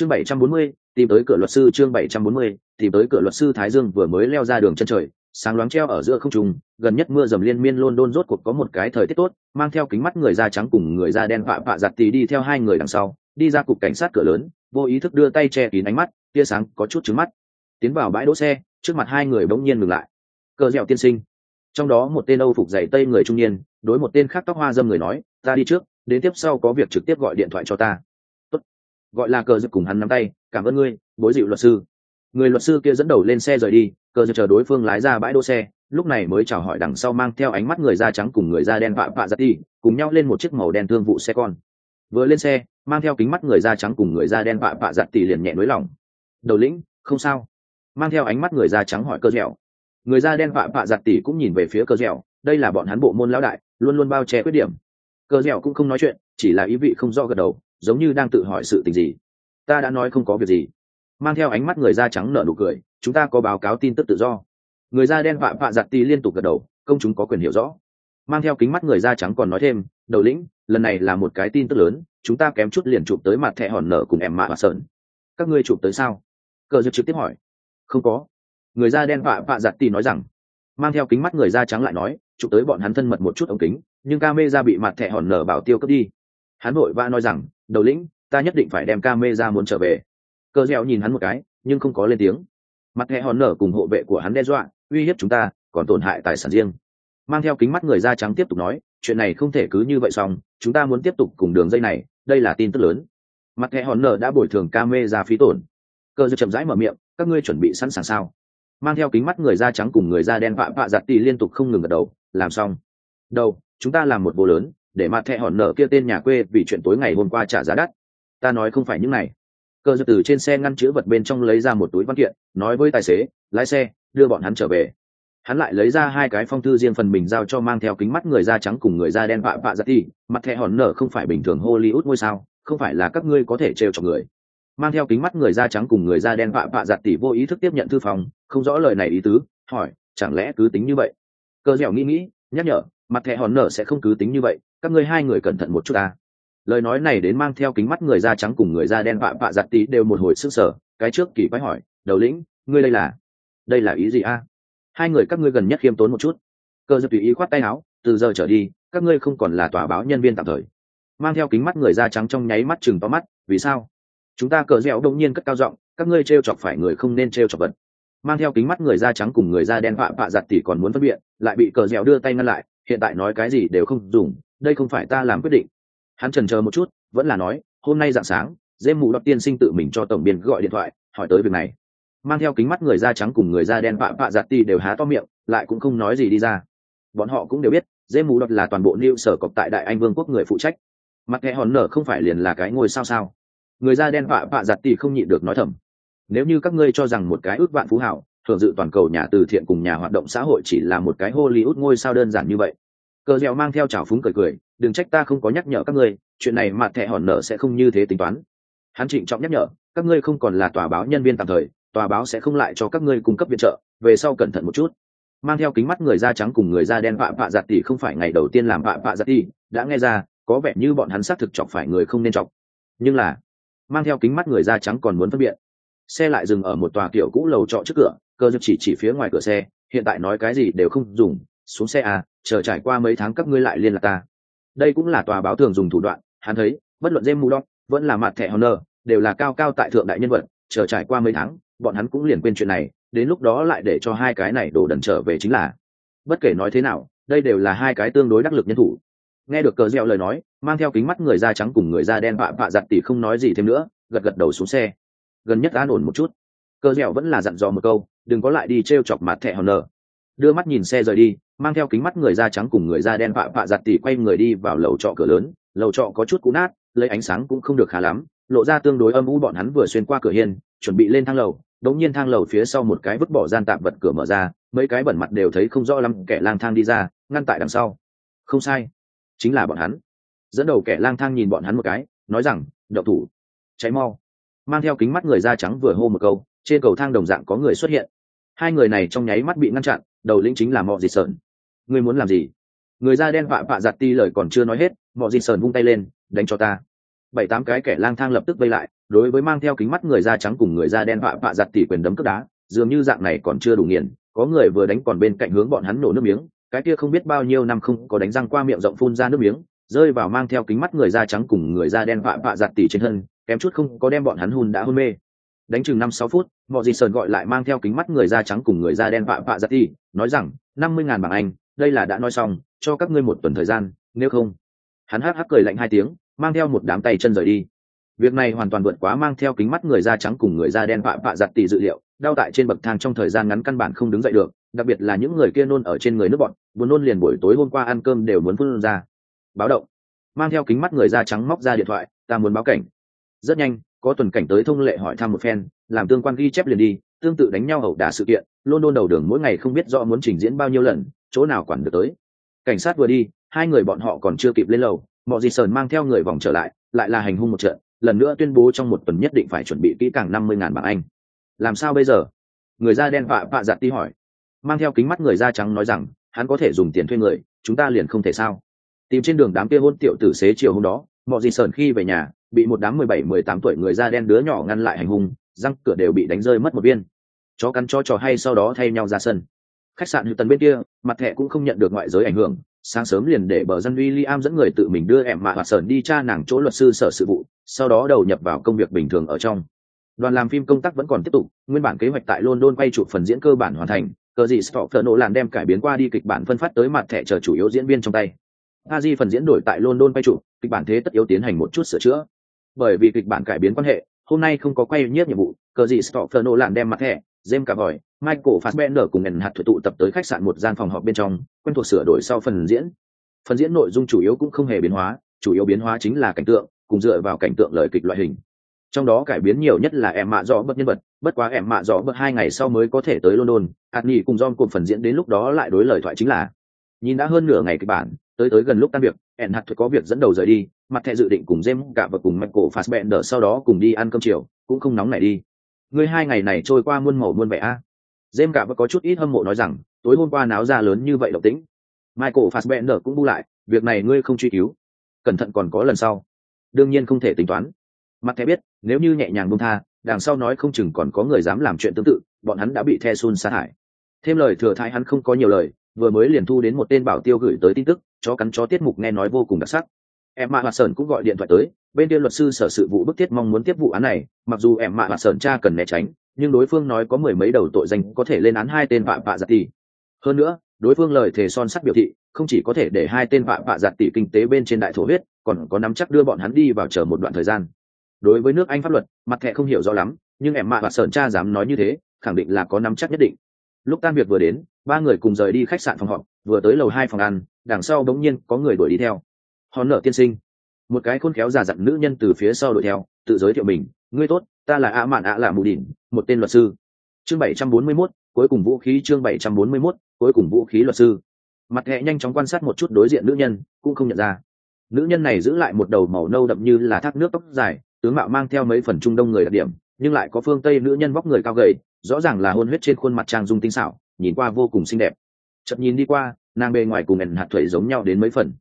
chương bảy trăm bốn mươi, tìm tới cửa luật sư, chương bảy trăm bốn mươi, tìm tới cửa luật sư thái dương vừa mới leo ra đường chân trời, sáng loáng treo ở giữa không trung, gần nhất mưa dầm liên miên luôn đôn rốt cuộc có một cái thời tiết tốt, mang theo kính mắt người da trắng cùng người da đen họa họa giặt tì đi theo hai người đằng sau, đi ra cục cảnh sát cửa lớn, vô ý thức đưa tay che kín ánh mắt, tia sáng có chút trứng mắt. Tiến vào bãi đỗ xe, trước mặt hai người bỗng nhiên ngừng lại. Cờ dẻo tiên sinh. Trong đó một tên âu phục dày tây người trung niên, đối một tên khác tóc hoa dâm người nói, ta đi trước, đến tiếp sau có việc trực tiếp gọi điện thoại cho ta gọi là cờ dực cùng hắn nắm tay, cảm ơn ngươi, bối dịu luật sư. Người luật sư kia dẫn đầu lên xe rời đi, cờ dực chờ đối phương lái ra bãi đỗ xe, lúc này mới chào hỏi đằng sau mang theo ánh mắt người da trắng cùng người da đen vạ vạ giặt đi, cùng nhau lên một chiếc màu đen thương vụ xe con. Vừa lên xe, mang theo kính mắt người da trắng cùng người da đen vạ vạ giặt tỉ liền nhẹ nới lỏng đầu lĩnh, không sao. Mang theo ánh mắt người da trắng hỏi cơ dẻo. Người da đen vạ vạ giặt tỉ cũng nhìn về phía cơ dẻo, đây là bọn hắn bộ môn lão đại, luôn luôn bao che khuyết điểm. Cơ dẻo cũng không nói chuyện, chỉ là ý vị không rõ gật đầu giống như đang tự hỏi sự tình gì. Ta đã nói không có việc gì. Mang theo ánh mắt người da trắng nở nụ cười, chúng ta có báo cáo tin tức tự do. Người da đen vạ vạ giặt ti liên tục gật đầu, công chúng có quyền hiểu rõ. Mang theo kính mắt người da trắng còn nói thêm, đầu lĩnh, lần này là một cái tin tức lớn, chúng ta kém chút liền chụp tới mặt thẹ hòn nở cùng em mạ và sơn các ngươi chụp tới sao? Cờ dược trực tiếp hỏi. Không có. Người da đen vạ vạ giặt tì nói rằng. Mang theo kính mắt người da trắng lại nói, chụp tới bọn hắn thân mật một chút ống kính, nhưng ca mê ra bị mặt thẹ hòn nở bảo tiêu cướp đi. Hắn vội vã nói rằng đầu lĩnh, ta nhất định phải đem ca mê ra muốn trở về. Cờ reo nhìn hắn một cái, nhưng không có lên tiếng. Mặt thẻ hòn nở cùng hộ vệ của hắn đe dọa, uy hiếp chúng ta, còn tổn hại tài sản riêng. Mang theo kính mắt người da trắng tiếp tục nói, chuyện này không thể cứ như vậy xong, chúng ta muốn tiếp tục cùng đường dây này, đây là tin tức lớn. Mặt thẻ hòn nở đã bồi thường ca mê ra phí tổn. Cơ dư chậm rãi mở miệng, các ngươi chuẩn bị sẵn sàng sao? Mang theo kính mắt người da trắng cùng người da đen vạ vạ giặt tì liên tục không ngừng gật đầu, làm xong. Đầu, chúng ta làm một vô lớn để mặt thẻ hòn nở kia tên nhà quê vì chuyện tối ngày hôm qua trả giá đắt. Ta nói không phải những này. Cơ giật từ trên xe ngăn chứa vật bên trong lấy ra một túi văn kiện, nói với tài xế, lái xe, đưa bọn hắn trở về. Hắn lại lấy ra hai cái phong thư riêng phần mình giao cho mang theo kính mắt người da trắng cùng người da đen vạ vạ giặt tì. Mặt thẻ hòn nở không phải bình thường hollywood ngôi sao, không phải là các ngươi có thể trêu cho người. Mang theo kính mắt người da trắng cùng người da đen vạ vạ dạ giặt tỉ vô ý thức tiếp nhận thư phòng, không rõ lời này ý tứ, hỏi, chẳng lẽ cứ tính như vậy? Cơ dẻo nghĩ nghĩ, nhắc nhở mặt thẻ hòn nở sẽ không cứ tính như vậy, các ngươi hai người cẩn thận một chút ta lời nói này đến mang theo kính mắt người da trắng cùng người da đen vạ vạ giặt tí đều một hồi sức sở, cái trước kỳ quái hỏi, đầu lĩnh, ngươi đây là đây là ý gì a? Hai người các ngươi gần nhất khiêm tốn một chút. Cơ giật tùy ý khoát tay áo, từ giờ trở đi, các ngươi không còn là tòa báo nhân viên tạm thời. Mang theo kính mắt người da trắng trong nháy mắt chừng to mắt, vì sao? Chúng ta cờ dẻo đông nhiên cất cao giọng, các ngươi t r e o chọc phải người không nên t r e o chọc vật. Mang theo kính mắt người da trắng cùng người da đen vạ vạ giặt tỉ còn muốn phân biện lại bị cờ dẻo đưa tay ngăn lại hiện tại nói cái gì đều không dùng, đây không phải ta làm quyết định. Hắn trần chờ một chút, vẫn là nói, hôm nay dạng sáng, dê mù đọc tiên sinh tự mình cho tổng biên gọi điện thoại, hỏi tới việc này. Mang theo kính mắt người da trắng cùng người da đen vạ vạ giặt ti đều há to miệng, lại cũng không nói gì đi ra. Bọn họ cũng đều biết, dê mù đọc là toàn bộ new sở cọc tại đại anh vương quốc người phụ trách. Mặt nghe hòn nở không phải liền là cái ngôi sao sao. Người da đen vạ vạ giặt tì không nhịn được nói thầm. Nếu như các ngươi cho rằng một cái ước vạn phú hảo thường dự toàn cầu nhà từ thiện cùng nhà hoạt động xã hội chỉ là một cái hollywood ngôi sao đơn giản như vậy. Cờ dẻo mang theo trào phúng cười cười đừng trách ta không có nhắc nhở các ngươi chuyện này mặt thẻ hòn nở sẽ không như thế tính toán. Hắn trịnh trọng nhắc nhở các ngươi không còn là tòa báo nhân viên tạm thời tòa báo sẽ không lại cho các ngươi cung cấp viện trợ về sau cẩn thận một chút. Mang theo kính mắt người da trắng cùng người da đen vạ vạ giặt tỷ không phải ngày đầu tiên làm vạ vạ giặt tỷ, đã nghe ra có vẻ như bọn hắn xác thực chọc phải người không nên chọc. Nhưng là mang theo kính mắt người da trắng còn muốn phân biện xe lại dừng ở một tòa kiểu cũ lầu trọ trước cửa cơ dực chỉ chỉ phía ngoài cửa xe, hiện tại nói cái gì đều không dùng, xuống xe à chờ trải qua mấy tháng các ngươi lại liên lạc ta. Đây cũng là tòa báo thường dùng thủ đoạn, hắn thấy, bất luận jem mudon vẫn là mặt thẻ honor, đều là cao cao tại thượng đại nhân vật, chờ trải qua mấy tháng, bọn hắn cũng liền quên chuyện này, đến lúc đó lại để cho hai cái này đổ đần trở về chính là. Bất kể nói thế nào, đây đều là hai cái tương đối đắc lực nhân thủ. Nghe được cờ gieo lời nói, mang theo kính mắt người da trắng cùng người da đen vạ vạ giặt tỉ không nói gì thêm nữa, gật gật đầu xuống xe. Gần nhất an ổn một chút cờ dẻo vẫn là dặn dò một câu, đừng có lại đi t r e o chọc mặt thẻ hòn nở đưa mắt nhìn xe rời đi, mang theo kính mắt người da trắng cùng người da đen vạ vạ giặt tỉ quay người đi vào lầu trọ cửa lớn. Lầu trọ có chút cũ nát, lấy ánh sáng cũng không được khá lắm, lộ ra tương đối âm u bọn hắn vừa xuyên qua cửa hiên, chuẩn bị lên thang lầu. Đống nhiên thang lầu phía sau một cái vứt bỏ gian tạm vật cửa mở ra, mấy cái bẩn mặt đều thấy không rõ lắm, kẻ lang thang đi ra, ngăn tại đằng sau. Không sai, chính là bọn hắn. Dẫn đầu kẻ lang thang nhìn bọn hắn một cái, nói rằng, đậu thủ, cháy mau. Mang theo kính mắt người da trắng vừa hô một câu trên cầu thang đồng dạng có người xuất hiện. Hai người này trong nháy mắt bị ngăn chặn, đầu lĩnh chính là mọi dịt sợn ngươi muốn làm gì? Người da đen vạ vạ giặt ti lời còn chưa nói hết mọi dịt sợn vung tay lên, đánh cho ta. Bảy tám cái kẻ lang thang lập tức vây lại, đối với mang theo kính mắt người da trắng cùng người da đen vạ vạ giặt tỉ quyền đấm cướp đá, dường như dạng này còn chưa đủ nghiền, có người vừa đánh còn bên cạnh hướng bọn hắn nổ nước miếng, cái kia không biết bao nhiêu năm không có đánh răng qua miệng rộng phun ra nước miếng, rơi vào mang theo kính mắt người da trắng cùng người da đen vạ vạ giặt tỉ trên thân, kém chút không có đem bọn hắn hùn đã hôn mê đánh chừng năm sáu phút mọi gì sờn gọi lại mang theo kính mắt người da trắng cùng người da đen vạ vạ giặt tỉ nói rằng, năm mươi ngàn bảng anh, đây là đã nói xong, cho các ngươi một tuần thời gian, nếu không. Hắn hắc hắc cười lạnh hai tiếng, mang theo một đám tay chân rời đi. Việc này hoàn toàn vượt quá mang theo kính mắt người da trắng cùng người da đen vạ vạ giặt tỉ dự liệu, đau tại trên bậc thang trong thời gian ngắn căn bản không đứng dậy được, đặc biệt là những người kia nôn ở trên người nước bọn, buồn nôn liền buổi tối hôm qua ăn cơm đều muốn phun ra. Báo động. Mang theo kính mắt người da trắng móc ra điện thoại, ta muốn báo cảnh. Rất nhanh có tuần cảnh tới thông lệ hỏi thăm một phen, làm tương quan ghi chép liền đi, tương tự đánh nhau ẩu đả sự kiện, luôn đôn đầu đường mỗi ngày không biết rõ muốn trình diễn bao nhiêu lần, chỗ nào quản được tới. Cảnh sát vừa đi, hai người bọn họ còn chưa kịp lên lầu mọi gì sờn mang theo người vòng trở lại lại là hành hung một trận, lần nữa tuyên bố trong một tuần nhất định phải chuẩn bị kỹ càng năm mươi ngàn bảng anh. Làm sao bây giờ? Người da đen vạ vạ giặt ti hỏi. Mang theo kính mắt người da trắng nói rằng, hắn có thể dùng tiền thuê người, chúng ta liền không thể sao? Tìm trên đường đám kia hôn tiểu tử xế chiều hôm đó mọi gì sờn khi về nhà bị một đám mười bảy, mười tám tuổi người da đen đứa nhỏ ngăn lại hành hung, răng cửa đều bị đánh rơi mất một viên. Chó cắn cho trò hay sau đó thay nhau ra sân. Khách sạn tần bên kia, mặt thẻ cũng không nhận được ngoại giới ảnh hưởng, sáng sớm liền để bờ dân William dẫn người tự mình đưa em mạ hoạt sờn đi tra nàng chỗ luật sư sở sự vụ, sau đó đầu nhập vào công việc bình thường ở trong. Đoàn làm phim công tác vẫn còn tiếp tục, nguyên bản kế hoạch tại london quay chụp phần diễn cơ bản hoàn thành, cờ gì stop nổ làm đem cải biến qua đi kịch bản phân phát tới mặt thẻ chờ chủ yếu diễn viên trong tay. A di phần diễn đổi tại london quay chụp, kịch bản thế tất yếu tiến hành một chút sửa chữa bởi vì kịch bản cải biến quan hệ hôm nay không có quay nhiếp nhiệm vụ cờ gì stop nổ làm đem mặt thẻ jem cả vòi, Michael Fassbender cùng ngần hạt thuật tụ tập tới khách sạn một gian phòng họp bên trong, quen thuộc sửa đổi sau phần diễn. Phần diễn nội dung chủ yếu cũng không hề biến hóa, chủ yếu biến hóa chính là cảnh tượng, cùng dựa vào cảnh tượng lời kịch loại hình. Trong đó cải biến nhiều nhất là em mạ rõ bất nhân vật, bất quá em mạ rõ bất hai ngày sau mới có thể tới London, Adney cùng John cùng phần diễn đến lúc đó lại đối lời thoại chính là. Nhìn đã hơn nửa ngày kịch bản, tới tới gần lúc tan việc, ẹn hạt thuật có việc dẫn đầu rời đi, mặt thẹ dự định cùng jem cả và cùng mạch cổ phạt bẹn Fassbender sau đó cùng đi ăn cơm chiều, cũng không nóng này đi. Ngươi hai ngày này trôi qua muôn màu muôn vẻ a. À. jem cả vẫn có chút ít hâm mộ nói rằng tối hôm qua náo ra lớn như vậy động tĩnh. Michael fassbender cũng bu lại việc này ngươi không truy cứu. Cẩn thận còn có lần sau. Đương nhiên không thể tính toán. Mặt thẹ biết nếu như nhẹ nhàng buông tha đằng sau nói không chừng còn có người dám làm chuyện tương tự bọn hắn đã bị the sun sa thải. Thêm lời thừa thái hắn không có nhiều lời vừa mới liền thu đến một tên bảo tiêu gửi tới tin tức chó cắn chó tiết mục nghe nói vô cùng đặc sắc. Em mạ hoạt sơn cũng gọi điện thoại tới, bên kia luật sư sở sự vụ bức thiết mong muốn tiếp vụ án này, mặc dù em mạ hoạt sơn cha cần né tránh, nhưng đối phương nói có mười mấy đầu tội danh có thể lên án hai tên vạ vạ giặt tỷ hơn nữa, đối phương lời thề son sắt biểu thị, không chỉ có thể để hai tên vạ vạ giặt tỷ kinh tế bên trên đại thổ huyết, còn có nắm chắc đưa bọn hắn đi vào chờ một đoạn thời gian. Đối với nước anh pháp luật, mặt thẹ không hiểu rõ lắm, nhưng em mạ hoạt sơn cha dám nói như thế, khẳng định là có nắm chắc nhất định. Lúc tan việc vừa đến, ba người cùng rời đi khách sạn phòng họp, vừa tới lầu hai phòng ăn đằng sau bỗng nhiên có người đuổi đi theo. Hòn nở tiên sinh. Một cái khôn khéo già dặn nữ nhân từ phía sau đuổi theo tự giới thiệu mình ngươi tốt ta là ạ mạn ạ là mù đỉnh một tên luật sư. Chương bảy trăm bốn mươi 741, cuối cùng vũ khí chương bảy trăm bốn mươi 741, cuối cùng vũ khí luật sư. Mặt hệ nhanh chóng quan sát một chút đối diện nữ nhân cũng không nhận ra. Nữ nhân này giữ lại một đầu màu nâu đậm như là thác nước tóc dài tướng mạo mang theo mấy phần trung đông người đặc điểm nhưng lại có phương tây nữ nhân vóc người cao gầy rõ ràng là hôn huyết trên khuôn mặt trang dung tinh xảo nhìn qua vô cùng xinh đẹp. Chậm nhìn đi qua nàng bề ngoài cùng ẩn hạt thuẩy giống nhau đến mấy phần.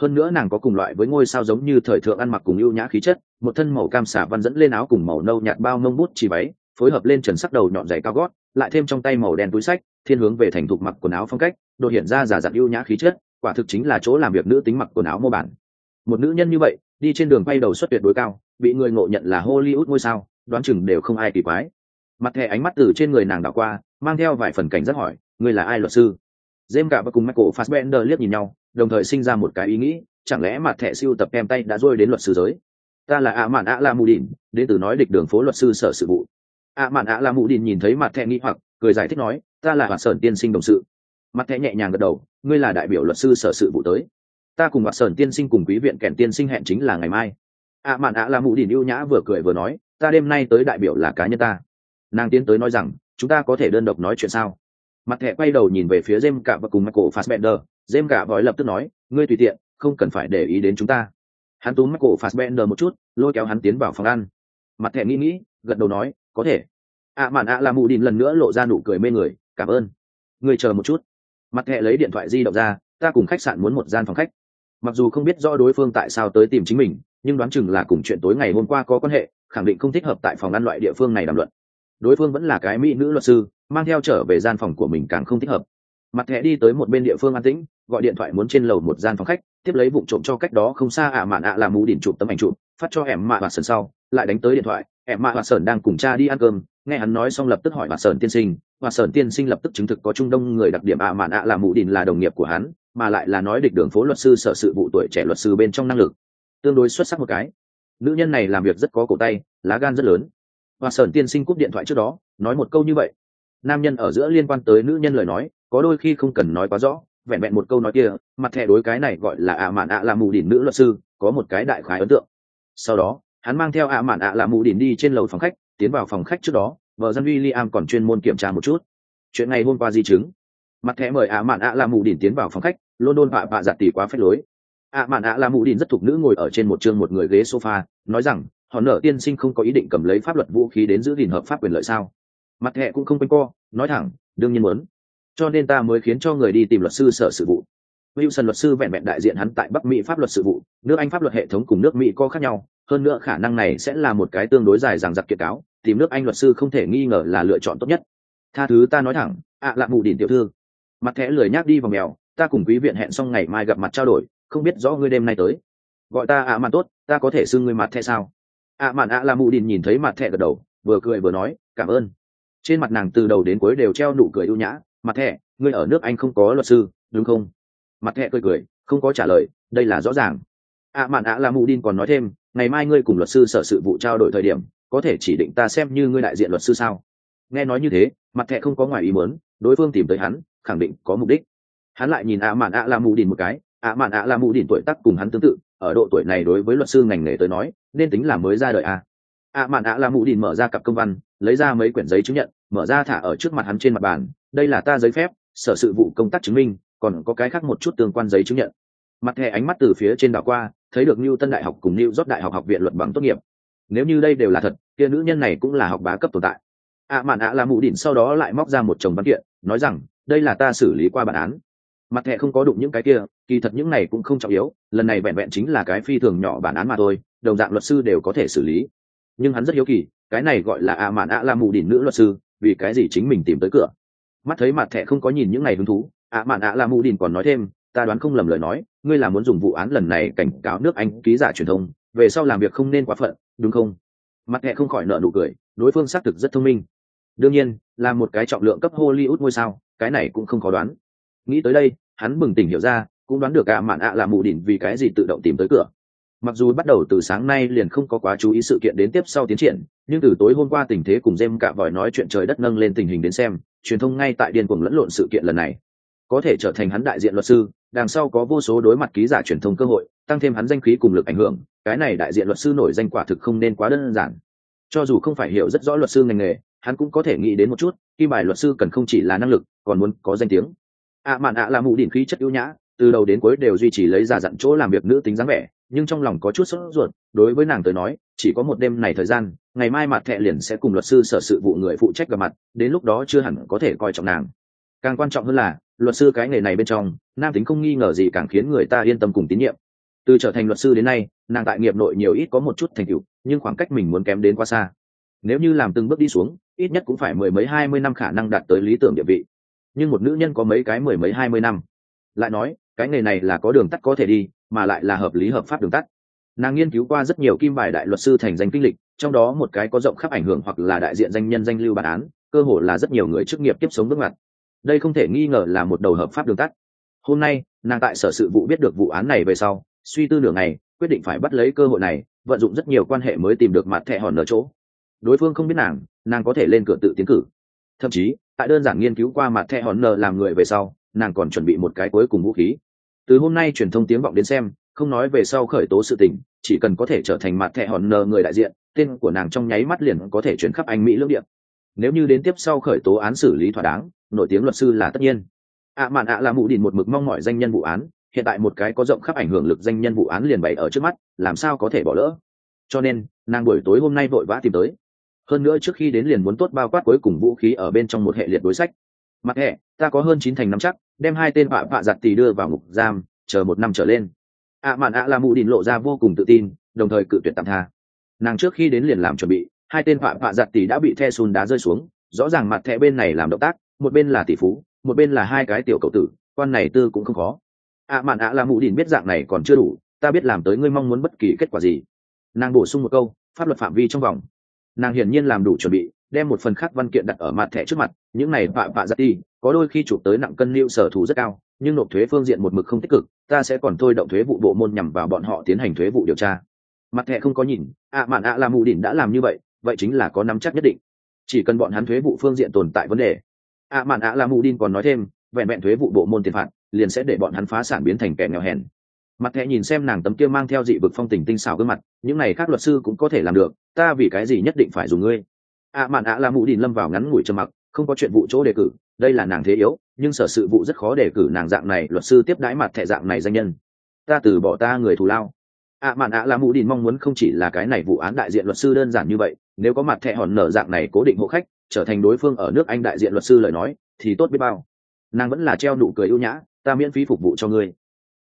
Hơn nữa nàng có cùng loại với ngôi sao giống như thời thượng ăn mặc cùng ưu nhã khí chất, một thân màu cam xả văn dẫn lên áo cùng màu nâu nhạt bao mông bút chỉ váy, phối hợp lên trần sắc đầu nhọn dày cao gót, lại thêm trong tay màu đen túi sách, thiên hướng về thành thục mặc quần áo phong cách, đột hiện ra giả dặn ưu nhã khí chất, quả thực chính là chỗ làm việc nữ tính mặc quần áo mô bản. Một nữ nhân như vậy, đi trên đường quay đầu xuất tuyệt đối cao, bị người ngộ nhận là hollywood ngôi sao, đoán chừng đều không ai kỳ quái. Mặt thẻ ánh mắt từ trên người nàng đảo qua, mang theo vài phần cảnh giác hỏi người là ai, luật sư? James cả và cùng Michael Fassbender liếc nhìn nhau, đồng thời sinh ra một cái ý nghĩ chẳng lẽ mặt thẻ siêu tập em tay đã rơi đến luật sư giới? Ta là ạ mạn ạ la mù đỉnh, đến từ nói địch đường phố luật sư sở sự vụ. Ạ mạn ạ la mù đỉnh nhìn thấy mặt thẻ nghi hoặc cười giải thích nói ta là hoạt sơn tiên sinh đồng sự. Mặt thẻ nhẹ nhàng gật đầu ngươi là đại biểu luật sư sở sự vụ tới. Ta cùng hoạt sơn tiên sinh cùng quý viện kèn tiên sinh hẹn chính là ngày mai. Ạ mạn ạ la mù đỉnh ưu nhã vừa cười vừa nói ta đêm nay tới đại biểu là cá nhân ta. Nàng tiến tới nói rằng chúng ta có thể đơn độc nói chuyện sao? Mặt thẻ quay đầu nhìn về phía jem cả và cùng michael fassbender jem gạ vòi lập tức nói, ngươi tùy tiện, không cần phải để ý đến chúng ta. Hắn túm Michael Fassbender một chút, lôi kéo hắn tiến vào phòng ăn. Mặt thẻ nghĩ nghĩ, gật đầu nói, có thể. À mạn ạ là mù đìn lần nữa lộ ra nụ cười mê người, cảm ơn. Ngươi chờ một chút. Mặt thẻ lấy điện thoại di động ra, ta cùng khách sạn muốn một gian phòng khách. Mặc dù không biết rõ đối phương tại sao tới tìm chính mình, nhưng đoán chừng là cùng chuyện tối ngày hôm qua có quan hệ khẳng định không thích hợp tại phòng ăn loại địa phương này đàm luận đối phương vẫn là cái mỹ nữ luật sư, mang theo trở về gian phòng của mình càng không thích hợp. Mặt thẻ đi tới một bên địa phương an tĩnh, gọi điện thoại muốn trên lầu một gian phòng khách, tiếp lấy vụ trộm cho cách đó không xa ạ mạn ạ làm mù đỉnh chụp tấm ảnh chụp, phát cho em mạ và sơn sau, lại đánh tới điện thoại, em mạ và sơn đang cùng cha đi ăn cơm, nghe hắn nói xong lập tức hỏi bà sơn tiên sinh bà sơn tiên sinh lập tức chứng thực có trung đông người đặc điểm ạ mạn ạ là mũ đỉnh là đồng nghiệp của hắn, mà lại là nói địch đường phố luật sư sở sự vụ tuổi trẻ luật sư bên trong năng lực. Tương đối xuất sắc một cái. Nữ nhân này làm việc rất có cổ tay, lá gan rất lớn và sờn tiên sinh cúp điện thoại trước đó, nói một câu như vậy. Nam nhân ở giữa liên quan tới nữ nhân lời nói, có đôi khi không cần nói quá rõ, vẹn vẹn một câu nói kia, mặt thẻ đối cái này gọi là ạ mạn ạ là mù đỉnh nữ luật sư, có một cái đại khái ấn tượng. Sau đó, hắn mang theo ạ mạn ạ là mù đỉnh đi trên lầu phòng khách, tiến vào phòng khách trước đó, vợ dân liam còn chuyên môn kiểm tra một chút. Chuyện ngày hôm qua di chứng. Mặt thẻ mời ạ mạn ạ là mù đỉnh tiến vào phòng khách, london vạ vạ giặt tỉ quá phép lối. ạ mạn ạ là mù đỉnh rất thục nữ ngồi ở trên một chương một người ghế sofa, nói rằng họ nợ tiên sinh không có ý định cầm lấy pháp luật vũ khí đến giữ gìn hợp pháp quyền lợi sao mặt thẹ cũng không quanh co nói thẳng đương nhiên muốn cho nên ta mới khiến cho người đi tìm luật sư sở sự vụ Wilson luật sư vẹn vẹn đại diện hắn tại Bắc Mỹ pháp luật sự vụ, nước Anh pháp luật hệ thống cùng nước Mỹ có khác nhau, hơn nữa khả năng này sẽ là một cái tương đối dài dằng dặc kiệt cáo, tìm nước Anh luật sư không thể nghi ngờ là lựa chọn tốt nhất. Tha thứ ta nói thẳng, ạ à lạ mù đỉnh tiểu thư. Mặt thẻ lười nhác đi vào mèo, ta cùng quý viện hẹn xong ngày mai gặp mặt trao đổi, không biết rõ ngươi đêm nay tới. Gọi ta ạ à mạn tốt, ta có thể xưng ngươi mặt thẻ sao? Ạ mạn ạ là mù đình nhìn thấy mặt thẻ gật đầu, vừa cười vừa nói, cảm ơn. Trên mặt nàng từ đầu đến cuối đều treo nụ cười ưu nhã, mặt thẻ, ngươi ở nước Anh không có luật sư, đúng không? mặt thẹ cười cười không có trả lời đây là rõ ràng ạ mạn ạ là mù đình còn nói thêm ngày mai ngươi cùng luật sư sở sự vụ trao đổi thời điểm có thể chỉ định ta xem như ngươi đại diện luật sư sao nghe nói như thế mặt thẹ không có ngoài ý muốn đối phương tìm tới hắn khẳng định có mục đích hắn lại nhìn ạ mạn ạ là mù đình một cái ạ mạn ạ là mù đình tuổi tác cùng hắn tương tự ở độ tuổi này đối với luật sư ngành nghề tới nói, nên tính là mới ra đời à. ạ mạn ạ là mụ đình mở ra cặp công văn, lấy ra mấy quyển giấy chứng nhận, mở ra thả ở trước mặt hắn trên mặt bàn, đây là ta giấy phép, sở sự vụ công tác chứng minh, còn có cái khác một chút tương quan giấy chứng nhận. Mặt thẻ ánh mắt từ phía trên đảo qua, thấy được new tân đại học cùng new rót đại học học viện luật bằng tốt nghiệp. Nếu như đây đều là thật, kia nữ nhân này cũng là học bá cấp tồn tại. Ạ mạn ạ là mụ đỉnh sau đó lại móc ra một chồng văn kiện, nói rằng, đây là ta xử lý qua bản án mặt thẻ không có đụng những cái kia, kỳ thật những này cũng không trọng yếu, lần này vẹn vẹn chính là cái phi thường nhỏ bản án mà thôi, đồng dạng luật sư đều có thể xử lý. Nhưng hắn rất hiếu kỳ, cái này gọi là ạ mạn ạ la mù đỉnh nữ luật sư, vì cái gì chính mình tìm tới cửa? Mắt thấy mặt thẻ không có nhìn những này hứng thú ạ mạn ạ la mù đìn còn nói thêm, ta đoán không lầm lời nói, ngươi là muốn dùng vụ án lần này cảnh cáo nước anh ký giả truyền thông, về sau làm việc không nên quá phận, đúng không? Mặt thẻ không khỏi nợ nụ cười, đối phương xác thực rất thông minh. Đương nhiên, là một cái trọng lượng cấp hollywood ngôi sao, cái này cũng không khó đoán nghĩ tới đây, hắn bừng tỉnh hiểu ra, cũng đoán được ạ mạn ạ là mù đỉnh vì cái gì tự động tìm tới cửa. Mặc dù bắt đầu từ sáng nay liền không có quá chú ý sự kiện đến tiếp sau tiến triển, nhưng từ tối hôm qua tình thế cùng jem cạ vòi nói chuyện trời đất nâng lên tình hình đến xem, truyền thông ngay tại điên cuồng lẫn lộn sự kiện lần này. Có thể trở thành hắn đại diện luật sư, đằng sau có vô số đối mặt ký giả truyền thông cơ hội, tăng thêm hắn danh khí cùng lực ảnh hưởng, cái này đại diện luật sư nổi danh quả thực không nên quá đơn giản. Cho dù không phải hiểu rất rõ luật sư ngành nghề, hắn cũng có thể nghĩ đến một chút khi bài luật sư cần không chỉ là năng lực, còn muốn có danh tiếng ạ à mạn ạ là mụ đỉnh khí chất ưu nhã, từ đầu đến cuối đều duy trì lấy ra dặn chỗ làm việc nữ tính dáng vẻ, nhưng trong lòng có chút sốt ruột, đối với nàng tới nói, chỉ có một đêm này thời gian, ngày mai mặt thẹ liền sẽ cùng luật sư sở sự vụ người phụ trách gặp mặt, đến lúc đó chưa hẳn có thể coi trọng nàng. Càng quan trọng hơn là, luật sư cái nghề này bên trong, nam tính không nghi ngờ gì càng khiến người ta yên tâm cùng tín nhiệm. Từ trở thành luật sư đến nay, nàng tại nghiệp nội nhiều ít có một chút thành tựu, nhưng khoảng cách mình muốn kém đến quá xa. Nếu như làm từng bước đi xuống, ít nhất cũng phải mười mấy hai mươi năm khả năng đạt tới lý tưởng địa vị nhưng một nữ nhân có mấy cái mười mấy hai mươi năm. Lại nói, cái nghề này là có đường tắt có thể đi, mà lại là hợp lý hợp pháp đường tắt. Nàng nghiên cứu qua rất nhiều kim bài đại luật sư thành danh kinh lịch, trong đó một cái có rộng khắp ảnh hưởng hoặc là đại diện danh nhân danh lưu bản án, cơ hội là rất nhiều người chức nghiệp tiếp sống bước ngoặt. Đây không thể nghi ngờ là một đầu hợp pháp đường tắt. Hôm nay, nàng tại sở sự vụ biết được vụ án này về sau, suy tư nửa ngày, quyết định phải bắt lấy cơ hội này, vận dụng rất nhiều quan hệ mới tìm được mặt thẻ hòn ở chỗ. Đối phương không biết nàng nàng có thể lên cửa tự tiến cử thậm chí, tại đơn giản nghiên cứu qua mặt thẻ hòn nờ làm người về sau, nàng còn chuẩn bị một cái cuối cùng vũ khí. Từ hôm nay truyền thông tiếng vọng đến xem, không nói về sau khởi tố sự tình, chỉ cần có thể trở thành mặt thẻ hòn nờ người đại diện, tên của nàng trong nháy mắt liền có thể chuyển khắp anh mỹ lưỡng điện nếu như đến tiếp sau khởi tố án xử lý thỏa đáng, nổi tiếng luật sư là tất nhiên. Ạ mạn ạ là mụ đìn một mực mong mọi danh nhân vụ án, hiện tại một cái có rộng khắp ảnh hưởng lực danh nhân vụ án liền bày ở trước mắt, làm sao có thể bỏ lỡ? Cho nên, nàng buổi tối hôm nay vội vã tìm tới hơn nữa trước khi đến liền muốn tốt bao quát cuối cùng vũ khí ở bên trong một hệ liệt đối sách. Mặt hệ, ta có hơn chín thành năm chắc, đem hai tên vạ vạ giặt tì đưa vào ngục giam, chờ một năm trở lên. Ạ mạn ạ là mụ đình lộ ra vô cùng tự tin, đồng thời cự tuyệt tạm tha. Nàng trước khi đến liền làm chuẩn bị, hai tên phạm vạ giặt tỷ đã bị the sùn đá rơi xuống, rõ ràng mặt thẹ bên này làm động tác, một bên là tỷ phú, một bên là hai cái tiểu cậu tử, quan này tư cũng không khó. Ạ mạn ạ là mụ đình biết dạng này còn chưa đủ, ta biết làm tới ngươi mong muốn bất kỳ kết quả gì. Nàng bổ sung một câu, pháp luật phạm vi trong vòng nàng hiển nhiên làm đủ chuẩn bị, đem một phần khác văn kiện đặt ở mặt thẻ trước mặt, những này vạ vạ giặt đi, có đôi khi chụp tới nặng cân lưu sở thù rất cao, nhưng nộp thuế phương diện một mực không tích cực, ta sẽ còn thôi động thuế vụ bộ môn nhằm vào bọn họ tiến hành thuế vụ điều tra. Mặt thẻ không có nhìn, ạ mạn ạ là mù đỉnh đã làm như vậy vậy chính là có nắm chắc nhất định. Chỉ cần bọn hắn thuế vụ phương diện tồn tại vấn đề. Ạ mạn ạ là mù đin còn nói thêm, vẹn vẹn thuế vụ bộ môn tiền phạt, liền sẽ để bọn hắn phá sản biến thành kẻ nghèo hèn mặt thẹ nhìn xem nàng tấm kia mang theo dị vực phong tình tinh xảo gương mặt, những này khác luật sư cũng có thể làm được, ta vì cái gì nhất định phải dùng ngươi? Ạ mạn ạ là mụ đình lâm vào ngắn ngủi trầm mặc, không có chuyện vụ chỗ đề cử, đây là nàng thế yếu, nhưng sở sự vụ rất khó đề cử nàng dạng này, luật sư tiếp đãi mặt thẹ dạng này danh nhân. Ta từ bỏ ta người thù lao. Ạ mạn ạ là mụ đình mong muốn không chỉ là cái này vụ án đại diện luật sư đơn giản như vậy, nếu có mặt thẹ hòn nở dạng này cố định hộ khách, trở thành đối phương ở nước anh đại diện luật sư lời nói, thì tốt biết bao. Nàng vẫn là treo nụ cười ưu nhã, ta miễn phí phục vụ cho ngươi.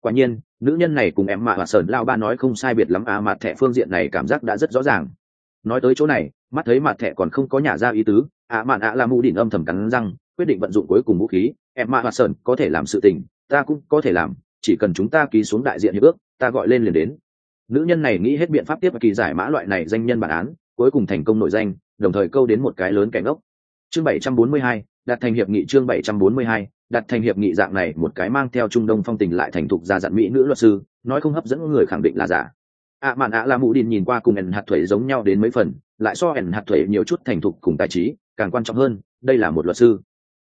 Quả nhiên nữ nhân này cùng em mạ và sờn lao ba nói không sai biệt lắm à mặt thẻ phương diện này cảm giác đã rất rõ ràng. Nói tới chỗ này mắt thấy mặt thẻ còn không có nhà ra ý tứ ạ à mạn ạ là mù đỉnh âm thầm cắn răng quyết định vận dụng cuối cùng vũ khí. Em mạ và sờn có thể làm sự tình ta cũng có thể làm chỉ cần chúng ta ký xuống đại diện hiệp ước ta gọi lên liền đến. Nữ nhân này nghĩ hết biện pháp tiếp và kỳ giải mã loại này danh nhân bản án cuối cùng thành công nổi danh đồng thời câu đến một cái lớn cảnh ốc chương 742, đặt thành hiệp nghị chương 742, đặt thành hiệp nghị dạng này một cái mang theo trung đông phong tình lại thành thục ra dặn mỹ nữ luật sư nói không hấp dẫn người khẳng định là giả. Ạ mạn ạ là mụ đin nhìn qua cùng ẩn hạt thuế giống nhau đến mấy phần lại so ẩn hạt thuế nhiều chút thành thục cùng tài trí càng quan trọng hơn đây là một luật sư.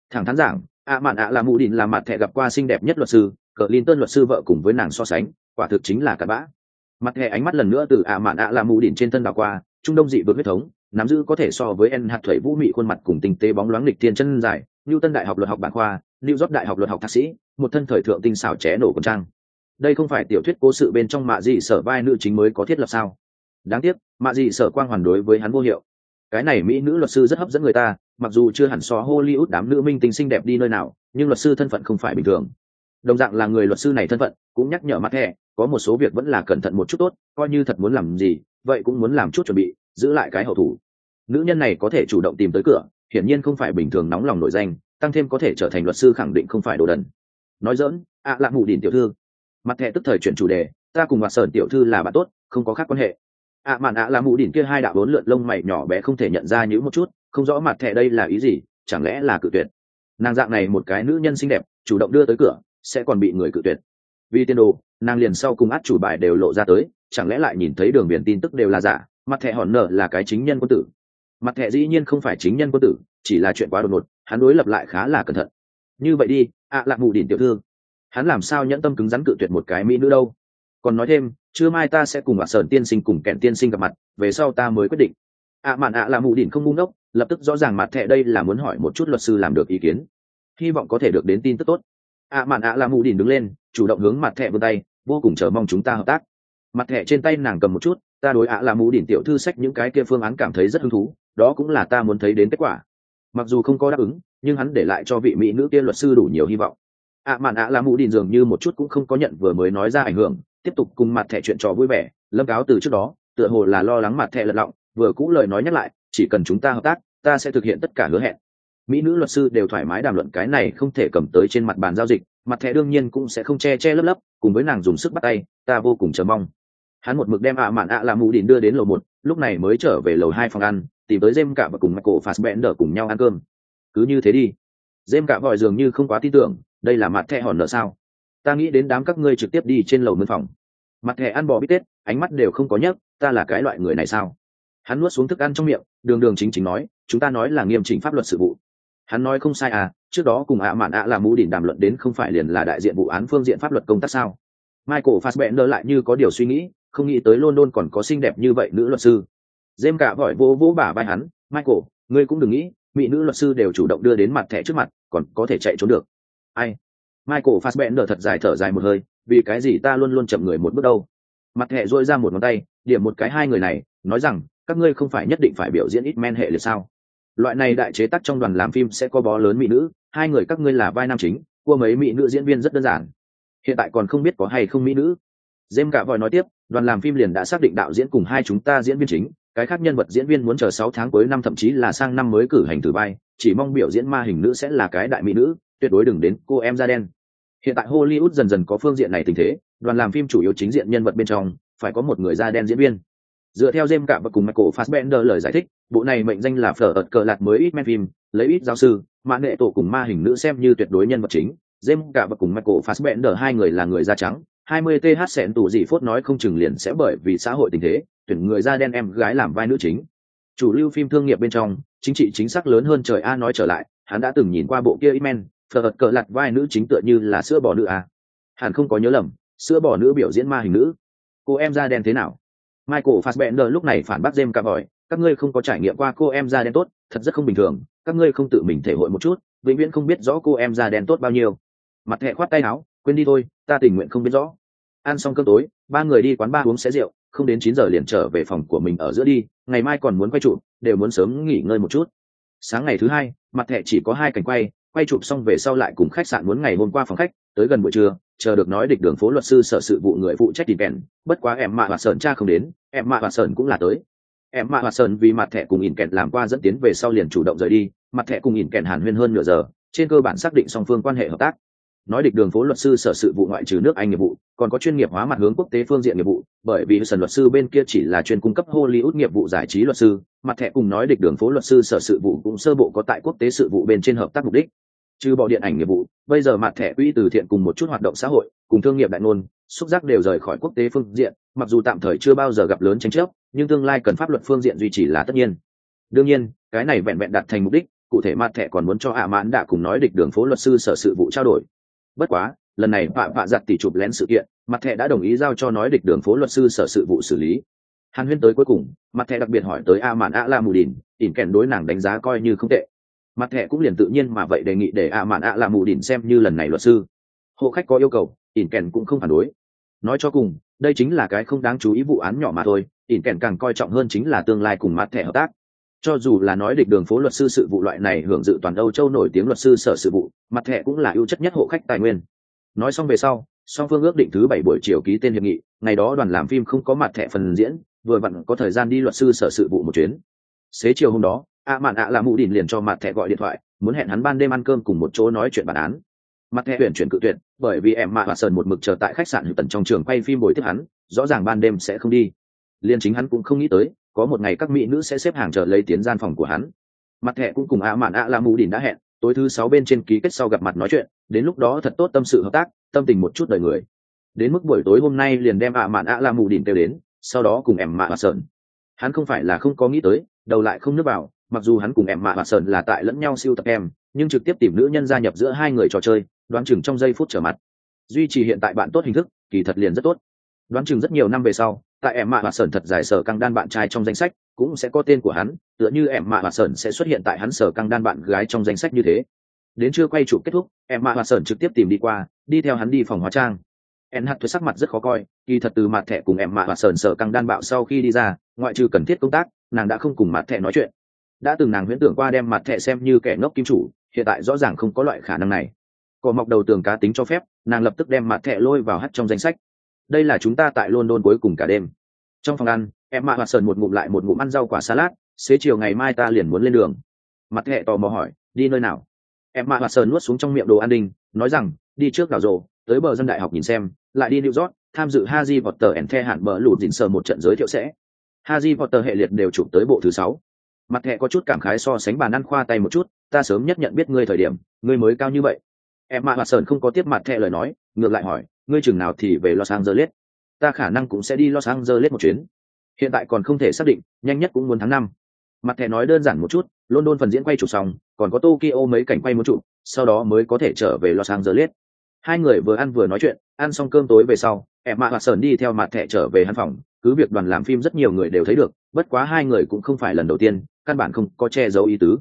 Thẳng thắn giảng ạ mạn ạ là mụ đin là mặt thẻ gặp qua xinh đẹp nhất luật sư cờ linton luật sư vợ cùng với nàng so sánh quả thực chính là cả bã. Mặt thẻ ánh mắt lần nữa từ ạ mạn ạ là mụ đin trên thân đảo qua trung đông dị vượt huyết thống nắm giữ có thể so với en hạt thuẩy vũ mị khuôn mặt cùng tinh tế bóng loáng lịch thiên chân dài như tân đại học luật học bản khoa, new york đại học luật học thạc sĩ, một thân thời thượng tinh xảo trẻ nổ quần trang. Đây không phải tiểu thuyết cố sự bên trong mạ dị sở vai nữ chính mới có thiết lập sao? Đáng tiếc, mạ dị sở quang hoàn đối với hắn vô hiệu. Cái này mỹ nữ luật sư rất hấp dẫn người ta, mặc dù chưa hẳn so hollywood đám nữ minh tinh xinh đẹp đi nơi nào, nhưng luật sư thân phận không phải bình thường. Đồng dạng là người luật sư này thân phận, cũng nhắc nhở mặt thẻ có một số việc vẫn là cẩn thận một chút tốt, coi như thật muốn làm gì, vậy cũng muốn làm chút chuẩn bị giữ lại cái hậu thủ. Nữ nhân này có thể chủ động tìm tới cửa, hiển nhiên không phải bình thường nóng lòng nổi danh, tăng thêm có thể trở thành luật sư khẳng định không phải đồ đần. Nói dỡn ạ à lạ điển tiểu thư. Mặt thẻ tức thời chuyển chủ đề, ta cùng mặt sờn tiểu thư là bạn tốt, không có khác quan hệ. Ạ mạn ạ là Mụ Điển kia hai đạo bốn lượn lông mày nhỏ bé không thể nhận ra những một chút, không rõ mặt thẻ đây là ý gì, chẳng lẽ là cự tuyệt. Nàng dạng này một cái nữ nhân xinh đẹp, chủ động đưa tới cửa, sẽ còn bị người cự tuyệt. Vì tiên đồ, nàng liền sau cùng át chủ bài đều lộ ra tới, chẳng lẽ lại nhìn thấy đường biển tin tức đều là giả? Mặt thẻ hòn nở là cái chính nhân quân tử. Mặt thẻ dĩ nhiên không phải chính nhân quân tử, chỉ là chuyện quá đột ngột, hắn đối lập lại khá là cẩn thận. Như vậy đi, ạ à lạc mù đỉnh tiểu thư. Hắn làm sao nhẫn tâm cứng rắn cự tuyệt một cái mỹ nữ đâu? Còn nói thêm chưa mai ta sẽ cùng ạ sờn tiên sinh cùng kẹn tiên sinh gặp mặt, về sau ta mới quyết định. Ạ mạn ạ là mù đỉnh không ngu ngốc, lập tức rõ ràng mặt thẻ đây là muốn hỏi một chút luật sư làm được ý kiến. Hy vọng có thể được đến tin tức tốt. Ạ mạn ạ là mù đỉnh đứng lên, chủ động hướng mặt thẻ vươn tay, vô cùng chờ mong chúng ta hợp tác. Mặt thẻ trên tay nàng cầm một chút ta đối ạ là mũ đỉnh tiểu thư sách những cái kia phương án cảm thấy rất hứng thú, đó cũng là ta muốn thấy đến kết quả. Mặc dù không có đáp ứng, nhưng hắn để lại cho vị mỹ nữ kia luật sư đủ nhiều hy vọng. Ạ mạn ạ là mũ đỉnh dường như một chút cũng không có nhận vừa mới nói ra ảnh hưởng, tiếp tục cùng mặt thẻ chuyện trò vui vẻ lâm cáo từ trước đó, tựa hồ là lo lắng mặt thẻ lật lọng, vừa cũ lời nói nhắc lại, chỉ cần chúng ta hợp tác, ta sẽ thực hiện tất cả hứa hẹn. Mỹ nữ luật sư đều thoải mái đàm luận cái này không thể cầm tới trên mặt bàn giao dịch, mặt thẻ đương nhiên cũng sẽ không che che lấp lấp, cùng với nàng dùng sức bắt tay, ta vô cùng chờ mong hắn một mực đem ạ mạn ạ là mù đỉnh đưa đến lầu một, lúc này mới trở về lầu hai phòng ăn, tìm tới dêm cả và cùng michael fassbender cùng nhau ăn cơm. Cứ như thế đi. Dêm cả vòi dường như không quá tin tưởng, đây là mặt thẹ hòn nợ sao? Ta nghĩ đến đám các ngươi trực tiếp đi trên lầu mân phòng. Mặt thẹ ăn bò bít tết, ánh mắt đều không có nhấc, ta là cái loại người này sao? Hắn nuốt xuống thức ăn trong miệng, đường đường chính chính nói, chúng ta nói là nghiêm chỉnh pháp luật sự vụ. Hắn nói không sai à trước đó cùng ạ mạn ạ là mũ đỉnh đàm luận đến không phải liền là đại diện vụ án phương diện pháp luật công tác sao? Michael fassbender lại như có điều suy nghĩ không nghĩ tới london còn có xinh đẹp như vậy nữ luật sư dêm cả vội vỗ vỗ bả vai hắn, "Michael, ngươi cũng đừng nghĩ, mỹ nữ luật sư đều chủ động đưa đến mặt thẻ trước mặt, còn có thể chạy trốn được." Ai? Michael Fassbender thật dài thở dài một hơi, vì cái gì ta luôn luôn chậm người một bước đâu? Mặt thẻ duỗi ra một ngón tay, điểm một cái hai người này, nói rằng, các ngươi không phải nhất định phải biểu diễn ít men hệ liệt sao? Loại này đại chế tác trong đoàn làm phim sẽ có bó lớn mỹ nữ, hai người các ngươi là vai nam chính, cua mấy mỹ nữ diễn viên rất đơn giản. Hiện tại còn không biết có hay không mỹ nữ. dêm cả vội nói tiếp, đoàn làm phim liền đã xác định đạo diễn cùng hai chúng ta diễn viên chính cái khác nhân vật diễn viên muốn chờ sáu tháng cuối năm thậm chí là sang năm mới cử hành thử vai chỉ mong biểu diễn ma hình nữ sẽ là cái đại mỹ nữ tuyệt đối đừng đến cô em da đen hiện tại hollywood dần dần có phương diện này tình thế đoàn làm phim chủ yếu chính diện nhân vật bên trong phải có một người da đen diễn viên dựa theo James Cạm và cùng Michael Fassbender lời giải thích, bộ này mệnh danh là phở ợt cờ lạt mới ít men phim, lấy ít giáo sư, mã nghệ tổ cùng ma hình nữ xem như tuyệt đối nhân vật chính. James Cạm và cùng Michael Fassbender hai người là người da trắng, 20 th sẹn tủ gì phốt nói không chừng liền sẽ bởi vì xã hội tình thế, tuyển người da đen em gái làm vai nữ chính. Chủ lưu phim thương nghiệp bên trong, chính trị chính xác lớn hơn trời A nói trở lại, hắn đã từng nhìn qua bộ kia Imen, thật cờ lạt vai nữ chính tựa như là sữa bò nữ A. Hắn không có nhớ lầm, sữa bò nữ biểu diễn ma hình nữ. Cô em da đen thế nào? Michael Fassbender lúc này phản bác James Cavoy, các ngươi không có trải nghiệm qua cô em da đen tốt, thật rất không bình thường, các ngươi không tự mình thể hội một chút, vĩnh viễn không biết rõ cô em da đen tốt bao nhiêu. Mặt thẻ khoát tay áo, quên đi thôi, ta tình nguyện không biết rõ. Ăn xong cơm tối, ba người đi quán ba uống xé rượu, không đến chín giờ liền trở về phòng của mình ở giữa đi, ngày mai còn muốn quay chụp, đều muốn sớm nghỉ ngơi một chút. Sáng ngày thứ hai, mặt thẻ chỉ có hai cảnh quay, quay chụp xong về sau lại cùng khách sạn muốn ngày hôm qua phòng khách, tới gần buổi trưa, chờ được nói địch đường phố luật sư sở sự vụ người phụ trách tìm kèn bất quá em mạ và sơn cha không đến em mạ và sơn cũng là tới em mạ và sơn vì mặt thẻ cùng ỉn kèn làm qua dẫn tiến về sau liền chủ động rời đi mặt thẻ cùng ỉn kèn hàn huyên hơn nửa giờ trên cơ bản xác định song phương quan hệ hợp tác nói địch đường phố luật sư sở sự vụ ngoại trừ nước anh nghiệp vụ, còn có chuyên nghiệp hóa mặt hướng quốc tế phương diện nghiệp vụ, bởi vì sân luật sư bên kia chỉ là chuyên cung cấp hollywood nghiệp vụ giải trí luật sư, mặt thẻ cùng nói địch đường phố luật sư sở sự vụ cũng sơ bộ có tại quốc tế sự vụ bên trên hợp tác mục đích. Trừ bỏ điện ảnh nghiệp vụ, bây giờ mặt thẻ quỹ từ thiện cùng một chút hoạt động xã hội, cùng thương nghiệp đại ngôn, xúc giác đều rời khỏi quốc tế phương diện, mặc dù tạm thời chưa bao giờ gặp lớn tranh chấp, nhưng tương lai cần pháp luật phương diện duy trì là tất nhiên. Đương nhiên, cái này vẹn vẹn đạt thành mục đích, cụ thể mặt thẻ còn muốn cho ạ mãn đã cùng nói địch đường phố luật sư sở sự vụ trao đổi bất quá, lần này vạ vạ giặt tỷ chụp lén sự kiện mặt thẻ đã đồng ý giao cho nói địch đường phố luật sư sở sự vụ xử lý. Hàn huyên tới cuối cùng mặt thẻ đặc biệt hỏi tới a mạn a la mù đìn ỉn kèn đối nàng đánh giá coi như không tệ. Mặt thẻ cũng liền tự nhiên mà vậy đề nghị để a mạn a la mù đìn xem như lần này luật sư. Hộ khách có yêu cầu, ỉn kèn cũng không phản đối. Nói cho cùng, đây chính là cái không đáng chú ý vụ án nhỏ mà thôi, ỉn kèn càng coi trọng hơn chính là tương lai cùng mặt thẻ hợp tác cho dù là nói địch đường phố luật sư sự vụ loại này hưởng dự toàn âu châu nổi tiếng luật sư sở sự vụ, mặt thẻ cũng là ưu chất nhất hộ khách tài nguyên. Nói xong về sau, song phương ước định thứ bảy buổi chiều ký tên hiệp nghị, ngày đó đoàn làm phim không có mặt thẻ phần diễn, vừa vặn có thời gian đi luật sư sở sự vụ một chuyến. Xế chiều hôm đó ạ mạn ạ là mụ đình liền cho mặt thẻ gọi điện thoại, muốn hẹn hắn ban đêm ăn cơm cùng một chỗ nói chuyện bản án. Mặt thẻ tuyển chuyển cự tuyệt, bởi vì em mạ và sơn một mực chờ tại khách sạn hữu tần trong trường quay phim buổi tiếp hắn, rõ ràng ban đêm sẽ không đi. Liên chính hắn cũng không nghĩ tới có một ngày các mỹ nữ sẽ xếp hàng chờ lấy tiến gian phòng của hắn. Mặt thẻ cũng cùng a mạn ạ là mù đình đã hẹn, tối thứ sáu bên trên ký kết sau gặp mặt nói chuyện, đến lúc đó thật tốt tâm sự hợp tác, tâm tình một chút đời người. Đến mức buổi tối hôm nay liền đem ạ mạn ạ la mù đình kêu đến, sau đó cùng em mạ và sơn hắn không phải là không có nghĩ tới, đầu lại không nước vào, mặc dù hắn cùng em mạ và sơn là tại lẫn nhau siêu tập em, nhưng trực tiếp tìm nữ nhân gia nhập giữa hai người trò chơi, đoán chừng trong giây phút trở mặt. Duy trì hiện tại bạn tốt hình thức, kỳ thật liền rất tốt. Đoán chừng rất nhiều năm về sau tại em mạ và sơn thật giải sở căng đan bạn trai trong danh sách, cũng sẽ có tên của hắn, tựa như em mạ và sơn sẽ xuất hiện tại hắn sở căng đan bạn gái trong danh sách như thế. Đến chưa quay chụp kết thúc em mạ và sơn trực tiếp tìm đi qua, đi theo hắn đi phòng hóa trang. En hạt thuế sắc mặt rất khó coi, kỳ thật từ mặt thẻ cùng em mạ và sơn sở căng đan bạo sau khi đi ra, ngoại trừ cần thiết công tác, nàng đã không cùng mặt thẻ nói chuyện. Đã từng nàng huyễn tưởng qua đem mặt thẻ xem như kẻ ngốc kim chủ, hiện tại rõ ràng không có loại khả năng này. Cỏ mọc đầu tường cá tính cho phép, nàng lập tức đem mặt thẻ lôi vào hắt trong danh sách đây là chúng ta tại london cuối cùng cả đêm. Trong phòng ăn em mạ hoạt sờn một ngụm lại một ngụm ăn rau quả salad, xế chiều ngày mai ta liền muốn lên đường. Mặt thẻ tò mò hỏi, đi nơi nào? Em mạ hoạt sờn nuốt xuống trong miệng đồ an ninh nói rằng, đi trước đảo rồ, tới bờ dân đại học nhìn xem, lại đi new york, tham dự haji tờ and the hạn bờ lụt dịn sờ một trận giới thiệu sẽ. Haji tờ hệ liệt đều chụp tới bộ thứ sáu. Mặt thẻ có chút cảm khái so sánh bàn ăn khoa tay một chút, ta sớm nhất nhận biết ngươi thời điểm, ngươi mới cao như vậy. Em mạ hoạt sơn không có tiếp mặt thẻ lời nói, ngược lại hỏi ngươi chừng nào thì về los angeles. Ta khả năng cũng sẽ đi los angeles một chuyến. Hiện tại còn không thể xác định nhanh nhất cũng muốn tháng năm. Mặt thẻ nói đơn giản một chút london phần diễn quay chụp xong còn có tokyo mấy cảnh quay muốn chụp sau đó mới có thể trở về los angeles. Hai người vừa ăn vừa nói chuyện ăn xong cơm tối về sau em mạ hoạt đi theo mặt thẻ trở về hắn phòng cứ việc đoàn làm phim rất nhiều người đều thấy được bất quá hai người cũng không phải lần đầu tiên căn bản không có che giấu ý tứ.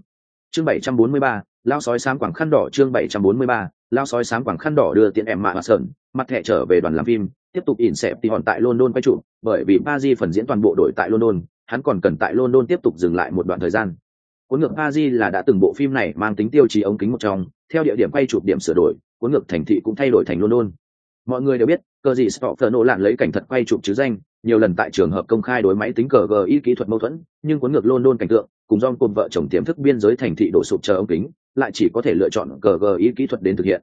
Chương 743, lao sói sáng quảng khăn đỏ chương 743, lao sói sáng quảng khăn đỏ đưa tiện em mạ hoạt sơn mặt thẻ trở về đoàn làm phim tiếp tục ỉn xẹp thì hòn tại london quay trụ bởi vì ba di phần diễn toàn bộ đội tại london hắn còn cần tại london tiếp tục dừng lại một đoạn thời gian. Cuốn ngược ba di là đã từng bộ phim này mang tính tiêu chí ống kính một trong theo địa điểm quay chụp điểm sửa đổi cuốn ngược thành thị cũng thay đổi thành london. Mọi người đều biết cờ gì stop nổ lạn lấy cảnh thật quay chụp chứ danh nhiều lần tại trường hợp công khai đối máy tính cờ GI kỹ thuật mâu thuẫn, nhưng cuốn ngược London cảnh tượng, cùng dòng cùng vợ chồng tiềm thức biên giới thành thị đổ sụp chờ ống kính, lại chỉ có thể lựa chọn cờ kỹ thuật đến thực hiện.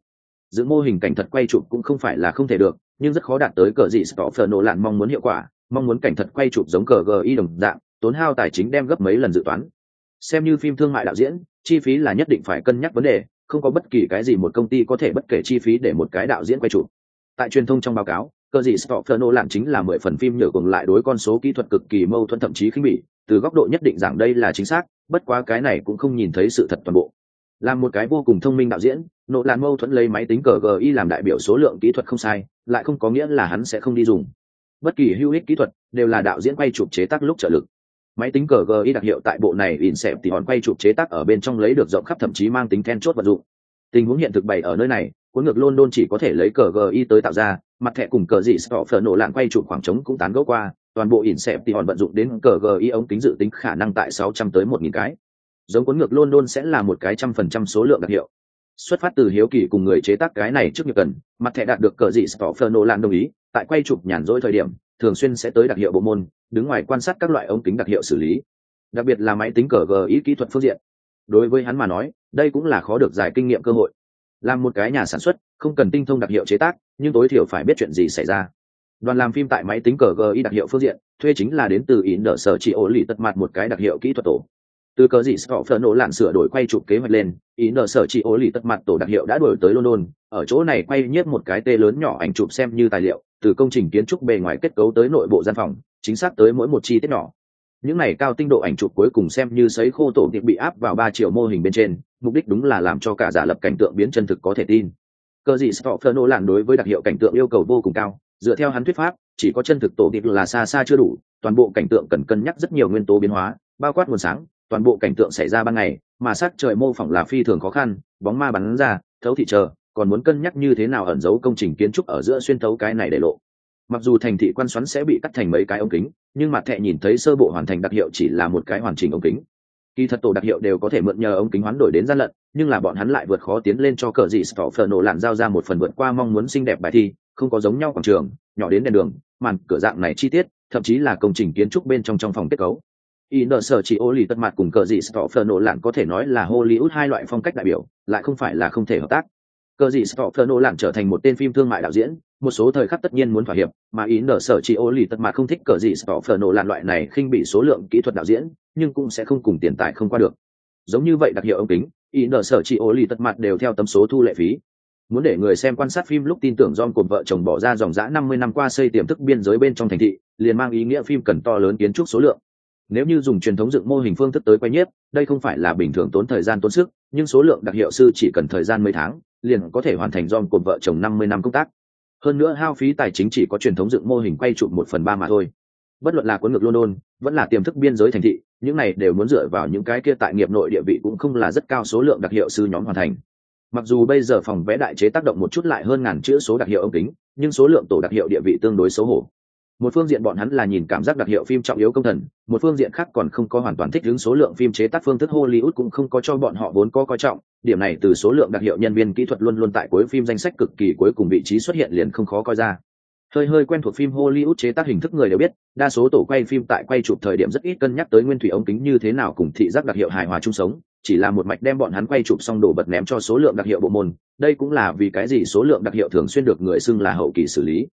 Giữ mô hình cảnh thật quay chụp cũng không phải là không thể được, nhưng rất khó đạt tới cờ gì Stoffer nổ lạn mong muốn hiệu quả, mong muốn cảnh thật quay chụp giống cờ GI đồng dạng, tốn hao tài chính đem gấp mấy lần dự toán. Xem như phim thương mại đạo diễn, chi phí là nhất định phải cân nhắc vấn đề, không có bất kỳ cái gì một công ty có thể bất kể chi phí để một cái đạo diễn quay chụp. Tại truyền thông trong báo cáo, cờ gì Stoffer lạn chính là mười phần phim nhựa cùng lại đối con số kỹ thuật cực kỳ mâu thuẫn thậm chí khinh bỉ, từ góc độ nhất định rằng đây là chính xác, bất quá cái này cũng không nhìn thấy sự thật toàn bộ. Làm một cái vô cùng thông minh đạo diễn, nộ làn mâu thuẫn lấy máy tính cờ GI làm đại biểu số lượng kỹ thuật không sai, lại không có nghĩa là hắn sẽ không đi dùng. Bất kỳ hữu ích kỹ thuật đều là đạo diễn quay chụp chế tác lúc trợ lực. Máy tính cờ GI đặc hiệu tại bộ này in xẹp thì hòn quay chụp chế tác ở bên trong lấy được rộng khắp thậm chí mang tính then chốt vật dụng. Tình huống hiện thực bày ở nơi này, cuốn ngược London chỉ có thể lấy cờ GI tới tạo ra, mặt thẻ cùng cờ dị phở nổ lạng quay chụp khoảng trống cũng tán gẫu qua, toàn bộ ỉn xẹp thì hòn vận dụng đến cờ GI ống kính dự tính khả năng tại 600 tới 1000 cái. Giống cuốn ngược London sẽ là một cái trăm phần trăm số lượng đặc hiệu. Xuất phát từ hiếu kỳ cùng người chế tác cái này trước nghiệp cần, mặt thẻ đạt được cờ dị Stoffer nổ lạng đồng ý, tại quay chụp nhàn rỗi thời điểm, thường xuyên sẽ tới đặc hiệu bộ môn, đứng ngoài quan sát các loại ống kính đặc hiệu xử lý. Đặc biệt là máy tính cờ GI kỹ thuật phương diện. Đối với hắn mà nói, đây cũng là khó được giải kinh nghiệm cơ hội làm một cái nhà sản xuất không cần tinh thông đặc hiệu chế tác nhưng tối thiểu phải biết chuyện gì xảy ra đoàn làm phim tại máy tính cờ gi đặc hiệu phương diện thuê chính là đến từ ý nở sở trị ổ lì tật mặt một cái đặc hiệu kỹ thuật tổ từ cờ gì sọ phở nổ lạn sửa đổi quay chụp kế hoạch lên, ý nở sở chỉ ố lì tất mặt tổ đặc hiệu đã đổi tới london. Ở chỗ này quay nhất một cái tê lớn nhỏ ảnh chụp xem như tài liệu, từ công trình kiến trúc bề ngoài kết cấu tới nội bộ gian phòng, chính xác tới mỗi một chi tiết nhỏ. Những này cao tinh độ ảnh chụp cuối cùng xem như sấy khô tổ tiệp bị áp vào ba triệu mô hình bên trên, mục đích đúng là làm cho cả giả lập cảnh tượng biến chân thực có thể tin. Cờ gì nổ lạn đối với đặc hiệu cảnh tượng yêu cầu vô cùng cao, dựa theo hắn thuyết pháp, chỉ có chân thực tổ tiệp là xa xa chưa đủ, toàn bộ cảnh tượng cần cân nhắc rất nhiều nguyên tố biến hóa, bao quát nguồn sáng toàn bộ cảnh tượng xảy ra ban ngày, mà sát trời mô phỏng là phi thường khó khăn, bóng ma bắn ra, thấu thị chờ còn muốn cân nhắc như thế nào ẩn giấu công trình kiến trúc ở giữa xuyên thấu cái này để lộ. Mặc dù thành thị quan xoắn sẽ bị cắt thành mấy cái ống kính, nhưng mặt thẹ nhìn thấy sơ bộ hoàn thành đặc hiệu chỉ là một cái hoàn chỉnh ống kính. Kỳ thật tổ đặc hiệu đều có thể mượn nhờ ống kính hoán đổi đến gian lận, nhưng là bọn hắn lại vượt khó tiến lên cho cờ dị stoffer nổ lặn giao ra một phần vượt qua mong muốn xinh đẹp bài thi, không có giống nhau quảng trường, nhỏ đến đèn đường, màn cửa dạng này chi tiết, thậm chí là công trình kiến trúc bên trong trong phòng kết cấu y nợ sở chỉ ô lì tất mặt cùng cờ dị stoffer nổ lạn có thể nói là hollywood hai loại phong cách đại biểu lại không phải là không thể hợp tác. Cờ dị stoffer nổ lạn trở thành một tên phim thương mại đạo diễn một số thời khắc tất nhiên muốn thỏa hiệp mà ý nở sở chỉ ô lì tất mặt không thích cờ gì stoffer nổ lạn loại này khinh bị số lượng kỹ thuật đạo diễn nhưng cũng sẽ không cùng tiền tài không qua được. Giống như vậy đặc hiệu ống kính ý nở sở chỉ ô lì tất mặt đều theo tấm số thu lệ phí. Muốn để người xem quan sát phim lúc tin tưởng John cột vợ chồng bỏ ra dòng dã 50 năm qua xây tiềm thức biên giới bên trong thành thị, liền mang ý nghĩa phim cần to lớn kiến trúc số lượng. Nếu như dùng truyền thống dựng mô hình phương thức tới quay nhiếp, đây không phải là bình thường tốn thời gian tốn sức, nhưng số lượng đặc hiệu sư chỉ cần thời gian mấy tháng, liền có thể hoàn thành John cột vợ chồng 50 năm công tác. Hơn nữa hao phí tài chính chỉ có truyền thống dựng mô hình quay trụ một phần ba mà thôi. Bất luận là cuốn ngược london vẫn là tiềm thức biên giới thành thị những này đều muốn dựa vào những cái kia tại nghiệp nội địa vị cũng không là rất cao số lượng đặc hiệu sư nhóm hoàn thành. Mặc dù bây giờ phòng vẽ đại chế tác động một chút lại hơn ngàn chữ số đặc hiệu ống kính nhưng số lượng tổ đặc hiệu địa vị tương đối xấu hổ một phương diện bọn hắn là nhìn cảm giác đặc hiệu phim trọng yếu công thần, một phương diện khác còn không có hoàn toàn thích ứng số lượng phim chế tác phương thức hollywood cũng không có cho bọn họ vốn có coi trọng, điểm này từ số lượng đặc hiệu nhân viên kỹ thuật luôn luôn tại cuối phim danh sách cực kỳ cuối cùng vị trí xuất hiện liền không khó coi ra. Hơi hơi quen thuộc phim hollywood chế tác hình thức người đều biết, đa số tổ quay phim tại quay chụp thời điểm rất ít cân nhắc tới nguyên thủy ống kính như thế nào cùng thị giác đặc hiệu hài hòa chung sống, chỉ là một mạch đem bọn hắn quay chụp xong đổ bật ném cho số lượng đặc hiệu bộ môn, đây cũng là vì cái gì số lượng đặc hiệu thường xuyên được người xưng là hậu kỳ xử lý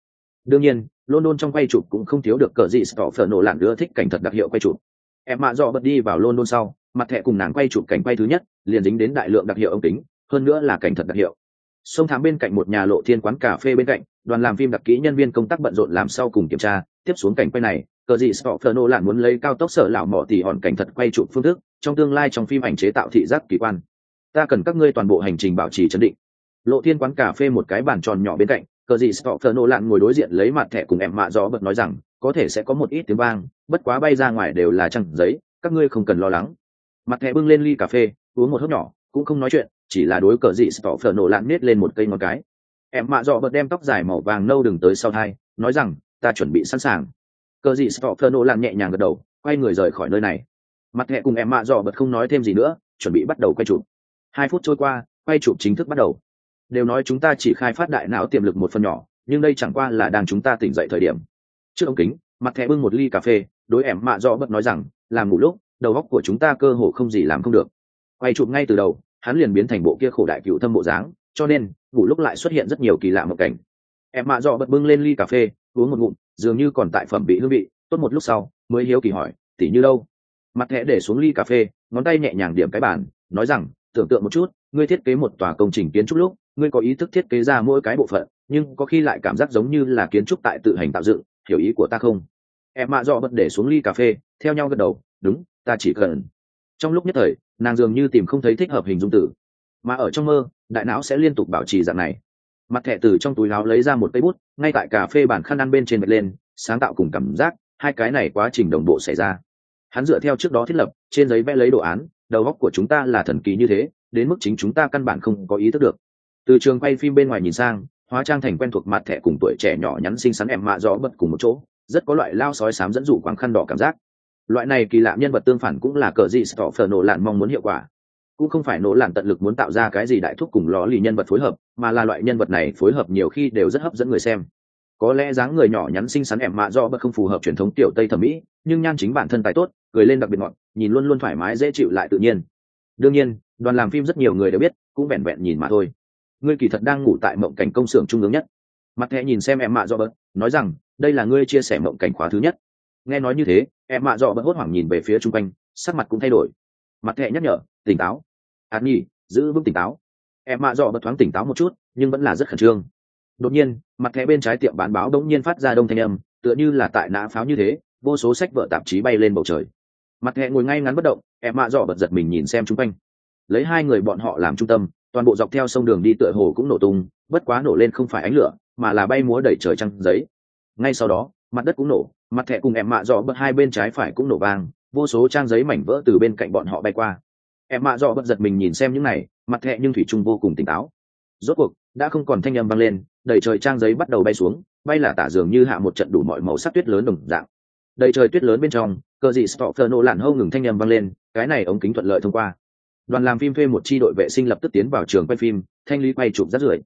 đương nhiên, london trong quay chụp cũng không thiếu được cờ gì stoffer nổ lạn ưa thích cảnh thật đặc hiệu quay chụp. Em mạ dọ bật đi vào london sau, mặt thẻ cùng nàng quay chụp cảnh quay thứ nhất, liền dính đến đại lượng đặc hiệu ống kính, hơn nữa là cảnh thật đặc hiệu. Sông thám bên cạnh một nhà lộ thiên quán cà phê bên cạnh, đoàn làm phim đặc kỹ nhân viên công tác bận rộn làm sau cùng kiểm tra, tiếp xuống cảnh quay này, cờ gì stoffer nổ lạn muốn lấy cao tốc sở lão mỏ tỉ hòn cảnh thật quay chụp phương thức, trong tương lai trong phim ảnh chế tạo thị giác kỳ quan. Ta cần các ngươi toàn bộ hành trình bảo trì chấn định. Lộ thiên quán cà phê một cái bàn tròn nhỏ bên cạnh cờ gì stoffer nổ lạn ngồi đối diện lấy mặt thẻ cùng em mạ gió bật nói rằng, có thể sẽ có một ít tiếng vang, bất quá bay ra ngoài đều là trăng giấy, các ngươi không cần lo lắng. Mặt thẻ bưng lên ly cà phê, uống một hớp nhỏ, cũng không nói chuyện, chỉ là đối cờ gì stoffer nổ lạn nết lên một cây ngón cái. Em mạ dọ bật đem tóc dài màu vàng nâu đừng tới sau thai, nói rằng, ta chuẩn bị sẵn sàng. Cờ gì stoffer nổ lạn nhẹ nhàng gật đầu, quay người rời khỏi nơi này. Mặt thẻ cùng em mạ dọ bật không nói thêm gì nữa, chuẩn bị bắt đầu quay chụp. Hai phút trôi qua, quay chụp chính thức bắt đầu đều nói chúng ta chỉ khai phát đại não tiềm lực một phần nhỏ, nhưng đây chẳng qua là đang chúng ta tỉnh dậy thời điểm. Trước ống kính, mặt thẻ bưng một ly cà phê, đối em mạ do bật nói rằng, làm ngủ lúc, đầu óc của chúng ta cơ hồ không gì làm không được. Quay chụp ngay từ đầu, hắn liền biến thành bộ kia khổ đại cựu thâm bộ dáng, cho nên, ngủ lúc lại xuất hiện rất nhiều kỳ lạ một cảnh. Em mạ dọ bật bưng lên ly cà phê, uống một ngụm, dường như còn tại phẩm bị hương vị, tốt một lúc sau, mới hiếu kỳ hỏi tỉ như đâu? Mặt thẻ để xuống ly cà phê, ngón tay nhẹ nhàng điểm cái bàn, nói rằng, tưởng tượng một chút, ngươi thiết kế một tòa công trình kiến trúc lúc ngươi có ý thức thiết kế ra mỗi cái bộ phận, nhưng có khi lại cảm giác giống như là kiến trúc tại tự hành tạo dựng, hiểu ý của ta không? Em mạ dọ bật để xuống ly cà phê, theo nhau gật đầu, đúng, ta chỉ cần. Trong lúc nhất thời, nàng dường như tìm không thấy thích hợp hình dung tử mà ở trong mơ, đại não sẽ liên tục bảo trì dạng này. Mặt thẻ từ trong túi láo lấy ra một cây bút, ngay tại cà phê bản khăn ăn bên trên bật lên, sáng tạo cùng cảm giác, hai cái này quá trình đồng bộ xảy ra. Hắn dựa theo trước đó thiết lập, trên giấy vẽ lấy đồ án, đầu góc của chúng ta là thần kỳ như thế, đến mức chính chúng ta căn bản không có ý thức được từ trường quay phim bên ngoài nhìn sang, hóa trang thành quen thuộc mặt thẻ cùng tuổi trẻ nhỏ nhắn xinh xắn em mạ rõ bật cùng một chỗ, rất có loại lao sói sám dẫn dụ quảng khăn đỏ cảm giác. Loại này kỳ lạ nhân vật tương phản cũng là cờ gì stọ phở nổ lạn mong muốn hiệu quả. Cũng không phải nổ lạn tận lực muốn tạo ra cái gì đại thúc cùng ló lì nhân vật phối hợp, mà là loại nhân vật này phối hợp nhiều khi đều rất hấp dẫn người xem. Có lẽ dáng người nhỏ nhắn xinh xắn em mạ do bất không phù hợp truyền thống tiểu tây thẩm mỹ, nhưng nhan chính bản thân tài tốt, cười lên đặc biệt ngọt, nhìn luôn luôn thoải mái dễ chịu lại tự nhiên. Đương nhiên, đoàn làm phim rất nhiều người đều biết, cũng vẹn vẹn nhìn mà thôi ngươi kỳ thật đang ngủ tại mộng cảnh công xưởng trung ương nhất. Mặt thẹ nhìn xem em mạ do bớt nói rằng, đây là ngươi chia sẻ mộng cảnh khóa thứ nhất. Nghe nói như thế em mạ dọ bớt hốt hoảng nhìn về phía chung quanh, sắc mặt cũng thay đổi. Mặt thẹ nhắc nhở, tỉnh táo. Ạt nhi giữ vững tỉnh táo. Em mạ dọ bớt thoáng tỉnh táo một chút, nhưng vẫn là rất khẩn trương. Đột nhiên, mặt thẹ bên trái tiệm bán báo đống nhiên phát ra đông thanh âm, tựa như là tại nã pháo như thế, vô số sách vở tạp chí bay lên bầu trời. Mặt thẹ ngồi ngay ngắn bất động em mạ dọ bật giật mình nhìn xem chung quanh. Lấy hai người bọn họ làm trung tâm toàn bộ dọc theo sông đường đi tựa hồ cũng nổ tung, bất quá nổ lên không phải ánh lửa, mà là bay múa đẩy trời trăng giấy. Ngay sau đó, mặt đất cũng nổ, mặt thẹ cùng em mạ dọ bật hai bên trái phải cũng nổ vang, vô số trang giấy mảnh vỡ từ bên cạnh bọn họ bay qua. Em mạ dọ bật giật mình nhìn xem những này, mặt thẹ nhưng thủy trung vô cùng tỉnh táo. Rốt cuộc, đã không còn thanh âm vang lên, đầy trời trang giấy bắt đầu bay xuống, bay là tả dường như hạ một trận đủ mọi màu sắc tuyết lớn đồng dạng. Đầy trời tuyết lớn bên trong, cờ dị stopher nổ lặn hâu ngừng thanh âm vang lên, cái này ống kính thuận lợi thông qua đoàn làm phim thuê một chi đội vệ sinh lập tức tiến vào trường quay phim, thanh lý quay chụp rác rưởi.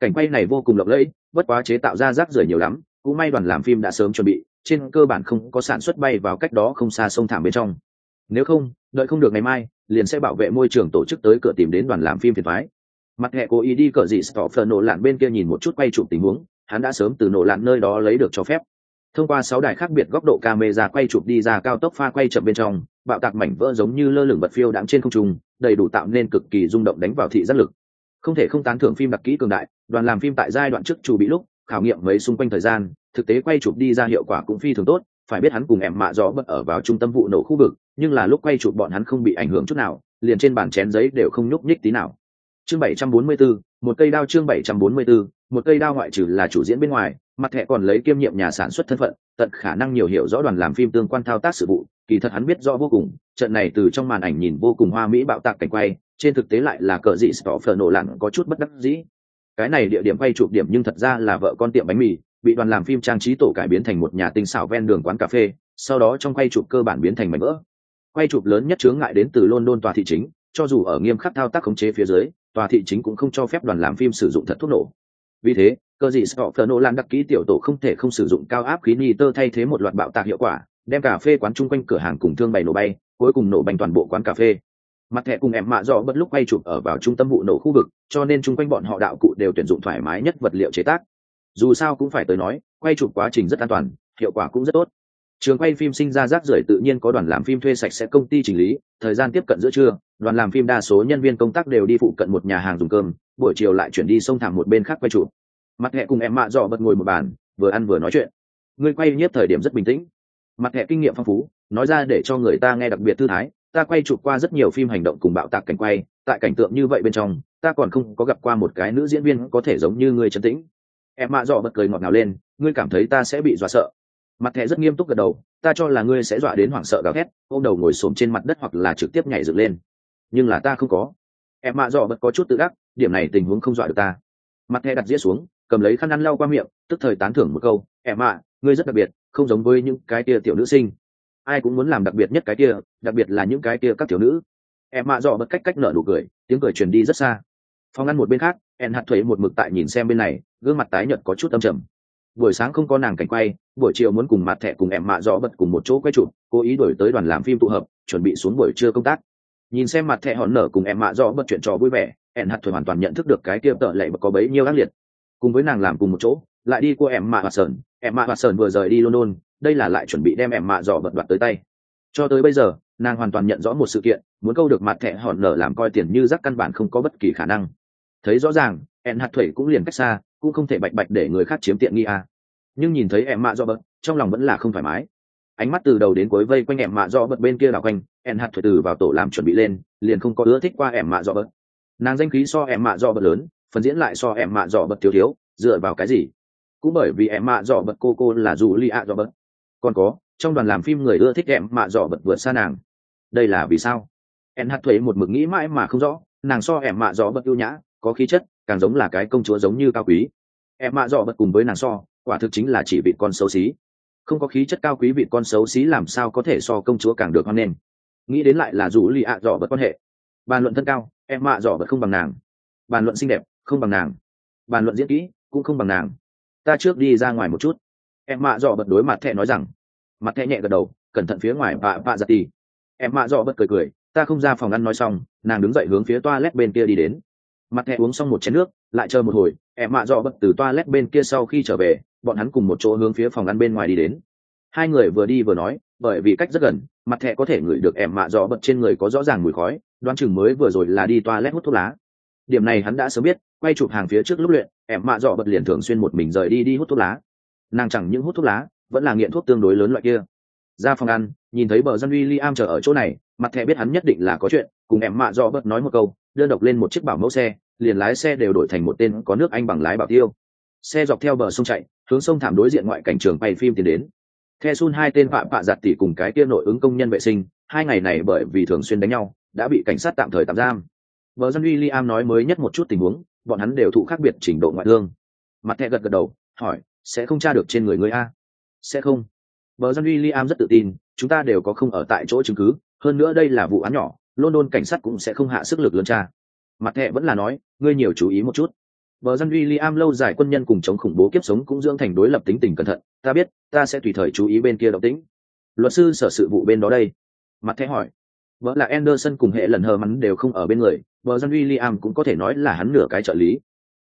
Cảnh quay này vô cùng lộng lẫy, bất quá chế tạo ra rác rưởi nhiều lắm, cũng may đoàn làm phim đã sớm chuẩn bị, trên cơ bản không có sản xuất bay vào cách đó không xa sông thảm bên trong. Nếu không, đợi không được ngày mai, liền sẽ bảo vệ môi trường tổ chức tới cửa tìm đến đoàn làm phim phiền thoái mặt nghệ cố ý đi cờ gì stopher nổ lạn bên kia nhìn một chút quay chụp tình huống, hắn đã sớm từ nổ lạn nơi đó lấy được cho phép. Thông qua sáu đài khác biệt góc độ camera quay chụp đi ra cao tốc pha quay chậm bên trong bạo tạc mảnh vỡ giống như lơ lửng bật phiêu đáng trên không trung đầy đủ tạo nên cực kỳ rung động đánh vào thị giác lực. Không thể không tán thưởng phim đặc kỹ cường đại đoàn làm phim tại giai đoạn trước chủ bị lúc khảo nghiệm mấy xung quanh thời gian thực tế quay chụp đi ra hiệu quả cũng phi thường tốt phải biết hắn cùng em mạ rõ bật ở vào trung tâm vụ nổ khu vực nhưng là lúc quay chụp bọn hắn không bị ảnh hưởng chút nào liền trên bàn chén giấy đều không nhúc nhích tí nào. Chương 744, một cây đao chương 744, một cây đao ngoại trừ là chủ diễn bên ngoài mặt thẻ còn lấy kiêm nhiệm nhà sản xuất thân phận, tận khả năng nhiều hiểu rõ đoàn làm phim tương quan thao tác sự vụ, kỳ thật hắn biết rõ vô cùng, trận này từ trong màn ảnh nhìn vô cùng hoa mỹ bạo tạc cảnh quay, trên thực tế lại là cờ dị stoffer nổ lặn có chút bất đắc dĩ. Cái này địa điểm quay chụp điểm nhưng thật ra là vợ con tiệm bánh mì, bị đoàn làm phim trang trí tổ cải biến thành một nhà tinh xảo ven đường quán cà phê, sau đó trong quay chụp cơ bản biến thành mảnh vỡ. Quay chụp lớn nhất chướng ngại đến từ london tòa thị chính, cho dù ở nghiêm khắc thao tác khống chế phía dưới, tòa thị chính cũng không cho phép đoàn làm phim sử dụng thật thuốc nổ. Vì thế cơ dị scott nổ lan đặc ký tiểu tổ không thể không sử dụng cao áp khí nitơ thay thế một loạt bạo tạc hiệu quả, đem cà phê quán chung quanh cửa hàng cùng thương bày nổ bay, cuối cùng nổ bành toàn bộ quán cà phê. Mặt thẻ cùng em mạ dọ bất lúc quay chụp ở vào trung tâm vụ nổ khu vực, cho nên chung quanh bọn họ đạo cụ đều tuyển dụng thoải mái nhất vật liệu chế tác. Dù sao cũng phải tới nói, quay chụp quá trình rất an toàn, hiệu quả cũng rất tốt. Trường quay phim sinh ra rác rưởi tự nhiên có đoàn làm phim thuê sạch sẽ công ty chỉnh lý, thời gian tiếp cận giữa trưa, đoàn làm phim đa số nhân viên công tác đều đi phụ cận một nhà hàng dùng cơm, buổi chiều lại chuyển đi sông thẳng một bên khác quay chụp mặt hẹ cùng em mạ dọ bật ngồi một bàn, vừa ăn vừa nói chuyện. Ngươi quay nhiếp thời điểm rất bình tĩnh. Mặt hẹ kinh nghiệm phong phú, nói ra để cho người ta nghe đặc biệt thư thái. Ta quay chụp qua rất nhiều phim hành động cùng bạo tạc cảnh quay, tại cảnh tượng như vậy bên trong, ta còn không có gặp qua một cái nữ diễn viên có thể giống như ngươi trấn tĩnh. Em mạ dọ bật cười ngọt ngào lên, ngươi cảm thấy ta sẽ bị dọa sợ. Mặt hẹ rất nghiêm túc gật đầu, ta cho là ngươi sẽ dọa đến hoảng sợ gào thét, ôm đầu ngồi xổm trên mặt đất hoặc là trực tiếp nhảy dựng lên. Nhưng là ta không có. Em mạ dọ bật có chút tự đắc, điểm này tình huống không dọa được ta. Mặt hẹ đặt dĩa xuống cầm lấy khăn ăn lau qua miệng tức thời tán thưởng một câu em ạ, ngươi rất đặc biệt không giống với những cái tia tiểu nữ sinh. Ai cũng muốn làm đặc biệt nhất cái tia đặc biệt là những cái tia các tiểu nữ. Em mạ dọ bật cách cách nở nụ cười tiếng cười truyền đi rất xa. Phòng ăn một bên khác en hạt thuế một mực tại nhìn xem bên này gương mặt tái nhợt có chút âm trầm. Buổi sáng không có nàng cảnh quay buổi chiều muốn cùng mặt thẻ cùng em mạ rõ bật cùng một chỗ quay chụp cố ý đổi tới đoàn làm phim tụ hợp chuẩn bị xuống buổi trưa công tác. Nhìn xem mặt thẻ hòn nở cùng em mạ rõ bật chuyện trò vui vẻ ẹn hạt thuế hoàn toàn nhận thức được cái kia tợ lệ có bấy nhiêu ác liệt cùng với nàng làm cùng một chỗ, lại đi qua em mạ và sơn em mạ và sơn vừa rời đi london, đây là lại chuẩn bị đem em mạ dò bật đoạt tới tay. Cho tới bây giờ, nàng hoàn toàn nhận rõ một sự kiện, muốn câu được mặt thẻ hòn nở làm coi tiền như rắc căn bản không có bất kỳ khả năng. Thấy rõ ràng em hạt thủy cũng liền cách xa, cũng không thể bạch bạch để người khác chiếm tiện nghi à. nhưng nhìn thấy em mạ do bật, trong lòng vẫn là không thoải mái. Ánh mắt từ đầu đến cuối vây quanh em mạ do bật bên kia đảo quanh em hạt thủy từ vào tổ làm chuẩn bị lên, liền không có ưa thích qua em mạ do bật. Nàng danh khí so em mạ do bật lớn phần diễn lại so em mạ dò bật thiếu thiếu, dựa vào cái gì? Cũng bởi vì em mạ dò bật cô cô là dù li ạ dò bật. Còn có, trong đoàn làm phim người ưa thích em mạ dò bật vượt xa nàng. Đây là vì sao? Em hát thuế một mực nghĩ mãi mà không rõ, nàng so em mạ dò bật ưu nhã, có khí chất, càng giống là cái công chúa giống như cao quý. Em mạ dò bật cùng với nàng so, quả thực chính là chỉ vị con xấu xí. Không có khí chất cao quý vị con xấu xí làm sao có thể so công chúa càng được hoan nghênh? Nghĩ đến lại là dù li ạ dò bật quan hệ. Bàn luận thân cao em mạ dò bật không bằng nàng. Bàn luận xinh đẹp không bằng nàng. Bàn luận diễn kỹ cũng không bằng nàng. Ta trước đi ra ngoài một chút. Em mạ dọ bật đối mặt thẹ nói rằng. Mặt thẹ nhẹ gật đầu, cẩn thận phía ngoài vạ vạ giặt tì. Em mạ dọ bật cười cười, ta không ra phòng ăn nói xong, nàng đứng dậy hướng phía toa lét bên kia đi đến. Mặt thẹ uống xong một chén nước, lại chờ một hồi, em mạ dọ bật từ toa lét bên kia sau khi trở về, bọn hắn cùng một chỗ hướng phía phòng ăn bên ngoài đi đến. Hai người vừa đi vừa nói, bởi vì cách rất gần, mặt thẹ có thể ngửi được em mạ dọ bật trên người có rõ ràng mùi khói, đoán chừng mới vừa rồi là đi toa lét hút thuốc lá điểm này hắn đã sớm biết, quay chụp hàng phía trước lúc luyện em mạ dọ bật liền thường xuyên một mình rời đi đi hút thuốc lá. Nàng chẳng những hút thuốc lá, vẫn là nghiện thuốc tương đối lớn loại kia. Ra phòng ăn, nhìn thấy bờ dân uy li am chờ ở chỗ này, mặt thẻ biết hắn nhất định là có chuyện, cùng em mạ dọ bật nói một câu đơn độc lên một chiếc bảo mẫu xe, liền lái xe đều đổi thành một tên có nước anh bằng lái bảo tiêu. Xe dọc theo bờ sông chạy, hướng sông thảm đối diện ngoại cảnh trường bay phim tiến đến. The sun hai tên phạm bạ giặt tỉ cùng cái kia nội ứng công nhân vệ sinh, hai ngày này bởi vì thường xuyên đánh nhau, đã bị cảnh sát tạm thời tạm giam. Vợ dân William nói mới nhất một chút tình huống, bọn hắn đều thụ khác biệt trình độ ngoại thương. Mặt thẻ gật gật đầu, hỏi, sẽ không tra được trên người ngươi a? Sẽ không. Vợ dân William rất tự tin, chúng ta đều có không ở tại chỗ chứng cứ, hơn nữa đây là vụ án nhỏ, London cảnh sát cũng sẽ không hạ sức lực lớn tra. Mặt thẻ vẫn là nói, ngươi nhiều chú ý một chút. Bờ dân William lâu dài quân nhân cùng chống khủng bố kiếp sống cũng dưỡng thành đối lập tính tình cẩn thận, ta biết, ta sẽ tùy thời chú ý bên kia động tĩnh. Luật sư sở sự vụ bên đó đây. Mặt thẻ hỏi, vợ là Anderson cùng hệ lần hờ mắn đều không ở bên người, vợ dân William cũng có thể nói là hắn nửa cái trợ lý.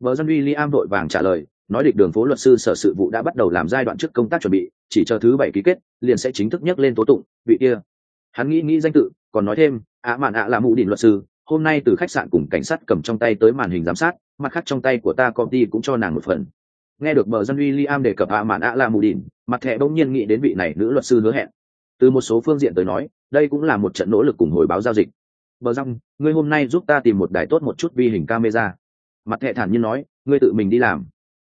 Vợ dân William đội vàng trả lời, nói địch đường phố luật sư sở sự vụ đã bắt đầu làm giai đoạn trước công tác chuẩn bị, chỉ chờ thứ bảy ký kết, liền sẽ chính thức nhắc lên tố tụng, vị kia. Hắn nghĩ nghĩ danh tự, còn nói thêm, ạ mạn ạ là mụ đỉnh luật sư, hôm nay từ khách sạn cùng cảnh sát cầm trong tay tới màn hình giám sát, mặt khác trong tay của ta công ty cũng cho nàng một phần. Nghe được bờ dân William đề cập ạ mạn ạ là mụ đỉnh, mặt thẻ đông nhiên nghĩ đến vị này nữ luật sư hứa hẹn. Từ một số phương diện tới nói, đây cũng là một trận nỗ lực cùng hồi báo giao dịch. Bờ răng ngươi hôm nay giúp ta tìm một đài tốt một chút vi hình camera. Mặt thẹ thản nhiên nói ngươi tự mình đi làm.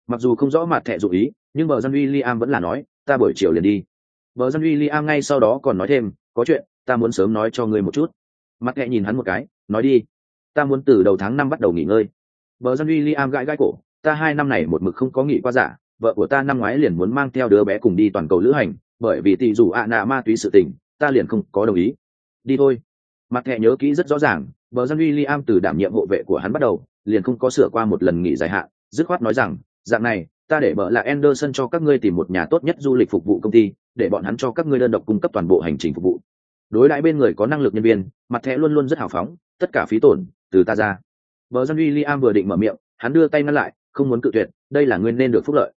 Mặc dù không rõ mặt thẹ dụ ý nhưng bờ dân William vẫn là nói ta buổi chiều liền đi. Bờ dân William ngay sau đó còn nói thêm có chuyện ta muốn sớm nói cho ngươi một chút. Mặt thẹ nhìn hắn một cái nói đi. Ta muốn từ đầu tháng năm bắt đầu nghỉ ngơi. Bờ dân William gãi gãi cổ ta hai năm này một mực không có nghỉ qua giả vợ của ta năm ngoái liền muốn mang theo đứa bé cùng đi toàn cầu lữ hành bởi vì tỷ dù ạ nạ ma túy sự tình, ta liền không có đồng ý. Đi thôi. Mặt thẻ nhớ kỹ rất rõ ràng, bờ dân uy liam từ đảm nhiệm hộ vệ của hắn bắt đầu, liền không có sửa qua một lần nghỉ dài hạn, dứt khoát nói rằng, dạng này, ta để bờ là anderson cho các ngươi tìm một nhà tốt nhất du lịch phục vụ công ty, để bọn hắn cho các ngươi đơn độc cung cấp toàn bộ hành trình phục vụ. Đối đãi bên người có năng lực nhân viên, mặt thẻ luôn luôn rất hào phóng, tất cả phí tổn, từ ta ra. Bờ dân uy liam vừa định mở miệng, hắn đưa tay ngăn lại, không muốn cự tuyệt, đây là nguyên nên được phúc lợi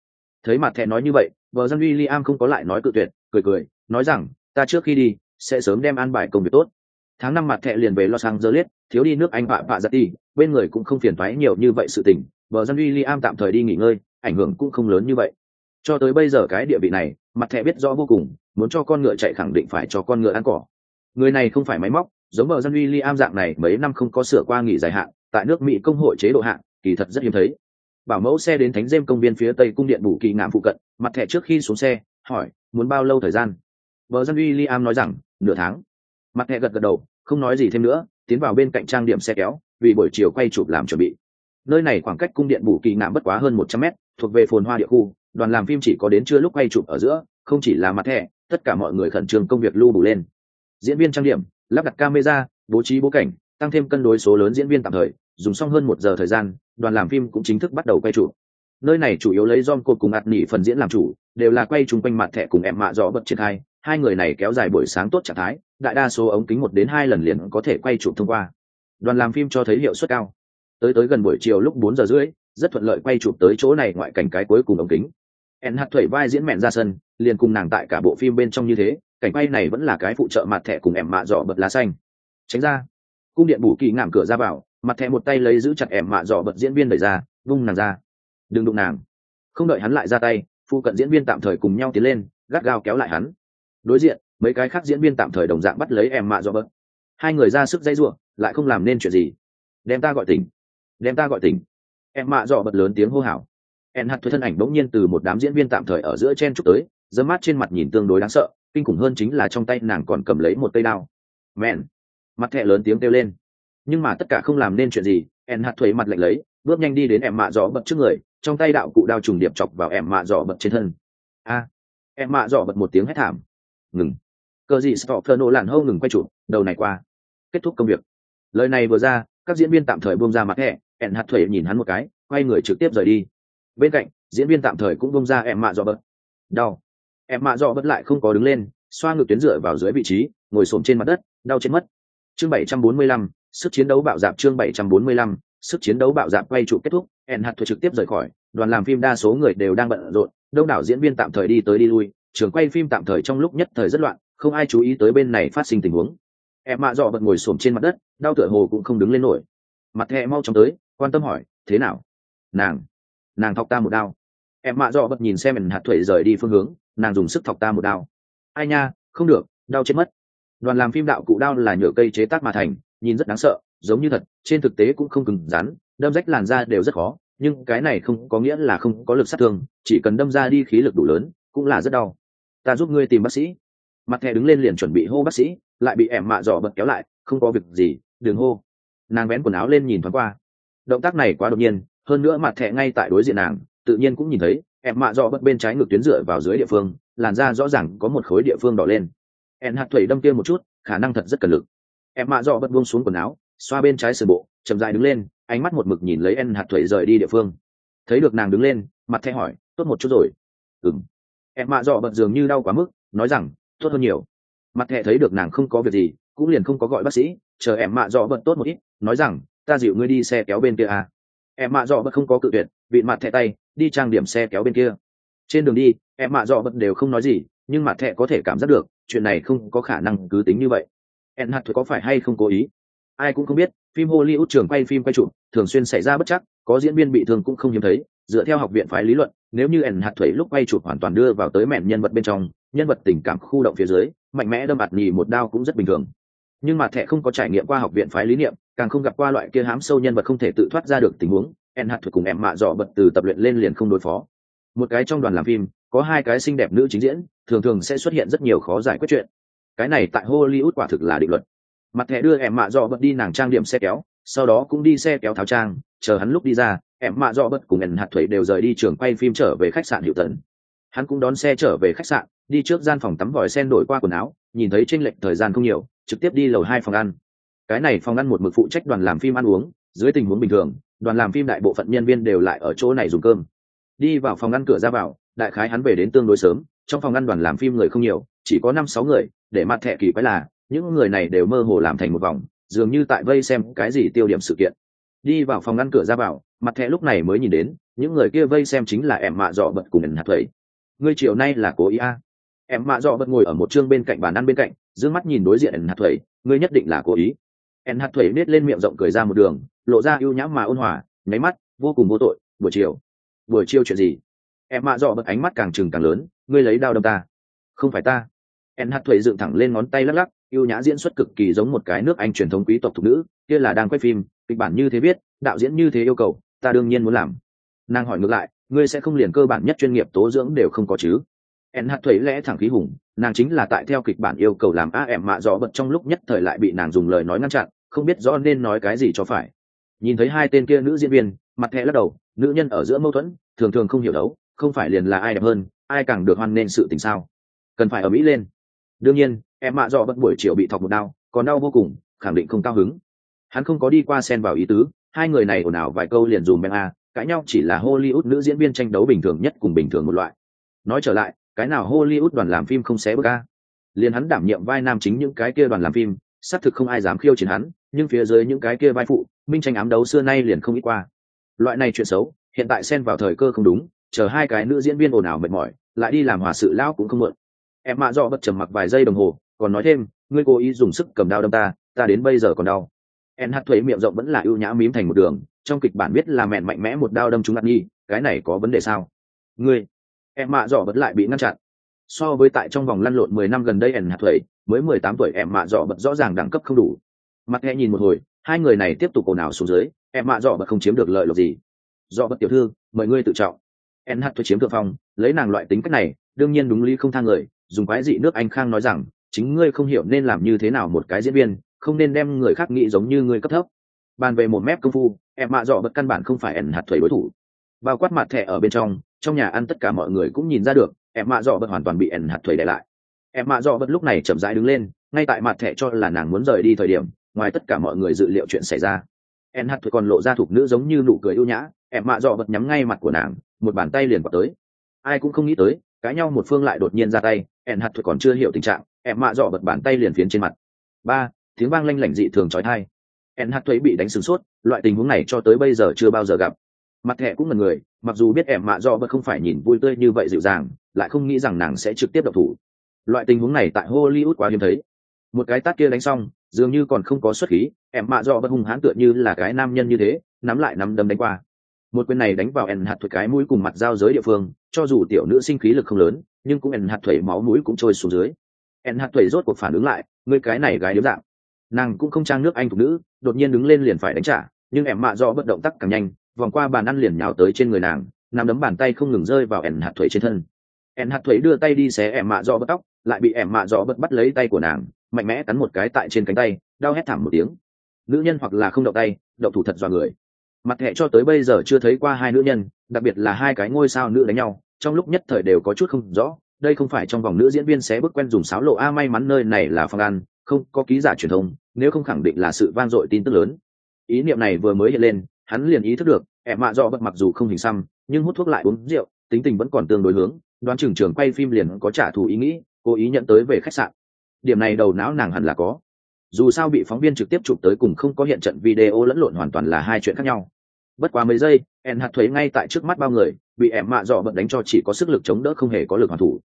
thấy mặt thẹn nói như vậy, vợ dân uy liam không có lại nói cự tuyệt, cười cười, nói rằng, ta trước khi đi, sẽ sớm đem an bài công việc tốt. Tháng năm mặt thẹ liền về los angeles, thiếu đi nước anh họa vạ giặt đi, bên người cũng không phiền thoái nhiều như vậy sự tình, vợ dân uy liam tạm thời đi nghỉ ngơi, ảnh hưởng cũng không lớn như vậy. Cho tới bây giờ cái địa vị này, mặt thẹ biết rõ vô cùng, muốn cho con ngựa chạy khẳng định phải cho con ngựa ăn cỏ. Người này không phải máy móc, giống vợ dân uy liam dạng này mấy năm không có sửa qua nghỉ dài hạn, tại nước mỹ công hội chế độ hạn kỳ thật rất hiếm thấy bảo mẫu xe đến thánh dêm công viên phía tây cung điện bù kỳ ngạm phụ cận, mặt thẻ trước khi xuống xe, hỏi, muốn bao lâu thời gian? Vợ dân uy liam nói rằng, nửa tháng. Mặt thẻ gật gật đầu, không nói gì thêm nữa, tiến vào bên cạnh trang điểm xe kéo, vì buổi chiều quay chụp làm chuẩn bị. Nơi này khoảng cách cung điện bù kỳ ngạm bất quá hơn một trăm mét, thuộc về phồn hoa địa khu, đoàn làm phim chỉ có đến trưa lúc quay chụp ở giữa, không chỉ là mặt thẻ, tất cả mọi người khẩn trương công việc lưu bù lên. Diễn viên trang điểm, lắp đặt camera, bố trí bố cảnh, tăng thêm cân đối số lớn diễn viên tạm thời, dùng xong hơn một giờ thời gian đoàn làm phim cũng chính thức bắt đầu quay chủ. nơi này chủ yếu lấy John cột cùng ạt nỉ phần diễn làm chủ, đều là quay chung quanh mặt thẻ cùng em mạ rõ bật triển khai, hai người này kéo dài buổi sáng tốt trạng thái, đại đa số ống kính một đến hai lần liền có thể quay chụp thông qua. Đoàn làm phim cho thấy hiệu suất cao. Tới tới gần buổi chiều lúc bốn giờ rưỡi, rất thuận lợi quay chụp tới chỗ này ngoại cảnh cái cuối cùng ống kính. En hạt thủy vai diễn mẹn ra sân, liền cùng nàng tại cả bộ phim bên trong như thế, cảnh quay này vẫn là cái phụ trợ mặt thẻ cùng em mạ dọ bật lá xanh. Tránh ra. Cung điện bù kỳ ngảm cửa ra vào mặt thẹ một tay lấy giữ chặt em mạ dọ bật diễn viên đẩy ra, vung nàng ra. Đừng đụng nàng. Không đợi hắn lại ra tay phụ cận diễn viên tạm thời cùng nhau tiến lên, gắt gao kéo lại hắn. Đối diện, mấy cái khác diễn viên tạm thời đồng dạng bắt lấy em mạ dọ bật. Hai người ra sức dây ruộng lại không làm nên chuyện gì. Đem ta gọi tỉnh. Đem ta gọi tỉnh. Em mạ dọ bật lớn tiếng hô hào. Em hạt thuế thân ảnh bỗng nhiên từ một đám diễn viên tạm thời ở giữa chen trúc tới dấm mát trên mặt nhìn tương đối đáng sợ, kinh khủng hơn chính là trong tay nàng còn cầm lấy một cây đao. Mẹn mặt thẹ lớn tiếng kêu lên nhưng mà tất cả không làm nên chuyện gì, en hạt thuế mặt lạnh lấy, bước nhanh đi đến em mạ dọ bật trước người, trong tay đạo cụ đao trùng điệp chọc vào em mạ dọ bật trên thân. A! Em mạ dọ bật một tiếng hét thảm. Ngừng. Cờ gì stop nổ làn hâu ngừng quay chụp, đầu này qua. Kết thúc công việc. Lời này vừa ra, các diễn viên tạm thời buông ra mặt hẹ ẹn hạt thuế nhìn hắn một cái, quay người trực tiếp rời đi. Bên cạnh, diễn viên tạm thời cũng bông ra em mạ dọ bật. Đau. Em mạ dọ bật lại không có đứng lên, xoa ngực tuyến dựa vào dưới vị trí, ngồi xổm trên mặt đất, đau chết mất. Chương bảy trăm bốn mươi lăm sức chiến đấu bạo dạp chương bảy trăm bốn mươi lăm, sức chiến đấu bạo dạp quay trụ kết thúc, En hạt thuế trực tiếp rời khỏi, đoàn làm phim đa số người đều đang bận rộn, đông đảo diễn viên tạm thời đi tới đi lui, trường quay phim tạm thời trong lúc nhất thời rất loạn, không ai chú ý tới bên này phát sinh tình huống. Em mạ dọ bật ngồi xổm trên mặt đất, đau tựa hồ cũng không đứng lên nổi. Mặt thẻ mau chóng tới, quan tâm hỏi, thế nào? Nàng nàng thọc ta một đao. Em mạ dọ bật nhìn xem En hạt thuẩy rời đi phương hướng, nàng dùng sức thọc ta một đao. Ai nha, không được, đau chết mất. Đoàn làm phim đạo cụ đao là nhựa cây chế tác mà thành nhìn rất đáng sợ, giống như thật, trên thực tế cũng không cứng rắn, đâm rách làn da đều rất khó, nhưng cái này không có nghĩa là không có lực sát thương, chỉ cần đâm ra đi khí lực đủ lớn, cũng là rất đau. Ta giúp ngươi tìm bác sĩ. Mặt thẻ đứng lên liền chuẩn bị hô bác sĩ, lại bị ẻm mạ dọ bật kéo lại, không có việc gì, đừng hô. Nàng vén quần áo lên nhìn thoáng qua. Động tác này quá đột nhiên, hơn nữa mặt thẻ ngay tại đối diện nàng, tự nhiên cũng nhìn thấy, ẻm mạ dọ bật bên trái ngược tuyến dựa vào dưới địa phương, làn da rõ ràng có một khối địa phương đỏ lên. Ẻn hạt thủy đâm kia một chút, khả năng thật rất cần lực em mạ dọ bật buông xuống quần áo, xoa bên trái sườn bộ, chậm dài đứng lên, ánh mắt một mực nhìn lấy en hạt thủy rời đi địa phương. Thấy được nàng đứng lên, mặt thẹ hỏi, tốt một chút rồi. Ừng em mạ dọ bật dường như đau quá mức, nói rằng, tốt hơn nhiều. Mặt thẹ thấy được nàng không có việc gì, cũng liền không có gọi bác sĩ, chờ em mạ dọ bật tốt một ít, nói rằng, ta dịu ngươi đi xe kéo bên kia à. em mạ dọ bật không có cự tuyệt, bị mặt thẹ tay, đi trang điểm xe kéo bên kia. Trên đường đi, em mạ dọ bật đều không nói gì, nhưng mặt thẹ có thể cảm giác được, chuyện này không có khả năng cứ tính như vậy en hạt có phải hay không cố ý? Ai cũng không biết, phim hollywood trường quay phim quay trụ thường xuyên xảy ra bất chắc, có diễn viên bị thương cũng không hiếm thấy, dựa theo học viện phái lý luận, nếu như ẩn hạt thuẩy lúc quay chụp hoàn toàn đưa vào tới mẹn nhân vật bên trong, nhân vật tình cảm khu động phía dưới, mạnh mẽ đâm mặt nhì một đao cũng rất bình thường. Nhưng mà thẻ không có trải nghiệm qua học viện phái lý niệm, càng không gặp qua loại kia hám sâu nhân vật không thể tự thoát ra được tình huống ẩn hạt thuật cùng em mạ dọ bật từ tập luyện lên liền không đối phó. Một cái trong đoàn làm phim, có hai cái xinh đẹp nữ chính diễn, thường thường sẽ xuất hiện rất nhiều khó giải quyết chuyện cái này tại hollywood quả thực là định luật. Mặt thẻ đưa em mạ dọ bật đi nàng trang điểm xe kéo, sau đó cũng đi xe kéo tháo trang, chờ hắn lúc đi ra, em mạ dọ bật cùng ẩn hạt thuế đều rời đi trường quay phim trở về khách sạn hiệu tần. Hắn cũng đón xe trở về khách sạn, đi trước gian phòng tắm vòi sen đổi qua quần áo, nhìn thấy tranh lệch thời gian không nhiều, trực tiếp đi lầu hai phòng ăn. Cái này phòng ăn một mực phụ trách đoàn làm phim ăn uống, dưới tình huống bình thường, đoàn làm phim đại bộ phận nhân viên đều lại ở chỗ này dùng cơm. Đi vào phòng ăn cửa ra vào, đại khái hắn về đến tương đối sớm, trong phòng ăn đoàn làm phim người không nhiều, chỉ có năm sáu người để mặt thẻ kỳ quái là, những người này đều mơ hồ làm thành một vòng, dường như tại vây xem cái gì tiêu điểm sự kiện. Đi vào phòng ngăn cửa ra vào, mặt thẻ lúc này mới nhìn đến, những người kia vây xem chính là em mạ dọ bật cùng ẩn hạt thầy. Ngươi chiều nay là cố ý a? À. em mạ dọ bật ngồi ở một chương bên cạnh bàn ăn bên cạnh d mắt nhìn đối diện ẩn hạt thầy, ngươi nhất định là cố ý. Ẩn hạt thầy nết lên miệng rộng cười ra một đường, lộ ra ưu nhãm mà ôn hòa, nháy mắt, vô cùng vô tội, buổi chiều. Buổi chiều chuyện gì? Em mạ dọ bật ánh mắt càng trừng càng lớn, ngươi lấy đao đâm ta. Không phải ta en hạt thuệ dựng thẳng lên ngón tay lắc lắc ưu nhã diễn xuất cực kỳ giống một cái nước anh truyền thống quý tộc thục nữ, kia là đang quay phim, kịch bản như thế biết đạo diễn như thế yêu cầu, ta đương nhiên muốn làm. Nàng hỏi ngược lại, ngươi sẽ không liền cơ bản nhất chuyên nghiệp tố dưỡng đều không có chứ? En hạt thuế lẽ thẳng khí hùng, nàng chính là tại theo kịch bản yêu cầu làm a em mạ rõ bật trong lúc nhất thời lại bị nàng dùng lời nói ngăn chặn, không biết rõ nên nói cái gì cho phải. Nhìn thấy hai tên kia nữ diễn viên, mặt thẹ lắc đầu, nữ nhân ở giữa mâu thuẫn, thường thường không hiểu đấu, không phải liền là ai đẹp hơn, ai càng được hoan nên sự tình sao? Cần phải ở mỹ lên đương nhiên, em mạ dọ bật buổi chiều bị thọc một đau, còn đau vô cùng, khẳng định không cao hứng. Hắn không có đi qua sen vào ý tứ, hai người này ồn ào vài câu liền dùm men a, cãi nhau chỉ là hollywood nữ diễn viên tranh đấu bình thường nhất cùng bình thường một loại. Nói trở lại, cái nào hollywood đoàn làm phim không xé bức a? Liền hắn đảm nhiệm vai nam chính những cái kia đoàn làm phim, xác thực không ai dám khiêu chiến hắn, nhưng phía dưới những cái kia vai phụ, minh tranh ám đấu xưa nay liền không ít qua. Loại này chuyện xấu, hiện tại xen vào thời cơ không đúng, chờ hai cái nữ diễn viên ồn ào mệt mỏi, lại đi làm hòa sự lão cũng không mượn em mạ dọ bật trầm mặc vài giây đồng hồ, còn nói thêm, ngươi cố ý dùng sức cầm đao đâm ta ta đến bây giờ còn đau. En hát thuế miệng rộng vẫn là ưu nhã mím thành một đường, trong kịch bản biết là mẹn mạnh mẽ một đao đâm chúng ngạc nhi, cái này có vấn đề sao? Ngươi. Em mạ dọ bật lại bị ngăn chặn. So với tại trong vòng lăn lộn mười năm gần đây en hạt thuế, mới mười tám tuổi em mạ dọ bật rõ ràng đẳng cấp không đủ. Mặt nghe nhìn một hồi, hai người này tiếp tục ồn ào xuống dưới, em mạ dọ bật không chiếm được lợi lộc gì. Dọ bật tiểu thư, mời ngươi tự trọng. En hạt thuế chiếm thượng phong, lấy nàng loại tính cách này, đương nhiên đúng lý không thang người dùng quái dị nước anh khang nói rằng, chính ngươi không hiểu nên làm như thế nào một cái diễn viên, không nên đem người khác nghĩ giống như ngươi cấp thấp. Bàn về một mép công phu, em mạ dọ bất căn bản không phải ẩn hạt thuẩy đối thủ. Bao quát mặt thẻ ở bên trong trong nhà ăn tất cả mọi người cũng nhìn ra được, em mạ dọ bất hoàn toàn bị ẩn hạt thuẩy để lại. Em mạ dọ bất lúc này chậm rãi đứng lên, ngay tại mặt thẻ cho là nàng muốn rời đi thời điểm, ngoài tất cả mọi người dự liệu chuyện xảy ra. Ẩn hạt thuẩy còn lộ ra thuộc nữ giống như nụ cười ưu nhã, em mạ dọ bất nhắm ngay mặt của nàng, một bàn tay liền vào tới. Ai cũng không nghĩ tới, cãi nhau một phương lại đột nhiên ra tay ẹn hạt Thuật còn chưa hiểu tình trạng em mạ dọ bật bàn tay liền phiến trên mặt. Ba, tiếng vang lanh lảnh dị thường trói thai. En Hạt thuế bị đánh sửng sốt, loại tình huống này cho tới bây giờ chưa bao giờ gặp. Mặt thẻ cũng là người, mặc dù biết em mạ dọ bật không phải nhìn vui tươi như vậy dịu dàng, lại không nghĩ rằng nàng sẽ trực tiếp độc thủ. Loại tình huống này tại hollywood quá hiếm thấy. Một cái tát kia đánh xong, dường như còn không có xuất khí em mạ dọ bật hung hãn tựa như là cái nam nhân như thế, nắm lại nắm đấm đánh qua. Một quyền này đánh vào ẩn hạt thuật cái mũi cùng mặt giao giới địa phương, cho dù tiểu nữ sinh khí lực không lớn nhưng cũng ẩn hạt thuẩy máu mũi cũng trôi xuống dưới. Ẩn hạt thuẩy rốt cuộc phản ứng lại, ngươi cái này gái điếu dạng. Nàng cũng không trang nước anh thục nữ, đột nhiên đứng lên liền phải đánh trả, nhưng em mạ do bất động tác càng nhanh, vòng qua bàn ăn liền nhào tới trên người nàng nằm đấm bàn tay không ngừng rơi vào ẻn hạt thủy trên thân. Ẻn hạt thủy đưa tay đi xé em mạ do bất tóc, lại bị em mạ do bất bắt lấy tay của nàng, mạnh mẽ cắn một cái tại trên cánh tay, đau hét thảm một tiếng. Nữ nhân hoặc là không động tay, động thủ thật dọa người. Mặt hệ cho tới bây giờ chưa thấy qua hai nữ nhân, đặc biệt là hai cái ngôi sao nữ đánh nhau trong lúc nhất thời đều có chút không rõ, đây không phải trong vòng nữ diễn viên sẽ bước quen dùng sáo lộ, a, may mắn nơi này là phòng ăn, không có ký giả truyền thông, nếu không khẳng định là sự vang dội tin tức lớn. Ý niệm này vừa mới hiện lên, hắn liền ý thức được ẹ mạ dọ bật mặc dù không hình xăm, nhưng hút thuốc lại uống rượu, tính tình vẫn còn tương đối hướng, đoán trường trường quay phim liền có trả thù ý nghĩ, cố ý nhận tới về khách sạn. Điểm này đầu não nàng hẳn là có. Dù sao bị phóng viên trực tiếp chụp tới cùng không có hiện trận video lẫn lộn hoàn toàn là hai chuyện khác nhau bất quá mấy giây ẹn hạt thuế ngay tại trước mắt bao người, bị ẻm mạ dọ bận đánh cho chỉ có sức lực chống đỡ không hề có lực hoàn thủ.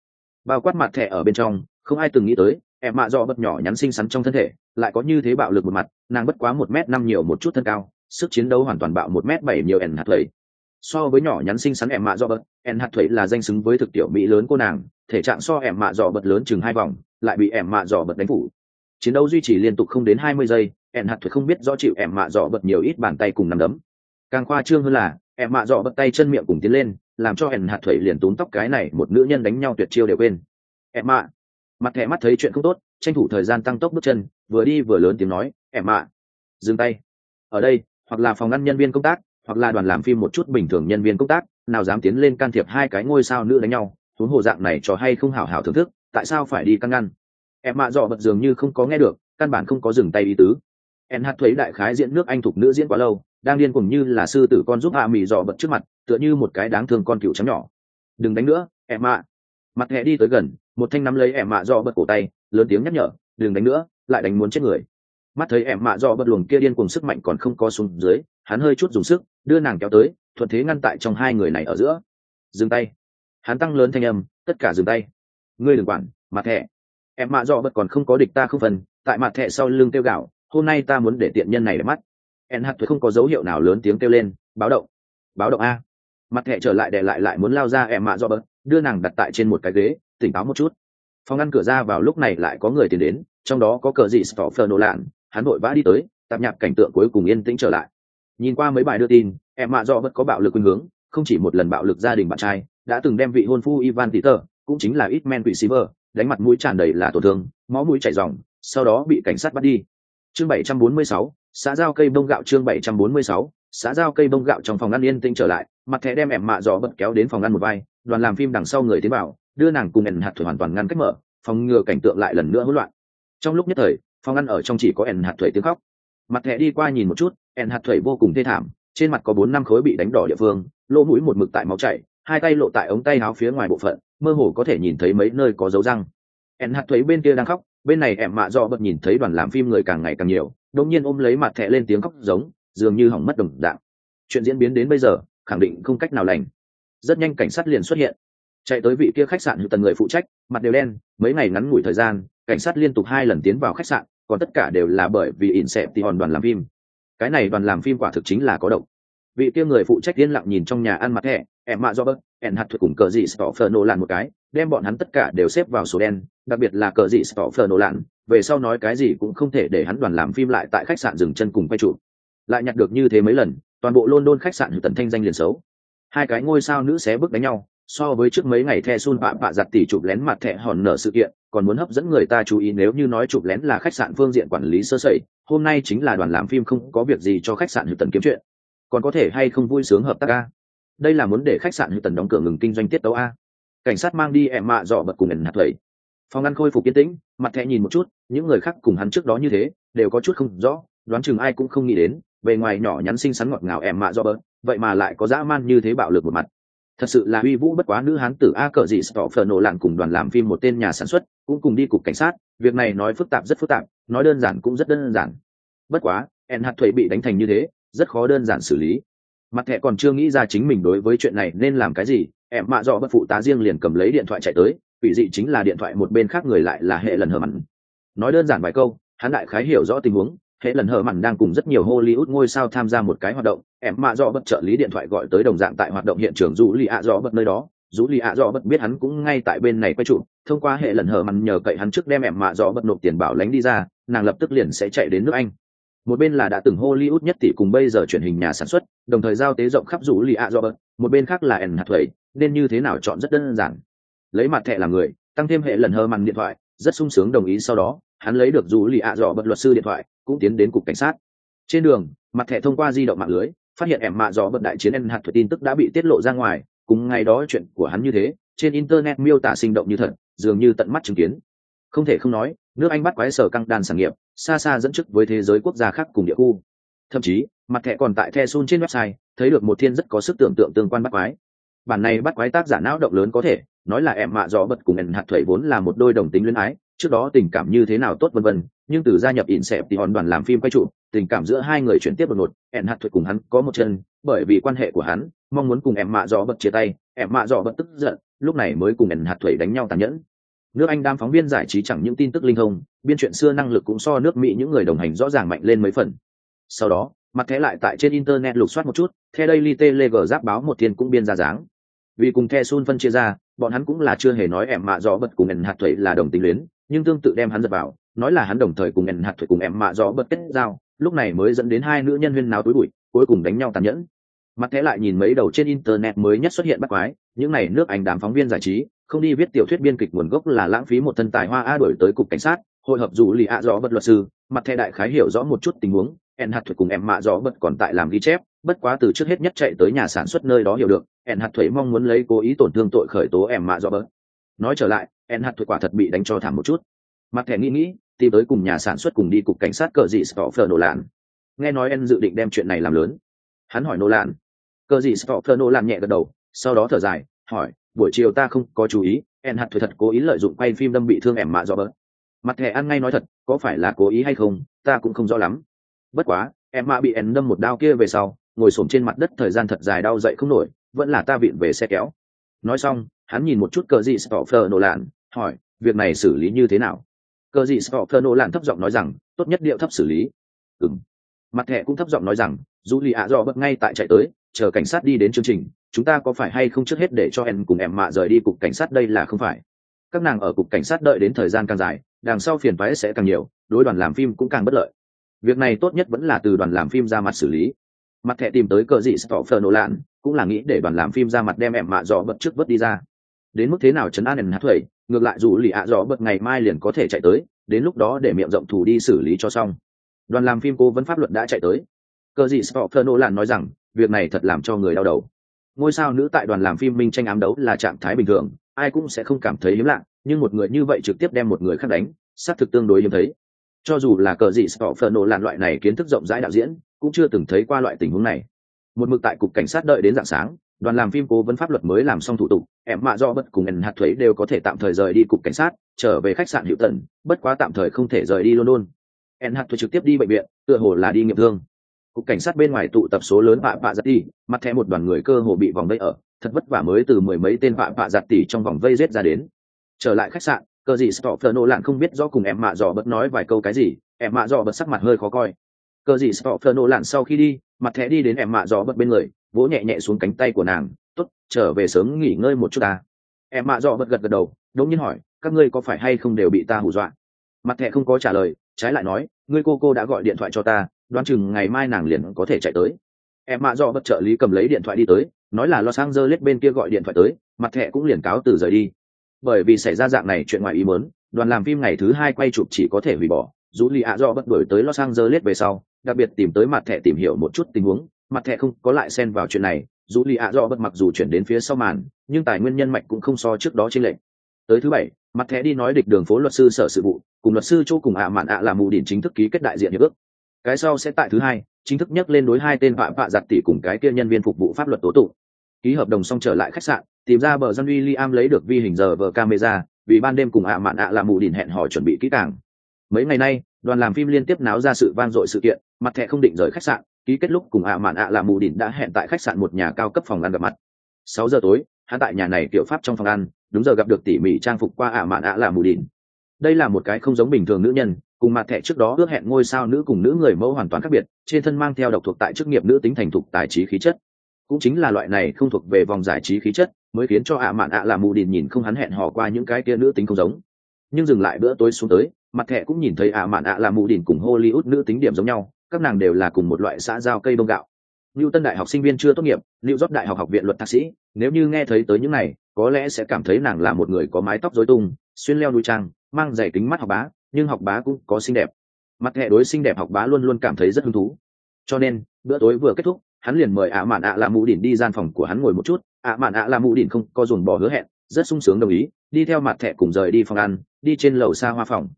Bao quát mặt thẻ ở bên trong, không ai từng nghĩ tới em mạ dọ bật nhỏ nhắn xinh xắn trong thân thể, lại có như thế bạo lực một mặt, nàng bất quá một m năm nhiều một chút thân cao, sức chiến đấu hoàn toàn bạo một m bảy nhiều ẻn hạt thuế. so với nhỏ nhắn xinh xắn em mạ dọ bật ẻn hạt thuế là danh xứng với thực tiểu mỹ lớn cô nàng, thể trạng so em mạ dọ bật lớn chừng hai vòng, lại bị em mạ dọ bật đánh phủ. Chiến đấu duy trì liên tục không đến hai mươi giây ẻn hạt thuế không biết do chịu em mạ dọ bật nhiều ít bàn tay cùng nằm đấm càng khoa trương hơn là em mạ dọ bật tay chân miệng cùng tiến lên làm cho hèn hạt thuẩy liền tốn tóc cái này một nữ nhân đánh nhau tuyệt chiêu đều quên. Em mạ mặt thẻ mắt thấy chuyện không tốt tranh thủ thời gian tăng tốc bước chân vừa đi vừa lớn tiếng nói em mạ, dừng tay. Ở đây hoặc là phòng ngăn nhân viên công tác hoặc là đoàn làm phim một chút bình thường nhân viên công tác nào dám tiến lên can thiệp hai cái ngôi sao nữ đánh nhau huống hồ dạng này cho hay không hảo hảo thưởng thức tại sao phải đi căn ngăn? Em mạ dọ bật dường như không có nghe được căn bản không có dừng tay ý tứ. Em hát thuế đại khái diễn nước anh thục nữ diễn quá lâu đang điên cùng như là sư tử con giúp hạ mì dọ bật trước mặt, tựa như một cái đáng thương con cựu trắng nhỏ. Đừng đánh nữa em mạ. Mặt hẹ đi tới gần, một thanh nắm lấy em mạ dọ bật cổ tay, lớn tiếng nhắc nhở, đừng đánh nữa, lại đánh muốn chết người. Mắt thấy em mạ dọ bật luồng kia điên cùng sức mạnh còn không co xuống dưới, hắn hơi chút dùng sức, đưa nàng kéo tới, thuận thế ngăn tại trong hai người này ở giữa. Dừng tay. Hắn tăng lớn thanh âm, tất cả dừng tay. Ngươi đừng quản, mặt thẻ em mạ dọ bật còn không có địch ta không phần, tại mặt thẻ sau lưng tiêu gạo hôm nay ta muốn để tiện nhân này để mắt en hạt thuế không có dấu hiệu nào lớn tiếng kêu lên báo động báo động a. Mặt thẻ trở lại để lại lại muốn lao ra em mạ dọ bớt, đưa nàng đặt tại trên một cái ghế tỉnh táo một chút. Phòng ngăn cửa ra vào lúc này lại có người tiến đến trong đó có cờ dị stoffer nổ lạn hắn vội vã đi tới tạp nhạc cảnh tượng cuối cùng yên tĩnh trở lại. Nhìn qua mấy bài đưa tin em mạ do bớt có bạo lực khuynh hướng không chỉ một lần bạo lực gia đình bạn trai đã từng đem vị hôn phu ivan Titor, cũng chính là ít men quỷ Silver, đánh mặt mũi tràn đầy là tổn thương máu mũi chảy ròng sau đó bị cảnh sát bắt đi. Chương 746, xã giao cây bông gạo chương 746, xã giao cây bông gạo trong phòng ăn yên tĩnh trở lại mặt thẻ đem em mạ dò bật kéo đến phòng ăn một vai đoàn làm phim đằng sau người tiến vào đưa nàng cùng ẩn hạt thủy hoàn toàn ngăn cách mở phòng ngừa cảnh tượng lại lần nữa hỗn loạn. Trong lúc nhất thời phòng ăn ở trong chỉ có ẩn hạt thủy tiếng khóc. Mặt thẻ đi qua nhìn một chút ẩn hạt thủy vô cùng thê thảm trên mặt có bốn năm khối bị đánh đỏ địa phương lỗ mũi một mực tại máu chảy hai tay lộ tại ống tay áo phía ngoài bộ phận mơ hồ có thể nhìn thấy mấy nơi có dấu răng. Ẹn hạt thuế bên kia đang khóc bên này em mạ do bật nhìn thấy đoàn làm phim người càng ngày càng nhiều, đột nhiên ôm lấy mặt thẹ lên tiếng khóc giống, dường như hỏng mất đồng dạng. Chuyện diễn biến đến bây giờ, khẳng định không cách nào lành. Rất nhanh cảnh sát liền xuất hiện. Chạy tới vị kia khách sạn hữu tần người phụ trách, mặt đều đen, mấy ngày ngắn ngủi thời gian, cảnh sát liên tục hai lần tiến vào khách sạn, còn tất cả đều là bởi vì ỉn xẹp thì hòn đoàn làm phim. Cái này đoàn làm phim quả thực chính là có độc. Vị kia người phụ trách yên lặng nhìn trong nhà ăn mặt thẻ em mạ do bớt em hạt thuật cùng cờ dị stoffer nổ làn một cái đem bọn hắn tất cả đều xếp vào số đen, đặc biệt là cờ dị stoffer nổ lạn, về sau nói cái gì cũng không thể để hắn đoàn làm phim lại tại khách sạn dừng chân cùng quay trụ. Lại nhặt được như thế mấy lần, toàn bộ london khách sạn hữu tần thanh danh liền xấu. Hai cái ngôi sao nữ xé bước đánh nhau, so với trước mấy ngày the sun bạ bạ giặt tỉ chụp lén mặt thẻ hòn nở sự kiện, còn muốn hấp dẫn người ta chú ý nếu như nói chụp lén là khách sạn phương diện quản lý sơ sẩy, hôm nay chính là đoàn làm phim không có việc gì cho khách sạn hữu tần kiếm chuyện. Còn có thể hay không vui sướng hợp tác a? Đây là muốn để khách sạn hữu tần đóng cửa ngừng kinh doanh tiết tấu a? Cảnh sát mang đi em mạ dọ bật cùng ẩn hạt thầy phòng ăn khôi phục yên tĩnh, mặt thẹ nhìn một chút, những người khác cùng hắn trước đó như thế, đều có chút không rõ, đoán chừng ai cũng không nghĩ đến, bề ngoài nhỏ nhắn xinh xắn ngọt ngào em mạ do bớt vậy mà lại có dã man như thế bạo lực một mặt. Thật sự là uy vũ bất quá nữ hán tử a cờ gì phờ nổ làng cùng đoàn làm phim một tên nhà sản xuất, cũng cùng đi cục cảnh sát, việc này nói phức tạp rất phức tạp, nói đơn giản cũng rất đơn giản. Bất quá en hạt thuệ bị đánh thành như thế, rất khó đơn giản xử lý. Mặt thẹ còn chưa nghĩ ra chính mình đối với chuyện này nên làm cái gì em mạ dọ bất phụ tá riêng liền cầm lấy điện thoại chạy tới vì dị chính là điện thoại một bên khác người lại là hệ lần hờ mặn. Nói đơn giản vài câu, hắn đại khái hiểu rõ tình huống, hệ lần hờ mặn đang cùng rất nhiều hollywood ngôi sao tham gia một cái hoạt động, em mạ dọ bất trợ lý điện thoại gọi tới đồng dạng tại hoạt động hiện trường dù lì ạ dọ bất nơi đó. Dù lì ạ dọ bất biết hắn cũng ngay tại bên này quay trụ, thông qua hệ lần hờ mặn nhờ cậy hắn trước đem em mạ dọ bất nộp tiền bảo lánh đi ra, nàng lập tức liền sẽ chạy đến nước anh một bên là đã từng hollywood nhất tỷ cùng bây giờ truyền hình nhà sản xuất, đồng thời giao tế rộng khắp rủ lì ạ do bớt một bên khác là ẩn hạt thuẩy nên như thế nào chọn rất đơn giản. Lấy mặt thẻ làm người, tăng thêm hệ lần hơ màn điện thoại, rất sung sướng đồng ý sau đó, hắn lấy được rủ lì ạ dọ bật luật sư điện thoại, cũng tiến đến cục cảnh sát. Trên đường, mặt thẻ thông qua di động mạng lưới, phát hiện ẻm mạ dọ bật đại chiến ẩn hạt thuẩy tin tức đã bị tiết lộ ra ngoài, cùng ngày đó chuyện của hắn như thế, trên internet miêu tả sinh động như thật, dường như tận mắt chứng kiến không thể không nói, nước anh bắt quái sở căng đan sản nghiệp, xa xa dẫn trước với thế giới quốc gia khác cùng địa khu. Thậm chí, mặt thẻ còn tại the sun trên website, thấy được một thiên rất có sức tưởng tượng tương quan bắt quái. Bản này bắt quái tác giả não động lớn có thể, nói là em mạ dò bật cùng ẩn hạt thuẩy vốn là một đôi đồng tính luyến ái, trước đó tình cảm như thế nào tốt vân vân, nhưng từ gia nhập ỉn xẹp thì hòn đoàn làm phim quay trụ, tình cảm giữa hai người chuyển tiếp đột ngột, ẩn hạt thủy cùng hắn có một chân, bởi vì quan hệ của hắn, mong muốn cùng em mạ dò bật chia tay, em mạ dò bật tức giận, lúc này mới cùng ẩn hạt thuẩy đánh nhau tàn nhẫn nước anh đam phóng viên giải trí chẳng những tin tức linh hồng biên chuyện xưa năng lực cũng so nước mỹ những người đồng hành rõ ràng mạnh lên mấy phần. Sau đó, mặt thẻ lại tại trên internet lục soát một chút theo đây li tê giáp báo một tiền cũng biên ra dáng. Vì cùng the sun phân chia ra, bọn hắn cũng là chưa hề nói em mạ rõ bật cùng ẩn hạt thuẩy là đồng tính luyến, nhưng tương tự đem hắn giật vào, nói là hắn đồng thời cùng ẩn hạt thuẩy cùng em mạ rõ bật kết giao, lúc này mới dẫn đến hai nữ nhân huyên náo túi bụi, cuối cùng đánh nhau tàn nhẫn. Mặt thẻ lại nhìn mấy đầu trên internet mới nhất xuất hiện bắt quái, những n à y nước anh đám phóng viên giải trí không đi viết tiểu thuyết biên kịch nguồn gốc là lãng phí một thân tài hoa a đổi tới cục cảnh sát, hội hợp dù lì ạ rõ bật luật sư, mặt thẻ đại khái hiểu rõ một chút tình huống en hạt thuế cùng em mạ rõ bật còn tại làm ghi chép, bất quá từ trước hết nhất chạy tới nhà sản xuất nơi đó hiểu được en hạt thuế mong muốn lấy cố ý tổn thương tội khởi tố em mạ rõ bật. Nói trở lại en hạt thuế quả thật bị đánh cho thảm một chút. Mặt thẻ nghĩ nghĩ, tìm tới cùng nhà sản xuất cùng đi cục cảnh sát cờ dị stoffer nổ lạn nghe nói en dự định đem chuyện này làm lớn. Hắn hỏi nô lạn cờ dị stoffer nổ lạn nhẹ gật đầu, sau đó thở dài, hỏi buổi chiều ta không có chú ý, en hạt thuế thật cố ý lợi dụng quay phim đâm bị thương em mạ rõ bật mặt thẻ ăn ngay nói thật, có phải là cố ý hay không, ta cũng không rõ lắm. Bất quá, em mạ bị En đâm một đao kia về sau, ngồi s trên mặt đất thời gian thật dài đau dậy không nổi, vẫn là ta vịn về xe kéo. Nói xong, hắn nhìn một chút cờ dị stoffer nổ lạn hỏi, việc này xử lý như thế nào? Cờ dị stoffer nổ lạn thấp giọng nói rằng, tốt nhất điệu thấp xử lý. Ừ mặt thẻ cũng thấp giọng nói rằng dù lì ạ do bật ngay tại chạy tới, chờ cảnh sát đi đến chương trình chúng ta có phải hay không trước hết để cho em cùng em mạ rời đi cục cảnh sát đây là không phải. Các nàng ở cục cảnh sát đợi đến thời gian càng dài, đằng sau phiền phái sẽ càng nhiều, đối đoàn làm phim cũng càng bất lợi. Việc này tốt nhất vẫn là từ đoàn làm phim ra mặt xử lý. Mặt thẻ tìm tới cờ dị stoffer nổ lạn cũng là nghĩ để đoàn làm phim ra mặt đem em mạ dò bật trước vớt đi ra. Đến mức thế nào chấn an em hát thuẩy, ngược lại dù lì ạ dò bật ngày mai liền có thể chạy tới, đến lúc đó để miệng rộng thủ đi xử lý cho xong. Đoàn làm phim cố vấn pháp luật đã chạy tới. Cờ dị stoffer nổ lạn nói rằng, việc này thật làm cho người đau đầu ngôi sao nữ tại đoàn làm phim minh tranh ám đấu là trạng thái bình thường, ai cũng sẽ không cảm thấy hiếm lạ, nhưng một người như vậy trực tiếp đem một người khác đánh, xác thực tương đối hiếm thấy. Cho dù là cờ dị stoffer nổ lạn loại này kiến thức rộng rãi đạo diễn, cũng chưa từng thấy qua loại tình huống này. Một mực tại cục cảnh sát đợi đến dạng sáng, đoàn làm phim cố vấn pháp luật mới làm xong thủ tục, em mạ do bất cùng ẩn hạt thuế đều có thể tạm thời rời đi cục cảnh sát, trở về khách sạn hiệu tần bất quá tạm thời không thể rời đi london. Ẩn hạt thuế trực tiếp đi bệnh viện, tựa hồ là đi nghiệm thương cục cảnh sát bên ngoài tụ tập số lớn vạ vạ giặt tỷ mặt thẻ một đoàn người cơ hồ bị vòng vây ở, thật vất vả mới từ mười mấy tên vạ vạ giặt tỷ trong vòng vây rết ra đến. Trở lại khách sạn, cờ gì stop nô lạn không biết do cùng em mạ dò bật nói vài câu cái gì, em mạ dò bật sắc mặt hơi khó coi. Cờ gì stop nô lạn sau khi đi, mặt thẻ đi đến em mạ dò bật bên người, vỗ nhẹ nhẹ xuống cánh tay của nàng, tốt, trở về sớm nghỉ ngơi một chút ta. Em mạ dò bật gật gật đầu, đống nhiên hỏi, các ngươi có phải hay không đều bị ta hù dọa? Mặt thẻ không có trả lời, trái lại nói, ngươi cô cô đã gọi điện thoại cho ta đoán chừng ngày mai nàng liền có thể chạy tới. Em mạ do bất trợ lý cầm lấy điện thoại đi tới, nói là los angeles bên kia gọi điện thoại tới, mặt thẻ cũng liền cáo từ rời đi. Bởi vì xảy ra dạng này chuyện ngoài ý muốn, đoàn làm phim ngày thứ hai quay chụp chỉ có thể hủy bỏ, dù lì ạ do bất đổi tới los angeles về sau, đặc biệt tìm tới mặt thẻ tìm hiểu một chút tình huống, mặt thẻ không có lại xen vào chuyện này, dù lì ạ do bất mặc dù chuyển đến phía sau màn, nhưng tài nguyên nhân mạch cũng không so trước đó trên lệnh tới thứ bảy, mặt thẻ đi nói địch đường phố luật sư sở sự vụ, cùng luật sư chỗ cùng ạ mạn ạ là mù điển chính thức ký kết đại diện hiệp ước cái sau sẽ tại thứ hai, chính thức nhắc lên đối hai tên vạ vạ giặt tỷ cùng cái kia nhân viên phục vụ pháp luật tố tụng. Ký hợp đồng xong trở lại khách sạn, tìm ra bờ dân William lấy được vi hình giờ vờ camera, vì ban đêm cùng ạ mạn ạ là mù đỉnh hẹn hò chuẩn bị kỹ càng. Mấy ngày nay, đoàn làm phim liên tiếp náo ra sự vang dội sự kiện, mặt thẻ không định rời khách sạn, ký kết lúc cùng ạ mạn ạ là mù đỉnh đã hẹn tại khách sạn một nhà cao cấp phòng ăn gặp mặt. Sáu giờ tối, hắn tại nhà này tiểu pháp trong phòng ăn, đúng giờ gặp được tỉ mỉ trang phục qua ạ mạn ạ là mù đỉnh đây là một cái không giống bình thường nữ nhân cùng mặt thẻ trước đó ước hẹn ngôi sao nữ cùng nữ người mẫu hoàn toàn khác biệt trên thân mang theo độc thuộc tại chức nghiệp nữ tính thành thục tài trí khí chất. Cũng chính là loại này không thuộc về vòng giải trí khí chất mới khiến cho ạ mạn ạ là mù điền nhìn không hắn hẹn hò qua những cái kia nữ tính không giống. Nhưng dừng lại bữa tối xuống tới mặt thẻ cũng nhìn thấy ạ mạn ạ là mù điền cùng hollywood nữ tính điểm giống nhau các nàng đều là cùng một loại xã giao cây bông gạo. Lưu Tân Đại học sinh viên chưa tốt nghiệp, Lưu Dốc Đại học học viện luật thạc sĩ, nếu như nghe thấy tới những này, có lẽ sẽ cảm thấy nàng là một người có mái tóc rối tung, xuyên leo đuôi trang, mang giày kính mắt học bá, nhưng học bá cũng có xinh đẹp. Mặt hệ đối xinh đẹp học bá luôn luôn cảm thấy rất hứng thú. Cho nên, bữa tối vừa kết thúc, hắn liền mời ạ mạn ạ là mũ đỉnh đi gian phòng của hắn ngồi một chút ạ mạn ạ là mũ đỉnh không có dồn bỏ hứa hẹn rất sung sướng đồng ý đi theo mặt thẻ cùng rời đi phòng ăn đi trên lầu xa hoa phòng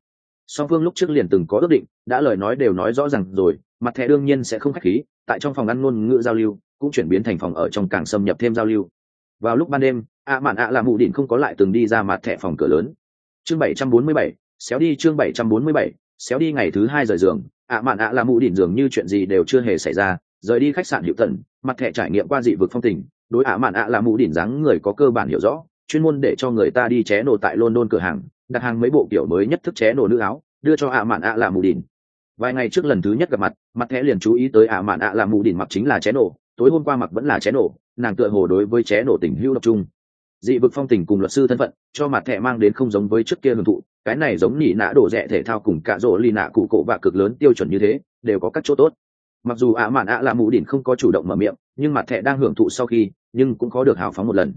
song phương lúc trước liền từng có ước định đã lời nói đều nói rõ ràng rồi mặt thẻ đương nhiên sẽ không khách khí tại trong phòng ăn ngôn ngữ giao lưu cũng chuyển biến thành phòng ở trong càng xâm nhập thêm giao lưu vào lúc ban đêm ạ mạn ạ là mũ đỉnh không có lại từng đi ra mặt thẻ phòng cửa lớn chương bảy trăm bốn mươi bảy xéo đi chương bảy trăm bốn mươi bảy, xéo đi ngày thứ hai rời giường. Ạ mạn ạ là mụ đỉnh giường như chuyện gì đều chưa hề xảy ra. Rời đi khách sạn hiệu tần, mặt thẻ trải nghiệm qua dị vực phong tình. Đối ạ, mạn ạ là mụ đỉnh dáng người có cơ bản hiểu rõ, chuyên môn để cho người ta đi ché nổ tại london cửa hàng, đặt hàng mấy bộ kiểu mới nhất thức ché nổ nữ áo, đưa cho ạ, mạn ạ là mụ đỉnh. Vài ngày trước lần thứ nhất gặp mặt mặt thẻ liền chú ý tới ạ, mạn ạ là mụ đỉnh mặc chính là ché nổ tối hôm qua mặc vẫn là ché nổ nàng tựa hồ đối với ché nổ tình hữu độc trung dị vực phong tình cùng luật sư thân phận, cho mặt thẻ mang đến không giống với trước kia hưởng thụ cái này giống nhị nã đổ rẻ thể thao cùng cả rỗ ly nạ cụ cổ và cực lớn tiêu chuẩn như thế, đều có các chỗ tốt. Mặc dù ạ mạn ạ là mù đỉnh không có chủ động mở miệng, nhưng mặt thẻ đang hưởng thụ sau khi, nhưng cũng có được hào phóng một lần.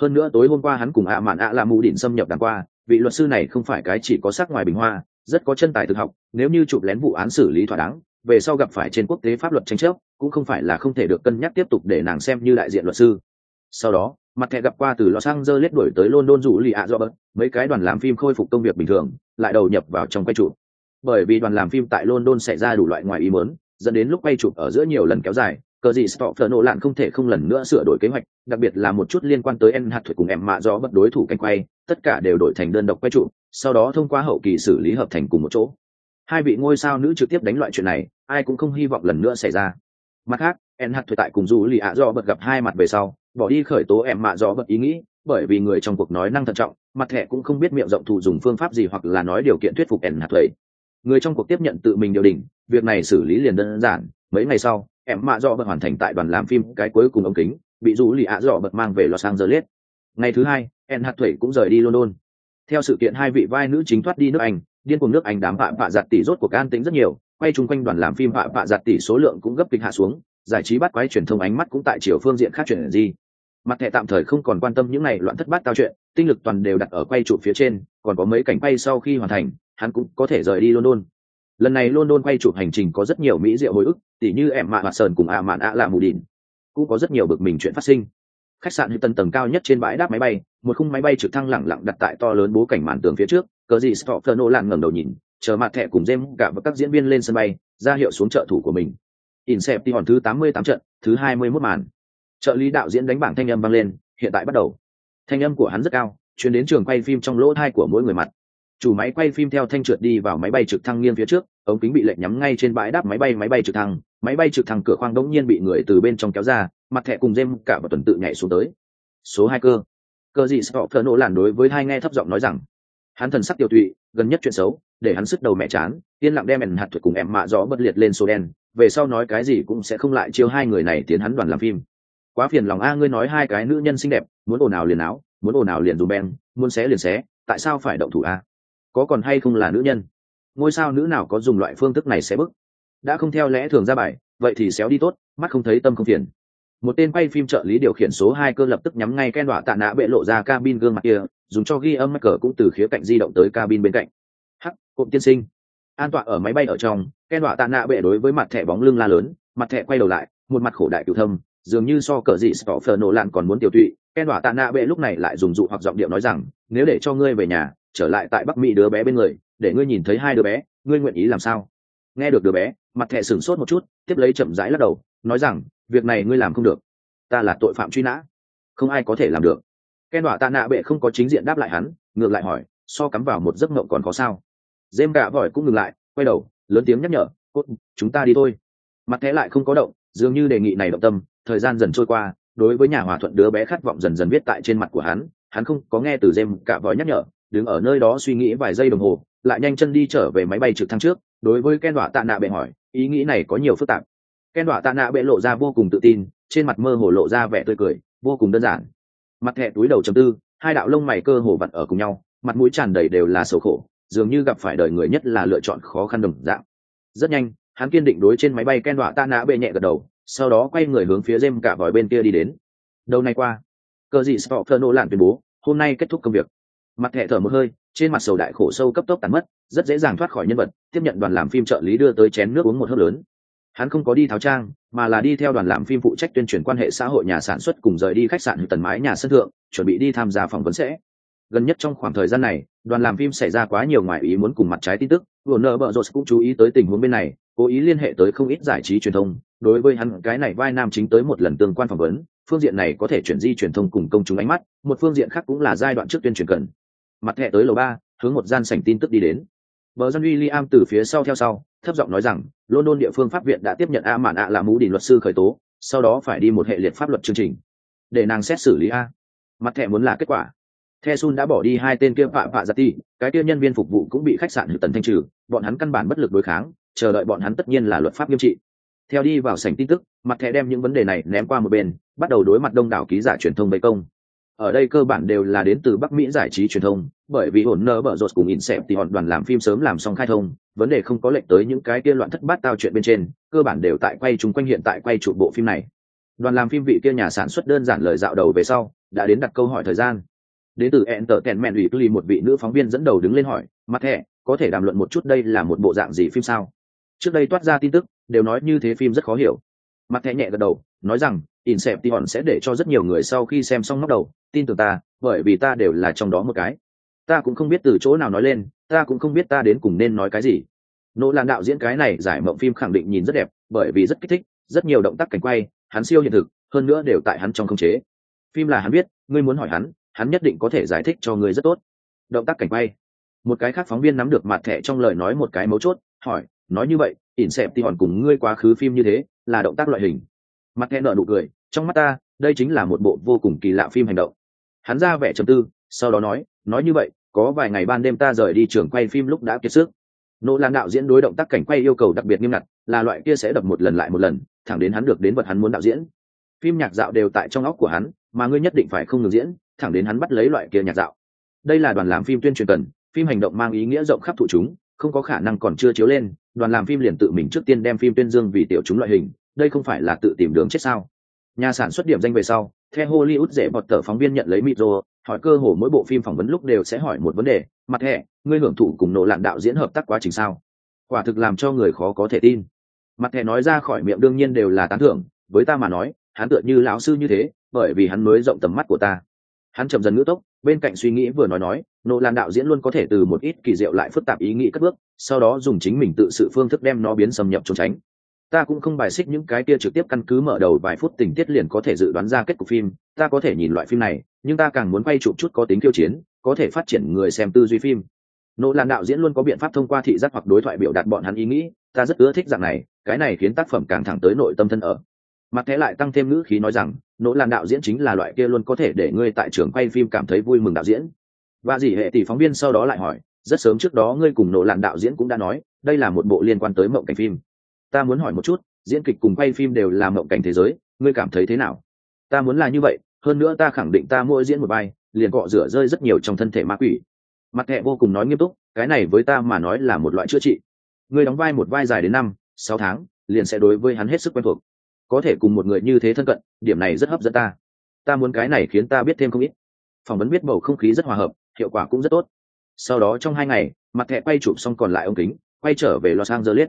Hơn nữa tối hôm qua hắn cùng ạ mạn ạ là mù đỉnh xâm nhập đằng qua, vị luật sư này không phải cái chỉ có sắc ngoài bình hoa, rất có chân tài thực học, nếu như chụp lén vụ án xử lý thỏa đáng, về sau gặp phải trên quốc tế pháp luật tranh chấp, cũng không phải là không thể được cân nhắc tiếp tục để nàng xem như đại diện luật sư. Sau đó mặt thẻ gặp qua từ los angeles đuổi tới london rủ lì ạ do bớt, mấy cái đoàn làm phim khôi phục công việc bình thường, lại đầu nhập vào trong quay chụp. Bởi vì đoàn làm phim tại london xảy ra đủ loại ngoài ý muốn, dẫn đến lúc quay chụp ở giữa nhiều lần kéo dài, cờ gì stop nổ lạn không thể không lần nữa sửa đổi kế hoạch, đặc biệt là một chút liên quan tới en hạt thuật cùng em mạ do bất đối thủ canh quay, tất cả đều đổi thành đơn độc quay chụp, sau đó thông qua hậu kỳ xử lý hợp thành cùng một chỗ. Hai vị ngôi sao nữ trực tiếp đánh loại chuyện này, ai cũng không hy vọng lần nữa xảy ra. Mặt khác en hạt thuật tại cùng du lì ạ do bật gặp hai mặt về sau bỏ đi khởi tố em mạ do bật ý nghĩ, bởi vì người trong cuộc nói năng thận trọng, mặt thẻ cũng không biết miệng rộng thụ dùng phương pháp gì hoặc là nói điều kiện thuyết phục ẻn hạt thuế. Người trong cuộc tiếp nhận tự mình điều đình việc này xử lý liền đơn giản. Mấy ngày sau em mạ do bật hoàn thành tại đoàn làm phim cái cuối cùng ống kính, bị rủ lì ạ dọ bật mang về los angeles. Ngày thứ hai ẻn hạt thủy cũng rời đi london. Theo sự kiện, hai vị vai nữ chính thoát đi nước anh, điên cùng nước anh đám vạ vạ giặt tỷ rốt của an tính rất nhiều, quay chung quanh đoàn làm phim vạ vạ giặt tỷ số lượng cũng gấp kịch hạ xuống, giải trí bắt quái truyền thông ánh mắt cũng tại chiều phương diện khác chuyển gì mặt thẻ tạm thời không còn quan tâm những này loạn thất bát tao chuyện tinh lực toàn đều đặt ở quay chụp phía trên còn có mấy cảnh quay sau khi hoàn thành hắn cũng có thể rời đi london. Lần này london quay chụp hành trình có rất nhiều mỹ diệu hồi ức tỉ như em mạ hoạt sơn cùng ạ mạn ạ lạ mù đỉn cũng có rất nhiều bực mình chuyện phát sinh. Khách sạn như tầng tầng cao nhất trên bãi đáp máy bay một khung máy bay trực thăng lẳng lặng đặt tại to lớn bố cảnh màn tường phía trước cờ gì stopher nô lặn ngẩng đầu nhìn chờ mặt thẻ cùng jem cả và các diễn viên lên sân bay ra hiệu xuống trợ thủ của mình. Inception thứ 88 trận, thứ hai mươi 21 màn trợ lý đạo diễn đánh bảng thanh âm vang lên, hiện tại bắt đầu. Thanh âm của hắn rất cao chuyển đến trường quay phim trong lỗ thai của mỗi người mặt. Chủ máy quay phim theo thanh trượt đi vào máy bay trực thăng nghiêng phía trước, ống kính bị lệnh nhắm ngay trên bãi đáp máy bay máy bay trực thăng. Máy bay trực thăng cửa khoang đống nhiên bị người từ bên trong kéo ra, mặt thẻ cùng dêm cả và tuần tự nhảy xuống tới. Số hai cơ. Cơ gì sợ phở nổ làn đối với hai nghe thấp giọng nói rằng, hắn thần sắc tiêu tụy, gần nhất chuyện xấu, để hắn sức đầu mẹ chán, yên lặng đem mèn hạt thuật cùng em mạ gió bất liệt lên số đen, về sau nói cái gì cũng sẽ không lại chiêu hai người này tiến hắn đoàn làm phim quá phiền lòng a, ngươi nói hai cái nữ nhân xinh đẹp, muốn ồn ào liền áo, muốn ồn ào liền dùng beng, muốn xé liền xé, tại sao phải động thủ a? Có còn hay không là nữ nhân? Ngôi sao nữ nào có dùng loại phương thức này sẽ bức? Đã không theo lẽ thường ra bài, vậy thì xéo đi tốt, mắt không thấy tâm không phiền. Một tên quay phim trợ lý điều khiển số hai cơ lập tức nhắm ngay ken đọa tạ nã bệ lộ ra cabin gương mặt kia, dùng cho ghi âm mắc cờ cũng từ khía cạnh di động tới cabin bên cạnh. Hắc, cụm tiên sinh. An tọa ở máy bay ở trong, ken đọa tạ nạ bệ đối với mặt thẻ bóng lưng la lớn, mặt thẻ quay đầu lại, một mặt khổ đại cựu thâm dường như so cờ dị phờ e nổ lạn còn muốn tiểu tụy. Ken đỏa tạ nạ bệ lúc này lại dùng dụ hoặc giọng điệu nói rằng, nếu để cho ngươi về nhà, trở lại tại bắc mỹ đứa bé bên người, để ngươi nhìn thấy hai đứa bé, ngươi nguyện ý làm sao? Nghe được đứa bé, mặt thẻ sửng sốt một chút, tiếp lấy chậm rãi lắc đầu, nói rằng, việc này ngươi làm không được. Ta là tội phạm truy nã. Không ai có thể làm được. Ken đỏa tạ nạ bệ không có chính diện đáp lại hắn, ngược lại hỏi, so cắm vào một giấc mộng còn có sao? Dêm gạ vỏi cũng ngừng lại, quay đầu, lớn tiếng nhắc nhở, cốt, chúng ta đi thôi. Mặt thẻ lại không có động, dường như đề nghị này động tâm thời gian dần trôi qua, đối với nhà hòa thuận đứa bé khát vọng dần dần viết tại trên mặt của hắn hắn không có nghe từ dêm cả vòi nhắc nhở, đứng ở nơi đó suy nghĩ vài giây đồng hồ, lại nhanh chân đi trở về máy bay trực thăng trước, đối với ken đọa tạ nạ bệ hỏi, ý nghĩ này có nhiều phức tạp? Ken đọa tạ nạ bệ lộ ra vô cùng tự tin, trên mặt mơ hồ lộ ra vẻ tươi cười, vô cùng đơn giản. Mặt thẹ túi đầu chầm tư, hai đạo lông mày cơ hồ vặn ở cùng nhau, mặt mũi tràn đầy đều là sầu khổ, dường như gặp phải đời người nhất là lựa chọn khó khăn đồng dạng. Rất nhanh, hắn kiên định đối trên máy bay ken đọa tạ nạ bệ nhẹ gật đầu sau đó quay người hướng phía dêm cả vòi bên kia đi đến. Đầu này qua, cờ dị stopher nô lạn tuyên bố, hôm nay kết thúc công việc. Mặt thẹ thở một hơi, trên mặt sầu đại khổ sâu cấp tốc tàn mất, rất dễ dàng thoát khỏi nhân vật, tiếp nhận đoàn làm phim trợ lý đưa tới chén nước uống một hớp lớn. Hắn không có đi tháo trang, mà là đi theo đoàn làm phim phụ trách tuyên truyền quan hệ xã hội nhà sản xuất cùng rời đi khách sạn tần mái nhà sân thượng, chuẩn bị đi tham gia phỏng vấn sẽ gần nhất trong khoảng thời gian này đoàn làm phim xảy ra quá nhiều ngoài ý muốn cùng mặt trái tin tức. Vừa nợ bợ rột cũng chú ý tới tình huống bên này cố ý liên hệ tới không ít giải trí truyền thông. Đối với hắn cái này vai nam chính tới một lần tương quan phỏng vấn phương diện này có thể chuyển di truyền thông cùng công chúng ánh mắt một phương diện khác cũng là giai đoạn trước tuyên truyền cần. Mặt hệ tới lầu ba hướng một gian sảnh tin tức đi đến. Bờ dân William từ phía sau theo sau, thấp giọng nói rằng, London địa phương pháp viện đã tiếp nhận A Mạn ạ là mũ đình luật sư khởi tố, sau đó phải đi một hệ liệt pháp luật chương trình, để nàng xét xử lý A. Mặt thẻ muốn là kết quả. The Sun đã bỏ đi hai tên kia phạm phạ giật dạ ti, cái kia nhân viên phục vụ cũng bị khách sạn hữu tần thanh trừ, bọn hắn căn bản bất lực đối kháng, chờ đợi bọn hắn tất nhiên là luật pháp nghiêm trị. Theo đi vào sảnh tin tức, mặt thẻ đem những vấn đề này ném qua một bên, bắt đầu đối mặt đông đảo ký giả truyền thông bày công. Ở đây cơ bản đều là đến từ bắc mỹ giải trí truyền thông bởi vì hồn nơ bở rột cùng in xẹp thì hòn đoàn làm phim sớm làm xong khai thông vấn đề không có lệnh tới những cái kia loạn thất bát tao chuyện bên trên cơ bản đều tại quay chung quanh hiện tại quay chụp bộ phim này. Đoàn làm phim vị kia nhà sản xuất đơn giản lời dạo đầu về sau đã đến đặt câu hỏi thời gian đến từ entertainment ủy cli một vị nữ phóng viên dẫn đầu đứng lên hỏi mặt thẻ có thể đàm luận một chút đây là một bộ dạng gì phim sao trước đây toát ra tin tức đều nói như thế phim rất khó hiểu mặt thẻ nhẹ gật đầu nói rằng Inception sẽ để cho rất nhiều người sau khi xem xong ngóc đầu, tin tưởng ta, bởi vì ta đều là trong đó một cái. Ta cũng không biết từ chỗ nào nói lên, ta cũng không biết ta đến cùng nên nói cái gì. Nỗ làn đạo diễn cái này giải mộng phim khẳng định nhìn rất đẹp, bởi vì rất kích thích, rất nhiều động tác cảnh quay, hắn siêu hiện thực, hơn nữa đều tại hắn trong không chế. Phim là hắn biết, ngươi muốn hỏi hắn, hắn nhất định có thể giải thích cho ngươi rất tốt. Động tác cảnh quay. Một cái khác phóng viên nắm được mặt thẻ trong lời nói một cái mấu chốt, hỏi, nói như vậy, ỉn xẹp thì hòn cùng ngươi quá khứ phim như thế, là động tác loại hình mặt thẻ nợ nụ cười trong mắt ta đây chính là một bộ vô cùng kỳ lạ phim hành động hắn ra vẻ trầm tư sau đó nói nói như vậy có vài ngày ban đêm ta rời đi trường quay phim lúc đã kiệt sức nỗ lan đạo diễn đối động tác cảnh quay yêu cầu đặc biệt nghiêm ngặt là loại kia sẽ đập một lần lại một lần thẳng đến hắn được đến vật hắn muốn đạo diễn phim nhạc dạo đều tại trong óc của hắn mà ngươi nhất định phải không ngừng diễn thẳng đến hắn bắt lấy loại kia nhạc dạo. Đây là đoàn làm phim tuyên truyền cần, phim hành động mang ý nghĩa rộng khắp thụ chúng, không có khả năng còn chưa chiếu lên, đoàn làm phim liền tự mình trước tiên đem phim tuyên dương vì tiểu chúng loại hình, đây không phải là tự tìm đường chết sao? Nhà sản xuất điểm danh về sau theo hollywood dễ bọt tờ phóng viên nhận lấy micro hỏi cơ hồ mỗi bộ phim phỏng vấn lúc đều sẽ hỏi một vấn đề, mặt hệ ngươi hưởng thụ cùng nổ lạn đạo diễn hợp tác quá trình sao? Quả thực làm cho người khó có thể tin. Mặt hệ nói ra khỏi miệng đương nhiên đều là tán thưởng, với ta mà nói, hắn tựa như lão sư như thế, bởi vì hắn mới rộng tầm mắt của ta hắn chậm dần ngữ tốc, bên cạnh suy nghĩ vừa nói nói nộ lan đạo diễn luôn có thể từ một ít kỳ diệu lại phức tạp ý nghĩ cất bước, sau đó dùng chính mình tự sự phương thức đem nó biến xâm nhập trốn tránh. Ta cũng không bài xích những cái kia trực tiếp căn cứ mở đầu vài phút tình tiết liền có thể dự đoán ra kết cục phim, ta có thể nhìn loại phim này, nhưng ta càng muốn quay chụp chút có tính khiêu chiến, có thể phát triển người xem tư duy phim. Nỗ Lan đạo diễn luôn có biện pháp thông qua thị giác hoặc đối thoại biểu đạt bọn hắn ý nghĩ, ta rất ưa thích dạng này, cái này khiến tác phẩm càng thẳng tới nội tâm thân ở mặt thế lại tăng thêm ngữ khí nói rằng, nỗ làm đạo diễn chính là loại kia luôn có thể để ngươi tại trường quay phim cảm thấy vui mừng đạo diễn. Và dì hệ tỷ phóng viên sau đó lại hỏi, rất sớm trước đó ngươi cùng nỗ làm đạo diễn cũng đã nói, đây là một bộ liên quan tới mộng cảnh phim. Ta muốn hỏi một chút, diễn kịch cùng quay phim đều là mộng cảnh thế giới, ngươi cảm thấy thế nào? Ta muốn là như vậy, hơn nữa ta khẳng định ta mỗi diễn một vai liền cọ rửa rơi rất nhiều trong thân thể ma quỷ. Mặt thẹ vô cùng nói nghiêm túc, cái này với ta mà nói là một loại chữa trị. Ngươi đóng vai một vai dài đến năm, sáu tháng, liền sẽ đối với hắn hết sức quen thuộc có thể cùng một người như thế thân cận điểm này rất hấp dẫn ta. Ta muốn cái này khiến ta biết thêm không ít. Phỏng vấn biết bầu không khí rất hòa hợp hiệu quả cũng rất tốt. Sau đó trong hai ngày mặt thẻ quay chụp xong còn lại ông kính quay trở về los angeles.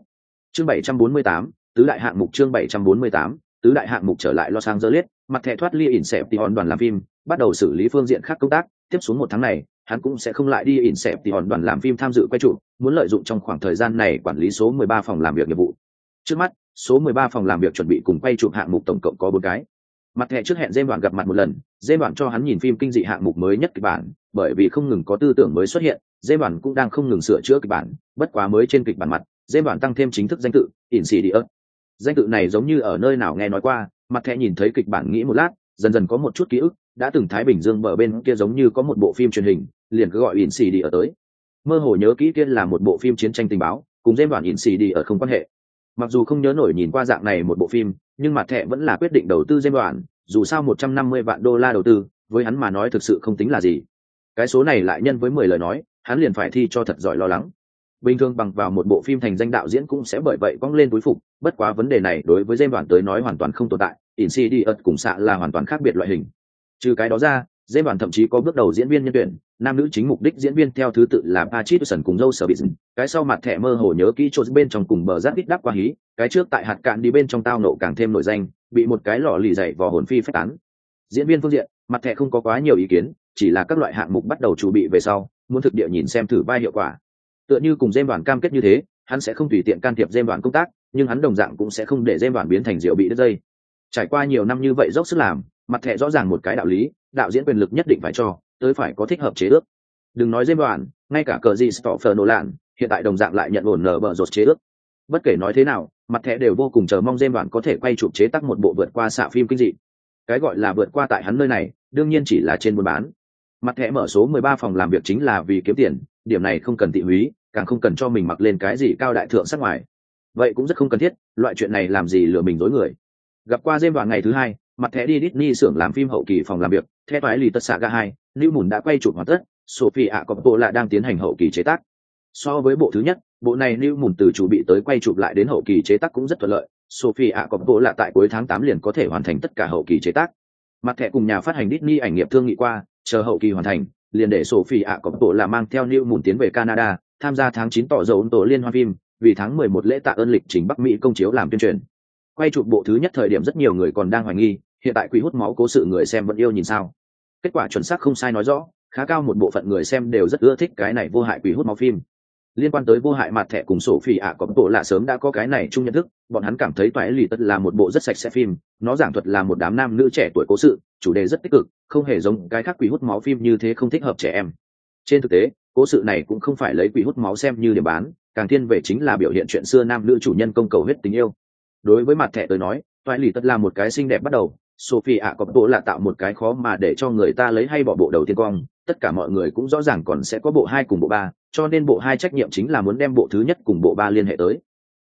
Chương 748, tứ đại hạng mục chương 748, tứ đại hạng mục trở lại los angeles. Mặt thẻ thoát ly ỉn xẹp thì hòn đoàn làm phim bắt đầu xử lý phương diện khác công tác. Tiếp xuống một tháng này hắn cũng sẽ không lại đi ỉn xẹp thì hòn đoàn làm phim tham dự quay chụp muốn lợi dụng trong khoảng thời gian này quản lý số 13 phòng làm việc nghiệp vụ. Trước mắt số 13 phòng làm việc chuẩn bị cùng quay chụp hạng mục tổng cộng có bốn cái. Mặt thẻ trước hẹn dêm đoạn gặp mặt một lần dêm đoạn cho hắn nhìn phim kinh dị hạng mục mới nhất kịch bản, bởi vì không ngừng có tư tưởng mới xuất hiện dêm đoạn cũng đang không ngừng sửa chữa kịch bản, bất quá mới trên kịch bản mặt dêm đoạn tăng thêm chính thức danh tự ỉn xì đi ớt. Danh tự này giống như ở nơi nào nghe nói qua, mặt thẻ nhìn thấy kịch bản nghĩ một lát, dần dần có một chút ký ức, đã từng thái bình dương bờ bên kia giống như có một bộ phim truyền hình, liền cứ gọi ỉn xì đi ở tới. Mơ hồ nhớ kỹ kia là một bộ phim chiến tranh tình báo, cùng dêm đoạn ỉn xì đi ở không quan hệ mặc dù không nhớ nổi nhìn qua dạng này một bộ phim, nhưng mặt thẻ vẫn là quyết định đầu tư dêm đoạn, dù sao một trăm năm mươi vạn đô la đầu tư, với hắn mà nói thực sự không tính là gì. Cái số này lại nhân với mười lời nói, hắn liền phải thi cho thật giỏi lo lắng. Bình thường bằng vào một bộ phim thành danh đạo diễn cũng sẽ bởi vậy cong lên túi phục, bất quá vấn đề này đối với dêm đoạn tới nói hoàn toàn không tồn tại in si đi ớt cùng xạ là hoàn toàn khác biệt loại hình. Trừ cái đó ra dễ đoàn thậm chí có bước đầu diễn viên nhân tuyển, nam nữ chính mục đích diễn viên theo thứ tự là Patrick cùng dâu sở bị dừng. cái sau mặt thẻ mơ hồ nhớ kỹ chỗ bên trong cùng bờ rác ít đắp qua hí, cái trước tại hạt cạn đi bên trong tao nộ càng thêm nổi danh, bị một cái lò lì dày vò hồn phi phách tán. Diễn viên phương diện, mặt thẻ không có quá nhiều ý kiến, chỉ là các loại hạng mục bắt đầu chuẩn bị về sau, muốn thực địa nhìn xem thử vai hiệu quả. Tựa như cùng dêm đoàn cam kết như thế, hắn sẽ không tùy tiện can thiệp dêm đoàn công tác, nhưng hắn đồng dạng cũng sẽ không để dêm đoàn biến thành rượu bị đứt dây. Trải qua nhiều năm như vậy dốc sức làm, mặt thẻ rõ ràng một cái đạo lý đạo diễn quyền lực nhất định phải cho, tới phải có thích hợp chế ước. Đừng nói dêm đoàn ngay cả cờ gì stoffer nổ lạn, hiện tại đồng dạng lại nhận ổn nở bờ rột chế ước. Bất kể nói thế nào, mặt thẻ đều vô cùng chờ mong dêm đoàn có thể quay chụp chế tác một bộ vượt qua xạ phim kinh dị. Cái gọi là vượt qua tại hắn nơi này, đương nhiên chỉ là trên buôn bán. Mặt thẻ mở số 13 phòng làm việc chính là vì kiếm tiền, điểm này không cần thị húy, càng không cần cho mình mặc lên cái gì cao đại thượng sắc ngoài. Vậy cũng rất không cần thiết, loại chuyện này làm gì lừa mình dối người. Gặp qua dêm đoàn ngày thứ hai mặt thẻ đi Disney xưởng làm phim hậu kỳ phòng làm việc theo toái lì tất xạ ga hai, lưu mùn đã quay chụp hoàn tất, sophie Coppola lại đang tiến hành hậu kỳ chế tác. So với bộ thứ nhất, bộ này lưu mùn từ chủ bị tới quay chụp lại đến hậu kỳ chế tác cũng rất thuận lợi, sophie Coppola tại cuối tháng 8 liền có thể hoàn thành tất cả hậu kỳ chế tác. Mặt thẻ cùng nhà phát hành Disney ảnh nghiệp thương nghị qua, chờ hậu kỳ hoàn thành, liền để sophie Coppola mang theo lưu mùn tiến về canada, tham gia tháng 9 tỏ dấu ấn tổ liên hoan phim, vì tháng mười một lễ tạ ơn lịch trình bắc mỹ công chiếu làm tuyên truyền. Quay chụp bộ thứ nhất thời điểm rất nhiều người còn đang hoài nghi hiện tại quỷ hút máu cố sự người xem vẫn yêu nhìn sao? Kết quả chuẩn xác không sai nói rõ, khá cao một bộ phận người xem đều rất ưa thích cái này vô hại quỷ hút máu phim. Liên quan tới vô hại mặt thẻ cùng sổ phi ạ, có bộ lạ sớm đã có cái này chung nhận thức, bọn hắn cảm thấy toại lì tất là một bộ rất sạch sẽ phim, nó giảng thuật là một đám nam nữ trẻ tuổi cố sự, chủ đề rất tích cực, không hề giống cái khác quỷ hút máu phim như thế không thích hợp trẻ em. Trên thực tế, cố sự này cũng không phải lấy quỷ hút máu xem như điểm bán, càng thiên về chính là biểu hiện chuyện xưa nam nữ chủ nhân công cầu huyết tình yêu. Đối với mặt thẻ tới nói toại lì tất là một cái xinh đẹp bắt đầu sophie ạ, có bộ là tạo một cái khó mà để cho người ta lấy hay bỏ bộ đầu tiên cong. Tất cả mọi người cũng rõ ràng còn sẽ có bộ hai cùng bộ ba, cho nên bộ hai trách nhiệm chính là muốn đem bộ thứ nhất cùng bộ ba liên hệ tới.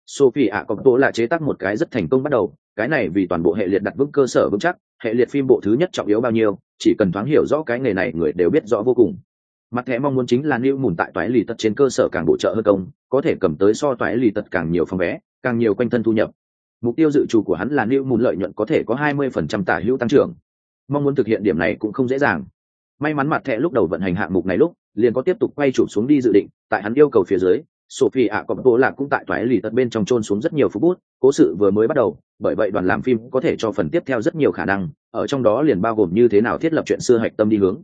Sophie ạ, có bộ là chế tác một cái rất thành công bắt đầu. Cái này vì toàn bộ hệ liệt đặt vững cơ sở vững chắc. Hệ liệt phim bộ thứ nhất trọng yếu bao nhiêu, chỉ cần thoáng hiểu rõ cái nghề này người đều biết rõ vô cùng. Mặt thẻ mong muốn chính là lưu mùn tại toái lì tật trên cơ sở càng bổ trợ hơn công, có thể cầm tới so toái lì tật càng nhiều phòng vé, càng nhiều quanh thân thu nhập mục tiêu dự trù của hắn là lưu mùn lợi nhuận có thể có 20% tả hữu tăng trưởng. Mong muốn thực hiện điểm này cũng không dễ dàng. May mắn mặt thẻ lúc đầu vận hành hạng mục này lúc, liền có tiếp tục quay chụp xuống đi dự định, tại hắn yêu cầu phía dưới sophie ạ có bộ lạc cũng tại toái lì tật bên trong trôn xuống rất nhiều phút bút, cố sự vừa mới bắt đầu, bởi vậy đoàn làm phim có thể cho phần tiếp theo rất nhiều khả năng, ở trong đó liền bao gồm như thế nào thiết lập chuyện xưa hạch tâm đi hướng.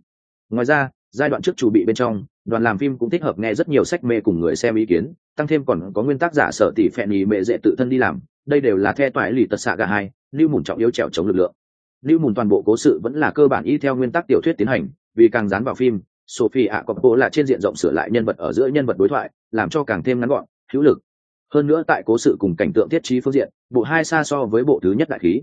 Ngoài ra, giai đoạn trước chủ bị bên trong, đoàn làm phim cũng thích hợp nghe rất nhiều sách mê cùng người xem ý kiến, tăng thêm còn có nguyên tác giả sở tỷ phẹn ý mệ dễ tự thân đi làm đây đều là the toại lì tật xạ gà hai, lưu mùn trọng yếu trèo chống lực lượng. Lưu mùn toàn bộ cố sự vẫn là cơ bản y theo nguyên tắc tiểu thuyết tiến hành, vì càng dán vào phim, sophie ạ cọp bộ là trên diện rộng sửa lại nhân vật ở giữa nhân vật đối thoại, làm cho càng thêm ngắn gọn, hữu lực. Hơn nữa tại cố sự cùng cảnh tượng thiết trí phương diện, bộ hai xa so với bộ thứ nhất đại khí.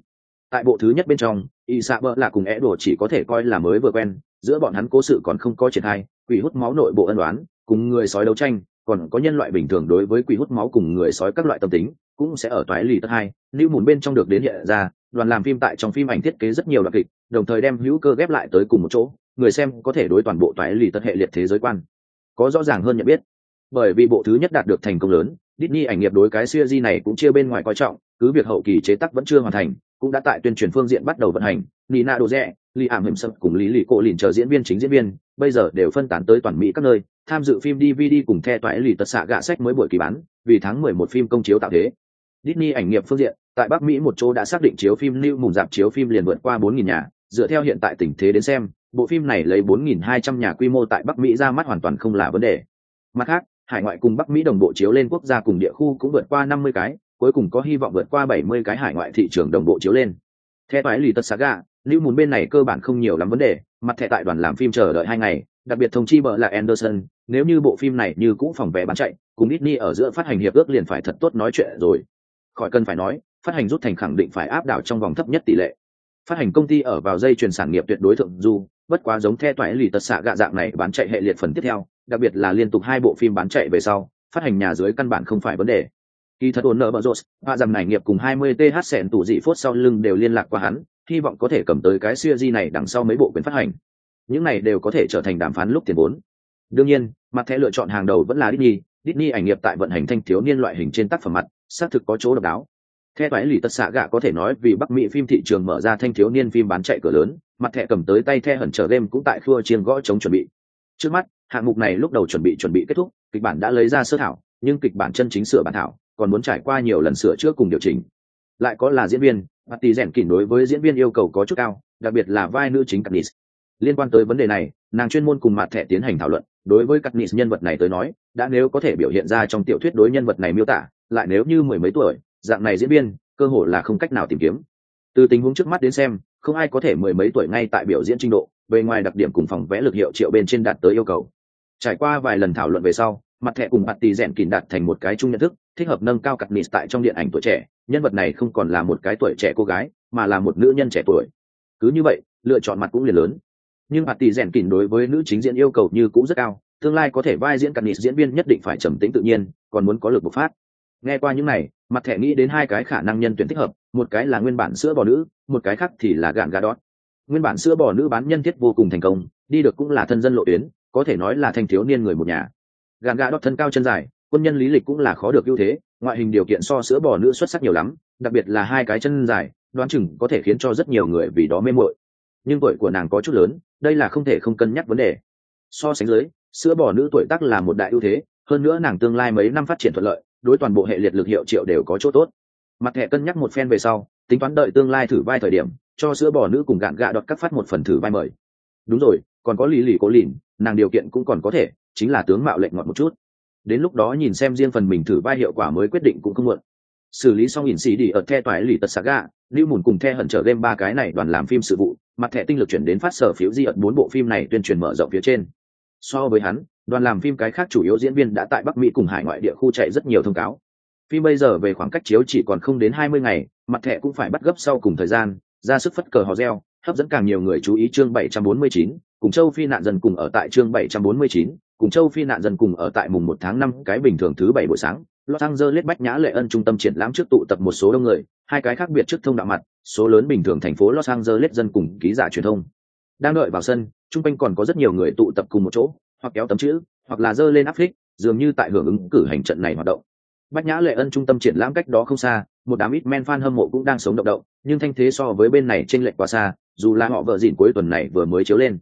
Tại bộ thứ nhất bên trong, y xạ bỡ là cùng é đồ chỉ có thể coi là mới vừa quen, giữa bọn hắn cố sự còn không có triển khai, quỷ hút máu nội bộ ân đoán cùng người sói đấu tranh, còn có nhân loại bình thường đối với quỷ hút máu cùng người sói các loại tâm tính cũng sẽ ở toái lì tất hai lưu mùn bên trong được đến hiện ra, đoàn làm phim tại trong phim ảnh thiết kế rất nhiều đặc kịch, đồng thời đem hữu cơ ghép lại tới cùng một chỗ, người xem có thể đối toàn bộ toái lì tất hệ liệt thế giới quan. Có rõ ràng hơn nhận biết. Bởi vì bộ thứ nhất đạt được thành công lớn, Disney ảnh nghiệp đối cái siêu di này cũng chia bên ngoài coi trọng, cứ việc hậu kỳ chế tác vẫn chưa hoàn thành, cũng đã tại tuyên truyền phương diện bắt đầu vận hành. Nina đồ rẽ li ảm hiểm sập cùng lý lì cộ lìn chờ diễn viên chính diễn viên, bây giờ đều phân tán tới toàn mỹ các nơi, tham dự phim dvd cùng the toại lì tật xạ gạ sách mới buổi kỳ bán, vì tháng 11 phim công chiếu tạo thế. Disney ảnh nghiệp phương diện, tại bắc mỹ một chỗ đã xác định chiếu phim lưu mùng dạp chiếu phim liền vượt qua 4.000 nhà. Dựa theo hiện tại tình thế đến xem, bộ phim này lấy 4.200 nhà quy mô tại bắc mỹ ra mắt hoàn toàn không là vấn đề. Mặt khác, hải ngoại cùng bắc mỹ đồng bộ chiếu lên quốc gia cùng địa khu cũng vượt qua 50 cái, cuối cùng có hy vọng vượt qua 70 cái hải ngoại thị trường đồng bộ chiếu lên. Theo phải lì tật saga lưu mùng bên này cơ bản không nhiều lắm vấn đề, mặt thẻ tại đoàn làm phim chờ đợi hai ngày, đặc biệt thông chi bợ là anderson, nếu như bộ phim này như cũ phòng vé bán chạy, cùng Disney ở giữa phát hành hiệp ước liền phải thật tốt nói chuyện rồi khỏi cần phải nói, phát hành rút thành khẳng định phải áp đảo trong vòng thấp nhất tỷ lệ. Phát hành công ty ở vào dây chuyền sản nghiệp tuyệt đối thượng du, bất quá giống the toại lì tật xạ gạ dạng này bán chạy hệ liệt phần tiếp theo, đặc biệt là liên tục hai bộ phim bán chạy về sau, phát hành nhà dưới căn bản không phải vấn đề. Kỳ thật ổn nợ bợ rột và rằng này nghiệp cùng 20 th sẹn tủ dị phốt sau lưng đều liên lạc qua hắn, hy vọng có thể cầm tới cái siêu di này đằng sau mấy bộ quyền phát hành. Những này đều có thể trở thành đàm phán lúc tiền vốn. Đương nhiên, mặt thẻ lựa chọn hàng đầu vẫn là Disney Disney ảnh nghiệp tại vận hành thanh thiếu niên loại hình trên tác phẩm mặt xác thực có chỗ độc đáo. Theo toái lì tật xạ gạ có thể nói vì bắc mỹ phim thị trường mở ra thanh thiếu niên phim bán chạy cửa lớn, mặt thẻ cầm tới tay the hẩn trở game cũng tại khua chiên gõ chống chuẩn bị. Trước mắt, hạng mục này lúc đầu chuẩn bị chuẩn bị kết thúc, kịch bản đã lấy ra sơ thảo, nhưng kịch bản chân chính sửa bản thảo, còn muốn trải qua nhiều lần sửa chữa cùng điều chỉnh. Lại có là diễn viên, mặt tỷ rèn kỉnh đối với diễn viên yêu cầu có chút cao, đặc biệt là vai nữ chính Katniss. liên quan tới vấn đề này, nàng chuyên môn cùng mặt thẻ tiến hành thảo luận, đối với Katniss nhân vật này tới nói, đã nếu có thể biểu hiện ra trong tiểu thuyết đối nhân vật này miêu tả lại nếu như mười mấy tuổi, dạng này diễn viên, cơ hội là không cách nào tìm kiếm. Từ tình huống trước mắt đến xem, không ai có thể mười mấy tuổi ngay tại biểu diễn trình độ, bề ngoài đặc điểm cùng phòng vẽ lực hiệu triệu bên trên đạt tới yêu cầu. Trải qua vài lần thảo luận về sau, mặt thẻ cùng mặt tì rèn kìn đạt thành một cái chung nhận thức, thích hợp nâng cao cặp nịt tại trong điện ảnh tuổi trẻ. Nhân vật này không còn là một cái tuổi trẻ cô gái, mà là một nữ nhân trẻ tuổi. Cứ như vậy, lựa chọn mặt cũng liền lớn. Nhưng mặt tỷ rèn kìn đối với nữ chính diễn yêu cầu như cũng rất cao, tương lai có thể vai diễn cặp nịt diễn viên nhất định phải trầm tĩnh tự nhiên, còn muốn có lực bộc phát nghe qua những này, mặt thẻ nghĩ đến hai cái khả năng nhân tuyển thích hợp, một cái là nguyên bản sữa bò nữ, một cái khác thì là gạn gà đót. Nguyên bản sữa bò nữ bán nhân thiết vô cùng thành công, đi được cũng là thân dân lộ tuyến, có thể nói là thanh thiếu niên người một nhà. Gạn gà đót thân cao chân dài, quân nhân lý lịch cũng là khó được ưu thế, ngoại hình điều kiện so sữa bò nữ xuất sắc nhiều lắm, đặc biệt là hai cái chân dài, đoán chừng có thể khiến cho rất nhiều người vì đó mê mội nhưng tuổi của nàng có chút lớn, đây là không thể không cân nhắc vấn đề. So sánh dưới, sữa bò nữ tuổi tác là một đại ưu thế, hơn nữa nàng tương lai mấy năm phát triển thuận lợi đối toàn bộ hệ liệt lực hiệu triệu đều có chỗ tốt. Mặt thẻ cân nhắc một phen về sau, tính toán đợi tương lai thử vai thời điểm, cho sữa bò nữ cùng gạn gạ đọt cắt phát một phần thử vai mời. Đúng rồi, còn có lý lì cố lìn, nàng điều kiện cũng còn có thể, chính là tướng mạo lệnh ngọt một chút. Đến lúc đó nhìn xem riêng phần mình thử vai hiệu quả mới quyết định cũng không muộn. Xử lý xong ỉn xì đi ở the toái lì tật saga lưu mùn cùng the hận trở game ba cái này đoàn làm phim sự vụ, mặt thẻ tinh lực chuyển đến phát sở phiếu di bốn bộ phim này tuyên truyền mở rộng phía trên so với hắn, đoàn làm phim cái khác chủ yếu diễn viên đã tại bắc mỹ cùng hải ngoại địa khu chạy rất nhiều thông cáo. Phim bây giờ về khoảng cách chiếu chỉ còn không đến hai mươi ngày, mặt thẻ cũng phải bắt gấp sau cùng thời gian, ra sức phất cờ hò reo, hấp dẫn càng nhiều người chú ý chương bảy trăm bốn mươi chín, cùng châu phi nạn dân cùng ở tại chương bảy trăm bốn mươi chín, cùng châu phi nạn dân cùng ở tại mùng một tháng năm, cái bình thường thứ bảy buổi sáng, los angeles, bách nhã, lệ ân trung tâm triển lãm trước tụ tập một số đông người, hai cái khác biệt trước thông đạo mặt, số lớn bình thường thành phố los angeles dân cùng ký giả truyền thông. Đang đợi vào sân chung quanh còn có rất nhiều người tụ tập cùng một chỗ, hoặc kéo tấm chữ, hoặc là dơ lên áp phích, dường như tại hưởng ứng cử hành trận này hoạt động. Bách nhã lệ ân trung tâm triển lãm cách đó không xa, một đám ít men fan hâm mộ cũng đang sống động động, nhưng thanh thế so với bên này trên lệch quá xa, dù là họ vợ dịn cuối tuần này vừa mới chiếu lên.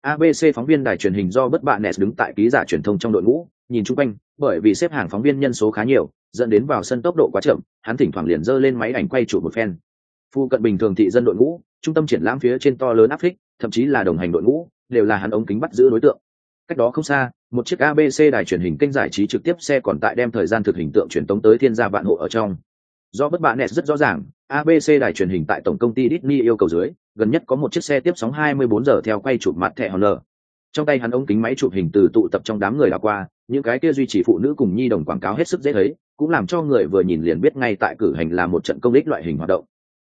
Abc phóng viên đài truyền hình do bất bạn nes đứng tại ký giả truyền thông trong đội ngũ, nhìn chung quanh, bởi vì xếp hàng phóng viên nhân số khá nhiều, dẫn đến vào sân tốc độ quá chậm, hắn thỉnh thoảng liền giơ lên máy ảnh quay chụp một phen. Phu cận bình thường thị dân đội ngũ, trung tâm triển lãm phía trên to lớn áp phích thậm chí là đồng hành đội ngũ, đều là hắn ống kính bắt giữ đối tượng. Cách đó không xa, một chiếc abc đài truyền hình kênh giải trí trực tiếp xe còn tại đem thời gian thực hình tượng truyền tống tới thiên gia vạn hộ ở trong. Do bất bạn nes rất rõ ràng abc đài truyền hình tại tổng công ty Disney yêu cầu dưới, gần nhất có một chiếc xe tiếp sóng 24 giờ theo quay chụp mặt thẻ honor. Trong tay hắn ống kính máy chụp hình từ tụ tập trong đám người đã qua, những cái kia duy trì phụ nữ cùng nhi đồng quảng cáo hết sức dễ thấy, cũng làm cho người vừa nhìn liền biết ngay tại cử hành là một trận công ích loại hình hoạt động.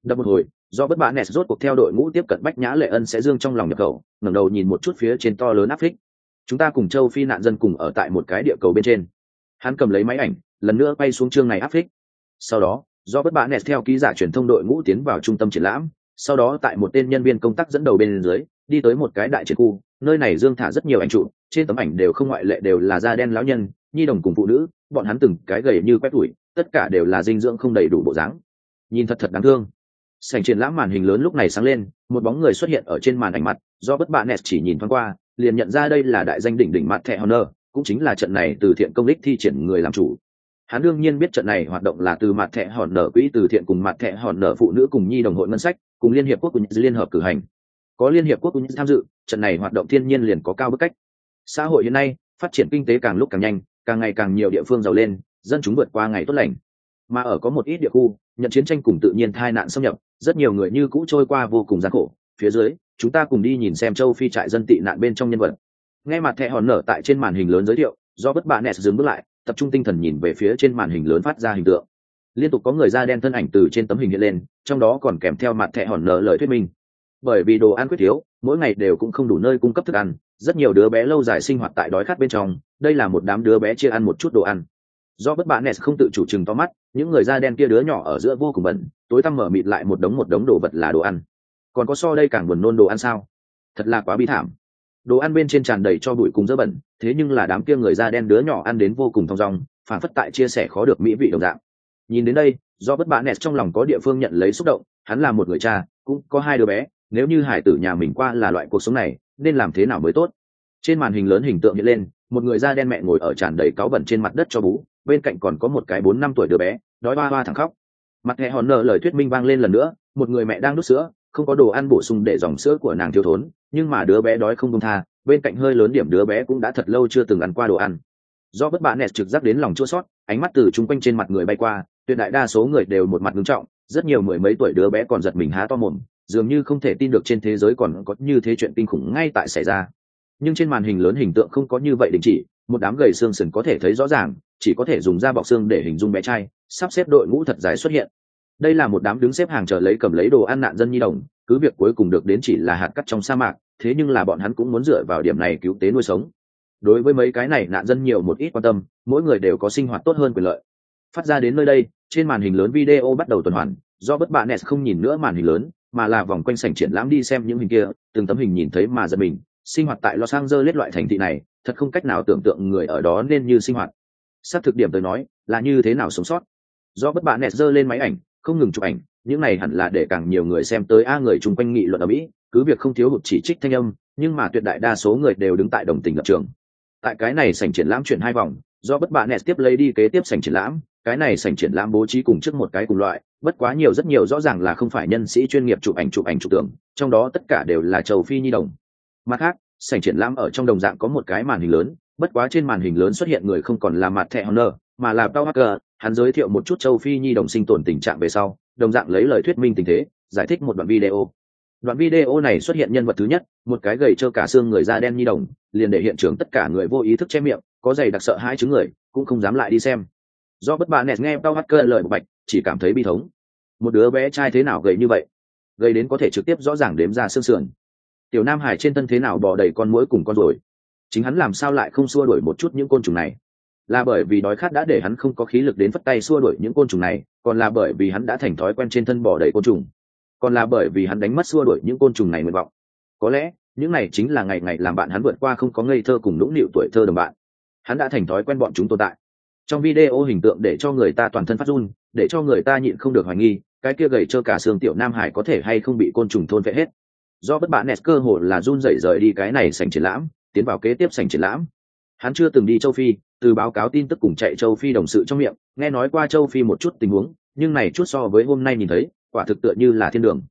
Đập một hồi do bất bạ nes rốt cuộc theo đội ngũ tiếp cận bách nhã lệ ân sẽ dương trong lòng nhập khẩu, ngẩng đầu nhìn một chút phía trên to lớn áp phích. Chúng ta cùng châu phi nạn dân cùng ở tại một cái địa cầu bên trên. Hắn cầm lấy máy ảnh, lần nữa bay xuống chương này áp phích. Sau đó, do bất bạ nes theo ký giả truyền thông đội ngũ tiến vào trung tâm triển lãm, sau đó tại một tên nhân viên công tác dẫn đầu bên dưới, đi tới một cái đại triển khu, nơi này dương thả rất nhiều ảnh trụ trên tấm ảnh đều không ngoại lệ đều là da đen lão nhân, nhi đồng cùng phụ nữ, bọn hắn từng cái gầy như quét tủi, tất cả đều là dinh dưỡng không đầy đủ bộ dáng. Nhìn thật thật đáng thương sảnh triển lãm màn hình lớn lúc này sáng lên, một bóng người xuất hiện ở trên màn ảnh mặt, do bất bạn nes chỉ nhìn thoáng qua, liền nhận ra đây là đại danh đỉnh đỉnh mặt thẻ honor, cũng chính là trận này từ thiện công đích thi triển người làm chủ. Hắn đương nhiên biết trận này hoạt động là từ mặt thẻ hòn nở quỹ từ thiện cùng mặt thẻ hòn nở phụ nữ cùng nhi đồng hội ngân sách, cùng liên hiệp quốc của liên hợp cử hành. Có liên hiệp quốc của tham dự, trận này hoạt động thiên nhiên liền có cao bức cách. Xã hội hiện nay phát triển kinh tế càng lúc càng nhanh, càng ngày càng nhiều địa phương giàu lên, dân chúng vượt qua ngày tốt lành mà ở có một ít địa khu, nhận chiến tranh cùng tự nhiên tai nạn xâm nhập, rất nhiều người như cũ trôi qua vô cùng gian khổ. Phía dưới, chúng ta cùng đi nhìn xem châu phi trại dân tị nạn bên trong nhân vật. Ngay mặt thẻ hòn nở tại trên màn hình lớn giới thiệu, do bất bạ nẹt dừng bước lại, tập trung tinh thần nhìn về phía trên màn hình lớn phát ra hình tượng. Liên tục có người da đen thân ảnh từ trên tấm hình hiện lên, trong đó còn kèm theo mặt thẻ hòn nở lời thuyết minh. Bởi vì đồ ăn quyết thiếu, mỗi ngày đều cũng không đủ nơi cung cấp thức ăn, rất nhiều đứa bé lâu dài sinh hoạt tại đói khát bên trong, đây là một đám đứa bé chia ăn một chút đồ ăn do bất bạn nes không tự chủ chừng to mắt, những người da đen kia đứa nhỏ ở giữa vô cùng bẩn, tối tăm mở mịt lại một đống một đống đồ vật là đồ ăn. Còn có so đây càng buồn nôn đồ ăn sao? Thật là quá bi thảm. Đồ ăn bên trên tràn đầy cho bụi cùng dơ bẩn, thế nhưng là đám kia người da đen đứa nhỏ ăn đến vô cùng thong dong phản phất tại chia sẻ khó được mỹ vị đồng dạng. Nhìn đến đây, do bất bạn nè trong lòng có địa phương nhận lấy xúc động, hắn là một người cha, cũng có hai đứa bé, nếu như hải tử nhà mình qua là loại cuộc sống này, nên làm thế nào mới tốt? Trên màn hình lớn hình tượng hiện lên, một người da đen mẹ ngồi ở tràn đầy cáu bẩn trên mặt đất cho bú bên cạnh còn có một cái bốn năm tuổi đứa bé, đói ba ba thẳng khóc. Mặt hẹ hòn nợ lời thuyết minh vang lên lần nữa, một người mẹ đang đút sữa, không có đồ ăn bổ sung để dòng sữa của nàng thiếu thốn, nhưng mà đứa bé đói không công tha, bên cạnh hơi lớn điểm đứa bé cũng đã thật lâu chưa từng ăn qua đồ ăn. Do bất bạn nẹt trực giác đến lòng chua sót, ánh mắt từ chung quanh trên mặt người bay qua, tuyệt đại đa số người đều một mặt ngưng trọng, rất nhiều mười mấy tuổi đứa bé còn giật mình há to mồm, dường như không thể tin được trên thế giới còn có như thế chuyện kinh khủng ngay tại xảy ra. Nhưng trên màn hình lớn hình tượng không có như vậy đình chỉ, một đám gầy xương sừng có thể thấy rõ ràng chỉ có thể dùng da bọc xương để hình dung bé trai, sắp xếp đội ngũ thật dài xuất hiện. Đây là một đám đứng xếp hàng chờ lấy cầm lấy đồ ăn nạn dân nhi đồng, cứ việc cuối cùng được đến chỉ là hạt cắt trong sa mạc, thế nhưng là bọn hắn cũng muốn dựa vào điểm này cứu tế nuôi sống. Đối với mấy cái này, nạn dân nhiều một ít quan tâm, mỗi người đều có sinh hoạt tốt hơn quyền lợi. Phát ra đến nơi đây, trên màn hình lớn video bắt đầu tuần hoàn, do bất bạn nes không nhìn nữa màn hình lớn, mà là vòng quanh sảnh triển lãm đi xem những hình kia, từng tấm hình nhìn thấy mà giật mình. Sinh hoạt tại los angeles loại thành thị này, thật không cách nào tưởng tượng người ở đó nên như sinh hoạt xác thực điểm tới nói, là như thế nào sống sót? Do bất bạn nẹt giơ lên máy ảnh, không ngừng chụp ảnh, những này hẳn là để càng nhiều người xem tới a người chung quanh nghị luận ở mỹ, cứ việc không thiếu hụt chỉ trích thanh âm, nhưng mà tuyệt đại đa số người đều đứng tại đồng tình lập trường. Tại cái này sảnh triển lãm chuyển hai vòng, do bất bạn nẹt tiếp lấy đi kế tiếp sảnh triển lãm, cái này sảnh triển lãm bố trí cùng trước một cái cùng loại, bất quá nhiều rất nhiều rõ ràng là không phải nhân sĩ chuyên nghiệp chụp ảnh chụp ảnh chụp tưởng trong đó tất cả đều là châu phi nhi đồng. Mặt khác, sảnh triển lãm ở trong đồng dạng có một cái màn hình lớn bất quá trên màn hình lớn xuất hiện người không còn là mặt thẻ honor mà là Paul Hacker, hắn giới thiệu một chút châu Phi nhi đồng sinh tồn tình trạng về sau, đồng dạng lấy lời thuyết minh tình thế, giải thích một đoạn video. Đoạn video này xuất hiện nhân vật thứ nhất, một cái gầy trơ cả xương người da đen nhi đồng, liền để hiện trường tất cả người vô ý thức che miệng, có giày đặc sợ hai chứng người, cũng không dám lại đi xem. Do bất bà nẹt nghe Paul Hacker lời bạch, chỉ cảm thấy bi thống. Một đứa bé trai thế nào gầy như vậy? Gầy đến có thể trực tiếp rõ ràng đếm ra xương sườn. Tiểu Nam Hải trên thân thế nào bò đầy con muỗi cùng con rồi chính hắn làm sao lại không xua đuổi một chút những côn trùng này? Là bởi vì đói khát đã để hắn không có khí lực đến phất tay xua đuổi những côn trùng này, còn là bởi vì hắn đã thành thói quen trên thân bỏ đầy côn trùng. Còn là bởi vì hắn đánh mất xua đuổi những côn trùng này nguyện vọng. Có lẽ, những này chính là ngày ngày làm bạn hắn vượt qua không có ngây thơ cùng lũng nịu tuổi thơ đồng bạn. Hắn đã thành thói quen bọn chúng tồn tại. Trong video hình tượng để cho người ta toàn thân phát run, để cho người ta nhịn không được hoài nghi, cái kia gầy trơ cả xương tiểu nam hải có thể hay không bị côn trùng thôn vệ hết? Do bất bạn nes cơ hồ là run rẩy rời đi cái này sành triển lãm tiến vào kế tiếp sảnh triển lãm. Hắn chưa từng đi châu phi, từ báo cáo tin tức cùng chạy châu phi đồng sự trong miệng, nghe nói qua châu phi một chút tình huống, nhưng này chút so với hôm nay nhìn thấy, quả thực tựa như là thiên đường.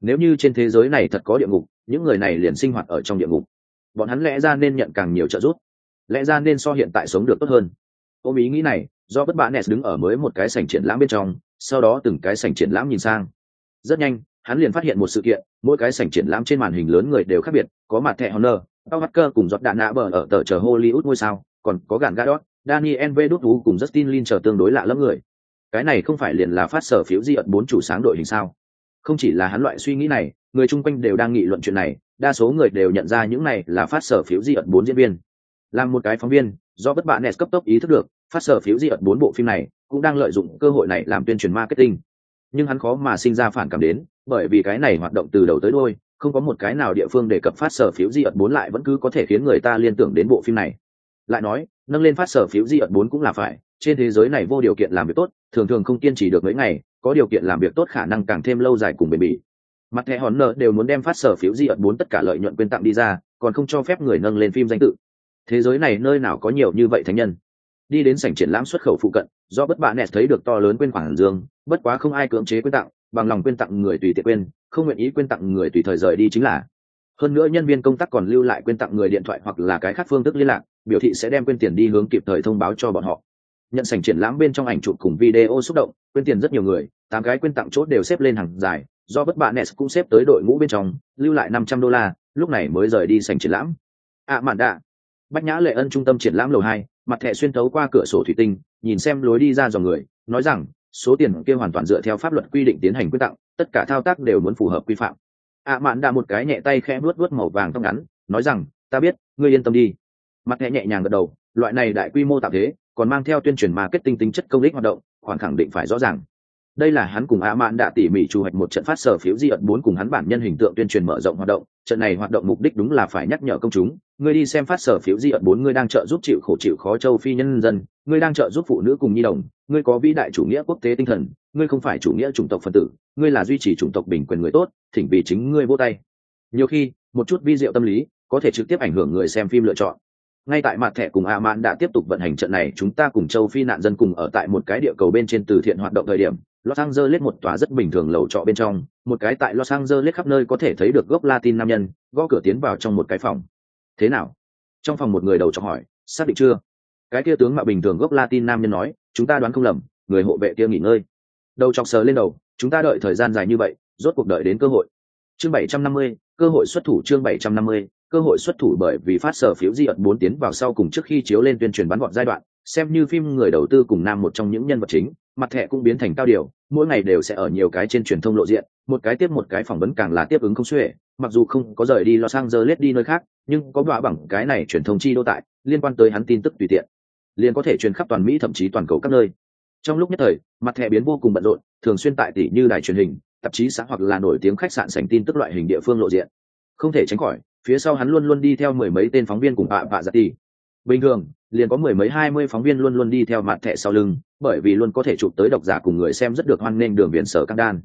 Nếu như trên thế giới này thật có địa ngục, những người này liền sinh hoạt ở trong địa ngục. Bọn hắn lẽ ra nên nhận càng nhiều trợ giúp, lẽ ra nên so hiện tại sống được tốt hơn. Ôm ý nghĩ này, do bất bạ nes đứng ở mới một cái sảnh triển lãm bên trong, sau đó từng cái sảnh triển lãm nhìn sang. Rất nhanh, hắn liền phát hiện một sự kiện, mỗi cái sảnh triển lãm trên màn hình lớn người đều khác biệt, có mặt thẻ honor Paul Walker cùng giọt đạn nạ bờ ở tờ chờ Hollywood ngôi sao còn có gạn Gadot, Daniel V. Đút cùng Justin Lin chờ tương đối lạ lắm người cái này không phải liền là phát sở phiếu di ẩn bốn chủ sáng đội hình sao không chỉ là hắn loại suy nghĩ này người chung quanh đều đang nghị luận chuyện này đa số người đều nhận ra những này là phát sở phiếu di ẩn bốn diễn viên làm một cái phóng viên do bất bạn nes cấp tốc ý thức được phát sở phiếu di ẩn bốn bộ phim này cũng đang lợi dụng cơ hội này làm tuyên truyền marketing nhưng hắn khó mà sinh ra phản cảm đến bởi vì cái này hoạt động từ đầu tới đuôi không có một cái nào địa phương đề cập phát sở phiếu di ẩn bốn lại vẫn cứ có thể khiến người ta liên tưởng đến bộ phim này. Lại nói, nâng lên phát sở phiếu di ẩn bốn cũng là phải, trên thế giới này vô điều kiện làm việc tốt, thường thường không kiên trì được mấy ngày, có điều kiện làm việc tốt khả năng càng thêm lâu dài cùng bền bỉ. Mặt thẻ hòn nợ đều muốn đem phát sở phiếu di ẩn bốn tất cả lợi nhuận quyên tặng đi ra, còn không cho phép người nâng lên phim danh tự. Thế giới này nơi nào có nhiều như vậy thánh nhân? Đi đến sảnh triển lãm xuất khẩu phụ cận, do bất bạn nẹt thấy được to lớn quên khoản dương bất quá không ai cưỡng chế quyên tặng, bằng lòng quyên tặng người tùy tiện quên không nguyện ý quyên tặng người tùy thời rời đi chính là. Hơn nữa nhân viên công tác còn lưu lại quyên tặng người điện thoại hoặc là cái khác phương thức liên lạc biểu thị sẽ đem quyên tiền đi hướng kịp thời thông báo cho bọn họ. Nhận sảnh triển lãm bên trong ảnh chụp cùng video xúc động quyên tiền rất nhiều người tám cái quyên tặng chốt đều xếp lên hàng dài do bất bạn nes cũng xếp tới đội ngũ bên trong lưu lại năm trăm đô la lúc này mới rời đi sảnh triển lãm. Ạ à, mạn đạ. Bách nhã lệ ân trung tâm triển lãm lầu hai mặt thẻ xuyên thấu qua cửa sổ thủy tinh nhìn xem lối đi ra dòng người nói rằng số tiền kia hoàn toàn dựa theo pháp luật quy định tiến hành quyết tặng tất cả thao tác đều muốn phù hợp quy phạm. Ạ à, mạn đã một cái nhẹ tay khẽ vuốt vuốt màu vàng tóc ngắn nói rằng ta biết ngươi yên tâm đi. Mặt nhẹ nhẹ nhàng gật đầu loại này đại quy mô tạo thế còn mang theo tuyên truyền marketing tính chất công ích hoạt động khoản khẳng định phải rõ ràng đây là hắn cùng ạ mạn đã tỉ mỉ chủ hoạch một trận phát sở phiếu di ẩn bốn cùng hắn bản nhân hình tượng tuyên truyền mở rộng hoạt động. Trận này hoạt động mục đích đúng là phải nhắc nhở công chúng người đi xem phát sở phiếu di ẩn bốn người đang trợ giúp chịu khổ chịu khó châu phi nhân dân người đang trợ giúp phụ nữ cùng nhi đồng người có vĩ đại chủ nghĩa quốc tế tinh thần, ngươi không phải chủ nghĩa chủng tộc phân tử, ngươi là duy trì chủng tộc bình quyền người tốt, thỉnh vì chính ngươi vô tay. Nhiều khi, một chút vi diệu tâm lý có thể trực tiếp ảnh hưởng người xem phim lựa chọn. Ngay tại mặt thẻ cùng a mãn đã tiếp tục vận hành trận này, chúng ta cùng châu phi nạn dân cùng ở tại một cái địa cầu bên trên từ thiện hoạt động thời điểm los angeles một tòa rất bình thường lầu trọ bên trong, một cái tại los angeles khắp nơi có thể thấy được gốc latin nam nhân, gõ cửa tiến vào trong một cái phòng. Thế nào? Trong phòng một người đầu trọc hỏi, xác định chưa? Cái kia tướng mạo bình thường gốc latin nam nhân nói, chúng ta đoán không lầm, người hộ vệ kia nghỉ ngơi. Đầu chọc sờ lên đầu, chúng ta đợi thời gian dài như vậy, rốt cuộc đợi đến cơ hội. Chương bảy trăm năm mươi, cơ hội xuất thủ chương bảy trăm năm mươi, cơ hội xuất thủ bởi vì phát sở phiếu di ẩn bốn tiến vào sau cùng trước khi chiếu lên tuyên truyền bắn gọn giai đoạn, xem như phim người đầu tư cùng nam một trong những nhân vật chính mặt thẻ cũng biến thành cao điều, mỗi ngày đều sẽ ở nhiều cái trên truyền thông lộ diện, một cái tiếp một cái phỏng vấn càng là tiếp ứng không xuể, mặc dù không có rời đi lo sang giờ lết đi nơi khác, nhưng có bạ bằng cái này truyền thông chi đô tại, liên quan tới hắn tin tức tùy tiện, liền có thể truyền khắp toàn mỹ thậm chí toàn cầu các nơi. Trong lúc nhất thời, mặt thẻ biến vô cùng bận rộn, thường xuyên tại tỷ như đài truyền hình, tạp chí xã hoặc là nổi tiếng khách sạn sành tin tức loại hình địa phương lộ diện. Không thể tránh khỏi, phía sau hắn luôn luôn đi theo mười mấy tên phóng viên cùng bạ bạ giặt dạ tỷ bình thường, liền có mười mấy, hai mươi phóng viên luôn luôn đi theo mặt thẻ sau lưng, bởi vì luôn có thể chụp tới độc giả cùng người xem rất được hoan nghênh đường viền sở căng đan.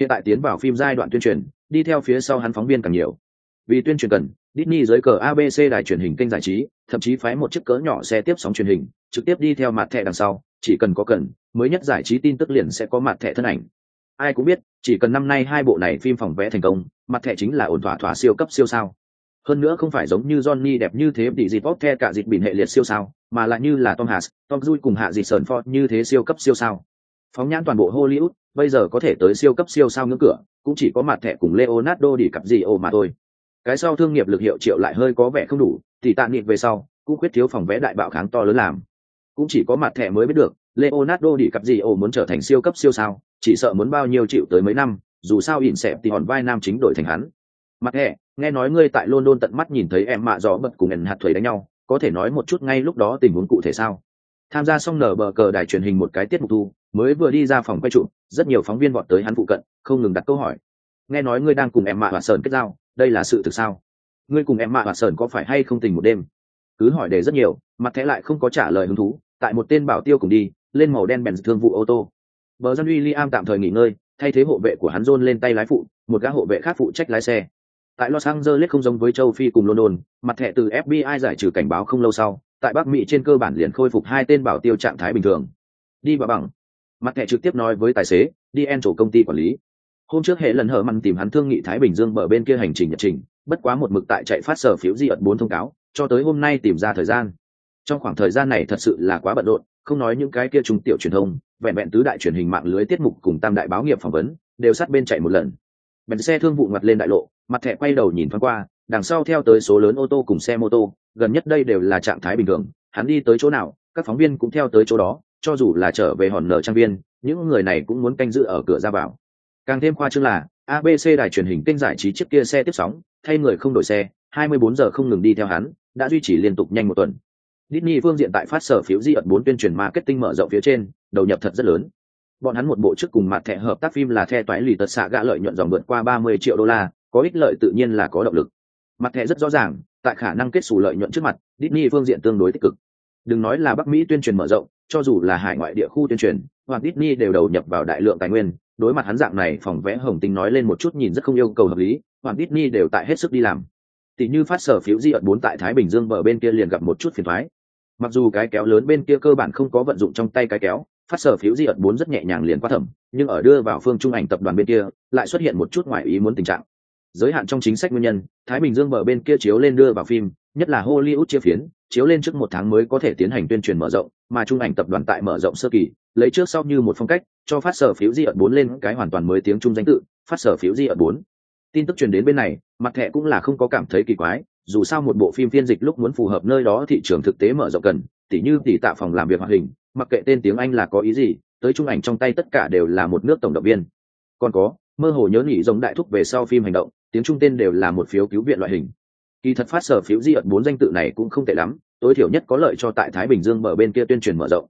Hiện tại tiến vào phim giai đoạn tuyên truyền, đi theo phía sau hắn phóng viên càng nhiều. Vì tuyên truyền cần, Disney dưới cờ ABC đài truyền hình kênh giải trí, thậm chí phái một chiếc cỡ nhỏ xe tiếp sóng truyền hình, trực tiếp đi theo mặt thẻ đằng sau, chỉ cần có cần, mới nhất giải trí tin tức liền sẽ có mặt thẻ thân ảnh. Ai cũng biết, chỉ cần năm nay hai bộ này phim phòng vẽ thành công, mặt thẻ chính là ổn thỏa thỏa siêu cấp siêu sao hơn nữa không phải giống như Johnny đẹp như thế bị dịp bóp the cả dịp bình hệ liệt siêu sao, mà lại như là Tom Hanks, Tom Cruise cùng hạ dịp sờn Ford như thế siêu cấp siêu sao. Phóng nhãn toàn bộ Hollywood, bây giờ có thể tới siêu cấp siêu sao ngưỡng cửa, cũng chỉ có mặt thẻ cùng Leonardo đi cặp gì ô mà thôi. Cái sau thương nghiệp lực hiệu triệu lại hơi có vẻ không đủ, thì tạm niệm về sau, cũng quyết thiếu phòng vẽ đại bạo kháng to lớn làm. Cũng chỉ có mặt thẻ mới biết được, Leonardo đi cặp gì ô muốn trở thành siêu cấp siêu sao, chỉ sợ muốn bao nhiêu chịu tới mấy năm, dù sao ỉn xẹp thì hòn vai nam chính đổi thành hắn. Mặt thẻ, nghe nói ngươi tại london tận mắt nhìn thấy em mạ dò bật cùng ngần hạt thuế đánh nhau, có thể nói một chút ngay lúc đó tình huống cụ thể sao? Tham gia xong nở bờ cờ đài truyền hình một cái tiết mục thu, mới vừa đi ra phòng quay trụ, rất nhiều phóng viên vọt tới hắn phụ cận, không ngừng đặt câu hỏi. Nghe nói ngươi đang cùng em mạ và sơn kết giao, đây là sự thực sao? Ngươi cùng em mạ và sơn có phải hay không tình một đêm? Cứ hỏi đề rất nhiều, mặt thẻ lại không có trả lời hứng thú, tại một tên bảo tiêu cùng đi, lên màu đen bèn thương vụ ô tô. Bờ dân uy liam tạm thời nghỉ ngơi, thay thế hộ vệ của hắn dôn lên tay lái phụ, một gã hộ vệ khác phụ trách lái xe tại los angeles không giống với châu phi cùng london, mặt thẻ từ fbi giải trừ cảnh báo không lâu sau, tại bắc mỹ trên cơ bản liền khôi phục hai tên bảo tiêu trạng thái bình thường. Đi vào bằng mặt thẻ trực tiếp nói với tài xế, đi en chỗ công ty quản lý. Hôm trước hệ lần hở măng tìm hắn thương nghị thái bình dương bờ bên kia hành trình nhật trình, bất quá một mực tại chạy phát sở phiếu di ẩn bốn thông cáo, cho tới hôm nay tìm ra thời gian. Trong khoảng thời gian này thật sự là quá bận rộn, không nói những cái kia trung tiểu truyền thông, vẹn vẹn tứ đại truyền hình mạng lưới tiết mục cùng tam đại báo nghiệp phỏng vấn, đều sát bên chạy một lần. Bèn xe thương vụ ngặt lên đại lộ mặt thẻ quay đầu nhìn thoáng qua, đằng sau theo tới số lớn ô tô cùng xe mô tô, gần nhất đây đều là trạng thái bình thường, hắn đi tới chỗ nào, các phóng viên cũng theo tới chỗ đó, cho dù là trở về hòn nở trang viên, những người này cũng muốn canh giữ ở cửa ra vào. Càng thêm khoa trương là abc đài truyền hình kênh giải trí chiếc kia xe tiếp sóng, thay người không đổi xe 24 giờ không ngừng đi theo hắn, đã duy trì liên tục nhanh một tuần. Disney phương diện tại phát sở phiếu di ẩn bốn tuyên truyền marketing mở rộng phía trên, đầu nhập thật rất lớn. Bọn hắn một bộ trước cùng mặt thẻ hợp tác phim là the toái lì tật xạ gã lợi nhuận dòng vượt qua 30 triệu đô la có ích lợi tự nhiên là có động lực. Mặt thẻ rất rõ ràng, tại khả năng kết xù lợi nhuận trước mặt, Disney phương diện tương đối tích cực. Đừng nói là bắc mỹ tuyên truyền mở rộng, cho dù là hải ngoại địa khu tuyên truyền, hoặc Disney đều đầu nhập vào đại lượng tài nguyên, đối mặt hắn dạng này phòng vẽ hồng tinh nói lên một chút nhìn rất không yêu cầu hợp lý, hoặc Disney đều tại hết sức đi làm. Tỷ như phát sở phiếu di ợt bốn tại thái bình dương bờ bên kia liền gặp một chút phiền thoái mặc dù cái kéo lớn bên kia cơ bản không có vận dụng trong tay cái kéo, phát sở phiếu di ợt bốn rất nhẹ nhàng liền qua thẩm, nhưng ở đưa vào phương trung ảnh tập đoàn bên kia, lại xuất hiện một chút ngoài ý muốn tình trạng giới hạn trong chính sách nguyên nhân, thái bình dương mở bên kia chiếu lên đưa vào phim, nhất là hollywood chia phiến, chiếu lên trước một tháng mới có thể tiến hành tuyên truyền mở rộng, mà trung ảnh tập đoàn tại mở rộng sơ kỳ, lấy trước sau như một phong cách, cho phát sở phiếu di ợt bốn lên cái hoàn toàn mới tiếng trung danh tự, phát sở phiếu di ợt bốn. Tin tức truyền đến bên này, mặt thẻ cũng là không có cảm thấy kỳ quái, dù sao một bộ phim phiên dịch lúc muốn phù hợp nơi đó thị trường thực tế mở rộng cần, tỉ như tỉ tạ phòng làm việc hoạt hình, mặc kệ tên tiếng anh là có ý gì, tới trung ảnh trong tay tất cả đều là một nước tổng động viên. Còn có, mơ hồ nhớ nghỉ giống đại thúc về sau phim hành động tiếng trung tên đều là một phiếu cứu viện loại hình kỳ thật phát sở phiếu di ợt bốn danh tự này cũng không tệ lắm tối thiểu nhất có lợi cho tại thái bình dương mở bên kia tuyên truyền mở rộng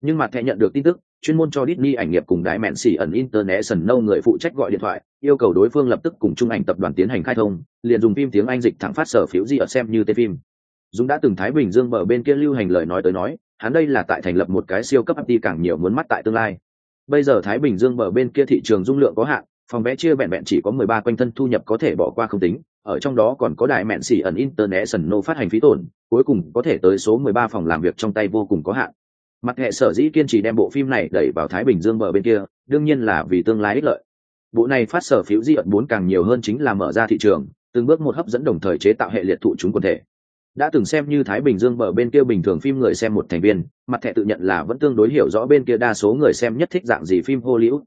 nhưng mặt thẻ nhận được tin tức chuyên môn cho Disney ảnh nghiệp cùng đái mẹn xỉ ẩn International người phụ trách gọi điện thoại, yêu cầu đối phương lập tức cùng trung ảnh tập đoàn tiến hành khai thông, liền dùng phim tiếng Anh dịch thẳng phát sở phiếu gì ở xem như tên phim. Dung đã từng Thái Bình Dương bờ bên kia lưu hành lời nói tới nói, hắn đây là tại thành lập một cái siêu cấp FT càng nhiều muốn mắt tại tương lai. Bây giờ Thái Bình Dương bờ bên kia thị trường dung lượng có hạn, phòng vé chia vẹn vẹn chỉ có 13 quanh thân thu nhập có thể bỏ qua không tính, ở trong đó còn có đại mẹn xỉ ẩn International phát hành phí tổn, cuối cùng có thể tới số 13 phòng làm việc trong tay vô cùng có hạn. Mặt hệ sở dĩ kiên trì đem bộ phim này đẩy vào thái bình dương bờ bên kia đương nhiên là vì tương lai ích lợi. Bộ này phát sở phiếu di ẩn bốn càng nhiều hơn chính là mở ra thị trường từng bước một hấp dẫn đồng thời chế tạo hệ liệt thụ chúng quần thể. Đã từng xem như thái bình dương bờ bên kia bình thường phim người xem một thành viên mặt thẻ tự nhận là vẫn tương đối hiểu rõ bên kia đa số người xem nhất thích dạng gì phim hollywood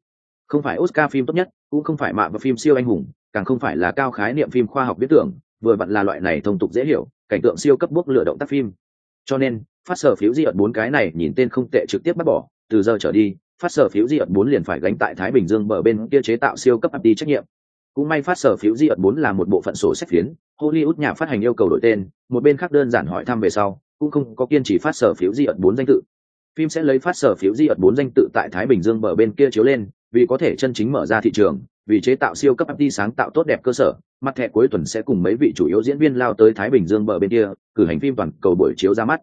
không phải oscar phim tốt nhất, cũng không phải mạ và phim siêu anh hùng, càng không phải là cao khái niệm phim khoa học viễn tưởng, vừa vặn là loại này thông tục dễ hiểu, cảnh tượng siêu cấp bước lửa động tác phim. Cho nên, phát sở phiếu di ẩn bốn cái này nhìn tên không tệ trực tiếp bắt bỏ, từ giờ trở đi, phát sở phiếu di ẩn bốn liền phải gánh tại thái bình dương bờ bên kia chế tạo siêu cấp ập đi trách nhiệm. Cũng may phát sở phiếu di ẩn bốn là một bộ phận sổ sách phiến, hollywood nhà phát hành yêu cầu đổi tên, một bên khác đơn giản hỏi thăm về sau, cũng không có kiên trì phát sở phiếu di ẩn bốn danh tự. Phim sẽ lấy phát sở phiếu di ẩn bốn danh tự tại thái bình dương bờ bên kia chiếu lên vì có thể chân chính mở ra thị trường vì chế tạo siêu cấp FT sáng tạo tốt đẹp cơ sở, mặt thẻ cuối tuần sẽ cùng mấy vị chủ yếu diễn viên lao tới Thái Bình Dương bờ bên kia, cử hành phim toàn cầu buổi chiếu ra mắt.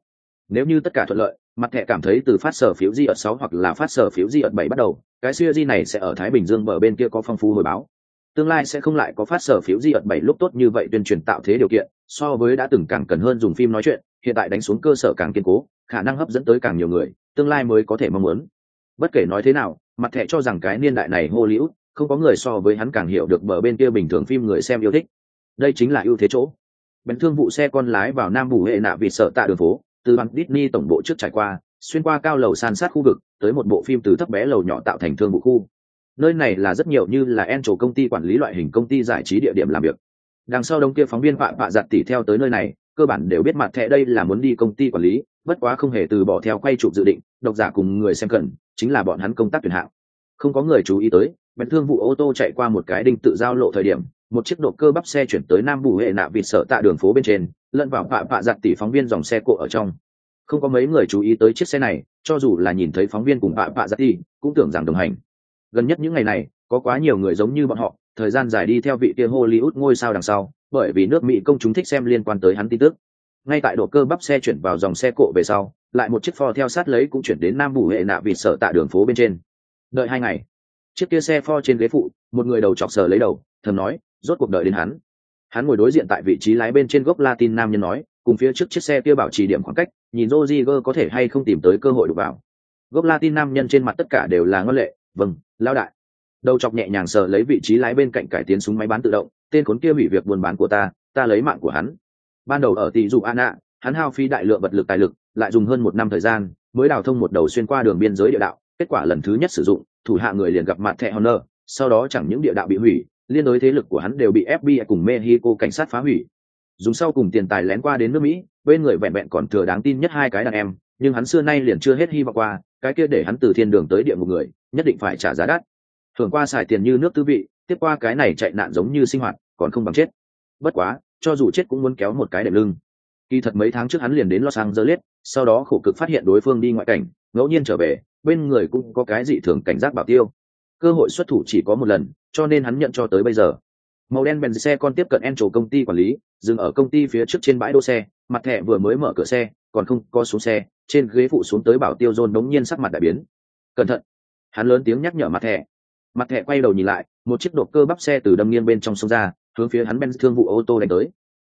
Nếu như tất cả thuận lợi mặt thẻ cảm thấy từ phát sở phiếu di ở sáu hoặc là phát sở phiếu di ở bảy bắt đầu cái siêu di này sẽ ở thái bình dương bờ bên kia có phong phú hồi báo. Tương lai sẽ không lại có phát sở phiếu di ở bảy lúc tốt như vậy tuyên truyền tạo thế điều kiện so với đã từng càng cần hơn dùng phim nói chuyện hiện tại đánh xuống cơ sở càng kiên cố khả năng hấp dẫn tới càng nhiều người tương lai mới có thể mong muốn. Bất kể nói thế nào mặt thẻ cho rằng cái niên đại này hollywood không có người so với hắn càng hiểu được bờ bên kia bình thường phim người xem yêu thích đây chính là ưu thế chỗ Bến thương vụ xe con lái vào nam bù hệ nạ vì sợ tạ đường phố từ bằng Disney tổng bộ trước trải qua, xuyên qua cao lầu san sát khu vực, tới một bộ phim từ thấp bé lầu nhỏ tạo thành thương vụ khu. Nơi này là rất nhiều như là Encho công ty quản lý loại hình công ty giải trí địa điểm làm việc. Đằng sau đông kia phóng viên vạ vạ giặt tỉ theo tới nơi này, cơ bản đều biết mặt thẻ đây là muốn đi công ty quản lý, bất quá không hề từ bỏ theo quay chụp dự định, độc giả cùng người xem cần, chính là bọn hắn công tác tuyển hạng. Không có người chú ý tới, bèn thương vụ ô tô chạy qua một cái đinh tự giao lộ thời điểm, một chiếc độ cơ bắp xe chuyển tới nam bù hệ nạ vịt sợ tạ đường phố bên trên lẫn vào phạ phạ giặt tỷ phóng viên dòng xe cộ ở trong. Không có mấy người chú ý tới chiếc xe này cho dù là nhìn thấy phóng viên cùng phạ phạ giặt tỷ cũng tưởng rằng đồng hành. Gần nhất những ngày này có quá nhiều người giống như bọn họ thời gian dài đi theo vị kia hollywood ngôi sao đằng sau bởi vì nước mỹ công chúng thích xem liên quan tới hắn tin tức ngay tại độ cơ bắp xe chuyển vào dòng xe cộ về sau, lại một chiếc pho theo sát lấy cũng chuyển đến nam bù hệ nạ vịt sợ tạ đường phố bên trên. Đợi hai ngày, chiếc kia xe pho trên ghế phụ, một người đầu chọc sờ lấy đầu, thầm nói, rốt cuộc đợi đến hắn. Hắn ngồi đối diện tại vị trí lái bên trên gốc latin nam nhân nói, cùng phía trước chiếc xe kia bảo trì điểm khoảng cách, nhìn Rodriguez có thể hay không tìm tới cơ hội đụng vào. Gốc latin nam nhân trên mặt tất cả đều là ngân lệ vâng lao đại. Đầu chọc nhẹ nhàng sờ lấy vị trí lái bên cạnh cải tiến súng máy bán tự động, tên khốn kia hủy việc buôn bán của ta ta lấy mạng của hắn ban đầu ở tỷ dụ an ạ hắn hao phí đại lượng vật lực tài lực, lại dùng hơn một năm thời gian mới đào thông một đầu xuyên qua đường biên giới địa đạo, kết quả lần thứ nhất sử dụng, thủ hạ người liền gặp mặt thẹ honor, sau đó chẳng những địa đạo bị hủy, liên đối thế lực của hắn đều bị fbi cùng mexico cảnh sát phá hủy. Dùng sau cùng tiền tài lén qua đến nước mỹ, bên người vẹn vẹn còn thừa đáng tin nhất hai cái đàn em, nhưng hắn xưa nay liền chưa hết hy vọng qua, cái kia để hắn từ thiên đường tới địa một người, nhất định phải trả giá đắt. Thường qua xài tiền như nước tư vị, tiếp qua cái này chạy nạn giống như sinh hoạt, còn không bằng chết. Bất quá cho dù chết cũng muốn kéo một cái đệm lưng. Kỳ thật mấy tháng trước hắn liền đến los angeles, sau đó khổ cực phát hiện đối phương đi ngoại cảnh, ngẫu nhiên trở về, bên người cũng có cái dị thường cảnh giác bảo tiêu. Cơ hội xuất thủ chỉ có một lần, cho nên hắn nhận cho tới bây giờ. Màu đen bèn xe con tiếp cận en trổ công ty quản lý, dừng ở công ty phía trước trên bãi đỗ xe, mặt thẻ vừa mới mở cửa xe, còn không có xuống xe, trên ghế phụ xuống tới bảo tiêu dôn đống nhiên sắc mặt đại biến. Cẩn thận! Hắn lớn tiếng nhắc nhở mặt thẻ. Mặt thẻ quay đầu nhìn lại một chiếc đột cơ bắp xe từ đâm nghiêng bên trong sông ra hướng phía hắn ben thương vụ ô tô đánh tới.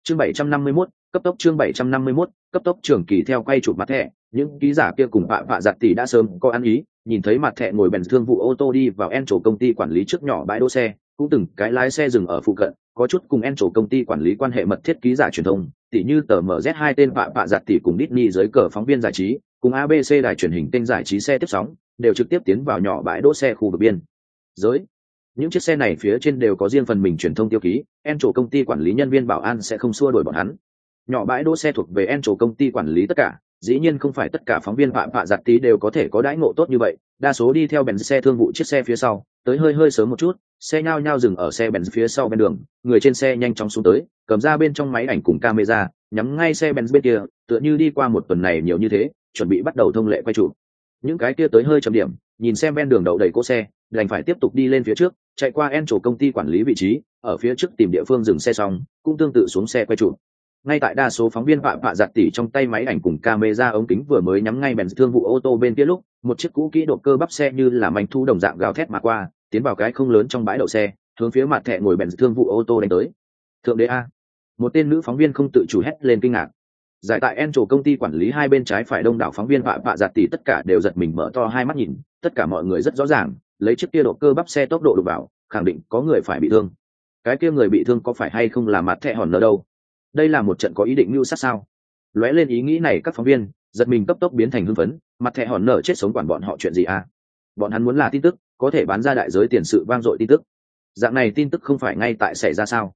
Chương 751, cấp tốc chương 751, cấp tốc trưởng kỳ theo quay chụp mặt thẻ. Những ký giả kia cùng vạ vạ giặt tỷ đã sớm có ăn ý nhìn thấy mặt thẻ ngồi bèn thương vụ ô tô đi vào en chỗ công ty quản lý trước nhỏ bãi đỗ xe cũng từng cái lái xe dừng ở phụ cận có chút cùng en chỗ công ty quản lý quan hệ mật thiết ký giả truyền thông tỷ như tờ mz hai tên vạ vạ giặt tỷ cùng Disney dưới cờ phóng viên giải trí cùng abc đài truyền hình tên giải trí xe tiếp sóng đều trực tiếp tiến vào nhỏ bãi đỗ xe khu vực biên. Giới những chiếc xe này phía trên đều có riêng phần mình truyền thông tiêu ký en chỗ công ty quản lý nhân viên bảo an sẽ không xua đuổi bọn hắn. Nhỏ bãi đỗ xe thuộc về en chỗ công ty quản lý tất cả, dĩ nhiên không phải tất cả phóng viên phạm phạ giặt tí đều có thể có đãi ngộ tốt như vậy, đa số đi theo bèn xe thương vụ chiếc xe phía sau, tới hơi hơi sớm một chút, xe nhao nhao dừng ở xe bèn phía sau bên đường, người trên xe nhanh chóng xuống tới, cầm ra bên trong máy ảnh cùng camera, nhắm ngay xe bèn bên kia, tựa như đi qua một tuần này nhiều như thế, chuẩn bị bắt đầu thông lệ quay trụ. Những cái kia tới hơi chậm điểm, nhìn xem ven đường đậu đầy cỗ xe đành phải tiếp tục đi lên phía trước, chạy qua en chỗ công ty quản lý vị trí, ở phía trước tìm địa phương dừng xe xong, cũng tương tự xuống xe quay trụ ngay tại đa số phóng viên vạ vạ giặt tỉ trong tay máy ảnh cùng camera ống kính vừa mới nhắm ngay bèn thương vụ ô tô bên kia lúc, một chiếc cũ kỹ độ cơ bắp xe như là manh thu đồng dạng gào thét mà qua, tiến vào cái không lớn trong bãi đậu xe, hướng phía mặt thẹ ngồi bèn thương vụ ô tô đánh tới. Thượng đế a. Một tên nữ phóng viên không tự chủ hét lên kinh ngạc. Giải tại en trổ công ty quản lý hai bên trái phải đông đảo phóng viên vạ vạ giặt tỉ tất cả đều giật mình mở to hai mắt nhìn, tất cả mọi người rất rõ ràng lấy chiếc kia độ cơ bắp xe tốc độ đụng vào, khẳng định có người phải bị thương. Cái kia người bị thương có phải hay không là mặt thẹ hòn nở đâu? Đây là một trận có ý định mưu sát sao? Lóe lên ý nghĩ này các phóng viên, giật mình cấp tốc biến thành hưng phấn, mặt thẹ hòn nở chết sống quản bọn họ chuyện gì à? Bọn hắn muốn là tin tức, có thể bán ra đại giới tiền sự vang dội tin tức. Dạng này tin tức không phải ngay tại xảy ra sao?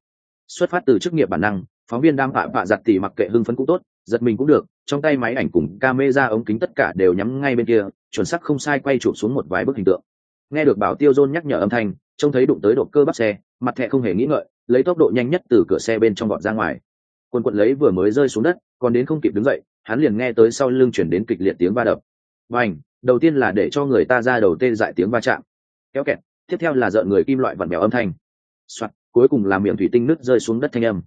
Xuất phát từ chức nghiệp bản năng, phóng viên đang vạ vạ giặt tỉ mặc kệ hưng phấn cũng tốt, giật mình cũng được, trong tay máy ảnh cùng ca mê ra ống kính tất cả đều nhắm ngay bên kia, chuẩn sắc không sai quay chụp xuống một vài bức hình tượng nghe được bảo tiêu dôn nhắc nhở âm thanh, trông thấy đụng tới độ cơ bắp xe, mặt thẹ không hề nghĩ ngợi, lấy tốc độ nhanh nhất từ cửa xe bên trong gọn ra ngoài. Quần quận lấy vừa mới rơi xuống đất, còn đến không kịp đứng dậy, hắn liền nghe tới sau lưng chuyển đến kịch liệt tiếng va đập. Và ảnh đầu tiên là để cho người ta ra đầu tê dại tiếng va chạm. Kéo kẹt, tiếp theo là dợn người kim loại vặn mèo âm thanh. Soạt, cuối cùng là miệng thủy tinh nứt rơi xuống đất thanh âm.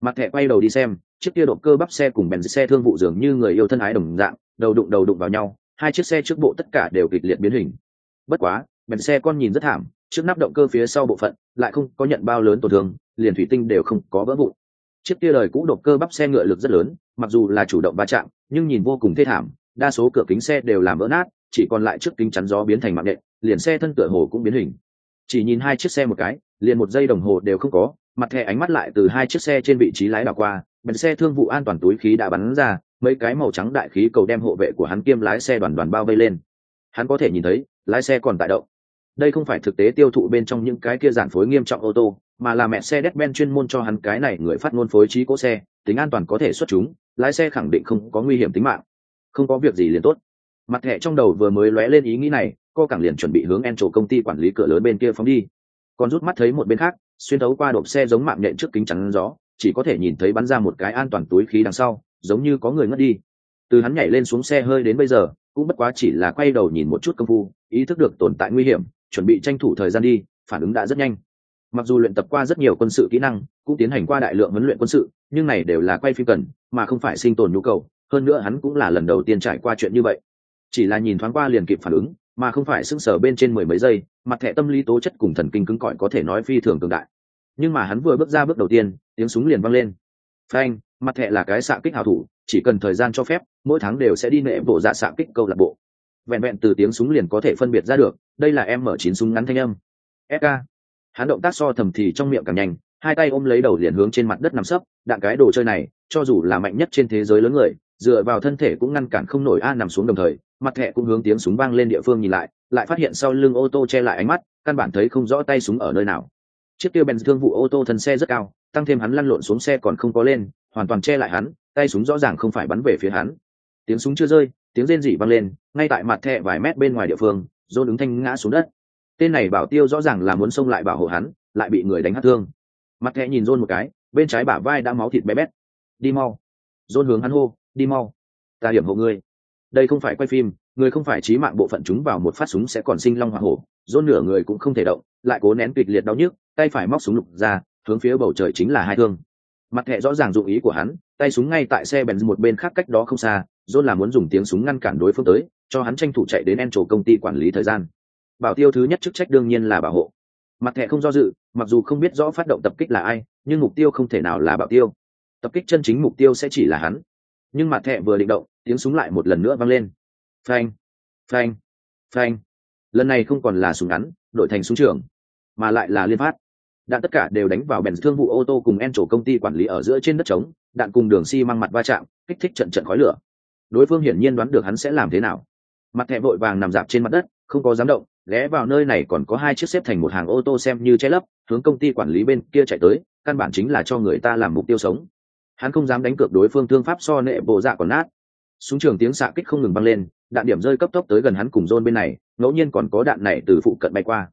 Mặt thẹ quay đầu đi xem, chiếc kia động cơ bắp xe cùng bèn xe thương vụ dường như người yêu thân ái đồng dạng, đầu đụng đầu đụng vào nhau, hai chiếc xe trước bộ tất cả đều kịch liệt biến hình. Bất quá bèn xe con nhìn rất thảm, trước nắp động cơ phía sau bộ phận, lại không có nhận bao lớn tổn thương, liền thủy tinh đều không có vỡ vụn. Chiếc kia đời cũ đột cơ bắp xe ngựa lực rất lớn, mặc dù là chủ động va chạm, nhưng nhìn vô cùng thê thảm, đa số cửa kính xe đều làm vỡ nát, chỉ còn lại trước kính chắn gió biến thành mạng nhện, liền xe thân tựa hồ cũng biến hình. Chỉ nhìn hai chiếc xe một cái, liền một giây đồng hồ đều không có, mặt thẻ ánh mắt lại từ hai chiếc xe trên vị trí lái đảo qua, bèn xe thương vụ an toàn túi khí đã bắn ra, mấy cái màu trắng đại khí cầu đem hộ vệ của hắn kiêm lái xe đoàn đoàn bao vây lên. Hắn có thể nhìn thấy, lái xe còn tại động đây không phải thực tế tiêu thụ bên trong những cái kia giản phối nghiêm trọng ô tô mà là mẹ xe Mercedes-Benz chuyên môn cho hắn cái này người phát ngôn phối trí cỗ xe, tính an toàn có thể xuất chúng, lái xe khẳng định không có nguy hiểm tính mạng. Không có việc gì liền tốt. Mặt thẻ trong đầu vừa mới lóe lên ý nghĩ này, cô càng liền chuẩn bị hướng Encho công ty quản lý cửa lớn bên kia phóng đi. Còn rút mắt thấy một bên khác, xuyên thấu qua đột xe giống mạng nhện trước kính chắn gió, chỉ có thể nhìn thấy bắn ra một cái an toàn túi khí đằng sau, giống như có người ngất đi. Từ hắn nhảy lên xuống xe hơi đến bây giờ, cũng bất quá chỉ là quay đầu nhìn một chút công phu, ý thức được tồn tại nguy hiểm, chuẩn bị tranh thủ thời gian đi, phản ứng đã rất nhanh. Mặc dù luyện tập qua rất nhiều quân sự kỹ năng cũng tiến hành qua đại lượng huấn luyện quân sự nhưng này đều là quay phim cần mà không phải sinh tồn nhu cầu hơn nữa hắn cũng là lần đầu tiên trải qua chuyện như vậy. Chỉ là nhìn thoáng qua liền kịp phản ứng mà không phải sững sờ bên trên mười mấy giây mặt thẻ tâm lý tố chất cùng thần kinh cứng cỏi có thể nói phi thường cường đại. Nhưng mà hắn vừa bước ra bước đầu tiên tiếng súng liền văng lên. Phanh mặt thẻ là cái xạ kích hào thủ chỉ cần thời gian cho phép mỗi tháng đều sẽ đi nệ bộ dạ xạ kích câu lạc bộ vẹn vẹn từ tiếng súng liền có thể phân biệt ra được, đây là em mở chín súng ngắn thanh âm. Fk hắn động tác so thầm thì trong miệng càng nhanh, hai tay ôm lấy đầu liền hướng trên mặt đất nằm sấp, đạn cái đồ chơi này, cho dù là mạnh nhất trên thế giới lớn người, dựa vào thân thể cũng ngăn cản không nổi a nằm xuống đồng thời, mặt thẹ cũng hướng tiếng súng vang lên địa phương nhìn lại lại phát hiện sau lưng ô tô che lại ánh mắt, căn bản thấy không rõ tay súng ở nơi nào. Chiếc kia bèn thương vụ ô tô thân xe rất cao, tăng thêm hắn lăn lộn xuống xe còn không có lên, hoàn toàn che lại hắn, tay súng rõ ràng không phải bắn về phía hắn. Tiếng súng chưa rơi tiếng rên rỉ vang lên, ngay tại mặt thẹ vài mét bên ngoài địa phương dôn đứng thanh ngã xuống đất. Tên này bảo tiêu rõ ràng là muốn xông lại bảo hộ hắn, lại bị người đánh hát thương. Mặt thẹ nhìn dôn một cái, bên trái bả vai đã máu thịt bé bét. Đi mau. Dôn hướng hắn hô, đi mau. Ta điểm hộ ngươi. Đây không phải quay phim người không phải trí mạng bộ phận chúng vào một phát súng sẽ còn sinh long hoa hổ. Dôn nửa người cũng không thể động, lại cố nén kịch liệt đau nhức, tay phải móc súng lục ra, hướng phía bầu trời chính là hai thương. Mặt thẹ rõ ràng dụng ý của hắn, tay súng ngay tại xe bèn một bên khác cách đó không xa john là muốn dùng tiếng súng ngăn cản đối phương tới, cho hắn tranh thủ chạy đến en công ty quản lý thời gian. Bảo tiêu thứ nhất chức trách đương nhiên là bảo hộ. Mặt thẻ không do dự, mặc dù không biết rõ phát động tập kích là ai, nhưng mục tiêu không thể nào là bảo tiêu. Tập kích chân chính mục tiêu sẽ chỉ là hắn. Nhưng mặt thẻ vừa định động, tiếng súng lại một lần nữa vang lên. Phanh phanh phanh. Lần này không còn là súng ngắn đổi thành súng trường, mà lại là liên phát. Đạn tất cả đều đánh vào bèn thương vụ ô tô cùng en công ty quản lý ở giữa trên đất trống, đạn cùng đường xi măng mặt va chạm, kích thích trận trận khói lửa đối phương hiển nhiên đoán được hắn sẽ làm thế nào. Mặt thẹ vội vàng nằm dạp trên mặt đất, không có dám động, ghé vào nơi này còn có hai chiếc xếp thành một hàng ô tô xem như che lấp, hướng công ty quản lý bên kia chạy tới, căn bản chính là cho người ta làm mục tiêu sống. Hắn không dám đánh cược đối phương thương pháp so nệ bộ dạ còn nát. Súng trường tiếng xạ kích không ngừng băng lên, đạn điểm rơi cấp tốc tới gần hắn cùng rôn bên này, ngẫu nhiên còn có đạn này từ phụ cận bay qua.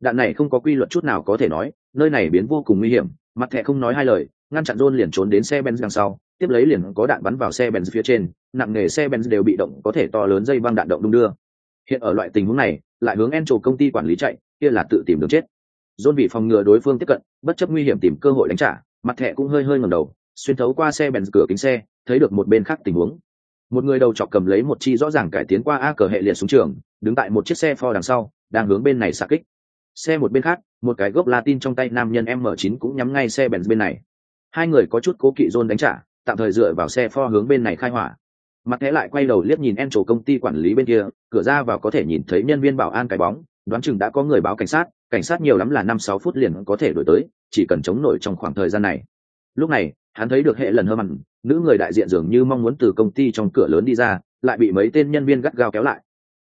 Đạn này không có quy luật chút nào có thể nói, nơi này biến vô cùng nguy hiểm, mặt thẹ không nói hai lời, ngăn chặn rôn liền trốn đến xe benz đằng sau tiếp lấy liền có đạn bắn vào xe benz phía trên, nặng nghề xe benz đều bị động có thể to lớn dây băng đạn động đung đưa. Hiện ở loại tình huống này, lại hướng Encho công ty quản lý chạy, kia là tự tìm đường chết. Dôn bị phòng ngừa đối phương tiếp cận, bất chấp nguy hiểm tìm cơ hội đánh trả, mặt thẻ cũng hơi hơi ngẩng đầu, xuyên thấu qua xe Benz cửa kính xe, thấy được một bên khác tình huống. Một người đầu chọc cầm lấy một chi rõ ràng cải tiến qua a cờ hệ liệt xuống trường, đứng tại một chiếc xe Ford đằng sau, đang hướng bên này xạ kích. Xe một bên khác, một cái gốc latin trong tay nam nhân m 9 cũng nhắm ngay xe Benz bên này. Hai người có chút cố kỵ John đánh trả tạm thời dựa vào xe Ford hướng bên này khai hỏa. Mặt thế lại quay đầu liếc nhìn en trổ công ty quản lý bên kia, cửa ra vào có thể nhìn thấy nhân viên bảo an cái bóng, đoán chừng đã có người báo cảnh sát cảnh sát nhiều lắm là năm sáu phút liền có thể đổi tới, chỉ cần chống nổi trong khoảng thời gian này. Lúc này, hắn thấy được hệ lần hơ mặn, nữ người đại diện dường như mong muốn từ công ty trong cửa lớn đi ra, lại bị mấy tên nhân viên gắt gao kéo lại.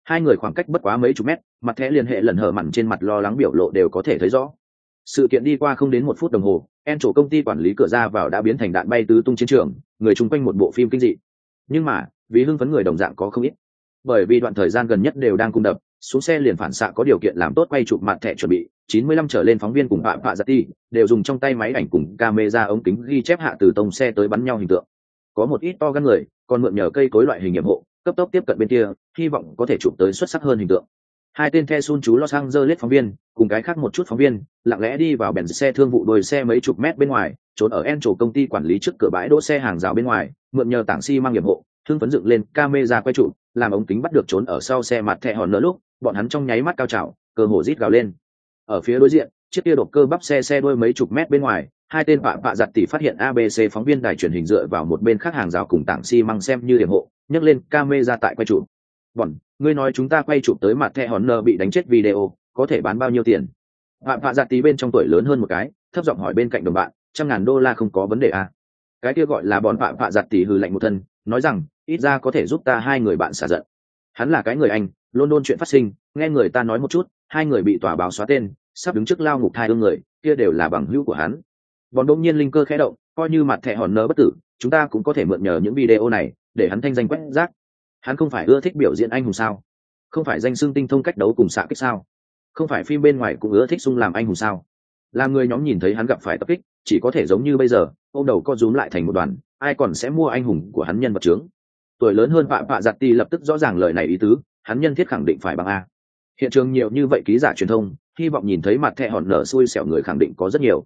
Hai người khoảng cách bất quá mấy chục mét, mặt thẻ liên hệ lần hở mặn trên mặt lo lắng biểu lộ đều có thể thấy rõ. Sự kiện đi qua không đến một phút đồng hồ en chỗ công ty quản lý cửa ra vào đã biến thành đạn bay tứ tung chiến trường người chung quanh một bộ phim kinh dị nhưng mà vì hưng phấn người đồng dạng có không ít bởi vì đoạn thời gian gần nhất đều đang cung đập xuống xe liền phản xạ có điều kiện làm tốt quay chụp mặt thẻ chuẩn bị 95 trở lên phóng viên cùng bạn Phạ Giật Ti đều dùng trong tay máy ảnh cùng camera ống kính ghi chép hạ từ tông xe tới bắn nhau hình tượng. Có một ít to gan người, còn mượn nhờ cây cối loại hình nghiệp hộ, cấp tốc tiếp cận bên kia, hy vọng có thể chụp tới xuất sắc hơn hình tượng. Hai tên The Sun chú Los Angeles phóng viên, cùng cái khác một chút phóng viên, lặng lẽ đi vào bèn xe thương vụ đồi xe mấy chục mét bên ngoài, trốn ở en chỗ công ty quản lý trước cửa bãi đỗ xe hàng rào bên ngoài, mượn nhờ tảng xi si mang nghiệp hộ, thương phấn dựng lên camera quay trụ làm ống kính bắt được trốn ở sau xe mặt thẹ hòn nỡ lúc bọn hắn trong nháy mắt cao trào cơ hồ rít gào lên. Ở phía đối diện chiếc kia đột cơ bắp xe xe đôi mấy chục mét bên ngoài hai tên bạ bạ giặt tỉ phát hiện abc phóng viên đài truyền hình dựa vào một bên khác hàng rào cùng tảng xi măng xem như điểm hộ nhấc lên camera tại quay trụ. Bọn ngươi nói chúng ta quay chụp tới mặt thẻ hòn nơ bị đánh chết video, có thể bán bao nhiêu tiền? Bạn bạ dạ tí bên trong tuổi lớn hơn một cái, thấp giọng hỏi bên cạnh đồng bạn, trăm ngàn đô la không có vấn đề à. cái kia gọi là bọn bạn bạ giặt tỉ hư lạnh một thân, nói rằng, ít ra có thể giúp ta hai người bạn xả giận. Hắn là cái người anh luôn luôn chuyện phát sinh, nghe người ta nói một chút, hai người bị tòa báo xóa tên, sắp đứng trước lao ngục thai ương người, kia đều là bằng hữu của hắn. Bọn đông nhiên linh cơ khẽ động, coi như mặt thẻ hòn nơ bất tử, chúng ta cũng có thể mượn nhờ những video này, để hắn thanh danh quét rác hắn không phải ưa thích biểu diễn anh hùng sao? Không phải danh xưng tinh thông cách đấu cùng xạ kích sao? Không phải phim bên ngoài cũng ưa thích sung làm anh hùng sao? Làm người nhóm nhìn thấy hắn gặp phải tập kích, chỉ có thể giống như bây giờ ô đầu co rúm lại thành một đoàn, ai còn sẽ mua anh hùng của hắn nhân vật trướng tuổi lớn hơn vạ vạ giặt ti lập tức rõ ràng lời này ý tứ, hắn nhân thiết khẳng định phải bằng a. Hiện trường nhiều như vậy ký giả truyền thông, hy vọng nhìn thấy mặt thẹ hòn nở xui xẻo người khẳng định có rất nhiều.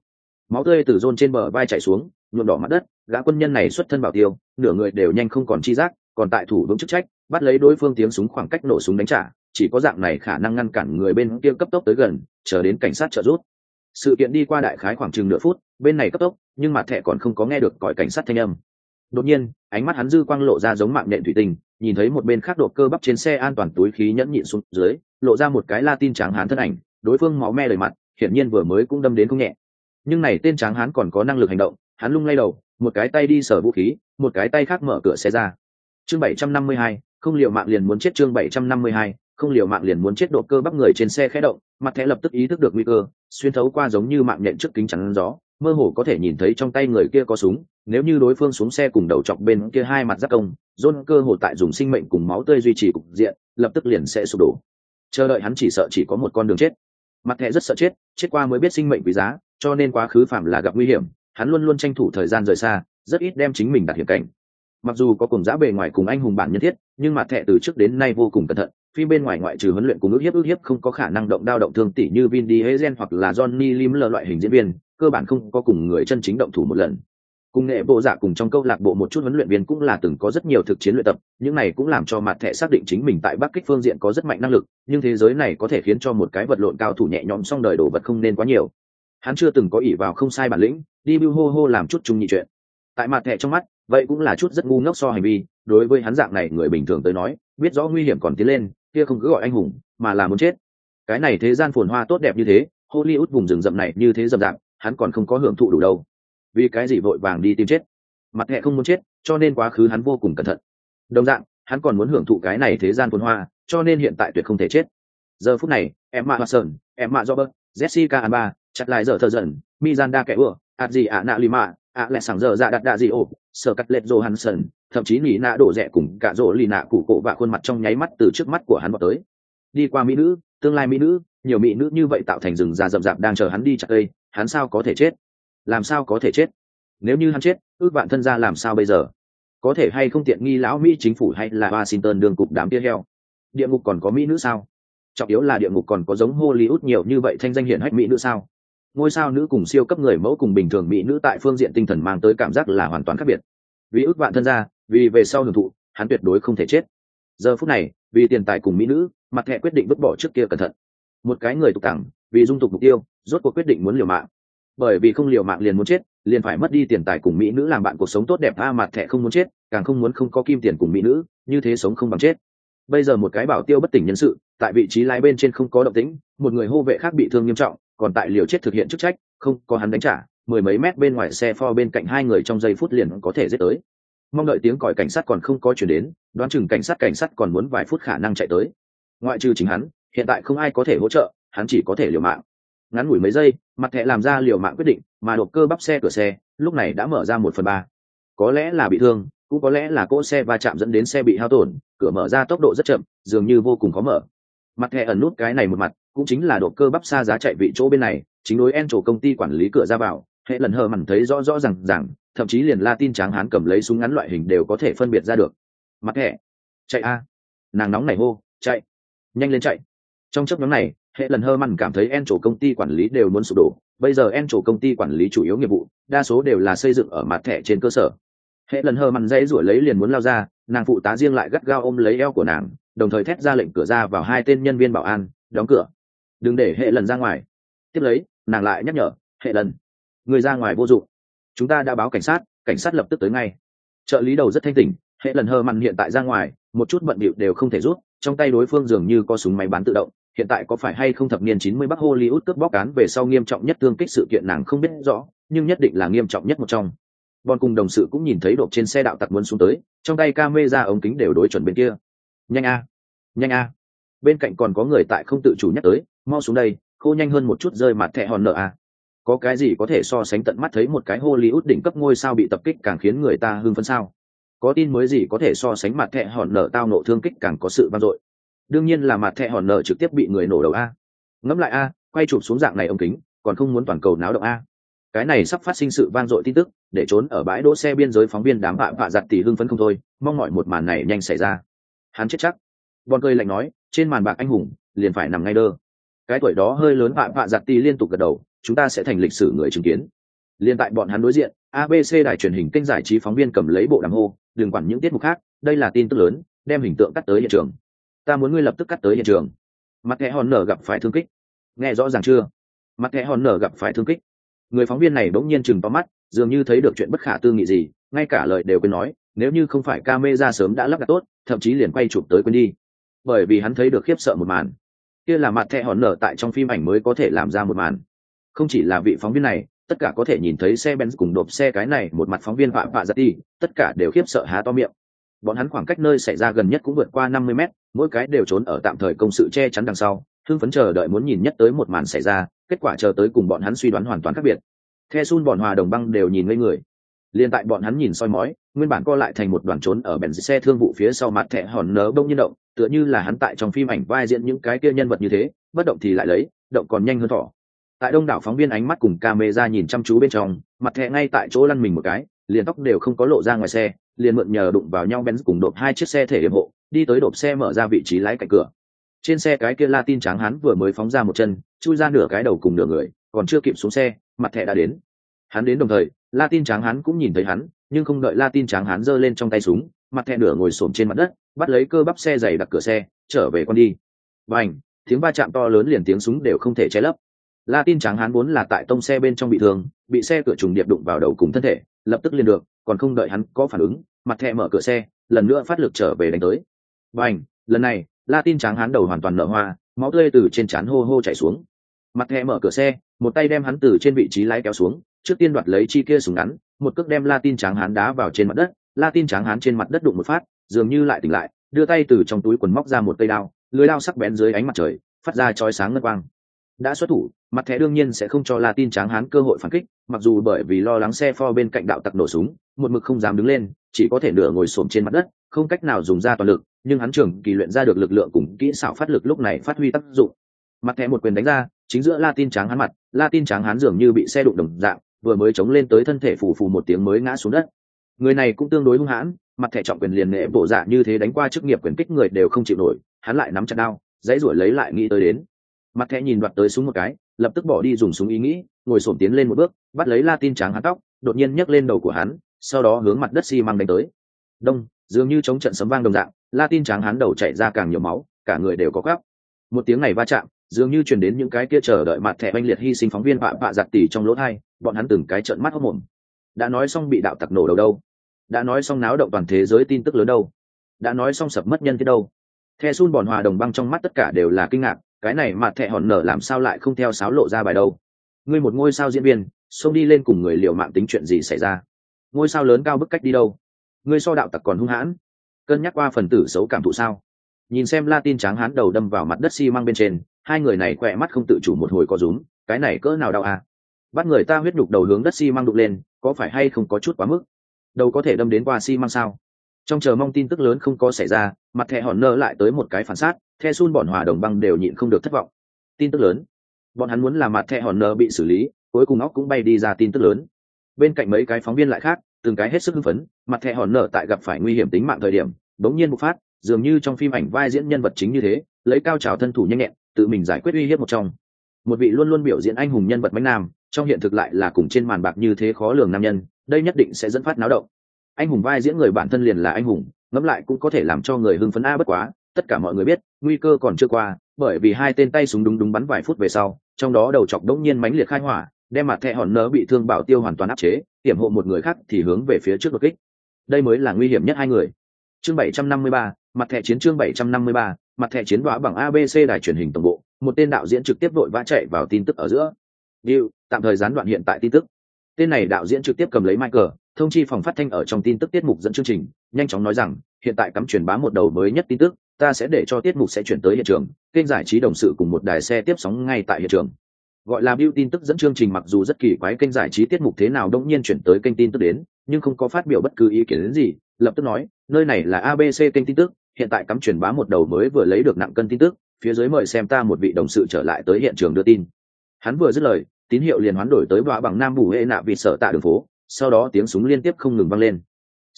Máu tươi từ rôn trên bờ vai chạy xuống, nhuộm đỏ mặt đất, gã quân nhân này xuất thân bảo tiêu, nửa người đều nhanh không còn chi giác còn tại thủ vững chức trách, bắt lấy đối phương tiếng súng khoảng cách nổ súng đánh trả, chỉ có dạng này khả năng ngăn cản người bên kia cấp tốc tới gần, chờ đến cảnh sát trợ giúp. Sự kiện đi qua đại khái khoảng chừng nửa phút, bên này cấp tốc, nhưng mặt thẻ còn không có nghe được còi cảnh sát thanh âm. Đột nhiên, ánh mắt hắn dư quang lộ ra giống mạng nện thủy tinh, nhìn thấy một bên khác đột cơ bắp trên xe an toàn túi khí nhẫn nhịn xuống dưới, lộ ra một cái la tin tráng hán thân ảnh, đối phương máu me lời mặt, hiển nhiên vừa mới cũng đâm đến không nhẹ. Nhưng này tên tráng hán còn có năng lực hành động, hắn lung lay đầu, một cái tay đi sở vũ khí, một cái tay khác mở cửa xe ra chương bảy trăm năm mươi hai, không liệu mạng liền muốn chết chương bảy trăm năm mươi hai, không liều mạng liền muốn chết độ cơ bắp người trên xe khẽ động, mặt thẻ lập tức ý thức được nguy cơ, xuyên thấu qua giống như mạng nhện trước kính chắn gió, mơ hồ có thể nhìn thấy trong tay người kia có súng, nếu như đối phương xuống xe cùng đầu chọc bên kia hai mặt giác công dôn cơ hồ tại dùng sinh mệnh cùng máu tươi duy trì cục diện, lập tức liền sẽ sụp đổ. Chờ đợi hắn chỉ sợ chỉ có một con đường chết. Mặt thẻ rất sợ chết chết qua mới biết sinh mệnh quý giá, cho nên quá khứ phạm là gặp nguy hiểm, hắn luôn luôn tranh thủ thời gian rời xa, rất ít đem chính mình đặt hiểm cảnh mặc dù có cùng giá bề ngoài cùng anh hùng bản nhân thiết nhưng mặt thẻ từ trước đến nay vô cùng cẩn thận phi bên ngoài ngoại trừ huấn luyện cùng ước hiếp ước hiếp không có khả năng động đao động thương tỷ như Vin Diesel hoặc là Johnny Lim loại hình diễn viên, cơ bản không có cùng người chân chính động thủ một lần. Cùng nghệ bộ giả cùng trong câu lạc bộ một chút huấn luyện viên cũng là từng có rất nhiều thực chiến luyện tập, những này cũng làm cho mặt thẻ xác định chính mình tại Bắc Kích phương diện có rất mạnh năng lực, nhưng thế giới này có thể khiến cho một cái vật lộn cao thủ nhẹ nhõm xong đời đồ vật không nên quá nhiều. Hắn chưa từng có ỷ vào không sai bản lĩnh, đi bưu hô hô làm chút chung nhị chuyện. Tại mặt thẻ trong mắt, vậy cũng là chút rất ngu ngốc so hành vi, đối với hắn dạng này người bình thường tới nói, biết rõ nguy hiểm còn tiến lên, kia không cứ gọi anh hùng mà là muốn chết. Cái này thế gian phồn hoa tốt đẹp như thế hollywood vùng rừng rậm này như thế rậm rạp hắn còn không có hưởng thụ đủ đâu. Vì cái gì vội vàng đi tìm chết? Mặt hệ không muốn chết cho nên quá khứ hắn vô cùng cẩn thận. Đồng dạng hắn còn muốn hưởng thụ cái này thế gian phồn hoa cho nên hiện tại tuyệt không thể chết. Giờ phút này em mạ watson em mạ robert jessica alba chặt lại giờ thờ dần mizanda kẻ ưa ạt gì ạ nạ lima ạ lại sảng giờ dạ đặt đạ gì ồ sở cắt lệch johansson, thậm chí nỉ nạ đổ rẻ cùng cả rỗ lì nạ cụ cổ và khuôn mặt trong nháy mắt từ trước mắt của hắn vào tới. Đi qua mỹ nữ, tương lai mỹ nữ, nhiều mỹ nữ như vậy tạo thành rừng già rậm rạp đang chờ hắn đi chặt cây, hắn sao có thể chết? Làm sao có thể chết? Nếu như hắn chết, ước bạn thân ra làm sao bây giờ? Có thể hay không tiện nghi lão mỹ chính phủ hay là washington đường cục đám tia heo? Địa ngục còn có mỹ nữ sao? Trọng yếu là địa ngục còn có giống hollywood nhiều như vậy thanh danh hiển hách mỹ nữ sao? Ngôi sao nữ cùng siêu cấp người mẫu cùng bình thường mỹ nữ tại phương diện tinh thần mang tới cảm giác là hoàn toàn khác biệt. Vì ước bạn thân ra vì về sau hưởng thụ, hắn tuyệt đối không thể chết. Giờ phút này, vì tiền tài cùng mỹ nữ, mặt thẹ quyết định vứt bỏ trước kia cẩn thận. Một cái người tục tẳng, vì dung tục mục tiêu, rốt cuộc quyết định muốn liều mạng. Bởi vì không liều mạng liền muốn chết, liền phải mất đi tiền tài cùng mỹ nữ làm bạn cuộc sống tốt đẹp, a, mặt thẹ không muốn chết, càng không muốn không có kim tiền cùng mỹ nữ, như thế sống không bằng chết. Bây giờ một cái bảo tiêu bất tỉnh nhân sự, tại vị trí lái bên trên không có động tĩnh, một người hô vệ khác bị thương nghiêm trọng còn tại liều chết thực hiện chức trách, không có hắn đánh trả, mười mấy mét bên ngoài xe pho bên cạnh hai người trong giây phút liền có thể giết tới. Mong đợi tiếng còi cảnh sát còn không có chuyển đến, đoán chừng cảnh sát cảnh sát còn muốn vài phút khả năng chạy tới. Ngoại trừ chính hắn, hiện tại không ai có thể hỗ trợ, hắn chỉ có thể liều mạng. Ngắn ngủi mấy giây, mặt thẹ làm ra liều mạng quyết định, mà đột cơ bắp xe cửa xe, lúc này đã mở ra một phần ba. Có lẽ là bị thương, cũng có lẽ là cỗ xe va chạm dẫn đến xe bị hao tổn, cửa mở ra tốc độ rất chậm, dường như vô cùng khó mở. Mặt thẹ ẩn nút cái này một mặt cũng chính là đột cơ bắp xa giá chạy vị chỗ bên này, chính đối en trổ công ty quản lý cửa ra vào, hệ lần hờ mằn thấy rõ rõ rằng rằng, thậm chí liền la tin tráng hán cầm lấy súng ngắn loại hình đều có thể phân biệt ra được. Mặt thẻ chạy a. Nàng nóng này hô, chạy. Nhanh lên chạy. Trong chấp nhóm này, hệ lần hơ mằn cảm thấy en trổ công ty quản lý đều muốn sụp đổ. Bây giờ en trổ công ty quản lý chủ yếu nghiệp vụ, đa số đều là xây dựng ở mặt thẻ trên cơ sở. Hệ lần hơ mằn dãy ruổi lấy liền muốn lao ra, nàng phụ tá riêng lại gắt gao ôm lấy eo của nàng, đồng thời thét ra lệnh cửa ra vào hai tên nhân viên bảo an, đóng cửa đừng để hệ lần ra ngoài. Tiếp lấy, nàng lại nhắc nhở, hệ lần, người ra ngoài vô dụng. Chúng ta đã báo cảnh sát cảnh sát lập tức tới ngay. Trợ lý đầu rất thanh tỉnh, hệ lần hơ mặn hiện tại ra ngoài, một chút bận bịu đều không thể rút trong tay đối phương dường như có súng máy bán tự động, hiện tại có phải hay không thập niên chín mươi bắc hollywood cướp bóc cán về sau nghiêm trọng nhất tương kích sự kiện nàng không biết rõ, nhưng nhất định là nghiêm trọng nhất một trong. Bọn cùng đồng sự cũng nhìn thấy đột trên xe đạo tặc muốn xuống tới, trong tay ca mê ra ống kính đều đối chuẩn bên kia. Nhanh a nhanh a bên cạnh còn có người tại không tự chủ nhắc tới mau xuống đây khô nhanh hơn một chút rơi mặt thẹ hòn nợ a có cái gì có thể so sánh tận mắt thấy một cái Hollywood đỉnh cấp ngôi sao bị tập kích càng khiến người ta hưng phấn sao? Có tin mới gì có thể so sánh mặt thẹ hòn nợ tao nộ thương kích càng có sự vang dội. Đương nhiên là mặt thẹ hòn nợ trực tiếp bị người nổ đầu a. Ngẫm lại a, quay chụp xuống dạng này ông kính, còn không muốn toàn cầu náo động a. Cái này sắp phát sinh sự vang dội tin tức, để trốn ở bãi đỗ xe biên giới phóng viên đám vạ vạ giặt tỷ hưng phấn không thôi, mong mọi một màn này nhanh xảy ra. Hắn chết chắc. Bọn cười lạnh nói, trên màn bạc anh hùng, liền phải nằm ngay đơ. Cái tuổi đó hơi lớn vạ vạ giặt ti liên tục gật đầu, chúng ta sẽ thành lịch sử người chứng kiến. Liên tại bọn hắn đối diện abc đài truyền hình kênh giải trí phóng viên cầm lấy bộ đàm hô đừng quản những tiết mục khác đây là tin tức lớn đem hình tượng cắt tới hiện trường. Ta muốn ngươi lập tức cắt tới hiện trường. Mặt thẻ hòn nở gặp phải thương kích. Nghe rõ ràng chưa? Mặt thẻ hòn nở gặp phải thương kích. Người phóng viên này bỗng nhiên chừng to mắt dường như thấy được chuyện bất khả tư nghị gì ngay cả lời đều quên nói nếu như không phải ca mê ra sớm đã lắp đặt tốt thậm chí liền quay chụp tới quên đi bởi vì hắn thấy được khiếp sợ một màn. Kia là mặt thẻ hòn nở tại trong phim ảnh mới có thể làm ra một màn. Không chỉ là vị phóng viên này, tất cả có thể nhìn thấy xe benz cùng đột xe cái này một mặt phóng viên vạ vạ ra đi, tất cả đều khiếp sợ há to miệng. Bọn hắn khoảng cách nơi xảy ra gần nhất cũng vượt qua năm mươi mét, mỗi cái đều trốn ở tạm thời công sự che chắn đằng sau, Thương phấn chờ đợi muốn nhìn nhất tới một màn xảy ra, kết quả chờ tới cùng bọn hắn suy đoán hoàn toàn khác biệt. The sun, bọn hòa đồng băng đều nhìn ngây người. Liền tại bọn hắn nhìn soi mói, nguyên bản co lại thành một đoàn trốn ở bèn xe thương vụ phía sau mặt thẻ hòn nớ đông nhiên động tựa như là hắn tại trong phim ảnh vai diễn những cái kia nhân vật như thế, bất động thì lại lấy, động còn nhanh hơn thỏ. Tại đông đảo phóng viên ánh mắt cùng camera nhìn chăm chú bên trong, mặt thẻ ngay tại chỗ lăn mình một cái, liền tóc đều không có lộ ra ngoài xe, liền mượn nhờ đụng vào nhau Benz cùng đột hai chiếc xe thể hiểm hộ, đi tới đột xe mở ra vị trí lái cạnh cửa. Trên xe cái kia latin tráng hắn vừa mới phóng ra một chân, chui ra nửa cái đầu cùng nửa người, còn chưa kịp xuống xe, mặt thẻ đã đến. Hắn đến đồng thời, latin tráng hắn cũng nhìn thấy hắn, nhưng không đợi latin tráng hắn giơ lên trong tay súng mặt thẹn nửa ngồi xổm trên mặt đất bắt lấy cơ bắp xe dày đặt cửa xe trở về con đi và ảnh tiếng va chạm to lớn liền tiếng súng đều không thể che lấp La tin tráng hắn vốn là tại tông xe bên trong bị thương, bị xe cửa trùng điệp đụng vào đầu cùng thân thể, lập tức liền được, còn không đợi hắn có phản ứng, mặt thẹ mở cửa xe, lần nữa phát lực trở về đánh tới. Bành, lần này, La tin tráng hắn đầu hoàn toàn nở hoa, máu tươi từ trên trán hô hô chảy xuống. Mặt thẹ mở cửa xe, một tay đem hắn từ trên vị trí lái kéo xuống, trước tiên đoạt lấy chi kia súng ngắn, một cước đem La tin tráng hắn đá vào trên mặt đất, La tin tráng hắn trên mặt đất đụng một phát, dường như lại tỉnh lại, đưa tay từ trong túi quần móc ra một cây đao, lưỡi đao sắc bén dưới ánh mặt trời, phát ra chói sáng ngân quang. Đã xuất thủ mặt thẻ đương nhiên sẽ không cho la tin tráng hán cơ hội phản kích mặc dù bởi vì lo lắng xe pho bên cạnh đạo tặc nổ súng một mực không dám đứng lên chỉ có thể nửa ngồi xổm trên mặt đất không cách nào dùng ra toàn lực nhưng hắn trưởng kỳ luyện ra được lực lượng cùng kỹ xảo phát lực lúc này phát huy tác dụng. Mặt thẻ một quyền đánh ra chính giữa la tin tráng hán mặt la tin tráng hán dường như bị xe đụng đồng dạng vừa mới chống lên tới thân thể phù phù một tiếng mới ngã xuống đất người này cũng tương đối hung hãn, mặt thẻ trọng quyền liền nghệ bộ dạ như thế đánh qua chức nghiệp quyền kích người đều không chịu nổi, hắn lại nắm chặt đao, dãy ruổi lấy lại nghĩ tới đến. Mặt thẻ nhìn đoạt tới súng một cái, lập tức bỏ đi dùng súng ý nghĩ, ngồi xổm tiến lên một bước, bắt lấy la tin tráng hắn tóc, đột nhiên nhấc lên đầu của hắn, sau đó hướng mặt đất xi、si、măng đánh tới. Đông, dường như chống trận sấm vang đồng dạng la tin tráng hắn đầu chảy ra càng nhiều máu, cả người đều có gắp một tiếng này va chạm, dường như truyền đến những cái kia chờ đợi mặt thẻ oanh liệt hy sinh phóng viên vạ vạ giặt tỉ trong lỗ thai, bọn hắn từng cái trợn mắt hốc mồm. Đã nói xong bị đạo tặc nổ đầu đâu? Đã nói xong náo động toàn thế giới tin tức lớn đâu. Đã nói xong sập mất nhân thế đâu. The sun bọn hòa đồng băng trong mắt tất cả đều là kinh ngạc, cái này mà thẹ hòn nở làm sao lại không theo sáo lộ ra bài đâu. Ngươi một ngôi sao diễn viên, xông đi lên cùng người liều mạng tính chuyện gì xảy ra? Ngôi sao lớn cao bức cách đi đâu? Ngươi so đạo tặc còn hung hãn. Cân nhắc qua phần tử xấu cảm thụ sao? Nhìn xem la tin tráng hán đầu đâm vào mặt đất xi、si、măng bên trên, hai người này quẹ mắt không tự chủ một hồi có rúm, cái này cỡ nào đau à? Bắt người ta huyết đục đầu hướng đất xi、si、măng đục lên, có phải hay không có chút quá mức? Đầu có thể đâm đến qua xi măng sao? Trong chờ mong tin tức lớn không có xảy ra, mặt thẻ hòn nơ lại tới một cái phản sát the sun bọn hòa đồng băng đều nhịn không được thất vọng. Tin tức lớn. Bọn hắn muốn làm mặt thẻ hòn nơ bị xử lý, cuối cùng óc cũng bay đi ra tin tức lớn. Bên cạnh mấy cái phóng viên lại khác, từng cái hết sức hưng phấn, mặt thẻ hòn nơ tại gặp phải nguy hiểm tính mạng thời điểm, đống nhiên bộc phát, dường như trong phim ảnh vai diễn nhân vật chính như thế, lấy cao trào thân thủ nhanh nhẹn, tự mình giải quyết uy hiếp một trong một vị luôn luôn biểu diễn anh hùng nhân vật bánh nam trong hiện thực lại là cùng trên màn bạc như thế khó lường nam nhân đây nhất định sẽ dẫn phát náo động. Anh hùng vai diễn người bản thân liền là anh hùng ngẫm lại cũng có thể làm cho người hưng phấn a bất quá tất cả mọi người biết nguy cơ còn chưa qua bởi vì hai tên tay súng đúng đúng bắn vài phút về sau trong đó đầu chọc đống nhiên mãnh liệt khai hỏa đem mặt thẹ hòn nớ bị thương bảo tiêu hoàn toàn áp chế hiểm hộ một người khác thì hướng về phía trước đột kích. Đây mới là nguy hiểm nhất hai người. Chương 753, mặt thẻ chiến chương 753, mặt thẻ chiến đoá bằng abc đài truyền hình tổng bộ một tên đạo diễn trực tiếp vội vã chạy vào tin tức ở giữa. Điệu tạm thời gián đoạn hiện tại tin tức. Tên này đạo diễn trực tiếp cầm lấy michael, thông chi phòng phát thanh ở trong tin tức tiết mục dẫn chương trình, nhanh chóng nói rằng, hiện tại cắm truyền bá một đầu mới nhất tin tức, ta sẽ để cho tiết mục sẽ chuyển tới hiện trường, kênh giải trí đồng sự cùng một đài xe tiếp sóng ngay tại hiện trường. Gọi là Bill tin tức dẫn chương trình mặc dù rất kỳ quái kênh giải trí tiết mục thế nào đông nhiên chuyển tới kênh tin tức đến, nhưng không có phát biểu bất cứ ý kiến đến gì, lập tức nói, nơi này là abc kênh tin tức, hiện tại cắm truyền bá một đầu mới vừa lấy được nặng cân tin tức phía dưới mời xem ta một vị đồng sự trở lại tới hiện trường đưa tin hắn vừa dứt lời tín hiệu liền hoán đổi tới bọa bằng nam bù hệ nạ vì sợ tạ đường phố sau đó tiếng súng liên tiếp không ngừng vang lên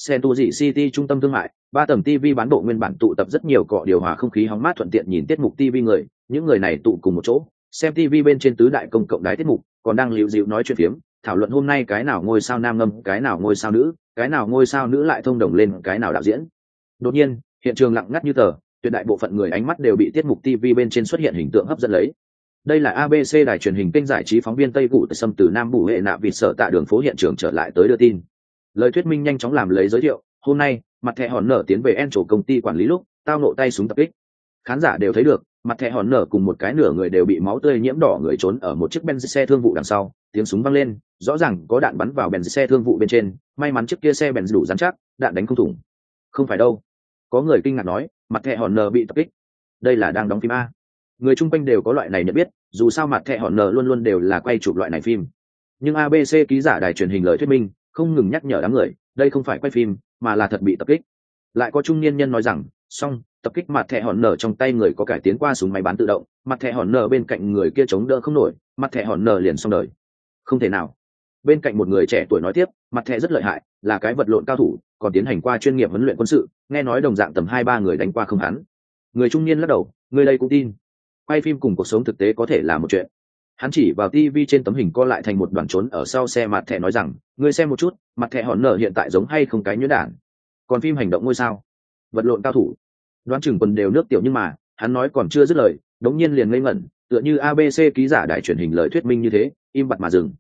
Sentu dị City trung tâm thương mại, ba tầng TV bán bộ nguyên bản tụ tập rất nhiều cọ điều hòa không khí hóng mát thuận tiện nhìn tiết mục TV người, những người này tụ cùng một chỗ, xem TV bên trên tứ đại công cộng đái tiết mục, còn đang liễu dịu nói chuyện phiếm, thảo luận hôm nay cái nào ngôi sao nam ngâm, cái nào ngôi sao nữ, cái nào ngôi sao nữ lại thông đồng lên, cái nào đạo diễn. Đột nhiên, hiện trường lặng ngắt như tờ, tuyệt đại bộ phận người ánh mắt đều bị tiết mục TV bên trên xuất hiện hình tượng hấp dẫn lấy. Đây là ABC đài truyền hình kênh giải trí phóng viên Tây Cụ từ Sâm từ Nam Bù hệ nạ vịt sở tại đường phố hiện trường trở lại tới đưa tin. Lời thuyết minh nhanh chóng làm lấy giới thiệu, hôm nay, mặt thẻ hòn nở tiến về en chỗ công ty quản lý lúc, tao nộ tay súng tập kích. Khán giả đều thấy được, mặt thẻ hòn nở cùng một cái nửa người đều bị máu tươi nhiễm đỏ người trốn ở một chiếc benz xe thương vụ đằng sau, tiếng súng vang lên, rõ ràng có đạn bắn vào benz xe thương vụ bên trên, may mắn chiếc kia xe benz đủ dán chắc, đạn đánh không thủng. Không phải đâu. Có người kinh ngạc nói mặt thẻ hòn nờ bị tập kích. Đây là đang đóng phim a. Người chung quanh đều có loại này nhận biết, dù sao mặt thẻ hòn nờ luôn luôn đều là quay chụp loại này phim. Nhưng abc ký giả đài truyền hình lời thuyết minh, không ngừng nhắc nhở đám người, đây không phải quay phim, mà là thật bị tập kích. Lại có trung niên nhân nói rằng song tập kích mặt thẻ hòn nở trong tay người có cải tiến qua súng máy bán tự động, mặt thẻ hòn nở bên cạnh người kia chống đỡ không nổi, mặt thẻ hòn nở liền xong đời. Không thể nào. Bên cạnh một người trẻ tuổi nói tiếp mặt thẻ rất lợi hại, là cái vật lộn cao thủ, còn tiến hành qua chuyên nghiệp huấn luyện quân sự, nghe nói đồng dạng tầm hai ba người đánh qua không hắn. Người trung niên lắc đầu, người đây cũng tin. Quay phim cùng cuộc sống thực tế có thể là một chuyện. Hắn chỉ vào tv trên tấm hình co lại thành một đoàn trốn ở sau xe mặt thẻ nói rằng, ngươi xem một chút, mặt thẻ hòn nở hiện tại giống hay không cái nhuyễn đản còn phim hành động ngôi sao? Vật lộn cao thủ. Đoán chừng quần đều nước tiểu nhưng mà, hắn nói còn chưa dứt lời, đống nhiên liền ngây ngẩn, tựa như abc ký giả đại truyền hình lời thuyết minh như thế, im bặt mà dừng.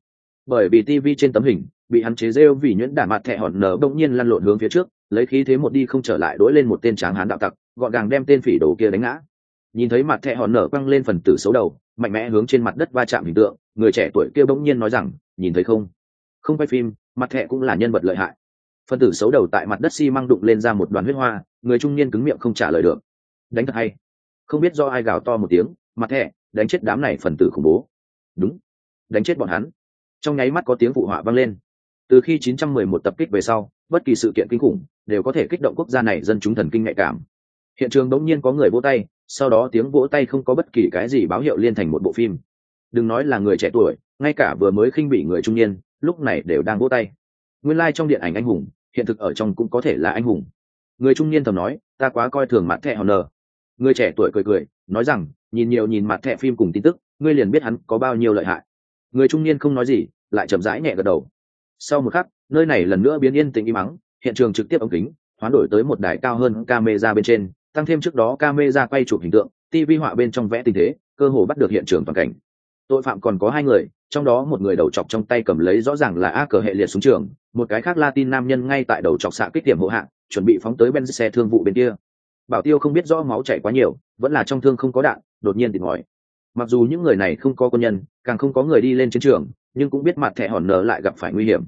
Bởi vì tv trên tấm hình bị hắn chế rêu vì nhuyễn đản mặt thẻ hòn nở bỗng nhiên lăn lộn hướng phía trước, lấy khí thế một đi không trở lại đối lên một tên tráng hán đạo tặc, gọn gàng đem tên phỉ đồ kia đánh ngã. Nhìn thấy mặt thẻ hòn nở quăng lên phần tử xấu đầu, mạnh mẽ hướng trên mặt đất va chạm hình tượng, người trẻ tuổi kia bỗng nhiên nói rằng, nhìn thấy không? Không quay phim, mặt thẻ cũng là nhân vật lợi hại. Phân tử xấu đầu tại mặt đất xi、si、măng đụng lên ra một đoàn huyết hoa, người trung niên cứng miệng không trả lời được. Đánh thật hay. Không biết do ai gào to một tiếng, mặt thẻ, đánh chết đám này phần tử khủng bố. Đúng, đánh chết bọn hắn. Trong nháy mắt có tiếng phụ họa vang lên từ khi 911 tập kích về sau, bất kỳ sự kiện kinh khủng đều có thể kích động quốc gia này dân chúng thần kinh nhạy cảm. Hiện trường đống nhiên có người vỗ tay, sau đó tiếng vỗ tay không có bất kỳ cái gì báo hiệu liên thành một bộ phim. Đừng nói là người trẻ tuổi, ngay cả vừa mới khinh bị người trung niên, lúc này đều đang vỗ tay. Nguyên lai、like、trong điện ảnh anh hùng, hiện thực ở trong cũng có thể là anh hùng. Người trung niên thầm nói, ta quá coi thường mặt thẻ hòn nờ người trẻ tuổi cười cười, nói rằng, nhìn nhiều nhìn mặt thẻ phim cùng tin tức, ngươi liền biết hắn có bao nhiêu lợi hại. Người trung niên không nói gì, lại chậm rãi nhẹ gật đầu sau một khắc, nơi này lần nữa biến yên tĩnh im mắng, hiện trường trực tiếp ống kính, hoán đổi tới một đài cao hơn camera bên trên, tăng thêm trước đó camera quay chụp hình tượng, tv họa bên trong vẽ tình thế, cơ hồ bắt được hiện trường toàn cảnh. Tội phạm còn có hai người, trong đó một người đầu chọc trong tay cầm lấy rõ ràng là a cờ hệ liệt xuống trường, một cái khác latin nam nhân ngay tại đầu chọc xạ kích điểm hộ hạng chuẩn bị phóng tới bên xe thương vụ bên kia. Bảo tiêu không biết rõ máu chảy quá nhiều, vẫn là trong thương không có đạn, đột nhiên tìm hỏi. Mặc dù những người này không có quân nhân, càng không có người đi lên chiến trường nhưng cũng biết mặt thẻ hòn nở lại gặp phải nguy hiểm.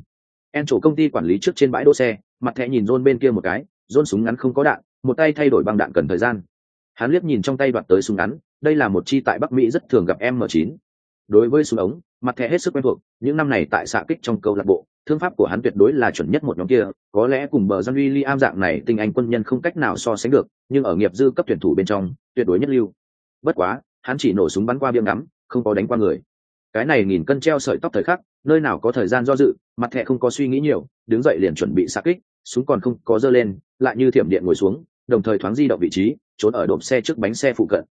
En chủ công ty quản lý trước trên bãi đỗ xe, mặt thẻ nhìn rôn bên kia một cái rôn súng ngắn không có đạn, một tay thay đổi băng đạn cần thời gian. Hắn liếc nhìn trong tay đoạt tới súng ngắn, đây là một chi tại bắc mỹ rất thường gặp m 9 đối với súng ống, mặt thẻ hết sức quen thuộc, những năm này tại xạ kích trong câu lạc bộ, thương pháp của hắn tuyệt đối là chuẩn nhất một nhóm kia, có lẽ cùng bờ John William dạng này tình anh quân nhân không cách nào so sánh được, nhưng ở nghiệp dư cấp tuyển thủ bên trong, tuyệt đối nhất lưu. Bất quá, hắn chỉ nổ súng bắn qua biếng ngắm, không có đánh qua người cái này nghìn cân treo sợi tóc thời khắc, nơi nào có thời gian do dự, mặt thẻ không có suy nghĩ nhiều, đứng dậy liền chuẩn bị xa kích, súng còn không có dơ lên, lại như thiểm điện ngồi xuống, đồng thời thoáng di động vị trí, trốn ở độp xe trước bánh xe phụ cận.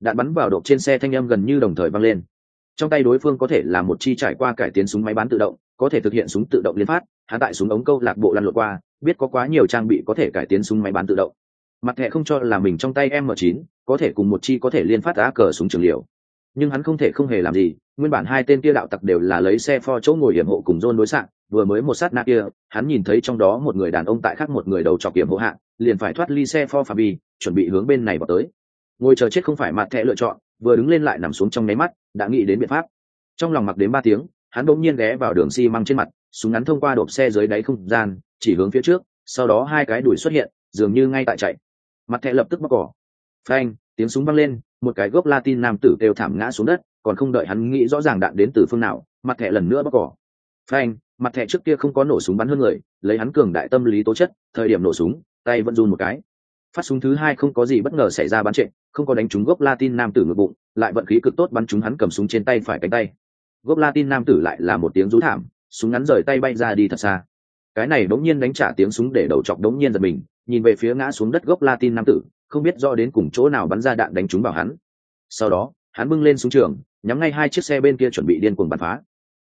Đạn bắn vào độp trên xe thanh âm gần như đồng thời văng lên. Trong tay đối phương có thể là một chi trải qua cải tiến súng máy bán tự động, có thể thực hiện súng tự động liên phát, hạ tại súng ống câu lạc bộ lăn lộn qua, biết có quá nhiều trang bị có thể cải tiến súng máy bán tự động. Mặt thẻ không cho là mình trong tay m 9 có thể cùng một chi có thể liên phát á cờ súng trường liều. Nhưng hắn không thể không hề làm gì nguyên bản hai tên kia đạo tặc đều là lấy xe pho chỗ ngồi hiểm hộ cùng dôn đối sạn vừa mới một sát na kia hắn nhìn thấy trong đó một người đàn ông tại khác một người đầu trọc hiểm hộ hạ, liền phải thoát ly xe for Fabi, chuẩn bị hướng bên này vào tới. Ngồi chờ chết không phải mặt thẻ lựa chọn, vừa đứng lên lại nằm xuống trong nháy mắt, đã nghĩ đến biện pháp. Trong lòng mặc đến ba tiếng, hắn bỗng nhiên ghé vào đường xi măng trên mặt, súng ngắn thông qua đột xe dưới đáy không gian, chỉ hướng phía trước, sau đó hai cái đuổi xuất hiện, dường như ngay tại chạy. Mặt thẻ lập tức bóc cỏ. Phanh, tiếng súng vang lên, một cái gốc Latin nam tử kêu thảm ngã xuống đất, còn không đợi hắn nghĩ rõ ràng đạn đến từ phương nào, mặt thẻ lần nữa bóc cỏ. Phanh, mặt thẻ trước kia không có nổ súng bắn hơn người, lấy hắn cường đại tâm lý tố chất, thời điểm nổ súng, tay vẫn run một cái. Phát súng thứ hai không có gì bất ngờ xảy ra bắn trệ không có đánh trúng gốc latin nam tử ngực bụng lại vận khí cực tốt bắn trúng hắn cầm súng trên tay phải cánh tay. Gốc latin nam tử lại là một tiếng rú thảm súng ngắn rời tay bay ra đi thật xa. Cái này đống nhiên đánh trả tiếng súng để đầu chọc đống nhiên giật mình nhìn về phía ngã xuống đất gốc latin nam tử không biết do đến cùng chỗ nào bắn ra đạn đánh trúng vào hắn. Sau đó hắn bưng lên súng trường nhắm ngay hai chiếc xe bên kia chuẩn bị điên cuồng bắn phá.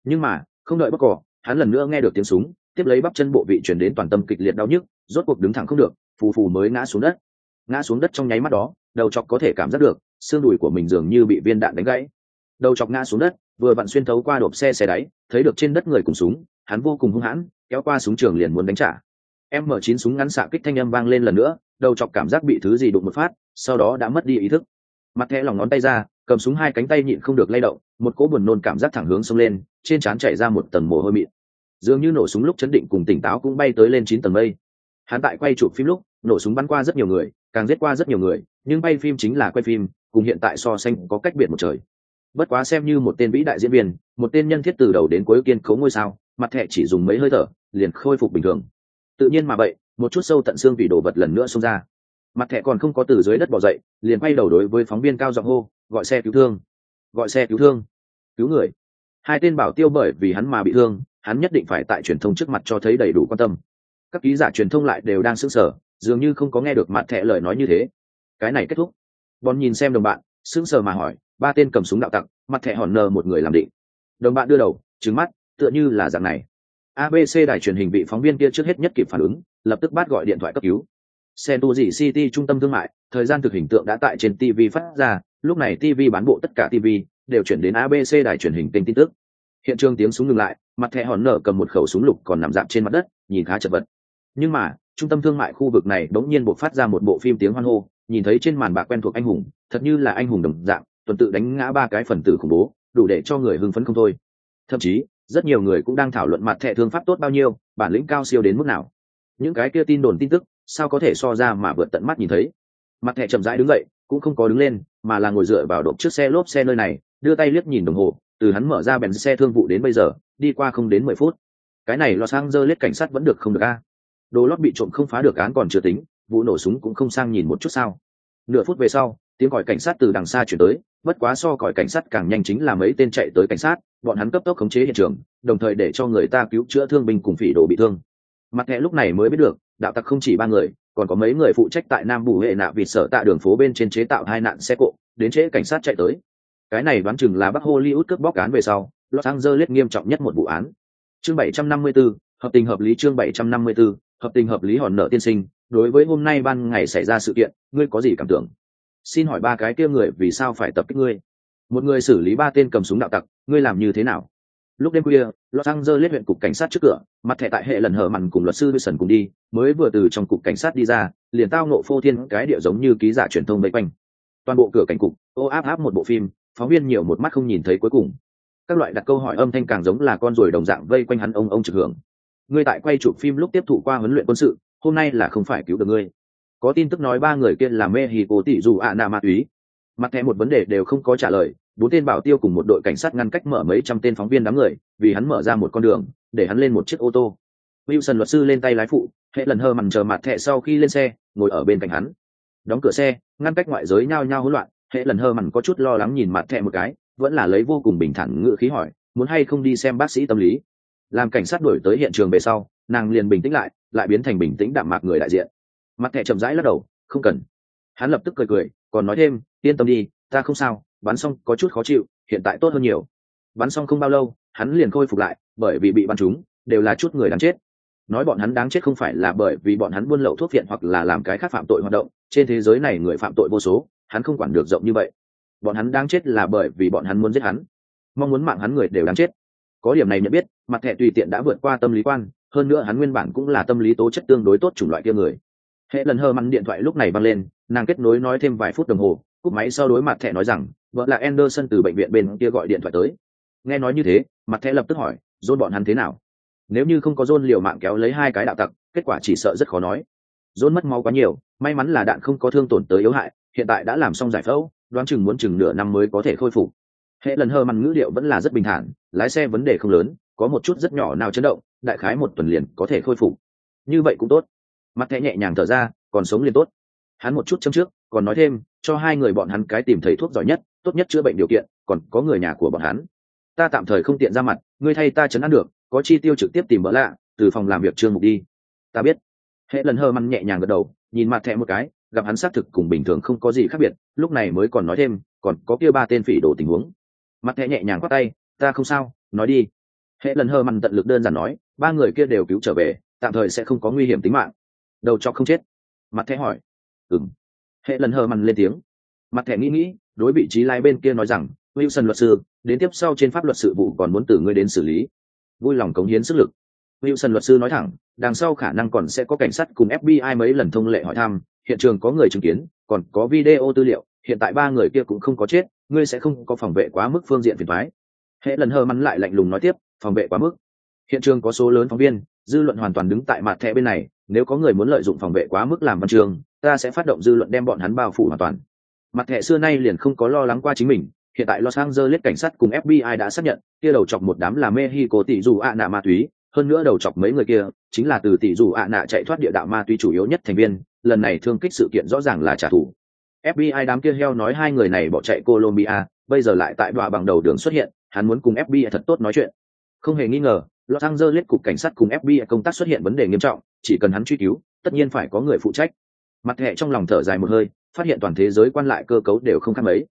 Nhưng mà, không đợi bóc cỏ hắn lần nữa nghe được tiếng súng, tiếp lấy bắp chân bộ vị chuyển đến toàn tâm kịch liệt đau nhức, rốt cuộc đứng thẳng không được, phù phù mới ngã xuống đất. Ngã xuống đất trong nháy mắt đó, đầu chọc có thể cảm giác được, xương đùi của mình dường như bị viên đạn đánh gãy. Đầu chọc ngã xuống đất, vừa vặn xuyên thấu qua đột xe xe đáy, thấy được trên đất người cùng súng, hắn vô cùng hung hãn, kéo qua súng trường liền muốn đánh trả. Em mở chín súng ngắn xạ kích thanh âm vang lên lần nữa, đầu chọc cảm giác bị thứ gì đụng một phát, sau đó đã mất đi ý thức. Mặt thẻ lòng ngón tay ra cầm súng hai cánh tay nhịn không được lay động, một cỗ buồn nôn cảm giác thẳng hướng sông lên, trên trán chảy ra một tầng mồ hôi mịn. Dường như nổ súng lúc chấn định cùng tỉnh táo cũng bay tới lên chín tầng mây. Hắn tại quay chụp phim lúc, nổ súng bắn qua rất nhiều người, càng giết qua rất nhiều người, nhưng bay phim chính là quay phim, cùng hiện tại so sánh có cách biệt một trời. Bất quá xem như một tên vĩ đại diễn viên, một tên nhân thiết từ đầu đến cuối kiên khấu ngôi sao, mặt thẹ chỉ dùng mấy hơi thở, liền khôi phục bình thường. Tự nhiên mà vậy, một chút sâu tận xương vì đồ vật lần nữa xông ra mặt thẻ còn không có từ dưới đất bỏ dậy, liền quay đầu đối với phóng viên cao giọng hô, gọi xe cứu thương, gọi xe cứu thương, cứu người. Hai tên bảo tiêu bởi vì hắn mà bị thương, hắn nhất định phải tại truyền thông trước mặt cho thấy đầy đủ quan tâm. Các ký giả truyền thông lại đều đang sững sờ, dường như không có nghe được mặt thẻ lời nói như thế. Cái này kết thúc. Bọn nhìn xem đồng bạn, sững sờ mà hỏi, ba tên cầm súng đạo tặc, mặt thẻ hòn nờ một người làm định. Đồng bạn đưa đầu trứng mắt, tựa như là dạng này. Abc đài truyền hình vị phóng viên kia trước hết nhất kịp phản ứng, lập tức bắt gọi điện thoại cấp cứu. Sentu City trung tâm thương mại, thời gian thực hình tượng đã tại trên TV phát ra, lúc này TV bán bộ tất cả TV đều chuyển đến ABC đài truyền hình kênh tin tức. Hiện trường tiếng súng ngừng lại, mặt thẻ hòn nở cầm một khẩu súng lục còn nằm dạp trên mặt đất, nhìn khá chật vật. Nhưng mà, trung tâm thương mại khu vực này bỗng nhiên bộc phát ra một bộ phim tiếng hoan hô, nhìn thấy trên màn bạc quen thuộc anh hùng, thật như là anh hùng đồng dạng, tuần tự đánh ngã ba cái phần tử khủng bố, đủ để cho người hưng phấn không thôi. Thậm chí, rất nhiều người cũng đang thảo luận mặt thẻ thương pháp tốt bao nhiêu, bản lĩnh cao siêu đến mức nào. Những cái kia tin đồn tin tức, sao có thể so ra mà vượt tận mắt nhìn thấy? Mặt thẻ chậm rãi đứng dậy, cũng không có đứng lên, mà là ngồi dựa vào đột trước xe lốp xe nơi này, đưa tay liếc nhìn đồng hồ, từ hắn mở ra bèn xe thương vụ đến bây giờ, đi qua không đến mười phút. Cái này lo sang dơ lết cảnh sát vẫn được không được a? Đồ lót bị trộm không phá được án còn chưa tính, vụ nổ súng cũng không sang nhìn một chút sao. Nửa phút về sau, tiếng còi cảnh sát từ đằng xa chuyển tới, bất quá so còi cảnh sát càng nhanh chính là mấy tên chạy tới cảnh sát, bọn hắn cấp tốc khống chế hiện trường, đồng thời để cho người ta cứu chữa thương binh cùng phỉ đồ bị thương. Mặt thẻ lúc này mới biết được đạo tặc không chỉ ba người còn có mấy người phụ trách tại nam bù hệ nạ vì sở tạ đường phố bên trên chế tạo hai nạn xe cộ đến trễ cảnh sát chạy tới. Cái này đoán chừng là bắc hollywood cướp bóc án về sau los angeles nghiêm trọng nhất một vụ án. Chương 754, hợp tình hợp lý chương 754, hợp tình hợp lý hòn nợ tiên sinh đối với hôm nay ban ngày xảy ra sự kiện ngươi có gì cảm tưởng? Xin hỏi ba cái kia người vì sao phải tập kích ngươi? Một người xử lý ba tên cầm súng đạo tặc ngươi làm như thế nào? Lúc đêm khuya, los angeles huyện cục cảnh sát trước cửa, mặt thẻ tại hệ lần hở mặn cùng luật sư wilson cùng đi, mới vừa từ trong cục cảnh sát đi ra, liền tao nộ phô thiên cái địa giống như ký giả truyền thông vây quanh. Toàn bộ cửa cảnh cục, ô áp áp một bộ phim, phóng viên nhiều một mắt không nhìn thấy cuối cùng. Các loại đặt câu hỏi âm thanh càng giống là con ruồi đồng dạng vây quanh hắn ông ông trực hưởng. Ngươi tại quay chụp phim lúc tiếp thụ qua huấn luyện quân sự, hôm nay là không phải cứu được ngươi. Có tin tức nói ba người kia là mê hì cố tỷ dù ạ nà ma túy. Mặt thẻ một vấn đề đều không có trả lời bốn tên bảo tiêu cùng một đội cảnh sát ngăn cách mở mấy trăm tên phóng viên đám người, vì hắn mở ra một con đường, để hắn lên một chiếc ô tô. Wilson luật sư lên tay lái phụ, hệ lần hơ mằn chờ mặt thẹ sau khi lên xe, ngồi ở bên cạnh hắn. Đóng cửa xe, ngăn cách ngoại giới nhao nhao hỗn loạn, hệ lần hơ mằn có chút lo lắng nhìn mặt thẹ một cái, vẫn là lấy vô cùng bình thản ngự khí hỏi, muốn hay không đi xem bác sĩ tâm lý? Làm cảnh sát đổi tới hiện trường về sau, nàng liền bình tĩnh lại lại biến thành bình tĩnh đạm mạc người đại diện. Mặt thẹ chậm rãi lắc đầu, không cần. Hắn lập tức cười cười, còn nói thêm, yên tâm đi, ta không sao bắn xong có chút khó chịu, hiện tại tốt hơn nhiều. Bắn xong không bao lâu, hắn liền khôi phục lại, bởi vì bị bắn trúng, đều là chút người đáng chết. Nói bọn hắn đáng chết không phải là bởi vì bọn hắn buôn lậu thuốc viện hoặc là làm cái khác phạm tội hoạt động, trên thế giới này người phạm tội vô số, hắn không quản được rộng như vậy. Bọn hắn đáng chết là bởi vì bọn hắn muốn giết hắn. Mong muốn mạng hắn người đều đáng chết. Có điểm này nhận biết, mặt thẻ tùy tiện đã vượt qua tâm lý quan, hơn nữa hắn nguyên bản cũng là tâm lý tố chất tương đối tốt chủng loại kia người. Hệ lần hơ mặn điện thoại lúc này văng lên, nàng kết nối nói thêm vài phút đồng hồ, cúp máy sau đối mặt thẻ nói rằng vợ là Anderson từ bệnh viện bên kia gọi điện thoại tới. Nghe nói như thế, mặt thẻ lập tức hỏi, John bọn hắn thế nào? Nếu như không có John liều mạng kéo lấy hai cái đạo tặc, kết quả chỉ sợ rất khó nói. John mất máu quá nhiều, may mắn là đạn không có thương tổn tới yếu hại, hiện tại đã làm xong giải phẫu, đoán chừng muốn chừng nửa năm mới có thể khôi phục. Hệ lần hơ mặn ngữ liệu vẫn là rất bình thản, lái xe vấn đề không lớn, có một chút rất nhỏ nào chấn động, đại khái một tuần liền có thể khôi phục. Như vậy cũng tốt. Mặt thẻ nhẹ nhàng thở ra, còn sống liền tốt. Hắn một chút châm trước, còn nói thêm, cho hai người bọn hắn cái tìm thầy thuốc giỏi nhất, tốt nhất chữa bệnh điều kiện, còn có người nhà của bọn hắn. Ta tạm thời không tiện ra mặt, ngươi thay ta chấn an được, có chi tiêu trực tiếp tìm bỡ lạ, từ phòng làm việc trương mục đi. Ta biết. Hệ lần hơ măn nhẹ nhàng gật đầu, nhìn mặt thẹ một cái, gặp hắn xác thực cùng bình thường không có gì khác biệt, lúc này mới còn nói thêm, còn có kia ba tên phỉ đổ tình huống. Mặt thẹ nhẹ nhàng khoác tay, ta không sao, nói đi. Hệ lần hơ măn tận lực đơn giản nói, ba người kia đều cứu trở về, tạm thời sẽ không có nguy hiểm tính mạng. Đầu cho không chết. Mặt thẹ hỏi. Ừng hệ lần hơ măn lên tiếng mặt thẻ nghĩ nghĩ, đối vị trí lai bên kia nói rằng, wilson luật sư, đến tiếp sau trên pháp luật sự vụ còn muốn từ ngươi đến xử lý. Vui lòng cống hiến sức lực. Wilson luật sư nói thẳng, đằng sau khả năng còn sẽ có cảnh sát cùng fbi mấy lần thông lệ hỏi thăm, hiện trường có người chứng kiến, còn có video tư liệu, hiện tại ba người kia cũng không có chết, ngươi sẽ không có phòng vệ quá mức phương diện phiền thoái hệ lần hơ mắn lại lạnh lùng nói tiếp, phòng vệ quá mức. Hiện trường có số lớn phóng viên, dư luận hoàn toàn đứng tại mặt thẻ bên này, nếu có người muốn lợi dụng phòng vệ quá mức làm văn trường, ta sẽ phát động dư luận đem bọn hắn bao phủ hoàn toàn mặt thẻ xưa nay liền không có lo lắng qua chính mình, hiện tại los angeles cảnh sát cùng fbi đã xác nhận, kia đầu chọc một đám là mexico tỷ dù ạ nạ ma túy, hơn nữa đầu chọc mấy người kia, chính là từ tỷ dù ạ nạ chạy thoát địa đạo ma túy chủ yếu nhất thành viên, lần này thương kích sự kiện rõ ràng là trả thù. Fbi đám kia heo nói hai người này bỏ chạy colombia, bây giờ lại tại đọa bằng đầu đường xuất hiện, hắn muốn cùng fbi thật tốt nói chuyện. Không hề nghi ngờ, los angeles cục cảnh sát cùng fbi công tác xuất hiện vấn đề nghiêm trọng, chỉ cần hắn truy cứu, tất nhiên phải có người phụ trách. Mặt hệ trong lòng thở dài một hơi phát hiện toàn thế giới quan lại cơ cấu đều không khác mấy.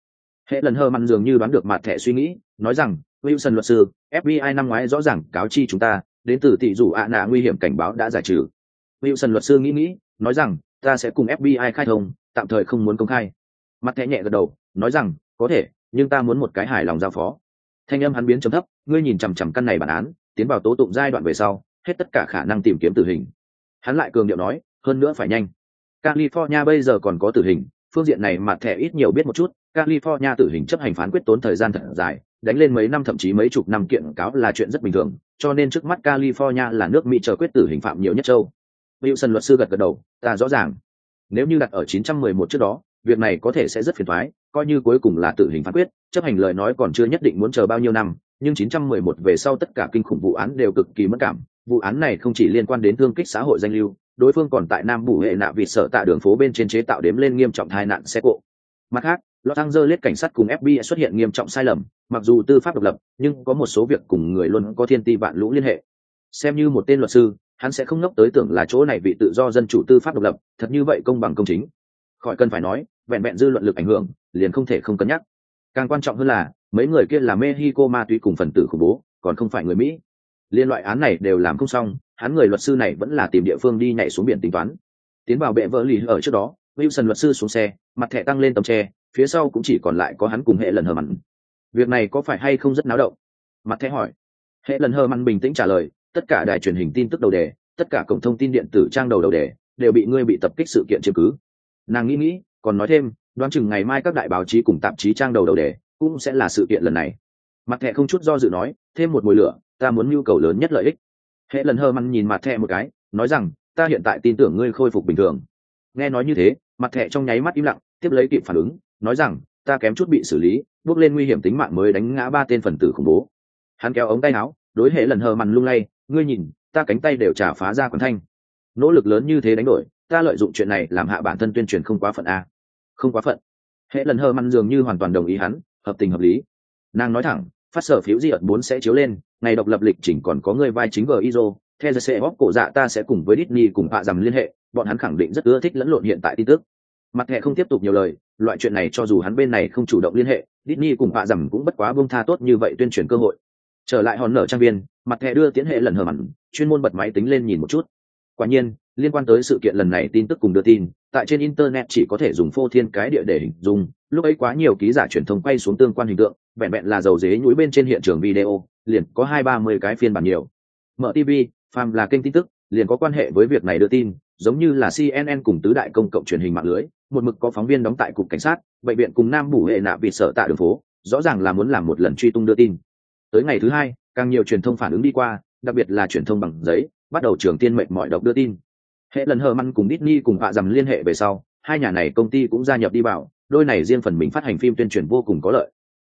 Hệ lần hơ mặn dường như đoán được mặt thẻ suy nghĩ, nói rằng, wilson luật sư fbi năm ngoái rõ ràng cáo chi chúng ta, đến từ tỷ dụ ạ nạ nguy hiểm cảnh báo đã giải trừ. Wilson luật sư nghĩ nghĩ, nói rằng, ta sẽ cùng fbi khai thông, tạm thời không muốn công khai. Mặt thẻ nhẹ gật đầu, nói rằng, có thể, nhưng ta muốn một cái hài lòng giao phó. Thanh âm hắn biến trầm thấp, ngươi nhìn chằm chằm căn này bản án, tiến vào tố tụng giai đoạn về sau, hết tất cả khả năng tìm kiếm tử hình. Hắn lại cường điệu nói, hơn nữa phải nhanh california bây giờ còn có tử hình, phương diện này mặt thẻ ít nhiều biết một chút, california tử hình chấp hành phán quyết tốn thời gian thật dài, đánh lên mấy năm thậm chí mấy chục năm kiện cáo là chuyện rất bình thường, cho nên trước mắt california là nước mỹ chờ quyết tử hình phạm nhiều nhất châu. Wilson luật sư gật gật đầu, ta rõ ràng. Nếu như đặt ở 911 trước đó, việc này có thể sẽ rất phiền thoái coi như cuối cùng là tử hình phán quyết, chấp hành lời nói còn chưa nhất định muốn chờ bao nhiêu năm, nhưng 911 về sau tất cả kinh khủng vụ án đều cực kỳ mất cảm vụ án này không chỉ liên quan đến thương kích xã hội danh lưu, đối phương còn tại nam bù hệ nạ vịt sợ tạ đường phố bên trên chế tạo đếm lên nghiêm trọng tai nạn xe cộ. Mặt khác, los angeles cảnh sát cùng fbi xuất hiện nghiêm trọng sai lầm, mặc dù tư pháp độc lập, nhưng có một số việc cùng người luôn có thiên ti vạn lũ liên hệ. Xem như một tên luật sư, hắn sẽ không ngốc tới tưởng là chỗ này bị tự do dân chủ tư pháp độc lập, thật như vậy công bằng công chính. Khỏi cần phải nói, vẹn vẹn dư luận lực ảnh hưởng, liền không thể không cân nhắc. Càng quan trọng hơn là, mấy người kia là mexico ma túy cùng phần tử khủng bố, còn không phải người mỹ liên loại án này đều làm không xong, hắn người luật sư này vẫn là tìm địa phương đi nhảy xuống biển tính toán. Tiến vào bệ vỡ lì ở trước đó, wilson luật sư xuống xe, mặt thẻ tăng lên tầm tre, phía sau cũng chỉ còn lại có hắn cùng hệ lần hờ mặn. Việc này có phải hay không rất náo động? Mặt thẻ hỏi. Hệ lần hờ mặn bình tĩnh trả lời, tất cả đài truyền hình tin tức đầu đề, tất cả cổng thông tin điện tử trang đầu đầu đề, đều bị ngươi bị tập kích sự kiện chứng cứ. Nàng nghĩ nghĩ, còn nói thêm, đoán chừng ngày mai các đại báo chí cùng tạp chí trang đầu đầu đề cũng sẽ là sự kiện lần này. Mặt thẻ không chút do dự nói, thêm một mùi lửa ta muốn nhu cầu lớn nhất lợi ích. Hệ lần hơ măn nhìn mặt thẹ một cái, nói rằng, ta hiện tại tin tưởng ngươi khôi phục bình thường. Nghe nói như thế, mặt thẹ trong nháy mắt im lặng, tiếp lấy kịp phản ứng, nói rằng, ta kém chút bị xử lý, bước lên nguy hiểm tính mạng mới đánh ngã ba tên phần tử khủng bố. Hắn kéo ống tay áo, đối hệ lần hờ mằn lung lay, ngươi nhìn, ta cánh tay đều trả phá ra quần thanh. Nỗ lực lớn như thế đánh đổi, ta lợi dụng chuyện này làm hạ bản thân tuyên truyền không quá phận a. Không quá phận. Hệ lần hờ mằn dường như hoàn toàn đồng ý hắn, hợp tình hợp lý. Nàng nói thẳng phát sở phiếu di ợt bốn sẽ chiếu lên, ngày độc lập lịch trình còn có người vai chính vờ iso theo giờ sẽ bóp cổ dạ ta sẽ cùng với Disney cùng hạ rằng liên hệ, bọn hắn khẳng định rất ưa thích lẫn lộn hiện tại tin tức. Mặt hệ không tiếp tục nhiều lời, loại chuyện này cho dù hắn bên này không chủ động liên hệ, Disney cùng hạ rằng cũng bất quá bông tha tốt như vậy tuyên truyền cơ hội. Trở lại hòn nở trang viên, mặt hệ đưa tiến hệ lần hờ mặn, chuyên môn bật máy tính lên nhìn một chút. Quả nhiên, liên quan tới sự kiện lần này tin tức cùng đưa tin, tại trên internet chỉ có thể dùng phô thiên cái địa để hình dung, lúc ấy quá nhiều ký giả truyền thông quay xuống tương quan hình tượng vẹn vẹn là dầu dế nhúi bên trên hiện trường video, liền có hai ba mươi cái phiên bản nhiều. Mở tv phàm là kênh tin tức, liền có quan hệ với việc này đưa tin, giống như là cnn cùng tứ đại công cộng truyền hình mạng lưới, một mực có phóng viên đóng tại cục cảnh sát, bệnh viện cùng nam bủ hệ nạ vịt sở tại đường phố, rõ ràng là muốn làm một lần truy tung đưa tin. Tới ngày thứ hai, càng nhiều truyền thông phản ứng đi qua, đặc biệt là truyền thông bằng giấy, bắt đầu trường tiên mệnh mọi độc đưa tin. Hệ lần hờ măn cùng Disney cùng hạ dầm liên hệ về sau, hai nhà này công ty cũng gia nhập đi vào, đôi này riêng phần mình phát hành phim tuyên truyền vô cùng có lợi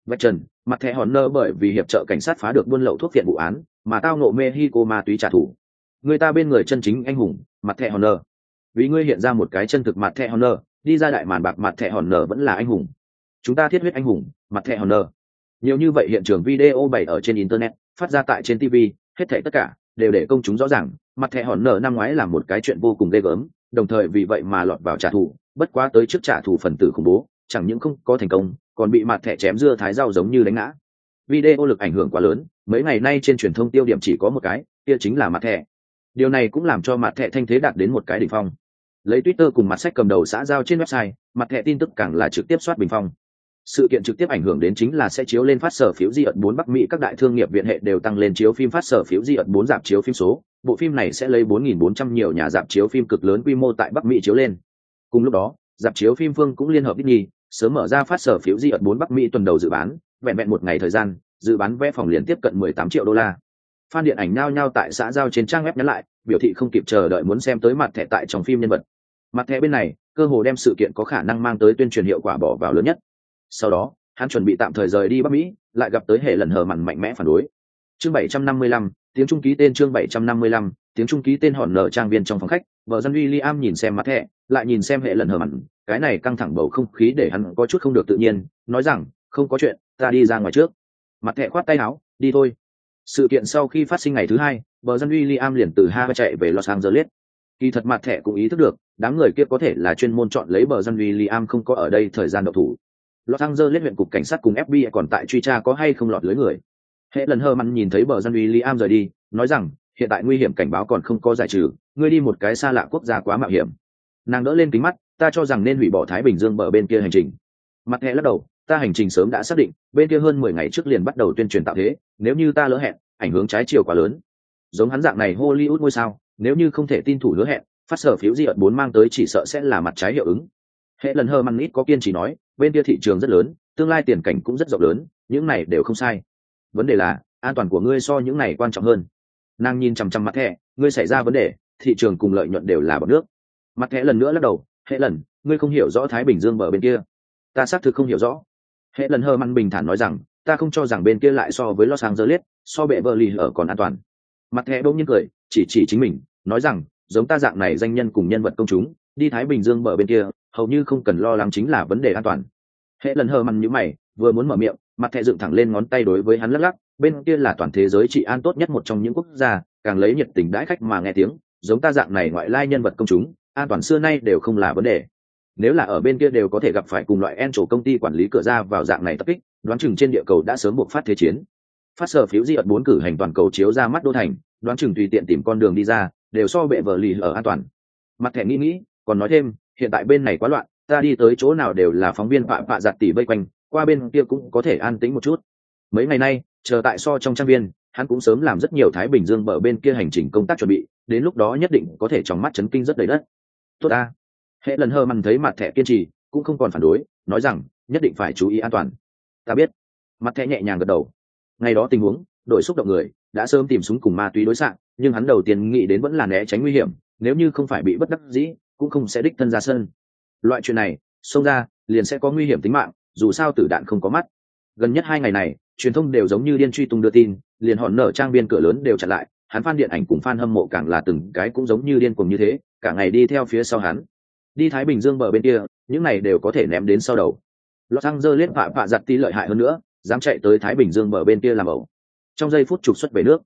vạch trần, mặt thẻ hòn nơ bởi vì hiệp trợ cảnh sát phá được buôn lậu thuốc viện vụ án, mà tao nộ mexico ma túy trả thù. Người ta bên người chân chính anh hùng, mặt thẻ hòn nơ. Vì ngươi hiện ra một cái chân thực mặt thẻ hòn nơ, đi ra đại màn bạc mặt thẻ hòn nơ vẫn là anh hùng. Chúng ta thiết huyết anh hùng, mặt thẻ hòn nơ. Nhiều như vậy hiện trường video bày ở trên internet, phát ra tại trên tv hết thảy tất cả đều để công chúng rõ ràng, mặt thẻ hòn nở năm ngoái là một cái chuyện vô cùng ghê gớm, đồng thời vì vậy mà lọt vào trả thù, bất quá tới trước trả thù phần tử khủng bố chẳng những không có thành công, còn bị mặt thẻ chém dưa thái rau giống như đánh ngã. Video lực ảnh hưởng quá lớn, mấy ngày nay trên truyền thông tiêu điểm chỉ có một cái, kia chính là mặt thẻ. Điều này cũng làm cho mặt thẻ thanh thế đạt đến một cái đỉnh phong. Lấy twitter cùng mặt sách cầm đầu xã giao trên website mặt thẻ tin tức càng là trực tiếp soát bình phong. Sự kiện trực tiếp ảnh hưởng đến chính là sẽ chiếu lên phát sở phiếu di ẩn bốn bắc mỹ, các đại thương nghiệp viện hệ đều tăng lên chiếu phim phát sở phiếu di ẩn bốn dạp chiếu phim số. Bộ phim này sẽ lấy 4.400 nhiều nhà dạp chiếu phim cực lớn quy mô tại bắc mỹ chiếu lên. Cùng lúc đó dạp chiếu phim phương cũng liên hợp Disney sớm mở ra phát sở phiếu di ẩn bốn bắc mỹ tuần đầu dự bán vẹn vẹn một ngày thời gian dự bán vé phòng liền tiếp cận 18 triệu đô la. Fan điện ảnh nhao nhao tại xã giao trên trang web nhắn lại biểu thị không kịp chờ đợi muốn xem tới mặt thẻ tại trong phim nhân vật. Mặt thẻ bên này cơ hồ đem sự kiện có khả năng mang tới tuyên truyền hiệu quả bỏ vào lớn nhất. Sau đó hắn chuẩn bị tạm thời rời đi bắc mỹ lại gặp tới hệ lần hờ mặn mạnh mẽ phản đối. Chương 755, tiếng trung ký tên chương 755, tiếng trung ký tên hòn nở trang viên trong phòng khách vợ dân William nhìn xem mặt thẻ lại nhìn xem hệ lần hờ mặn cái này căng thẳng bầu không khí để hắn có chút không được tự nhiên nói rằng không có chuyện ta đi ra ngoài trước mặt thẻ khoát tay áo đi thôi sự kiện sau khi phát sinh ngày thứ hai bờ dân William liền từ Hawaii chạy về Los Angeles. Kỳ thật mặt thẻ cũng ý thức được, đám người kia có thể là chuyên môn chọn lấy bờ dân William không có ở đây thời gian độc thủ. Los Angeles huyện cục cảnh sát cùng FBI còn tại truy tra có hay không lọt lưới người. Hệ lần hơ mặn nhìn thấy bờ dân William rời đi, nói rằng, hiện tại nguy hiểm cảnh báo còn không có giải trừ, ngươi đi một cái xa lạ quốc gia quá mạo hiểm. Nàng đỡ lên kính mắt, ta cho rằng nên hủy bỏ Thái Bình Dương bờ bên kia hành trình. Mặt hệ lắc đầu, ta hành trình sớm đã xác định, bên kia hơn mười ngày trước liền bắt đầu tuyên truyền tạo thế, nếu như ta lỡ hẹn, ảnh hưởng trái chiều quá lớn. Giống hắn dạng này hollywood ngôi sao nếu như không thể tin thủ hứa hẹn phát sở phiếu di ợt bốn mang tới chỉ sợ sẽ là mặt trái hiệu ứng. Hệ lần hơ măng ít có kiên trì nói bên kia thị trường rất lớn tương lai tiền cảnh cũng rất rộng lớn những này đều không sai. Vấn đề là an toàn của ngươi so những này quan trọng hơn. Nàng nhìn chằm chằm mặt thẻ ngươi xảy ra vấn đề thị trường cùng lợi nhuận đều là bằng nước. Mặt thẻ lần nữa lắc đầu hệ lần, ngươi không hiểu rõ thái bình dương bờ bên kia. Ta xác thực không hiểu rõ. Hệ lần hơ măn bình thản nói rằng, ta không cho rằng bên kia lại so với los angeles, so bệ vợ lì ở còn an toàn. Mặt hệ bỗng nhiên cười, chỉ chỉ chính mình, nói rằng, giống ta dạng này danh nhân cùng nhân vật công chúng, đi thái bình dương bờ bên kia, hầu như không cần lo lắng chính là vấn đề an toàn. Hệ lần hờ mằn nhữ mày, vừa muốn mở miệng, mặt hệ dựng thẳng lên ngón tay đối với hắn lắc lắc, bên kia là toàn thế giới trị an tốt nhất một trong những quốc gia, càng lấy nhiệt tình đãi khách mà nghe tiếng, giống ta dạng này ngoại lai nhân vật công chúng an toàn xưa nay đều không là vấn đề. Nếu là ở bên kia đều có thể gặp phải cùng loại en trổ công ty quản lý cửa ra vào dạng này tập kích, đoán chừng trên địa cầu đã sớm buộc phát thế chiến. Phát sở phiếu di ợt bốn cử hành toàn cầu chiếu ra mắt đô thành, đoán chừng tùy tiện tìm con đường đi ra, đều so bệ vợ lì ở an toàn. Mặt thẻ nghĩ nghĩ, còn nói thêm, hiện tại bên này quá loạn, ta đi tới chỗ nào đều là phóng viên vạ vạ giặt tỉ vây quanh, qua bên kia cũng có thể an tĩnh một chút. Mấy ngày nay, chờ tại so trong trang viên, hắn cũng sớm làm rất nhiều thái bình dương bờ bên kia hành trình công tác chuẩn bị, đến lúc đó nhất định có thể trong mắt chấn kinh rất đầy đất tốt ta. Hệ lần hơ mằn thấy mặt thẻ kiên trì, cũng không còn phản đối, nói rằng, nhất định phải chú ý an toàn. Ta biết. Mặt thẻ nhẹ nhàng gật đầu. Ngày đó tình huống đội xúc động người, đã sớm tìm súng cùng ma túy đối xạ, nhưng hắn đầu tiên nghĩ đến vẫn là né tránh nguy hiểm, nếu như không phải bị bất đắc dĩ, cũng không sẽ đích thân ra sân. Loại chuyện này, xông ra, liền sẽ có nguy hiểm tính mạng, dù sao tử đạn không có mắt. Gần nhất hai ngày này, truyền thông đều giống như điên truy tung đưa tin, liền hòn nở trang biên cửa lớn đều chặn lại, hắn phan điện ảnh cùng fan hâm mộ càng là từng cái cũng giống như điên cuồng như thế cả ngày đi theo phía sau hắn. Đi thái bình dương bờ bên kia, những này đều có thể ném đến sau đầu. Los angeles phạ phạ giặt tí lợi hại hơn nữa, dám chạy tới thái bình dương bờ bên kia làm ẩu. Trong giây phút trục xuất về nước,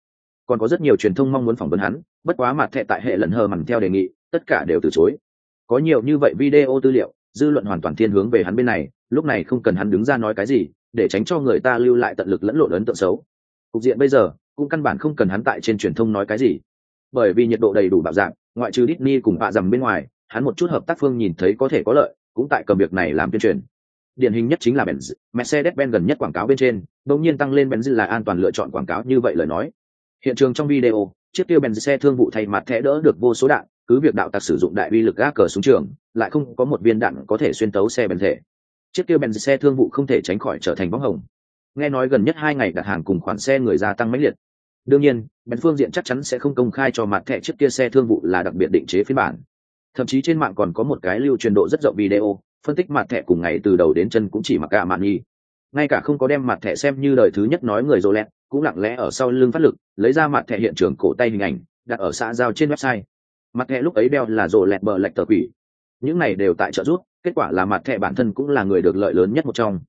còn có rất nhiều truyền thông mong muốn phỏng vấn hắn, bất quá mặt thẹ tại hệ lần hờ mằn theo đề nghị, tất cả đều từ chối. Có nhiều như vậy video tư liệu, dư luận hoàn toàn thiên hướng về hắn bên này, lúc này không cần hắn đứng ra nói cái gì, để tránh cho người ta lưu lại tận lực lẫn lộn ấn tượng xấu. Cục diện bây giờ, cũng căn bản không cần hắn tại trên truyền thông nói cái gì. Bởi vì nhiệt độ đầy đủ bạo dạng ngoại trừ Disney cùng bạ dầm bên ngoài hắn một chút hợp tác phương nhìn thấy có thể có lợi cũng tại cầm việc này làm tuyên truyền điển hình nhất chính là Benz, Mercedes-Benz gần nhất quảng cáo bên trên, đột nhiên tăng lên Benz là an toàn lựa chọn quảng cáo như vậy lời nói. Hiện trường trong video, chiếc tiêu Benz xe thương vụ thay mặt thẻ đỡ được vô số đạn, cứ việc đạo tặc sử dụng đại uy lực gác cờ xuống trường, lại không có một viên đạn có thể xuyên tấu xe Benz thể. Chiếc tiêu Benz xe thương vụ không thể tránh khỏi trở thành bóng hồng. Nghe nói gần nhất hai ngày đặt hàng cùng khoản xe người gia tăng mãnh liệt. Đương nhiên, bèn phương diện chắc chắn sẽ không công khai cho mặt thẻ chiếc kia xe thương vụ là đặc biệt định chế phiên bản. Thậm chí trên mạng còn có một cái lưu truyền độ rất rộng video, phân tích mặt thẻ cùng ngày từ đầu đến chân cũng chỉ mặc cả mạn nhi ngay cả không có đem mặt thẻ xem như lời thứ nhất nói người dô lẹt cũng lặng lẽ ở sau lưng phát lực lấy ra mặt thẻ hiện trường cổ tay hình ảnh đặt ở xã giao trên website. Mặt thẻ lúc ấy đeo là rô lẹt bờ lạch tờ quỷ. Những này đều tại trợ giúp, kết quả là mặt thẻ bản thân cũng là người được lợi lớn nhất một trong.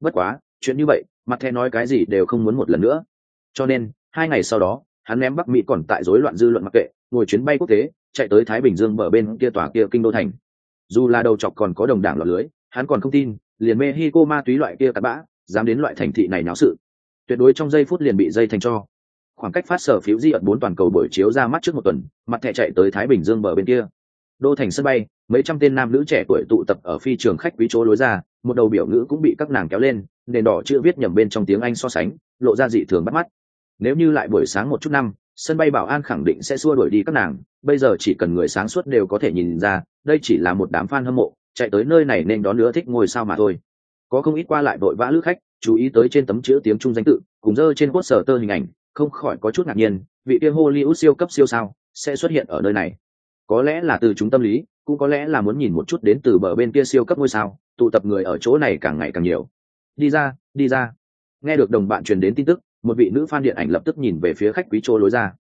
Bất quá chuyện như vậy mặt thẻ nói cái gì đều không muốn một lần nữa. Cho nên hai ngày sau đó, hắn ném bắc mỹ còn tại rối loạn dư luận mặc kệ, ngồi chuyến bay quốc tế, chạy tới thái bình dương bờ bên kia tòa kia kinh đô thành. Dù là đầu chọc còn có đồng đảng lọt lưới, hắn còn không tin, liền mexico ma túy loại kia cắt bã, dám đến loại thành thị này náo sự. Tuyệt đối trong giây phút liền bị dây thành cho. Khoảng cách phát sở phiếu di ẩn bốn toàn cầu buổi chiếu ra mắt trước một tuần, mặt thẻ chạy tới thái bình dương bờ bên kia. Đô thành sân bay, mấy trăm tên nam nữ trẻ tuổi tụ tập ở phi trường khách quý chỗ lối ra, một đầu biểu ngữ cũng bị các nàng kéo lên, nền đỏ chưa viết nhầm bên trong tiếng anh so sánh, lộ ra dị thường bắt mắt nếu như lại buổi sáng một chút năm, sân bay bảo an khẳng định sẽ xua đuổi đi các nàng. Bây giờ chỉ cần người sáng suốt đều có thể nhìn ra, đây chỉ là một đám fan hâm mộ, chạy tới nơi này nên đón nữa thích ngồi sao mà thôi. Có không ít qua lại vội vã lữ khách, chú ý tới trên tấm chữ tiếng trung danh tự, cùng dơ trên quốc sở tơ hình ảnh, không khỏi có chút ngạc nhiên, vị kia hollywood siêu cấp siêu sao, sẽ xuất hiện ở nơi này. Có lẽ là từ chúng tâm lý, cũng có lẽ là muốn nhìn một chút đến từ bờ bên kia siêu cấp ngôi sao, tụ tập người ở chỗ này càng ngày càng nhiều. Đi ra đi ra. Nghe được đồng bạn truyền đến tin tức một vị nữ fan điện ảnh lập tức nhìn về phía khách quý chỗ lối ra.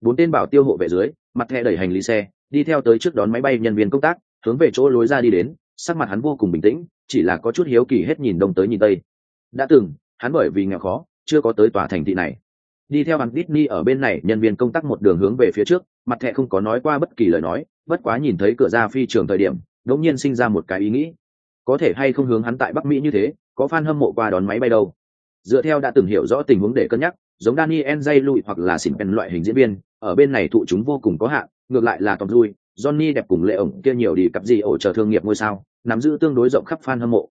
Bốn tên bảo tiêu hộ vệ dưới, mặt thẻ đẩy hành lý xe, đi theo tới trước đón máy bay nhân viên công tác, hướng về chỗ lối ra đi đến, sắc mặt hắn vô cùng bình tĩnh, chỉ là có chút hiếu kỳ hết nhìn đông tới nhìn tây. Đã từng, hắn bởi vì nghèo khó, chưa có tới tòa thành thị này. Đi theo hắn Disney ở bên này, nhân viên công tác một đường hướng về phía trước, mặt thẻ không có nói qua bất kỳ lời nói, bất quá nhìn thấy cửa ra phi trường thời điểm đột nhiên sinh ra một cái ý nghĩ. Có thể hay không hướng hắn tại bắc mỹ như thế, có fan hâm mộ qua đón máy bay đâu? Dựa theo đã từng hiểu rõ tình huống để cân nhắc, giống daniel j lụi hoặc là xỉn pen loại hình diễn viên, ở bên này thụ chúng vô cùng có hạn, ngược lại là tom lui, johnny đẹp cùng lệ ổng kia nhiều đi cặp gì ổ chờ thương nghiệp ngôi sao, nắm giữ tương đối rộng khắp fan hâm mộ.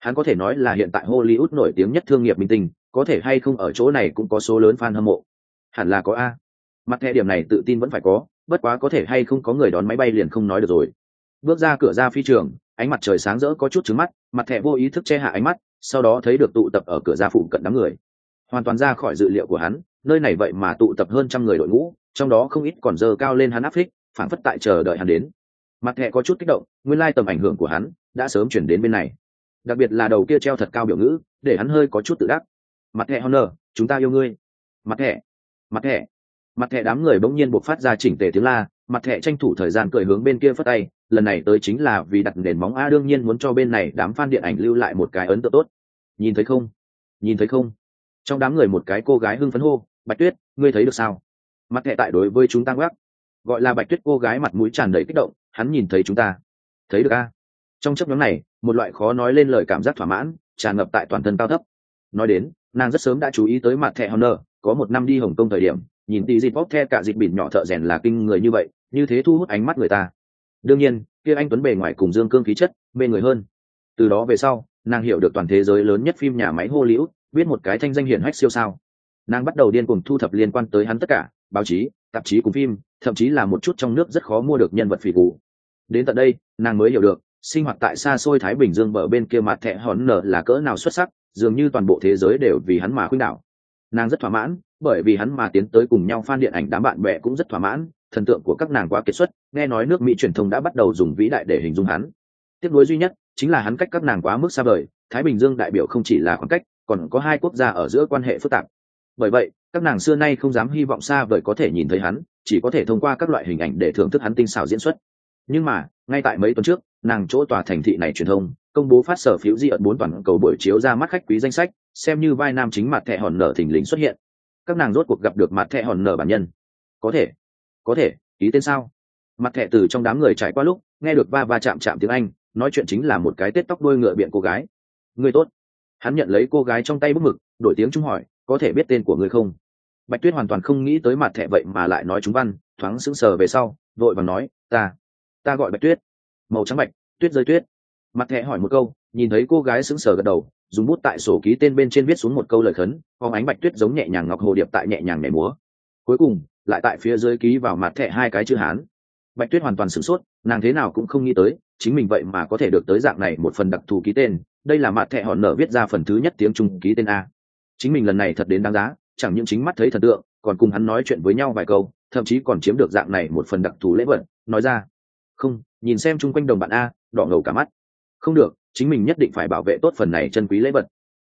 Hắn có thể nói là hiện tại hollywood nổi tiếng nhất thương nghiệp minh tinh, có thể hay không ở chỗ này cũng có số lớn fan hâm mộ. Hẳn là có a. Mặt thẻ điểm này tự tin vẫn phải có, bất quá có thể hay không có người đón máy bay liền không nói được rồi. Bước ra cửa ra phi trường, ánh mặt trời sáng rỡ có chút trứng mắt, mặt thẻ vô ý thức che hạ ánh mắt sau đó thấy được tụ tập ở cửa ra phụ cận đám người. Hoàn toàn ra khỏi dự liệu của hắn, nơi này vậy mà tụ tập hơn trăm người đội ngũ, trong đó không ít còn dơ cao lên hắn áp phích phản phất tại chờ đợi hắn đến. Mặt thẹ có chút kích động, nguyên lai tầm ảnh hưởng của hắn đã sớm chuyển đến bên này. Đặc biệt là đầu kia treo thật cao biểu ngữ, để hắn hơi có chút tự đắc. Mặt thẹ honor, chúng ta yêu ngươi. Mặt thẹ mặt thẹ mặt thẹ đám người bỗng nhiên buộc phát ra chỉnh tề tiếng la, mặt thẹ tranh thủ thời gian cười hướng bên kia phất tay lần này tới chính là vì đặt nền móng a đương nhiên muốn cho bên này đám fan điện ảnh lưu lại một cái ấn tượng tốt. Nhìn thấy không? Nhìn thấy không? Trong đám người một cái cô gái hưng phấn hô, bạch tuyết, ngươi thấy được sao? Mặt hệ tại đối với chúng ta gác gọi là bạch tuyết cô gái mặt mũi tràn đầy kích động, hắn nhìn thấy chúng ta. Thấy được a? Trong chấp nhóm này, một loại khó nói lên lời cảm giác thỏa mãn tràn ngập tại toàn thân cao thấp. Nói đến, nàng rất sớm đã chú ý tới mặt thẻ honor, có một năm đi hồng kông thời điểm, nhìn tỷ dịp bóp the cả dịp bỉn nhỏ thợ rèn là kinh người như vậy, như thế thu hút ánh mắt người ta đương nhiên, kia anh tuấn bề ngoài cùng dương cương khí chất, mê người hơn. Từ đó về sau, nàng hiểu được toàn thế giới lớn nhất phim nhà máy hollywood, biết một cái thanh danh hiển hách siêu sao. Nàng bắt đầu điên cùng thu thập liên quan tới hắn tất cả, báo chí, tạp chí cùng phim, thậm chí là một chút trong nước rất khó mua được nhân vật phỉ cụ đến tận đây, nàng mới hiểu được, sinh hoạt tại xa xôi thái bình dương bờ bên kia mặt thẹ hòn nở là cỡ nào xuất sắc, dường như toàn bộ thế giới đều vì hắn mà khuynh đảo. Nàng rất thỏa mãn, bởi vì hắn mà tiến tới cùng nhau phan điện ảnh đám bạn bè cũng rất thỏa mãn thần tượng của các nàng quá kiệt xuất, nghe nói nước mỹ truyền thông đã bắt đầu dùng vĩ đại để hình dung hắn. Tiếp nối duy nhất, chính là hắn cách các nàng quá mức xa vời, thái bình dương đại biểu không chỉ là khoảng cách, còn có hai quốc gia ở giữa quan hệ phức tạp. Bởi vậy, các nàng xưa nay không dám hy vọng xa vời có thể nhìn thấy hắn, chỉ có thể thông qua các loại hình ảnh để thưởng thức hắn tinh xảo diễn xuất. Nhưng mà, ngay tại mấy tuần trước, nàng chỗ tòa thành thị này truyền thông, công bố phát sở phiếu di ẩn bốn toàn cầu buổi chiếu ra mắt khách quý danh sách, xem như vai nam chính mặt thẻ hòn nở thình lình xuất hiện. Các nàng rốt cuộc gặp được mặt thẻ hòn nở bản nhân. Có thể có thể ý tên sao? Mặt thẻ từ trong đám người trải qua lúc, nghe được ba ba chạm chạm tiếng anh, nói chuyện chính là một cái tết tóc đôi ngựa biện cô gái. Người tốt. Hắn nhận lấy cô gái trong tay bức mực, đổi tiếng chúng hỏi, có thể biết tên của người không? Bạch tuyết hoàn toàn không nghĩ tới mặt thẻ vậy mà lại nói chúng văn, thoáng sững sờ về sau, vội và nói, ta ta gọi bạch tuyết. Màu trắng bạch, tuyết rơi tuyết. Mặt thẻ hỏi một câu, nhìn thấy cô gái sững sờ gật đầu, dùng bút tại sổ ký tên bên trên viết xuống một câu lời khấn phóng ánh bạch tuyết giống nhẹ nhàng ngọc hồ điệp tại nhẹ nhàng nhảy múa. Cuối cùng lại tại phía dưới ký vào mặt thẻ hai cái chữ hán. Bạch tuyết hoàn toàn sửng sốt, nàng thế nào cũng không nghĩ tới, chính mình vậy mà có thể được tới dạng này một phần đặc thù ký tên, đây là mặt thẻ hòn nở viết ra phần thứ nhất tiếng trung ký tên a. Chính mình lần này thật đến đáng giá, chẳng những chính mắt thấy thần tượng, còn cùng hắn nói chuyện với nhau vài câu, thậm chí còn chiếm được dạng này một phần đặc thù lễ vật, nói ra. Không, nhìn xem chung quanh đồng bạn a, đỏ ngầu cả mắt. Không được, chính mình nhất định phải bảo vệ tốt phần này chân quý lễ vật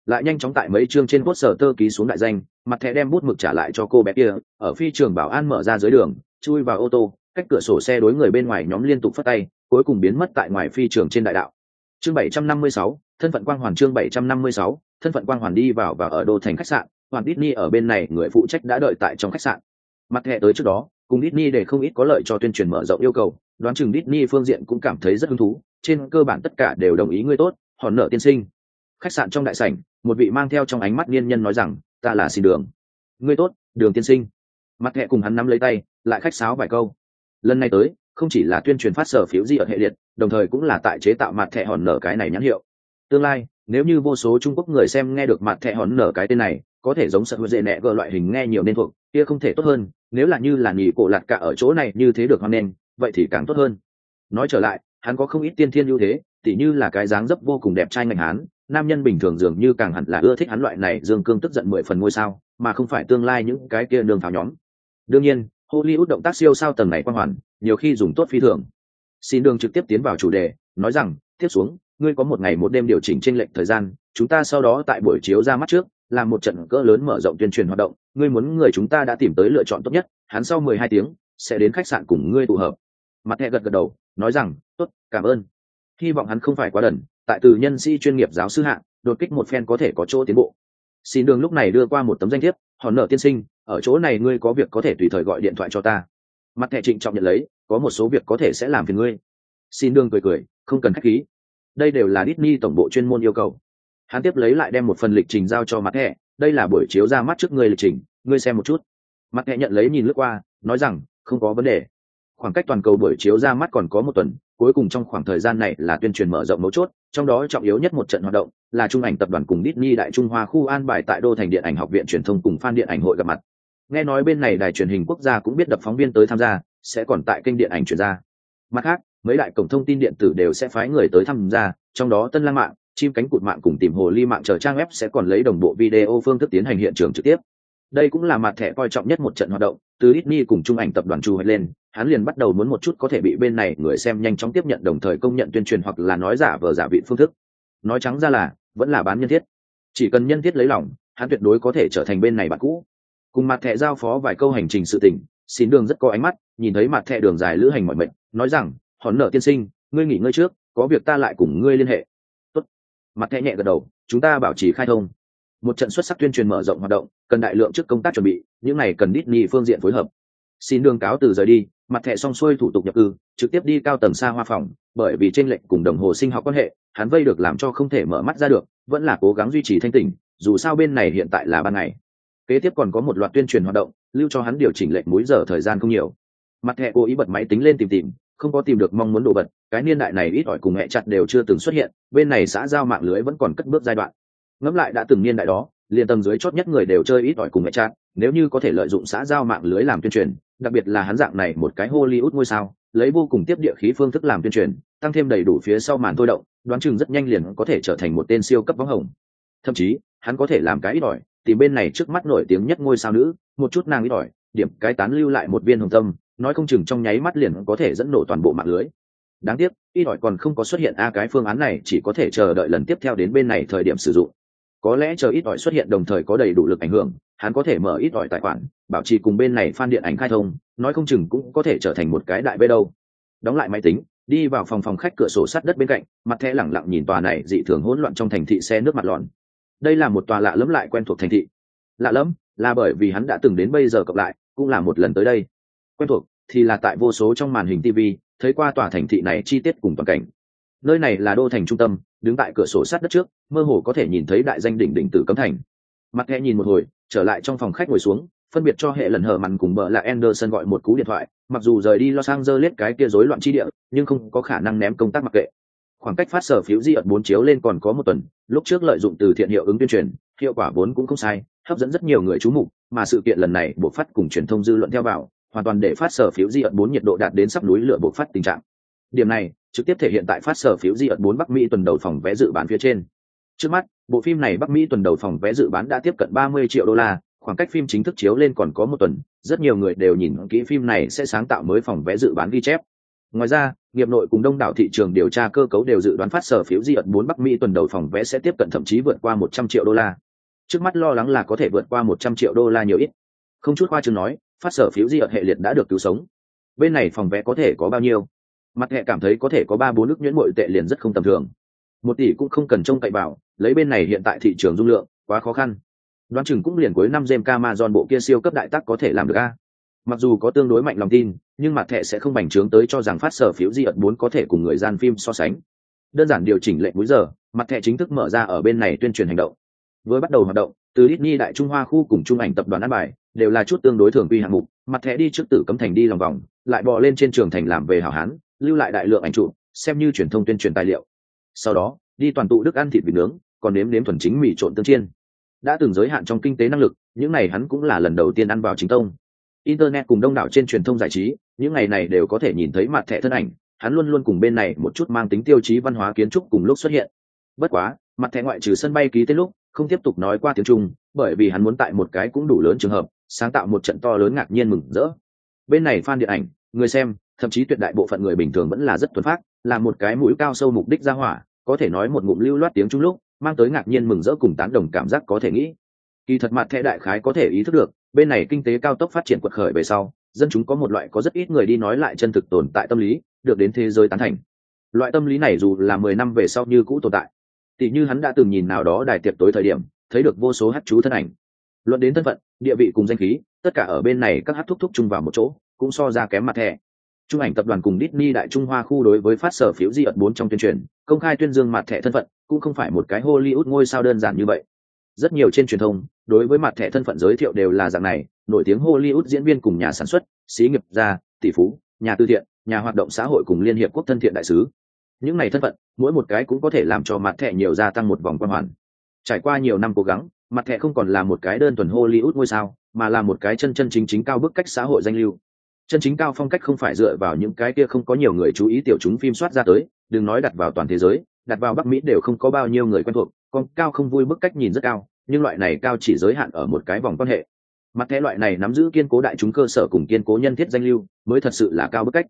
lại nhanh chóng tại mấy chương trên cốt sở tơ ký xuống đại danh mặt thẻ đem bút mực trả lại cho cô bé kia ở phi trường bảo an mở ra dưới đường chui vào ô tô cách cửa sổ xe đối người bên ngoài nhóm liên tục phất tay cuối cùng biến mất tại ngoài phi trường trên đại đạo. Chương 756, thân phận quang hoàn chương 756, thân phận quang hoàn đi vào và ở đô thành khách sạn hoàn Disney ở bên này người phụ trách đã đợi tại trong khách sạn. Mặt thẻ tới trước đó cùng Disney để không ít có lợi cho tuyên truyền mở rộng yêu cầu đoán chừng Disney phương diện cũng cảm thấy rất hứng thú trên cơ bản tất cả đều đồng ý ngươi tốt hòn nợ tiên sinh khách sạn trong đại sảnh, một vị mang theo trong ánh mắt niên nhân nói rằng, ta là xin đường. Ngươi tốt, đường tiên sinh. Mặt thẹ cùng hắn nắm lấy tay, lại khách sáo vài câu. Lần này tới, không chỉ là tuyên truyền phát sở phiếu di ở hệ liệt, đồng thời cũng là tại chế tạo mặt thẻ hòn nở cái này nhãn hiệu. Tương lai, nếu như vô số trung quốc người xem nghe được mặt thẻ hòn nở cái tên này, có thể giống sợ hữu dễ nẹ gờ loại hình nghe nhiều nên thuộc, kia không thể tốt hơn, nếu là như là nghỉ cổ lạt cả ở chỗ này như thế được hoan nên vậy thì càng tốt hơn. Nói trở lại, hắn có không ít tiên thiên ưu thế, tỉ như là cái dáng dấp vô cùng đẹp trai ngành hán nam nhân bình thường dường như càng hẳn là ưa thích hắn loại này dương cương tức giận mười phần ngôi sao, mà không phải tương lai những cái kia nương pháo nhóm. Đương nhiên, hollywood động tác siêu sao tầng này quan hoàn, nhiều khi dùng tốt phi thường. Xin đường trực tiếp tiến vào chủ đề, nói rằng, tiếp xuống, ngươi có một ngày một đêm điều chỉnh trên lệnh thời gian, chúng ta sau đó tại buổi chiếu ra mắt trước, làm một trận cỡ lớn mở rộng tuyên truyền hoạt động, ngươi muốn người chúng ta đã tìm tới lựa chọn tốt nhất, hắn sau mười hai tiếng, sẽ đến khách sạn cùng ngươi tụ hợp. Mặt hẹ gật gật đầu, nói rằng, tốt, cảm ơn. Hy vọng hắn không phải quá đần tại từ nhân sĩ chuyên nghiệp giáo sư hạng, đột kích một phen có thể có chỗ tiến bộ. Xin đường lúc này đưa qua một tấm danh thiếp, hòn nợ tiên sinh, ở chỗ này ngươi có việc có thể tùy thời gọi điện thoại cho ta. Mặt thẻ trịnh trọng nhận lấy, có một số việc có thể sẽ làm phiền ngươi. Xin đường cười cười, không cần khách khí. Đây đều là Disney tổng bộ chuyên môn yêu cầu. Hắn tiếp lấy lại đem một phần lịch trình giao cho mặt thẻ, đây là buổi chiếu ra mắt trước ngươi lịch trình, ngươi xem một chút. Mặt thẻ nhận lấy nhìn lướt qua, nói rằng, không có vấn đề. Khoảng cách toàn cầu buổi chiếu ra mắt còn có một tuần, cuối cùng trong khoảng thời gian này là tuyên truyền mở rộng mấu chốt trong đó trọng yếu nhất một trận hoạt động là trung ảnh tập đoàn cùng Disney Đại Trung Hoa khu an bài tại đô thành điện ảnh học viện truyền thông cùng fan điện ảnh hội gặp mặt. Nghe nói bên này đài truyền hình quốc gia cũng biết đập phóng viên tới tham gia, sẽ còn tại kênh điện ảnh truyền ra. Mặt khác, mấy đại cổng thông tin điện tử đều sẽ phái người tới tham gia, trong đó Tân Lang mạng, chim cánh cụt mạng cùng tìm hồ ly mạng chờ trang web sẽ còn lấy đồng bộ video phương thức tiến hành hiện trường trực tiếp. Đây cũng là mặt thẻ coi trọng nhất một trận hoạt động, từ Disney cùng chung ảnh tập đoàn chu hoạch lên, hắn liền bắt đầu muốn một chút có thể bị bên này người xem nhanh chóng tiếp nhận đồng thời công nhận tuyên truyền hoặc là nói giả vờ giả vị phương thức. Nói trắng ra là vẫn là bán nhân thiết. Chỉ cần nhân thiết lấy lòng hắn tuyệt đối có thể trở thành bên này bạn cũ. Cùng mặt thẻ giao phó vài câu hành trình sự tình xin đường rất có ánh mắt nhìn thấy mặt thẻ đường dài lữ hành mọi mệnh nói rằng hòn nợ tiên sinh ngươi nghỉ ngơi trước có việc ta lại cùng ngươi liên hệ. Tốt. mặt thẻ nhẹ gật đầu chúng ta bảo trì khai thông một trận xuất sắc tuyên truyền mở rộng hoạt động, cần đại lượng trước công tác chuẩn bị, những này cần Disney phương diện phối hợp. Xin đường cáo từ rời đi, mặt thẻ xong xuôi thủ tục nhập cư, trực tiếp đi cao tầng xa hoa phòng, bởi vì trên lệnh cùng đồng hồ sinh học quan hệ, hắn vây được làm cho không thể mở mắt ra được, vẫn là cố gắng duy trì thanh tỉnh, dù sao bên này hiện tại là ban ngày. Kế tiếp còn có một loạt tuyên truyền hoạt động, lưu cho hắn điều chỉnh lệnh múi giờ thời gian không nhiều. Mặt thẻ cố ý bật máy tính lên tìm tìm, không có tìm được mong muốn đồ vật, cái niên đại này ít ỏi cùng mẹ chặt đều chưa từng xuất hiện, bên này xã giao mạng lưới vẫn còn cất bước giai đoạn ngẫm lại đã từng niên đại đó, liền tầng dưới chót nhất người đều chơi ít ỏi cùng mẹ chát, nếu như có thể lợi dụng xã giao mạng lưới làm tuyên truyền, đặc biệt là hắn dạng này một cái hollywood ngôi sao, lấy vô cùng tiếp địa khí phương thức làm tuyên truyền, tăng thêm đầy đủ phía sau màn thôi động, đoán chừng rất nhanh liền có thể trở thành một tên siêu cấp bóng hồng. Thậm chí, hắn có thể làm cái ít ỏi, tìm bên này trước mắt nổi tiếng nhất ngôi sao nữ, một chút nàng ít ỏi, điểm cái tán lưu lại một viên hồng tâm, nói không chừng trong nháy mắt liền có thể dẫn nổ toàn bộ mạng lưới. Đáng tiếc, ít ỏi còn không có xuất hiện a, cái phương án này chỉ có thể chờ đợi lần tiếp theo đến bên này thời điểm sử dụng có lẽ chờ ít ỏi xuất hiện đồng thời có đầy đủ lực ảnh hưởng, hắn có thể mở ít ỏi tài khoản, bảo trì cùng bên này phan điện ảnh khai thông, nói không chừng cũng có thể trở thành một cái đại bê đâu. Đóng lại máy tính, đi vào phòng phòng khách cửa sổ sắt đất bên cạnh, mặt thẻ lẳng lặng nhìn tòa này dị thường hỗn loạn trong thành thị xe nước mặt lòn đây là một tòa lạ lẫm lại quen thuộc thành thị. Lạ lẫm là bởi vì hắn đã từng đến bây giờ cộng lại, cũng là một lần tới đây. Quen thuộc thì là tại vô số trong màn hình tv thấy qua tòa thành thị này chi tiết cùng toàn cảnh nơi này là đô thành trung tâm đứng tại cửa sổ sát đất trước mơ hồ có thể nhìn thấy đại danh đỉnh đỉnh tử cấm thành mặt thẻ nhìn một hồi trở lại trong phòng khách ngồi xuống phân biệt cho hệ lần hở mặn cùng bờ là Anderson gọi một cú điện thoại, mặc dù rời đi Los Angeles cái kia rối loạn chi địa, nhưng không có khả năng ném công tác mặc kệ. Khoảng cách phát sở phiếu di ẩn bốn chiếu lên còn có một tuần, lúc trước lợi dụng từ thiện hiệu ứng tuyên truyền, hiệu quả vốn cũng không sai, hấp dẫn rất nhiều người chú mục, mà sự kiện lần này buộc phát cùng truyền thông dư luận theo vào, hoàn toàn để phát sở phiếu di ẩn bốn nhiệt độ đạt đến sắp núi lửa buộc phát tình trạng. Điểm này trực tiếp thể hiện tại phát sở phiếu di ẩn bốn Bắc Mỹ tuần đầu phòng vé dự bán phía trên. Trước mắt, bộ phim này Bắc Mỹ tuần đầu phòng vé dự bán đã tiếp cận 30 triệu đô la, khoảng cách phim chính thức chiếu lên còn có một tuần rất nhiều người đều nhìn kỹ phim này sẽ sáng tạo mới phòng vé dự bán ghi chép. Ngoài ra nghiệp nội cùng đông đảo thị trường điều tra cơ cấu đều dự đoán phát sở phiếu di ẩn bốn bắc mỹ tuần đầu phòng vé sẽ tiếp cận thậm chí vượt qua một trăm triệu đô la. Trước mắt lo lắng là có thể vượt qua một trăm triệu đô la nhiều ít. Không chút khoa chương nói phát sở phiếu di ẩn hệ liệt đã được cứu sống. Bên này phòng vé có thể có bao nhiêu? Mặt hệ cảm thấy có thể có ba bốn nước nhuyễn muội tệ liền rất không tầm thường một tỷ cũng không cần trông cậy vào lấy bên này hiện tại thị trường dung lượng quá khó khăn đoán chừng cũng liền cuối năm James Amazon bộ kia siêu cấp đại tác có thể làm được a. Mặc dù có tương đối mạnh lòng tin, nhưng mặt thẻ sẽ không bành trướng tới cho rằng phát sở phiếu di ẩn bốn có thể cùng người gian phim so sánh. Đơn giản điều chỉnh lệnh múi giờ, mặt thẻ chính thức mở ra ở bên này tuyên truyền hành động. Với bắt đầu hoạt động, từ Disney đại Trung Hoa khu cùng trung ảnh tập đoàn ăn bài, đều là chút tương đối thường quy hạng mục, mặt thẻ đi trước tử cấm thành đi lòng vòng, lại bò lên trên trường thành làm về hảo hán, lưu lại đại lượng ảnh chụp, xem như truyền thông tuyên truyền tài liệu. Sau đó, đi toàn tụ đức ăn thịt vịt nướng, còn nếm nếm thuần chính mì trộn tương chiên. Đã từng giới hạn trong kinh tế năng lực những này hắn cũng là lần đầu tiên ăn vào chính tông. Internet cùng đông đảo trên truyền thông giải trí những ngày này đều có thể nhìn thấy mặt thẻ thân ảnh hắn luôn luôn cùng bên này một chút mang tính tiêu chí văn hóa kiến trúc cùng lúc xuất hiện. Bất quá mặt thẻ ngoại trừ sân bay ký tên lúc không tiếp tục nói qua tiếng trung bởi vì hắn muốn tại một cái cũng đủ lớn trường hợp sáng tạo một trận to lớn ngạc nhiên mừng rỡ. Bên này fan điện ảnh người xem thậm chí tuyệt đại bộ phận người bình thường vẫn là rất thuần phát là một cái mũi cao sâu mục đích ra hỏa, có thể nói một ngụm lưu loát tiếng trung lúc, mang tới ngạc nhiên mừng rỡ cùng tán đồng cảm giác có thể nghĩ. Kỳ thật mặt thẻ đại khái có thể ý thức được, bên này kinh tế cao tốc phát triển quật khởi về sau, dân chúng có một loại có rất ít người đi nói lại chân thực tồn tại tâm lý, được đến thế giới tán thành. Loại tâm lý này dù là mười năm về sau như cũ tồn tại tỷ như hắn đã từng nhìn nào đó đài tiệc tối thời điểm, thấy được vô số hát chú thân ảnh. Luận đến thân phận, địa vị cùng danh khí, tất cả ở bên này các hát thúc thúc chung vào một chỗ, cũng so ra kém mặt thẻ. Trung ảnh tập đoàn cùng Disney Đại Trung Hoa khu đối với phát sở phiếu di ẩn 4 trong tuyên truyền, công khai tuyên dương mặt thẻ thân phận, cũng không phải một cái Hollywood ngôi sao đơn giản như vậy. Rất nhiều trên truyền thông, đối với mặt thẻ thân phận giới thiệu đều là dạng này, nổi tiếng Hollywood diễn viên cùng nhà sản xuất, xí nghiệp gia, tỷ phú, nhà tư thiện, nhà hoạt động xã hội cùng liên hiệp quốc thân thiện đại sứ. Những này thân phận, mỗi một cái cũng có thể làm cho mặt thẻ nhiều gia tăng một vòng quan hoàn. Trải qua nhiều năm cố gắng, mặt thẻ không còn là một cái đơn thuần Hollywood ngôi sao, mà là một cái chân chân chính chính cao bức cách xã hội danh lưu chân chính cao phong cách không phải dựa vào những cái kia không có nhiều người chú ý tiểu chúng phim soát ra tới, đừng nói đặt vào toàn thế giới, đặt vào bắc mỹ đều không có bao nhiêu người quen thuộc còn cao không vui bức cách nhìn rất cao, nhưng loại này cao chỉ giới hạn ở một cái vòng quan hệ. Mặt thế loại này nắm giữ kiên cố đại chúng cơ sở cùng kiên cố nhân thiết danh lưu, mới thật sự là cao bức cách.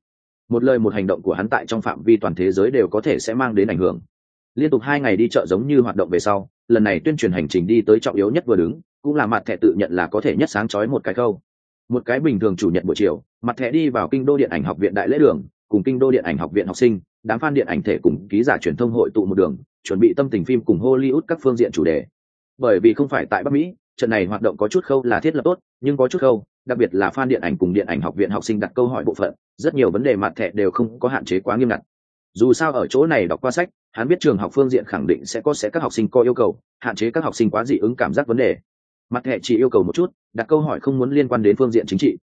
Một lời một hành động của hắn tại trong phạm vi toàn thế giới đều có thể sẽ mang đến ảnh hưởng. Liên tục hai ngày đi chợ giống như hoạt động về sau, lần này tuyên truyền hành trình đi tới trọng yếu nhất vừa đứng, cũng là mặt thẻ tự nhận là có thể nhất sáng chói một cái câu một cái bình thường chủ nhật buổi chiều, mặt thẻ đi vào kinh đô điện ảnh học viện đại lễ đường, cùng kinh đô điện ảnh học viện học sinh, đám fan điện ảnh thể cùng ký giả truyền thông hội tụ một đường, chuẩn bị tâm tình phim cùng hollywood các phương diện chủ đề. Bởi vì không phải tại bắc mỹ, trận này hoạt động có chút khâu là thiết lập tốt, nhưng có chút khâu, đặc biệt là fan điện ảnh cùng điện ảnh học viện học sinh đặt câu hỏi bộ phận, rất nhiều vấn đề mặt thẻ đều không có hạn chế quá nghiêm ngặt. Dù sao ở chỗ này đọc qua sách, hắn biết trường học phương diện khẳng định sẽ có sẽ các học sinh có yêu cầu, hạn chế các học sinh quá dị ứng cảm giác vấn đề mặt thẻ chỉ yêu cầu một chút đặt câu hỏi không muốn liên quan đến phương diện chính trị.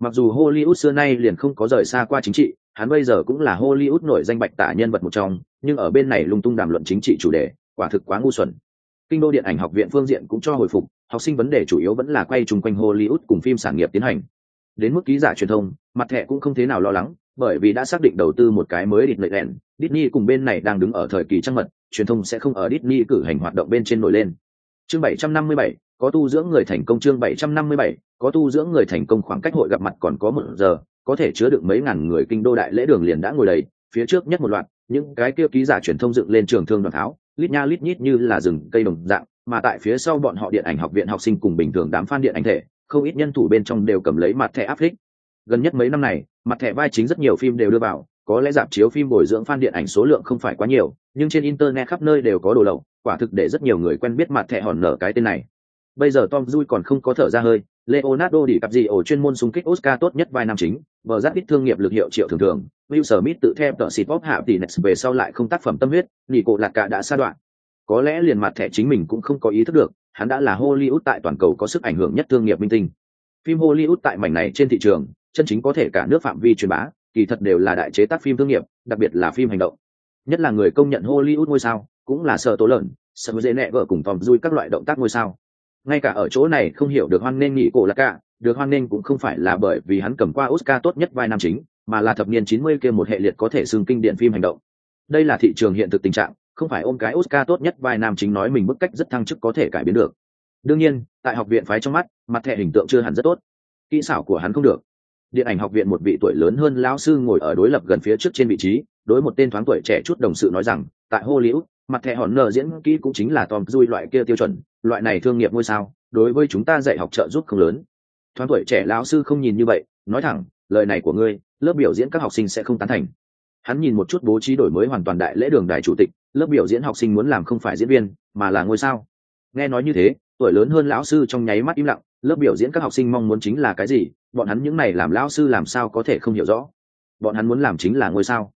Mặc dù hollywood xưa nay liền không có rời xa qua chính trị hắn bây giờ cũng là hollywood nổi danh bạch tả nhân vật một trong nhưng ở bên này lung tung đàm luận chính trị chủ đề quả thực quá ngu xuẩn. Kinh đô điện ảnh học viện phương diện cũng cho hồi phục học sinh vấn đề chủ yếu vẫn là quay chung quanh hollywood cùng phim sản nghiệp tiến hành. Đến mức ký giả truyền thông mặt thẻ cũng không thế nào lo lắng bởi vì đã xác định đầu tư một cái mới địt lợi đèn Disney cùng bên này đang đứng ở thời kỳ trăng mật truyền thông sẽ không ở Disney cử hành hoạt động bên trên nổi lên. Chương 757, có tu dưỡng người thành công chương 757, có tu dưỡng người thành công khoảng cách hội gặp mặt còn có một giờ có thể chứa được mấy ngàn người kinh đô đại lễ đường liền đã ngồi đầy phía trước nhất một loạt những cái kia ký giả truyền thông dựng lên trường thương đoàn tháo lít nha lít nhít như là rừng cây đồng dạng mà tại phía sau bọn họ điện ảnh học viện học sinh cùng bình thường đám fan điện ảnh thể không ít nhân thủ bên trong đều cầm lấy mặt thẻ áp thích gần nhất mấy năm này mặt thẻ vai chính rất nhiều phim đều đưa vào có lẽ dạp chiếu phim bồi dưỡng fan điện ảnh số lượng không phải quá nhiều nhưng trên internet khắp nơi đều có đồ lậu quả thực để rất nhiều người quen biết mặt thẻ hòn nở cái tên này bây giờ tom dui còn không có thở ra hơi, leonardo đi cặp gì ổ chuyên môn xung kích oscar tốt nhất vài năm chính vợ giáp ít thương nghiệp lực hiệu triệu thường thường. Will smith tự theo tờ xịt pop hạ tỷ Nets về sau lại không tác phẩm tâm huyết nghỉ cổ lạc cả đã sa đoạn. Có lẽ liền mặt thẻ chính mình cũng không có ý thức được, hắn đã là hollywood tại toàn cầu có sức ảnh hưởng nhất thương nghiệp minh tinh. Phim hollywood tại mảnh này trên thị trường, chân chính có thể cả nước phạm vi truyền bá, kỳ thật đều là đại chế tác phim thương nghiệp, đặc biệt là phim hành động. Nhất là người công nhận hollywood ngôi sao, cũng là sợ tố lợn, sợ dễ nẹ vợ cùng tom dui các loại động tác ngôi sao ngay cả ở chỗ này không hiểu được hoan nên nghị cổ là cả, được hoan nên cũng không phải là bởi vì hắn cầm qua oscar tốt nhất vai nam chính, mà là thập niên chín mươi kia một hệ liệt có thể xưng kinh điển phim hành động. Đây là thị trường hiện thực tình trạng, không phải ôm cái oscar tốt nhất vai nam chính nói mình bức cách rất thăng chức có thể cải biến được. Đương nhiên, tại học viện phái trong mắt, mặt thẻ hình tượng chưa hẳn rất tốt. Kỹ xảo của hắn không được. Điện ảnh học viện một vị tuổi lớn hơn lão sư ngồi ở đối lập gần phía trước trên vị trí, đối một tên thoáng tuổi trẻ chút đồng sự nói rằng, tại hollywood mặt thẻ hòn nở diễn kỹ cũng chính là tòm dui loại kia tiêu chuẩn, loại này thương nghiệp ngôi sao, đối với chúng ta dạy học trợ giúp không lớn. Thoáng tuổi trẻ lão sư không nhìn như vậy, nói thẳng, lời này của ngươi, lớp biểu diễn các học sinh sẽ không tán thành. Hắn nhìn một chút bố trí đổi mới hoàn toàn đại lễ đường đại chủ tịch, lớp biểu diễn học sinh muốn làm không phải diễn viên, mà là ngôi sao. Nghe nói như thế, tuổi lớn hơn lão sư trong nháy mắt im lặng, lớp biểu diễn các học sinh mong muốn chính là cái gì, bọn hắn những này làm lão sư làm sao có thể không hiểu rõ. Bọn hắn muốn làm chính là ngôi sao.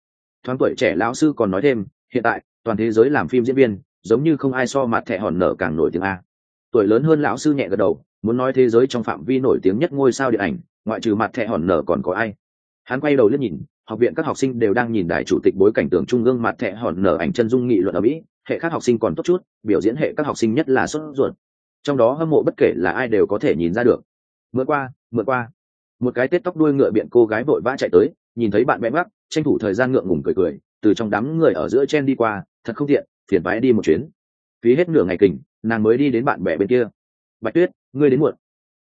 Thoáng tuổi trẻ lão sư còn nói thêm, hiện tại toàn thế giới làm phim diễn viên, giống như không ai so mặt thẻ hòn nở càng nổi tiếng a. Tuổi lớn hơn lão sư nhẹ gật đầu, muốn nói thế giới trong phạm vi nổi tiếng nhất ngôi sao điện ảnh, ngoại trừ mặt thẻ hòn nở còn có ai? Hắn quay đầu liếc nhìn, học viện các học sinh đều đang nhìn đại chủ tịch bối cảnh tưởng trung ương mặt thẻ hòn nở ảnh chân dung nghị luận ở mỹ, hệ các học sinh còn tốt chút, biểu diễn hệ các học sinh nhất là sốt ruột. Trong đó hâm mộ bất kể là ai đều có thể nhìn ra được. Mượn qua mượn qua. Một cái tết tóc đuôi ngựa biện cô gái vội vã chạy tới, nhìn thấy bạn bè mắc tranh thủ thời gian ngượng ngùng cười cười từ trong đám người ở giữa chen đi qua, thật không tiện, phiền vái đi một chuyến. Phí hết nửa ngày kình, nàng mới đi đến bạn bè bên kia. Bạch tuyết, ngươi đến muộn.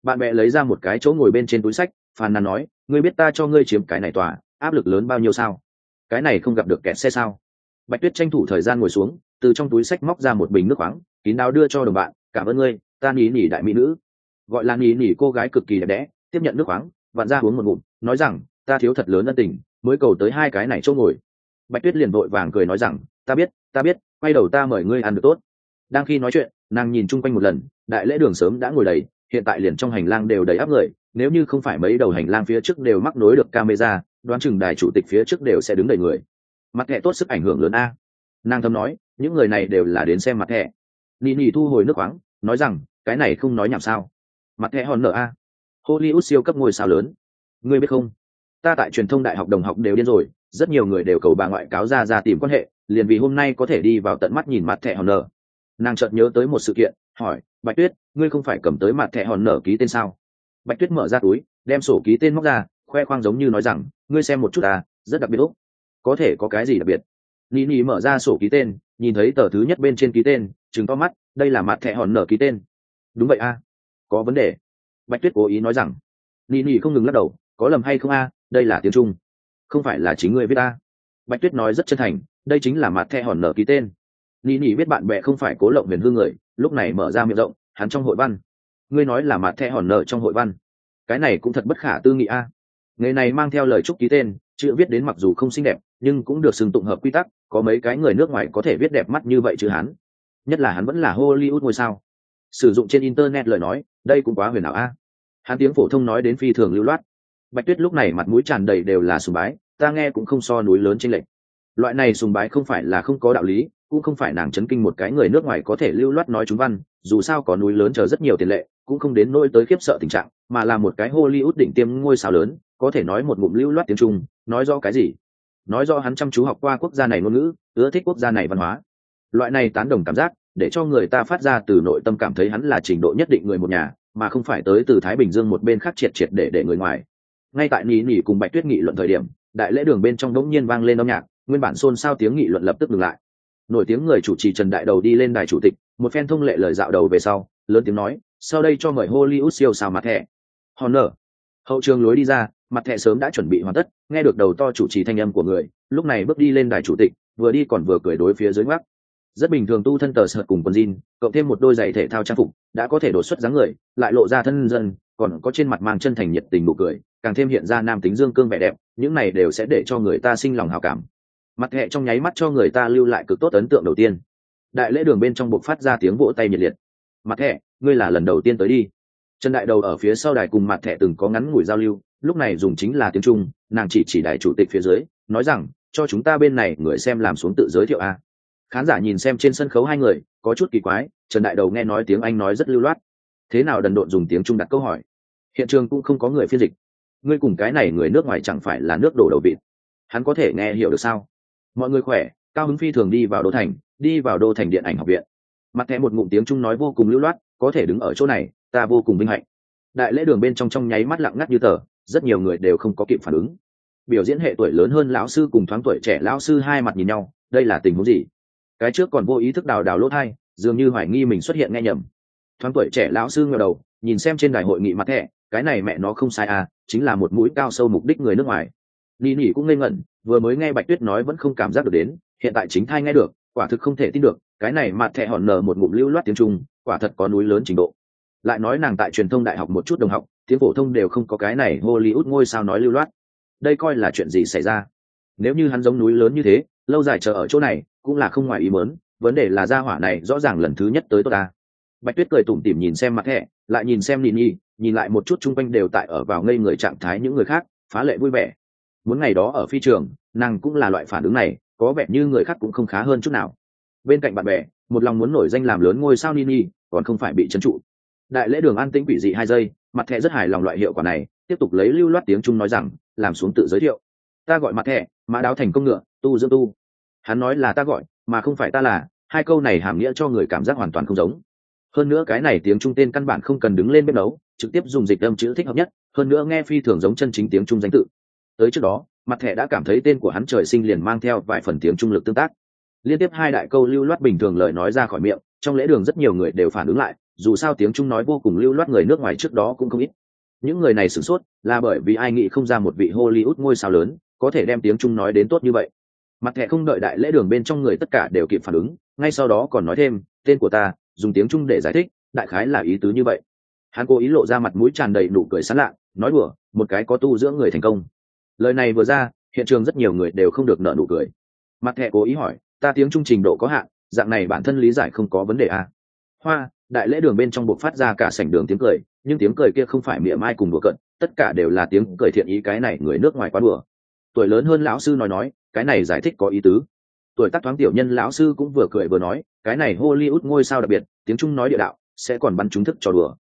Bạn bè lấy ra một cái chỗ ngồi bên trên túi sách, phàn nàn nói, ngươi biết ta cho ngươi chiếm cái này tòa, áp lực lớn bao nhiêu sao? Cái này không gặp được kẹt xe sao? Bạch tuyết tranh thủ thời gian ngồi xuống, từ trong túi sách móc ra một bình nước khoáng, kín đáo đưa cho đồng bạn, cảm ơn ngươi, ta ní nỉ đại mỹ nữ. Gọi là ní nỉ cô gái cực kỳ đẹp đẽ, tiếp nhận nước khoáng, vặn ra uống một ngụm, nói rằng, ta thiếu thật lớn ân tình, mới cầu tới hai cái này chỗ ngồi bạch tuyết liền vội vàng cười nói rằng, ta biết ta biết, quay đầu ta mời ngươi ăn được tốt. Đang khi nói chuyện, nàng nhìn chung quanh một lần, đại lễ đường sớm đã ngồi đầy, hiện tại liền trong hành lang đều đầy áp người, nếu như không phải mấy đầu hành lang phía trước đều mắc nối được camera, đoán chừng đài chủ tịch phía trước đều sẽ đứng đầy người. Mặt thẻ tốt sức ảnh hưởng lớn a. Nàng thấm nói, những người này đều là đến xem mặt thẻ nị nị thu hồi nước khoáng, nói rằng, cái này không nói nhảm sao. Mặt thẻ hòn nở a. Hollywood siêu cấp ngôi sao lớn. Ngươi biết không? Ta tại truyền thông đại học đồng học đều điên rồi rất nhiều người đều cầu bà ngoại cáo ra ra tìm quan hệ, liền vì hôm nay có thể đi vào tận mắt nhìn mặt thẻ hòn nở. Nàng chợt nhớ tới một sự kiện, hỏi, bạch tuyết, ngươi không phải cầm tới mặt thẻ hòn nở ký tên sao? Bạch tuyết mở ra túi, đem sổ ký tên móc ra, khoe khoang giống như nói rằng, ngươi xem một chút à rất đặc biệt úc. Có thể có cái gì đặc biệt? Nỉ nỉ mở ra sổ ký tên, nhìn thấy tờ thứ nhất bên trên ký tên chứng to mắt, đây là mặt thẻ hòn nở ký tên. Đúng vậy a à? có vấn đề. Bạch tuyết cố ý nói rằng. Nỉ nỉ không ngừng lắc đầu, có lầm hay không a, đây là tiếng trung không phải là chính ngươi viết ta? bạch tuyết nói rất chân thành, đây chính là mặt thẻ hòn nở ký tên. Nỉ nỉ biết bạn bè không phải cố lộng huyền hương người, lúc này mở ra miệng rộng, hắn trong hội văn. Ngươi nói là mặt thẻ hòn nở trong hội văn. Cái này cũng thật bất khả tư nghị a. À. này mang theo lời chúc ký tên, chữ viết đến mặc dù không xinh đẹp, nhưng cũng được sừng tụng hợp quy tắc, có mấy cái người nước ngoài có thể viết đẹp mắt như vậy chứ hắn. Nhất là hắn vẫn là hollywood ngôi sao. Sử dụng trên internet lời nói, đây cũng quá huyền ảo a. Hắn tiếng phổ thông nói đến phi thường lưu loát bạch tuyết lúc này mặt mũi tràn đầy đều là sùng bái, ta nghe cũng không so núi lớn trên lệch. Loại này sùng bái không phải là không có đạo lý, cũng không phải nàng chấn kinh một cái người nước ngoài có thể lưu loát nói chúng văn, dù sao có núi lớn chờ rất nhiều tiền lệ, cũng không đến nỗi tới khiếp sợ tình trạng, mà là một cái hollywood đỉnh tiêm ngôi sao lớn, có thể nói một ngụm lưu loát tiếng trung, nói do cái gì? Nói do hắn chăm chú học qua quốc gia này ngôn ngữ, ưa thích quốc gia này văn hóa. Loại này tán đồng cảm giác, để cho người ta phát ra từ nội tâm cảm thấy hắn là trình độ nhất định người một nhà, mà không phải tới từ thái bình dương một bên khác triệt triệt để để người ngoài ngay tại nỉ nỉ cùng bạch tuyết nghị luận thời điểm, đại lễ đường bên trong đống nhiên vang lên âm nhạc, nguyên bản xôn xao tiếng nghị luận lập tức ngừng lại. Nổi tiếng người chủ trì trần đại đầu đi lên đài chủ tịch, một phen thông lệ lời dạo đầu về sau, lớn tiếng nói, sau đây cho mời hollywood siêu sao mặt thẻ. Honor. Hậu trường lối đi ra, mặt thẻ sớm đã chuẩn bị hoàn tất, nghe được đầu to chủ trì thanh âm của người, lúc này bước đi lên đài chủ tịch, vừa đi còn vừa cười đối phía dưới ngoắc. Rất bình thường tu thân tờ sợ cùng quần jean, cộng thêm một đôi giày thể thao trang phục, đã có thể đột xuất dáng người, lại lộ ra thân dân còn có trên mặt mang chân thành nhiệt tình nụ cười càng thêm hiện ra nam tính dương cương vẻ đẹp những này đều sẽ để cho người ta sinh lòng hào cảm. Mặt hệ trong nháy mắt cho người ta lưu lại cực tốt ấn tượng đầu tiên. Đại lễ đường bên trong buộc phát ra tiếng vỗ tay nhiệt liệt. Mặt hệ, ngươi là lần đầu tiên tới đi. Trần đại đầu ở phía sau đài cùng mặt thẻ từng có ngắn ngủi giao lưu lúc này dùng chính là tiếng trung nàng chỉ chỉ đại chủ tịch phía dưới nói rằng cho chúng ta bên này người xem làm xuống tự giới thiệu a. Khán giả nhìn xem trên sân khấu hai người có chút kỳ quái trần đại đầu nghe nói tiếng anh nói rất lưu loát. Thế nào đần độn dùng tiếng trung đặt câu hỏi? Hiện trường cũng không có người phiên dịch. Ngươi cùng cái này người nước ngoài chẳng phải là nước đổ đầu vịt. Hắn có thể nghe hiểu được sao? Mọi người khỏe, cao hứng phi thường đi vào đô thành, đi vào đô thành điện ảnh học viện. Mặt thẻ một ngụm tiếng trung nói vô cùng lưu loát, có thể đứng ở chỗ này, ta vô cùng vinh hạnh. Đại lễ đường bên trong trong nháy mắt lặng ngắt như tờ, rất nhiều người đều không có kịp phản ứng. Biểu diễn hệ tuổi lớn hơn lão sư cùng thoáng tuổi trẻ lão sư hai mặt nhìn nhau, đây là tình huống gì? Cái trước còn vô ý thức đào đào lỗ thai, dường như hoài nghi mình xuất hiện nghe nhầm. Thoáng tuổi trẻ lão sư ngờ đầu, nhìn xem trên đài hội nghị mặt thẻ cái này mẹ nó không sai à chính là một mũi cao sâu mục đích người nước ngoài. Ni nỉ cũng ngây ngẩn, vừa mới nghe bạch tuyết nói vẫn không cảm giác được đến, hiện tại chính thai nghe được, quả thực không thể tin được, cái này mặt thẻ hòn nở một ngụm lưu loát tiếng trung, quả thật có núi lớn trình độ. Lại nói nàng tại truyền thông đại học một chút đồng học, tiếng phổ thông đều không có cái này hollywood ngôi sao nói lưu loát. Đây coi là chuyện gì xảy ra? Nếu như hắn giống núi lớn như thế, lâu dài chờ ở chỗ này, cũng là không ngoài ý mớn vấn đề là gia hỏa này rõ ràng lần thứ nhất tới tôi ta. Bạch tuyết cười tủm tỉm nhìn xem mặt thẻ, lại nhìn xem ni nhi nhìn lại một chút chung quanh đều tại ở vào ngây người trạng thái những người khác, phá lệ vui vẻ. Muốn ngày đó ở phi trường, nàng cũng là loại phản ứng này, có vẻ như người khác cũng không khá hơn chút nào. Bên cạnh bạn bè, một lòng muốn nổi danh làm lớn ngôi sao nini, còn không phải bị trấn trụ. Đại lễ đường an tĩnh quỷ dị hai giây, mặt thẻ rất hài lòng loại hiệu quả này, tiếp tục lấy lưu loát tiếng trung nói rằng, làm xuống tự giới thiệu. Ta gọi mặt thẻ, mã đáo thành công ngựa, tu dưỡng tu. Hắn nói là ta gọi, mà không phải ta là, hai câu này hàm nghĩa cho người cảm giác hoàn toàn không giống. Hơn nữa cái này tiếng trung tên căn bản không cần đứng lên bếp nấu trực tiếp dùng dịch âm chữ thích hợp nhất, hơn nữa nghe phi thường giống chân chính tiếng trung danh tự. Tới trước đó, mặt thẻ đã cảm thấy tên của hắn trời sinh liền mang theo vài phần tiếng trung lực tương tác. Liên tiếp hai đại câu lưu loát bình thường lời nói ra khỏi miệng, trong lễ đường rất nhiều người đều phản ứng lại, dù sao tiếng trung nói vô cùng lưu loát người nước ngoài trước đó cũng không ít. Những người này sửng sốt, là bởi vì ai nghĩ không ra một vị hollywood ngôi sao lớn có thể đem tiếng trung nói đến tốt như vậy. Mặt thẻ không đợi đại lễ đường bên trong người tất cả đều kịp phản ứng, ngay sau đó còn nói thêm, tên của ta, dùng tiếng trung để giải thích, đại khái là ý tứ như vậy hắn cố ý lộ ra mặt mũi tràn đầy nụ cười sán lạ, nói đùa, một cái có tu dưỡng người thành công. Lời này vừa ra, hiện trường rất nhiều người đều không được nợ nụ cười. Mặt thẹ cố ý hỏi, ta tiếng trung trình độ có hạn, dạng này bản thân lý giải không có vấn đề à. hoa, đại lễ đường bên trong buộc phát ra cả sảnh đường tiếng cười, nhưng tiếng cười kia không phải mỉa mai cùng đùa cận, tất cả đều là tiếng cười thiện ý cái này người nước ngoài quá đùa. Tuổi lớn hơn lão sư nói nói, cái này giải thích có ý tứ. Tuổi tác thoáng tiểu nhân lão sư cũng vừa cười vừa nói, cái này hollywood ngôi sao đặc biệt, tiếng trung nói địa đạo, sẽ còn bắn trúng thức trò đùa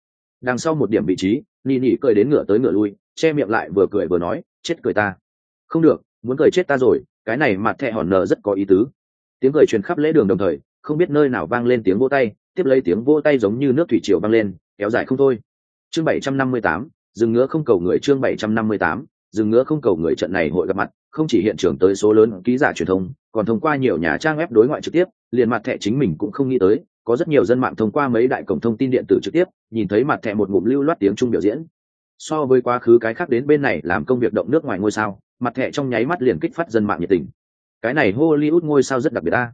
đằng sau một điểm vị trí nỉ nỉ cười đến ngựa tới ngựa lui, che miệng lại vừa cười vừa nói, chết cười ta. Không được, muốn cười chết ta rồi, cái này mặt thẹ hòn nờ rất có ý tứ. Tiếng cười truyền khắp lễ đường đồng thời, không biết nơi nào vang lên tiếng vô tay, tiếp lấy tiếng vô tay giống như nước thủy triều vang lên, kéo dài không thôi. Chương bảy trăm năm mươi tám, dừng ngứa không cầu người chương bảy trăm năm mươi tám, dừng ngứa không cầu người trận này hội gặp mặt, không chỉ hiện trường tới số lớn ký giả truyền thông, còn thông qua nhiều nhà trang web đối ngoại trực tiếp, liền mặt thẻ chính mình cũng không nghĩ tới có rất nhiều dân mạng thông qua mấy đại cổng thông tin điện tử trực tiếp, nhìn thấy mặt thẻ một ngụm lưu loát tiếng trung biểu diễn. So với quá khứ cái khác đến bên này làm công việc động nước ngoài ngôi sao, mặt thẻ trong nháy mắt liền kích phát dân mạng nhiệt tình. Cái này hollywood ngôi sao rất đặc biệt ta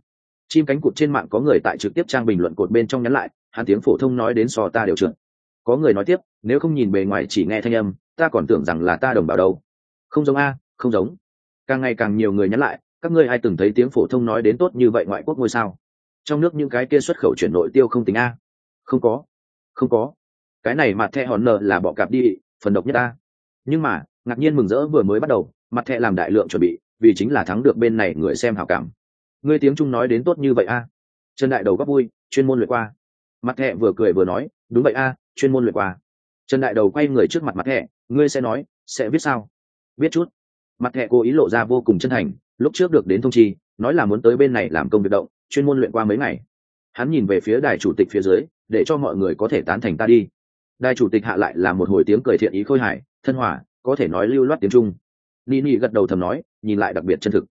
chim cánh cụt trên mạng có người tại trực tiếp trang bình luận cột bên trong nhắn lại, hắn tiếng phổ thông nói đến so ta đều trượt có người nói tiếp, nếu không nhìn bề ngoài chỉ nghe thanh âm, ta còn tưởng rằng là ta đồng bào đâu. Không giống a, không giống. Càng ngày càng nhiều người nhắn lại, các ngươi ai từng thấy tiếng phổ thông nói đến tốt như vậy ngoại quốc ngôi sao? Trong nước những cái kia xuất khẩu chuyển nội tiêu không tính a. Không có. Không có. Cái này mặt thẹ hòn nợ là bỏ cạp đi, phần độc nhất a. Nhưng mà, ngạc nhiên mừng rỡ vừa mới bắt đầu, mặt thẹ làm đại lượng chuẩn bị, vì chính là thắng được bên này người xem hảo cảm. Ngươi tiếng trung nói đến tốt như vậy a. Trần đại đầu gấp vui, chuyên môn luyện qua. Mặt thẹ vừa cười vừa nói, đúng vậy a, chuyên môn luyện qua. Trần đại đầu quay người trước mặt mặt thẹ ngươi sẽ nói, sẽ viết sao? Biết chút. Mặt thẹ cố ý lộ ra vô cùng chân thành, lúc trước được đến thông chi, nói là muốn tới bên này làm công việc động chuyên môn luyện qua mấy ngày. Hắn nhìn về phía đài chủ tịch phía dưới, để cho mọi người có thể tán thành ta đi. Đài chủ tịch hạ lại là một hồi tiếng cười thiện ý khôi hài, thân hòa, có thể nói lưu loát tiếng trung. Ni ni gật đầu thầm nói, nhìn lại đặc biệt chân thực.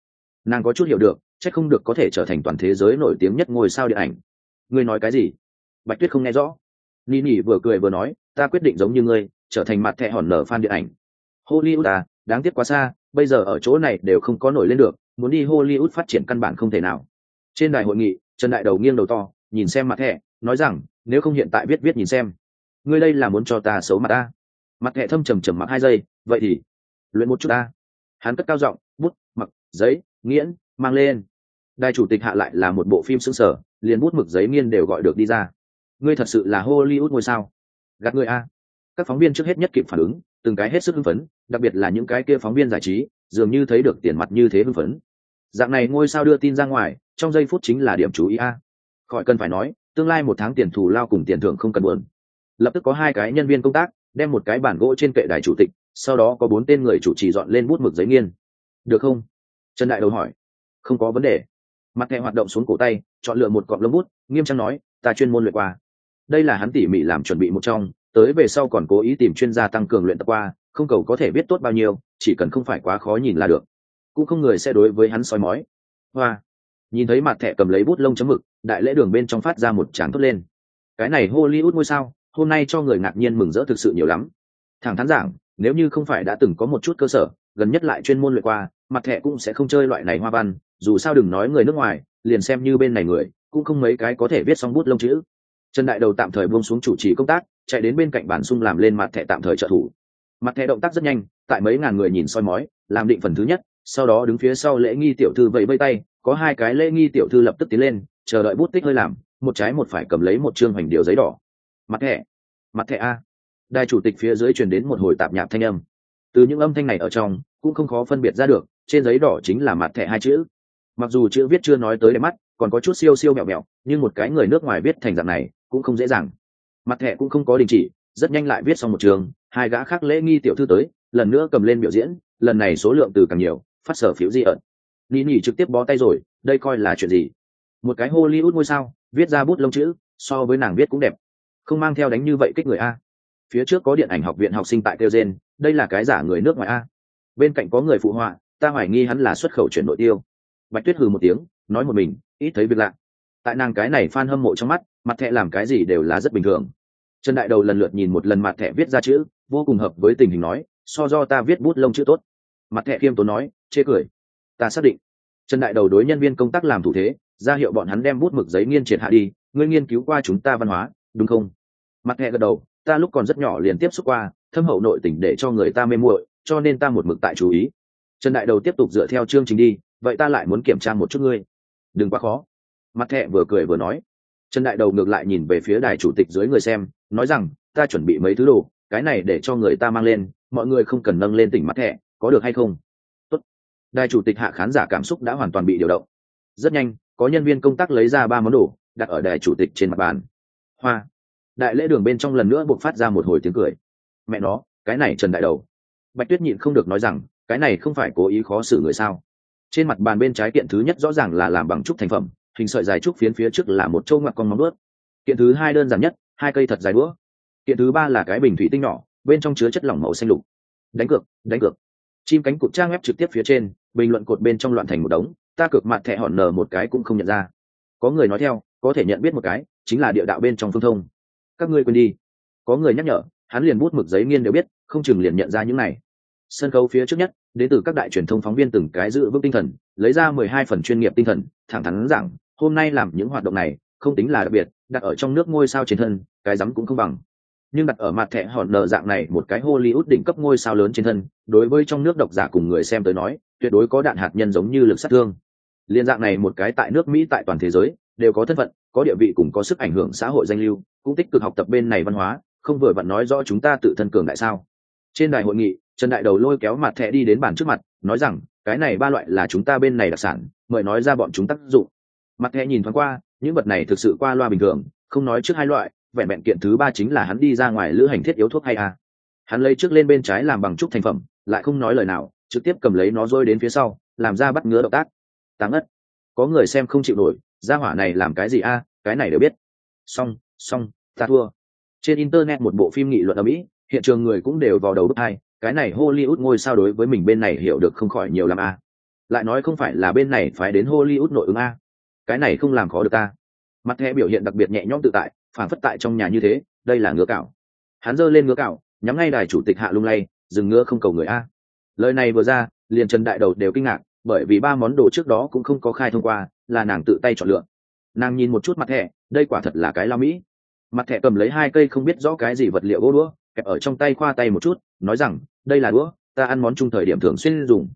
Nàng có chút hiểu được c h ắ c không được có thể trở thành toàn thế giới nổi tiếng nhất ngôi sao điện ảnh. Ngươi nói cái gì? Bạch tuyết không nghe rõ. Ni ni vừa cười vừa nói, ta quyết định giống như ngươi, trở thành mặt thẹ hòn nở fan điện ảnh. Hollywood à đáng tiếc quá xa, bây giờ ở chỗ này đều không có nổi lên được, muốn đi hollywood phát triển căn bản không thể nào trên đài hội nghị, trần đại đầu nghiêng đầu to, nhìn xem mặt thẻ, nói rằng, nếu không hiện tại viết viết nhìn xem. Ngươi đây là muốn cho ta xấu mặt ta? Mặt thẻ thâm trầm trầm mặc hai giây, vậy thì, luyện một chút ta. Hắn cất cao giọng, bút, mặc, giấy, nghiễn, mang lên. Đài chủ tịch hạ lại là một bộ phim xứng sở liền bút, mực, giấy, nghiên đều gọi được đi ra. Ngươi thật sự là hollywood ngôi sao? Gạt ngươi a. Các phóng viên trước hết nhất kịp phản ứng, từng cái hết sức hưng phấn, đặc biệt là những cái kia phóng viên giải trí, dường như thấy được tiền mặt như thế hưng phấn dạng này ngôi sao đưa tin ra ngoài, trong giây phút chính là điểm chú ý a. Khỏi cần phải nói, tương lai một tháng tiền thù lao cùng tiền thưởng không cần buồn. Lập tức có hai cái nhân viên công tác, đem một cái bản gỗ trên kệ đài chủ tịch, sau đó có bốn tên người chủ trì dọn lên bút mực giấy nghiên. Được không? Trần đại đầu hỏi. Không có vấn đề. Mặt thẻ hoạt động xuống cổ tay, chọn lựa một cọng lông bút, nghiêm trang nói, ta chuyên môn luyện qua. Đây là hắn tỉ mỉ làm chuẩn bị một trong, tới về sau còn cố ý tìm chuyên gia tăng cường luyện tập qua, không cầu có thể biết tốt bao nhiêu, chỉ cần không phải quá khó nhìn là được cũng không người sẽ đối với hắn soi mói. Hoa. Nhìn thấy mặt thẻ cầm lấy bút lông chấm mực, đại lễ đường bên trong phát ra một tràng thốt lên. Cái này hollywood ngôi sao, hôm nay cho người ngạc nhiên mừng rỡ thực sự nhiều lắm. Thẳng thắn giảng, nếu như không phải đã từng có một chút cơ sở, gần nhất lại chuyên môn luyện qua, mặt thẻ cũng sẽ không chơi loại này hoa văn, dù sao đừng nói người nước ngoài, liền xem như bên này người, cũng không mấy cái có thể viết xong bút lông chữ. Trần đại đầu tạm thời buông xuống chủ trì công tác, chạy đến bên cạnh bản sung làm lên mặt thẻ tạm thời trợ thủ. Mặt thẻ động tác rất nhanh, tại mấy ngàn người nhìn soi mói, làm định phần thứ nhất sau đó đứng phía sau lễ nghi tiểu thư vẫy vây tay, có hai cái lễ nghi tiểu thư lập tức tiến lên, chờ đợi bút tích hơi làm, một trái một phải cầm lấy một chương hoành điều giấy đỏ. Mặt thẻ mặt thẻ a. Đài chủ tịch phía dưới truyền đến một hồi tạp nhạp thanh âm. Từ những âm thanh này ở trong, cũng không khó phân biệt ra được, trên giấy đỏ chính là mặt thẻ hai chữ. Mặc dù chữ viết chưa nói tới đẹp mắt, còn có chút siêu siêu mẹo mẹo, nhưng một cái người nước ngoài viết thành dạng này, cũng không dễ dàng. Mặt thẻ cũng không có đình chỉ, rất nhanh lại viết xong một trường, hai gã khác lễ nghi tiểu thư tới, lần nữa cầm lên biểu diễn, lần này số lượng từ càng nhiều phát sở phiếu di ẩn. Ni nỉ trực tiếp bó tay rồi, đây coi là chuyện gì? Một cái hollywood ngôi sao, viết ra bút lông chữ, so với nàng viết cũng đẹp. Không mang theo đánh như vậy kích người a. Phía trước có điện ảnh học viện học sinh tại kêu gen đây là cái giả người nước ngoài a. Bên cạnh có người phụ họa, ta hoài nghi hắn là xuất khẩu chuyển nội tiêu. Bạch tuyết hừ một tiếng, nói một mình, ít thấy việc lạ. Tại nàng cái này f hâm mộ trong mắt, mặt thẹ làm cái gì đều là rất bình thường. Trần đại đầu lần lượt nhìn một lần mặt thẹ viết ra chữ, vô cùng hợp với tình hình nói, so do ta viết bút lông chữ tốt mặt thẹ khiêm tốn nói, chê cười. Ta xác định. Trần đại đầu đối nhân viên công tác làm thủ thế, ra hiệu bọn hắn đem bút mực giấy nghiên triệt hạ đi, ngươi nghiên cứu qua chúng ta văn hóa, đúng không? Mặt thẹ gật đầu, ta lúc còn rất nhỏ liền tiếp xúc qua, thâm hậu nội tình để cho người ta mê muội, cho nên ta một mực tại chú ý. Trần đại đầu tiếp tục dựa theo chương trình đi, vậy ta lại muốn kiểm tra một chút ngươi. Đừng quá khó. Mặt thẹ vừa cười vừa nói. Trần đại đầu ngược lại nhìn về phía đài chủ tịch dưới người xem, nói rằng, ta chuẩn bị mấy thứ đồ, cái này để cho người ta mang lên, mọi người không cần nâng lên tỉnh mặt thẹ có được hay không? Tốt. đài chủ tịch hạ khán giả cảm xúc đã hoàn toàn bị điều động. Rất nhanh, có nhân viên công tác lấy ra ba món đồ, đặt ở đài chủ tịch trên mặt bàn. Hoa. Đại lễ đường bên trong lần nữa buộc phát ra một hồi tiếng cười. Mẹ nó, cái này trần đại đầu. Bạch tuyết nhịn không được nói rằng, cái này không phải cố ý khó xử người sao? Trên mặt bàn bên trái kiện thứ nhất rõ ràng là làm bằng trúc thành phẩm, hình sợi dài trúc phiến phía trước là một trâu ngoặc con móng ướt kiện thứ hai đơn giản nhất, hai cây thật dài đũa. Kiện thứ ba là cái bình thủy tinh nhỏ, bên trong chứa chất lỏng màu xanh lục. Đánh cược đánh cược chim cánh cụt trang web trực tiếp phía trên, bình luận cột bên trong loạn thành một đống, ta cược mặt thẻ hòn nở một cái cũng không nhận ra. Có người nói theo, có thể nhận biết một cái, chính là địa đạo bên trong phương thông. Các ngươi quên đi. Có người nhắc nhở, hắn liền bút mực giấy nghiên đều biết, không chừng liền nhận ra những này. Sân khấu phía trước nhất, đến từ các đại truyền thông phóng viên từng cái giữ vững tinh thần, lấy ra mười hai phần chuyên nghiệp tinh thần, thẳng thắn rằng hôm nay làm những hoạt động này, không tính là đặc biệt, đặt ở trong nước ngôi sao trên thân, cái rắm cũng không bằng nhưng đặt ở mặt thẻ hòn nợ dạng này một cái hollywood đỉnh cấp ngôi sao lớn trên thân, đối với trong nước độc giả cùng người xem tới nói, tuyệt đối có đạn hạt nhân giống như lực sát thương. Liên dạng này một cái tại nước mỹ tại toàn thế giới, đều có thân phận, có địa vị cùng có sức ảnh hưởng xã hội danh lưu, cũng tích cực học tập bên này văn hóa, không vừa vặn nói rõ chúng ta tự thân cường đại sao. Trên đài hội nghị, trần đại đầu lôi kéo mặt thẻ đi đến bàn trước mặt, nói rằng, cái này ba loại là chúng ta bên này đặc sản, mời nói ra bọn chúng tác dụng. Mặt thẻ nhìn thoáng qua, những vật này thực sự qua loa bình thường, không nói trước hai loại vẹn vẹn kiện thứ ba chính là hắn đi ra ngoài lữ hành thiết yếu thuốc hay à. hắn lấy trước lên bên trái làm bằng trúc thành phẩm, lại không nói lời nào, trực tiếp cầm lấy nó rơi đến phía sau, làm ra bắt ngứa động tác. Táng ất có người xem không chịu nổi ra hỏa này làm cái gì a, cái này đều biết. Xong xong, ta thua. Trên internet một bộ phim nghị luận ở mỹ, hiện trường người cũng đều vào đầu bước hai, cái này hollywood ngôi sao đối với mình bên này hiểu được không khỏi nhiều làm a. Lại nói không phải là bên này phải đến hollywood nội ứng a. Cái này không làm khó được ta. Mặt thẻ biểu hiện đặc biệt nhẹ nhõm tự tại phản phất tại trong nhà như thế, đây là ngứa cạo hắn giơ lên ngứa cạo nhắm ngay đài chủ tịch hạ lung lay, dừng ngứa không cầu người a. Lời này vừa ra, liền trần đại đầu đều kinh ngạc, bởi vì ba món đồ trước đó cũng không có khai thông qua, là nàng tự tay chọn lựa. Nàng nhìn một chút mặt thẻ, đây quả thật là cái lao mỹ. Mặt thẻ cầm lấy hai cây không biết rõ cái gì vật liệu gỗ đũa, kẹp ở trong tay khoa tay một chút, nói rằng, đây là đũa, ta ăn món chung thời điểm thường xuyên dùng.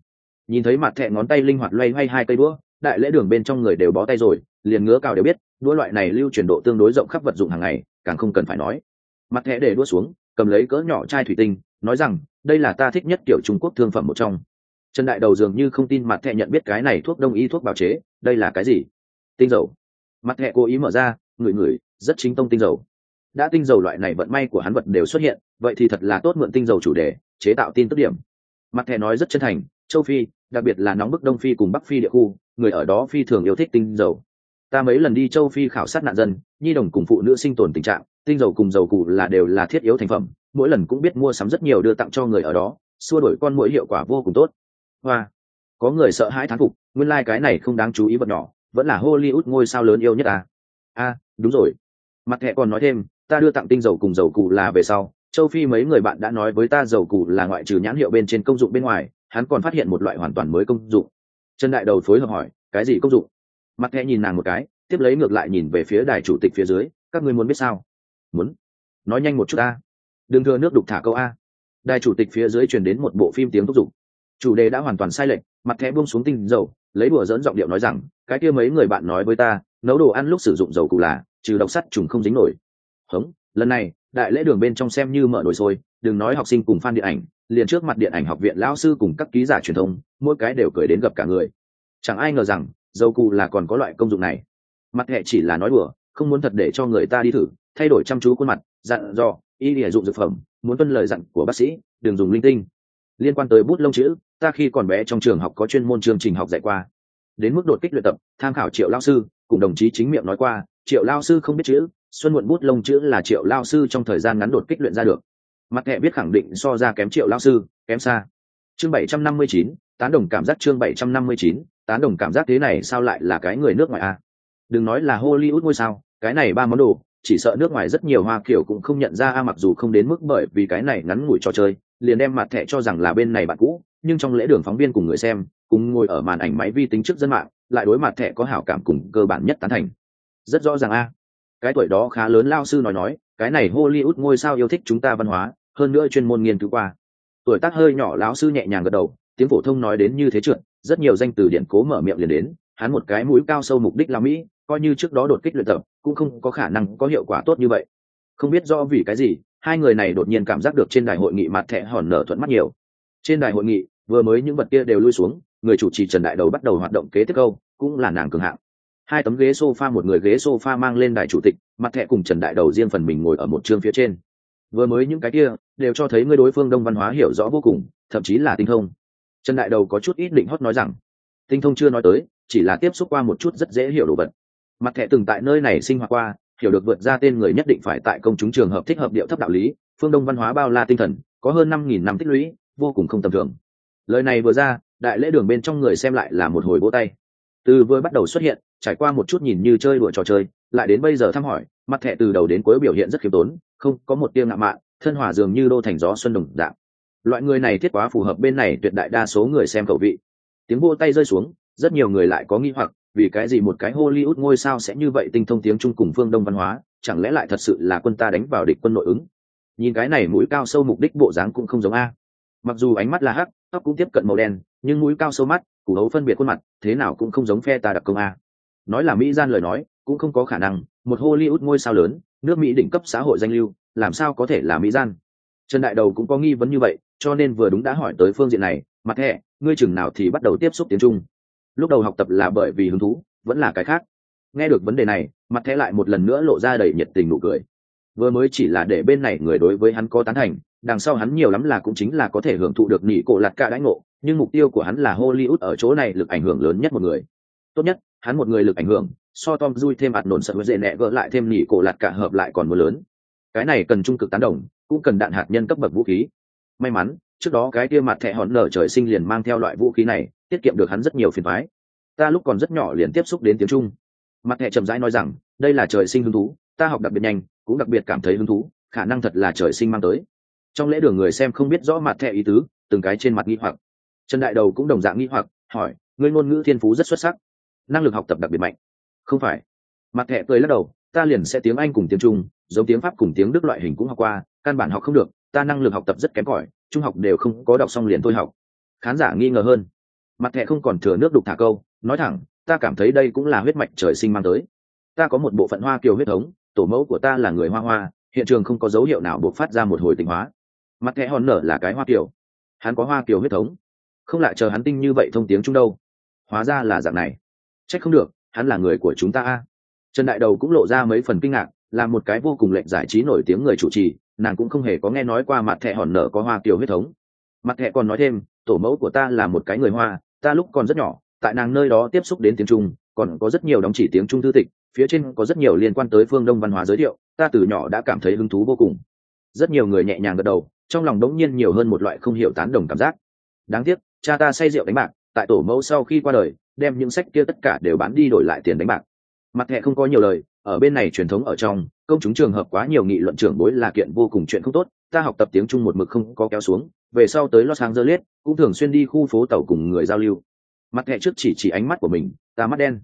Nhìn thấy mặt thẻ ngón tay linh hoạt loay hoay hai cây đũa, đại lễ đường bên trong người đều bó tay rồi, liền ngứa cào đều biết đũa loại này lưu truyền độ tương đối rộng khắp vật dụng hàng ngày, càng không cần phải nói. Mặt thẻ để đũa xuống, cầm lấy cỡ nhỏ chai thủy tinh, nói rằng, đây là ta thích nhất kiểu trung quốc thương phẩm một trong. Trần đại đầu dường như không tin mặt thẻ nhận biết cái này thuốc đông y thuốc bào chế, đây là cái gì? Tinh dầu. Mặt thẻ cố ý mở ra, ngửi ngửi, rất chính tông tinh dầu. Đã tinh dầu loại này vận may của hắn vật đều xuất hiện, vậy thì thật là tốt mượn tinh dầu chủ đề, chế tạo tin tức điểm. Mặt thẻ nói rất chân thành, châu phi, đặc biệt là nóng bức đông phi cùng bắc phi địa khu, người ở đó phi thường yêu thích tinh dầu ta mấy lần đi châu phi khảo sát nạn dân nhi đồng cùng phụ nữ sinh tồn tình trạng tinh dầu cùng dầu cụ là đều là thiết yếu thành phẩm mỗi lần cũng biết mua sắm rất nhiều đưa tặng cho người ở đó xua đổi con mũi hiệu quả vô cùng tốt. Hoa có người sợ hãi thán phục nguyên lai、like、cái này không đáng chú ý vật nhỏ vẫn là hollywood ngôi sao lớn yêu nhất à. a à, đúng rồi. Mặt thẹ còn nói thêm ta đưa tặng tinh dầu cùng dầu cụ là về sau châu phi mấy người bạn đã nói với ta dầu cụ là ngoại trừ nhãn hiệu bên trên công dụng bên ngoài hắn còn phát hiện một loại hoàn toàn mới công dụng. Trần đại đầu phối hợp hỏi cái gì công dụng? Mặt thẹ nhìn nàng một cái, tiếp lấy ngược lại nhìn về phía đài chủ tịch phía dưới, các ngươi muốn biết sao? Muốn. Nói nhanh một chút a đừng thừa nước đục thả câu a. Đài chủ tịch phía dưới truyền đến một bộ phim tiếng thúc giục. Chủ đề đã hoàn toàn sai lệch, mặt thẻ buông xuống tinh dầu, lấy đùa dẫn giọng điệu nói rằng, cái kia mấy người bạn nói với ta, nấu đồ ăn lúc sử dụng dầu cụ là, trừ độc sắt trùng không dính nổi. Hống, lần này, đại lễ đường bên trong xem như mở nồi sôi, đừng nói học sinh cùng fan điện ảnh, liền trước mặt điện ảnh học viện lão sư cùng các ký giả truyền thông, mỗi cái đều cười đến gặp cả người. Chẳng ai ngờ rằng dầu cụ là còn có loại công dụng này. Mặt hệ chỉ là nói đùa, không muốn thật để cho người ta đi thử, thay đổi chăm chú khuôn mặt, dặn dò, y để dụng dược phẩm, muốn tuân lời dặn của bác sĩ, đừng dùng linh tinh. Liên quan tới bút lông chữ, ta khi còn bé trong trường học có chuyên môn chương trình học dạy qua. Đến mức đột kích luyện tập, tham khảo triệu lao sư, cùng đồng chí chính miệng nói qua, triệu lao sư không biết chữ, xuân muộn bút lông chữ là triệu lao sư trong thời gian ngắn đột kích luyện ra được. Mặt hệ biết khẳng định so ra kém triệu lao sư, kém xa. Chương bảy trăm năm mươi chín, tán đồng cảm giác chương bảy trăm năm mươi chín tán đồng cảm giác thế này sao lại là cái người nước ngoài a đừng nói là hollywood ngôi sao, cái này ba món đồ, chỉ sợ nước ngoài rất nhiều hoa kiểu cũng không nhận ra a, mặc dù không đến mức bởi vì cái này ngắn ngủi trò chơi, liền đem mặt thẻ cho rằng là bên này bạn cũ, nhưng trong lễ đường phóng viên cùng người xem, cùng ngồi ở màn ảnh máy vi tính trước dân mạng, lại đối mặt thẻ có hảo cảm cùng cơ bản nhất tán thành. Rất rõ ràng a. Cái tuổi đó khá lớn lao sư nói nói, cái này hollywood ngôi sao yêu thích chúng ta văn hóa, hơn nữa chuyên môn nghiên cứu qua. Tuổi tác hơi nhỏ, lão sư nhẹ nhàng gật đầu, tiếng phổ thông nói đến như thế trượt rất nhiều danh từ điện cố mở miệng liền đến, hắn một cái mũi cao sâu mục đích là mỹ, coi như trước đó đột kích luyện tập, cũng không có khả năng có hiệu quả tốt như vậy. Không biết do vì cái gì, hai người này đột nhiên cảm giác được trên đài hội nghị mặt thẻ hòn nở thuận mắt nhiều. Trên đài hội nghị, vừa mới những vật kia đều lui xuống, người chủ trì trần đại đầu bắt đầu hoạt động kế tiếp câu, cũng là nàng cường hạng. Hai tấm ghế sofa một người ghế sofa mang lên đài chủ tịch, mặt thẻ cùng trần đại đầu riêng phần mình ngồi ở một chương phía trên. Vừa mới những cái kia, đều cho thấy người đối phương đông văn hóa hiểu rõ vô cùng, thậm chí là tinh thông trần đại đầu có chút ít định hót nói rằng, tinh thông chưa nói tới, chỉ là tiếp xúc qua một chút rất dễ hiểu đồ vật. Mặt thẻ từng tại nơi này sinh hoạt qua, hiểu được vượt ra tên người nhất định phải tại công chúng trường hợp thích hợp điệu thấp đạo lý, phương đông văn hóa bao la tinh thần, có hơn năm nghìn năm tích lũy, vô cùng không tầm thường. Lời này vừa ra, đại lễ đường bên trong người xem lại là một hồi vỗ tay. Từ vừa bắt đầu xuất hiện, trải qua một chút nhìn như chơi đùa trò chơi, lại đến bây giờ thăm hỏi, mặt thẻ từ đầu đến cuối biểu hiện rất khiêm tốn, không có một tiêu ngạo mạn, thân hòa dường như đô thành gió xuân đồng dạng loại người này thiết quá phù hợp bên này tuyệt đại đa số người xem khẩu vị. Tiếng vô tay rơi xuống, rất nhiều người lại có nghi hoặc, vì cái gì một cái hollywood ngôi sao sẽ như vậy tinh thông tiếng trung cùng phương đông văn hóa, chẳng lẽ lại thật sự là quân ta đánh vào địch quân nội ứng? Nhìn cái này mũi cao sâu mục đích bộ dáng cũng không giống a. Mặc dù ánh mắt là hắc, tóc cũng tiếp cận màu đen, nhưng mũi cao sâu mắt, củ hấu phân biệt khuôn mặt, thế nào cũng không giống phe ta đặc công a. Nói là mỹ gian lời nói, cũng không có khả năng, một hollywood ngôi sao lớn, nước mỹ đỉnh cấp xã hội danh lưu, làm sao có thể là mỹ gian? Trần đại đầu cũng có nghi vấn như vậy cho nên vừa đúng đã hỏi tới phương diện này mặt Hệ, ngươi chừng nào thì bắt đầu tiếp xúc tiếng trung? Lúc đầu học tập là bởi vì hứng thú vẫn là cái khác. Nghe được vấn đề này mặt thẻ lại một lần nữa lộ ra đầy nhiệt tình nụ cười. Vừa mới chỉ là để bên này người đối với hắn có tán thành đằng sau hắn nhiều lắm là cũng chính là có thể hưởng thụ được nỉ cổ lạt cả đãi ngộ nhưng mục tiêu của hắn là hollywood ở chỗ này lực ảnh hưởng lớn nhất một người. Tốt nhất hắn một người lực ảnh hưởng so tom dui thêm ạt nổn sợ với dễ nẹ gỡ lại thêm nỉ cổ lạt cả hợp lại còn mưa lớn. Cái này cần trung cực tán đồng cũng cần đạn hạt nhân cấp bậc vũ khí. May mắn, trước đó cái kia mặt thẹ hòn nở trời sinh liền mang theo loại vũ khí này, tiết kiệm được hắn rất nhiều phiền thoái ta lúc còn rất nhỏ liền tiếp xúc đến tiếng trung. Mặt thẹ chậm rãi nói rằng, đây là trời sinh hứng thú, ta học đặc biệt nhanh, cũng đặc biệt cảm thấy hứng thú, khả năng thật là trời sinh mang tới. Trong lễ đường người xem không biết rõ mặt thẹ ý tứ, từng cái trên mặt nghi hoặc. Trần đại đầu cũng đồng dạng nghi hoặc, hỏi, ngươi ngôn ngữ thiên phú rất xuất sắc, năng lực học tập đặc biệt mạnh. Không phải. Mặt thẹ cười lắc đầu ta liền sẽ tiếng anh cùng tiếng trung, giống tiếng pháp cùng tiếng đức loại hình cũng học qua, căn bản học không được, ta năng lực học tập rất kém cỏi, trung học đều không có đọc xong liền thôi học. Khán giả nghi ngờ hơn. Mặt thẻ không còn thừa nước đục thả câu, nói thẳng, ta cảm thấy đây cũng là huyết mạch trời sinh mang tới. Ta có một bộ phận hoa kiều huyết thống, tổ mẫu của ta là người hoa hoa, hiện trường không có dấu hiệu nào buộc phát ra một hồi tình hóa. Mặt thẻ hòn nở là cái hoa kiều. Hắn có hoa kiều huyết thống. Không lại chờ hắn tinh như vậy thông tiếng trung đâu. Hóa ra là dạng này. Trách không được, hắn là người của chúng ta a trần đại đầu cũng lộ ra mấy phần kinh ngạc, là một cái vô cùng lệnh giải trí nổi tiếng người chủ trì, nàng cũng không hề có nghe nói qua mặt thẻ hòn nở có hoa kiều huyết thống. Mặt thẻ còn nói thêm, tổ mẫu của ta là một cái người hoa, ta lúc còn rất nhỏ, tại nàng nơi đó tiếp xúc đến tiếng trung, còn có rất nhiều đóng chỉ tiếng trung thư tịch, phía trên có rất nhiều liên quan tới phương đông văn hóa giới thiệu, ta từ nhỏ đã cảm thấy hứng thú vô cùng. Rất nhiều người nhẹ nhàng gật đầu, trong lòng đống nhiên nhiều hơn một loại không hiểu tán đồng cảm giác. Đáng tiếc, cha ta say rượu đánh bạc, tại tổ mẫu sau khi qua đời, đem những sách kia tất cả đều bán đi đổi lại tiền đánh bạc mặt thẻ không có nhiều lời, ở bên này truyền thống ở trong, công chúng trường hợp quá nhiều nghị luận trưởng bối là kiện vô cùng chuyện không tốt, ta học tập tiếng trung một mực không có kéo xuống, về sau tới los angeles, cũng thường xuyên đi khu phố tàu cùng người giao lưu. Mặt thẻ trước chỉ chỉ ánh mắt của mình, ta mắt đen.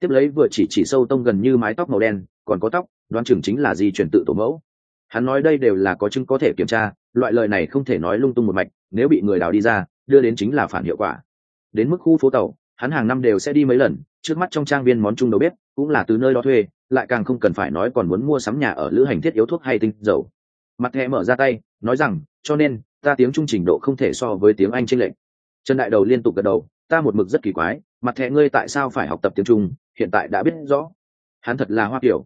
Tiếp lấy vừa chỉ chỉ sâu tông gần như mái tóc màu đen, còn có tóc đoán chừng chính là di chuyển tự tổ mẫu. Hắn nói đây đều là có chứng có thể kiểm tra, loại lời này không thể nói lung tung một mạch, nếu bị người đào đi ra, đưa đến chính là phản hiệu quả. Đến mức khu phố tàu hắn hàng năm đều sẽ đi mấy lần, trước mắt trong trang viên món chung đầu bếp cũng là từ nơi đó thuê, lại càng không cần phải nói còn muốn mua sắm nhà ở lữ hành thiết yếu thuốc hay tinh dầu. Mặt thẻ mở ra tay, nói rằng, cho nên, ta tiếng trung trình độ không thể so với tiếng anh trên lệnh trần đại đầu liên tục gật đầu, ta một mực rất kỳ quái, mặt thẻ ngươi tại sao phải học tập tiếng trung, hiện tại đã biết rõ. Hắn thật là hoa kiểu.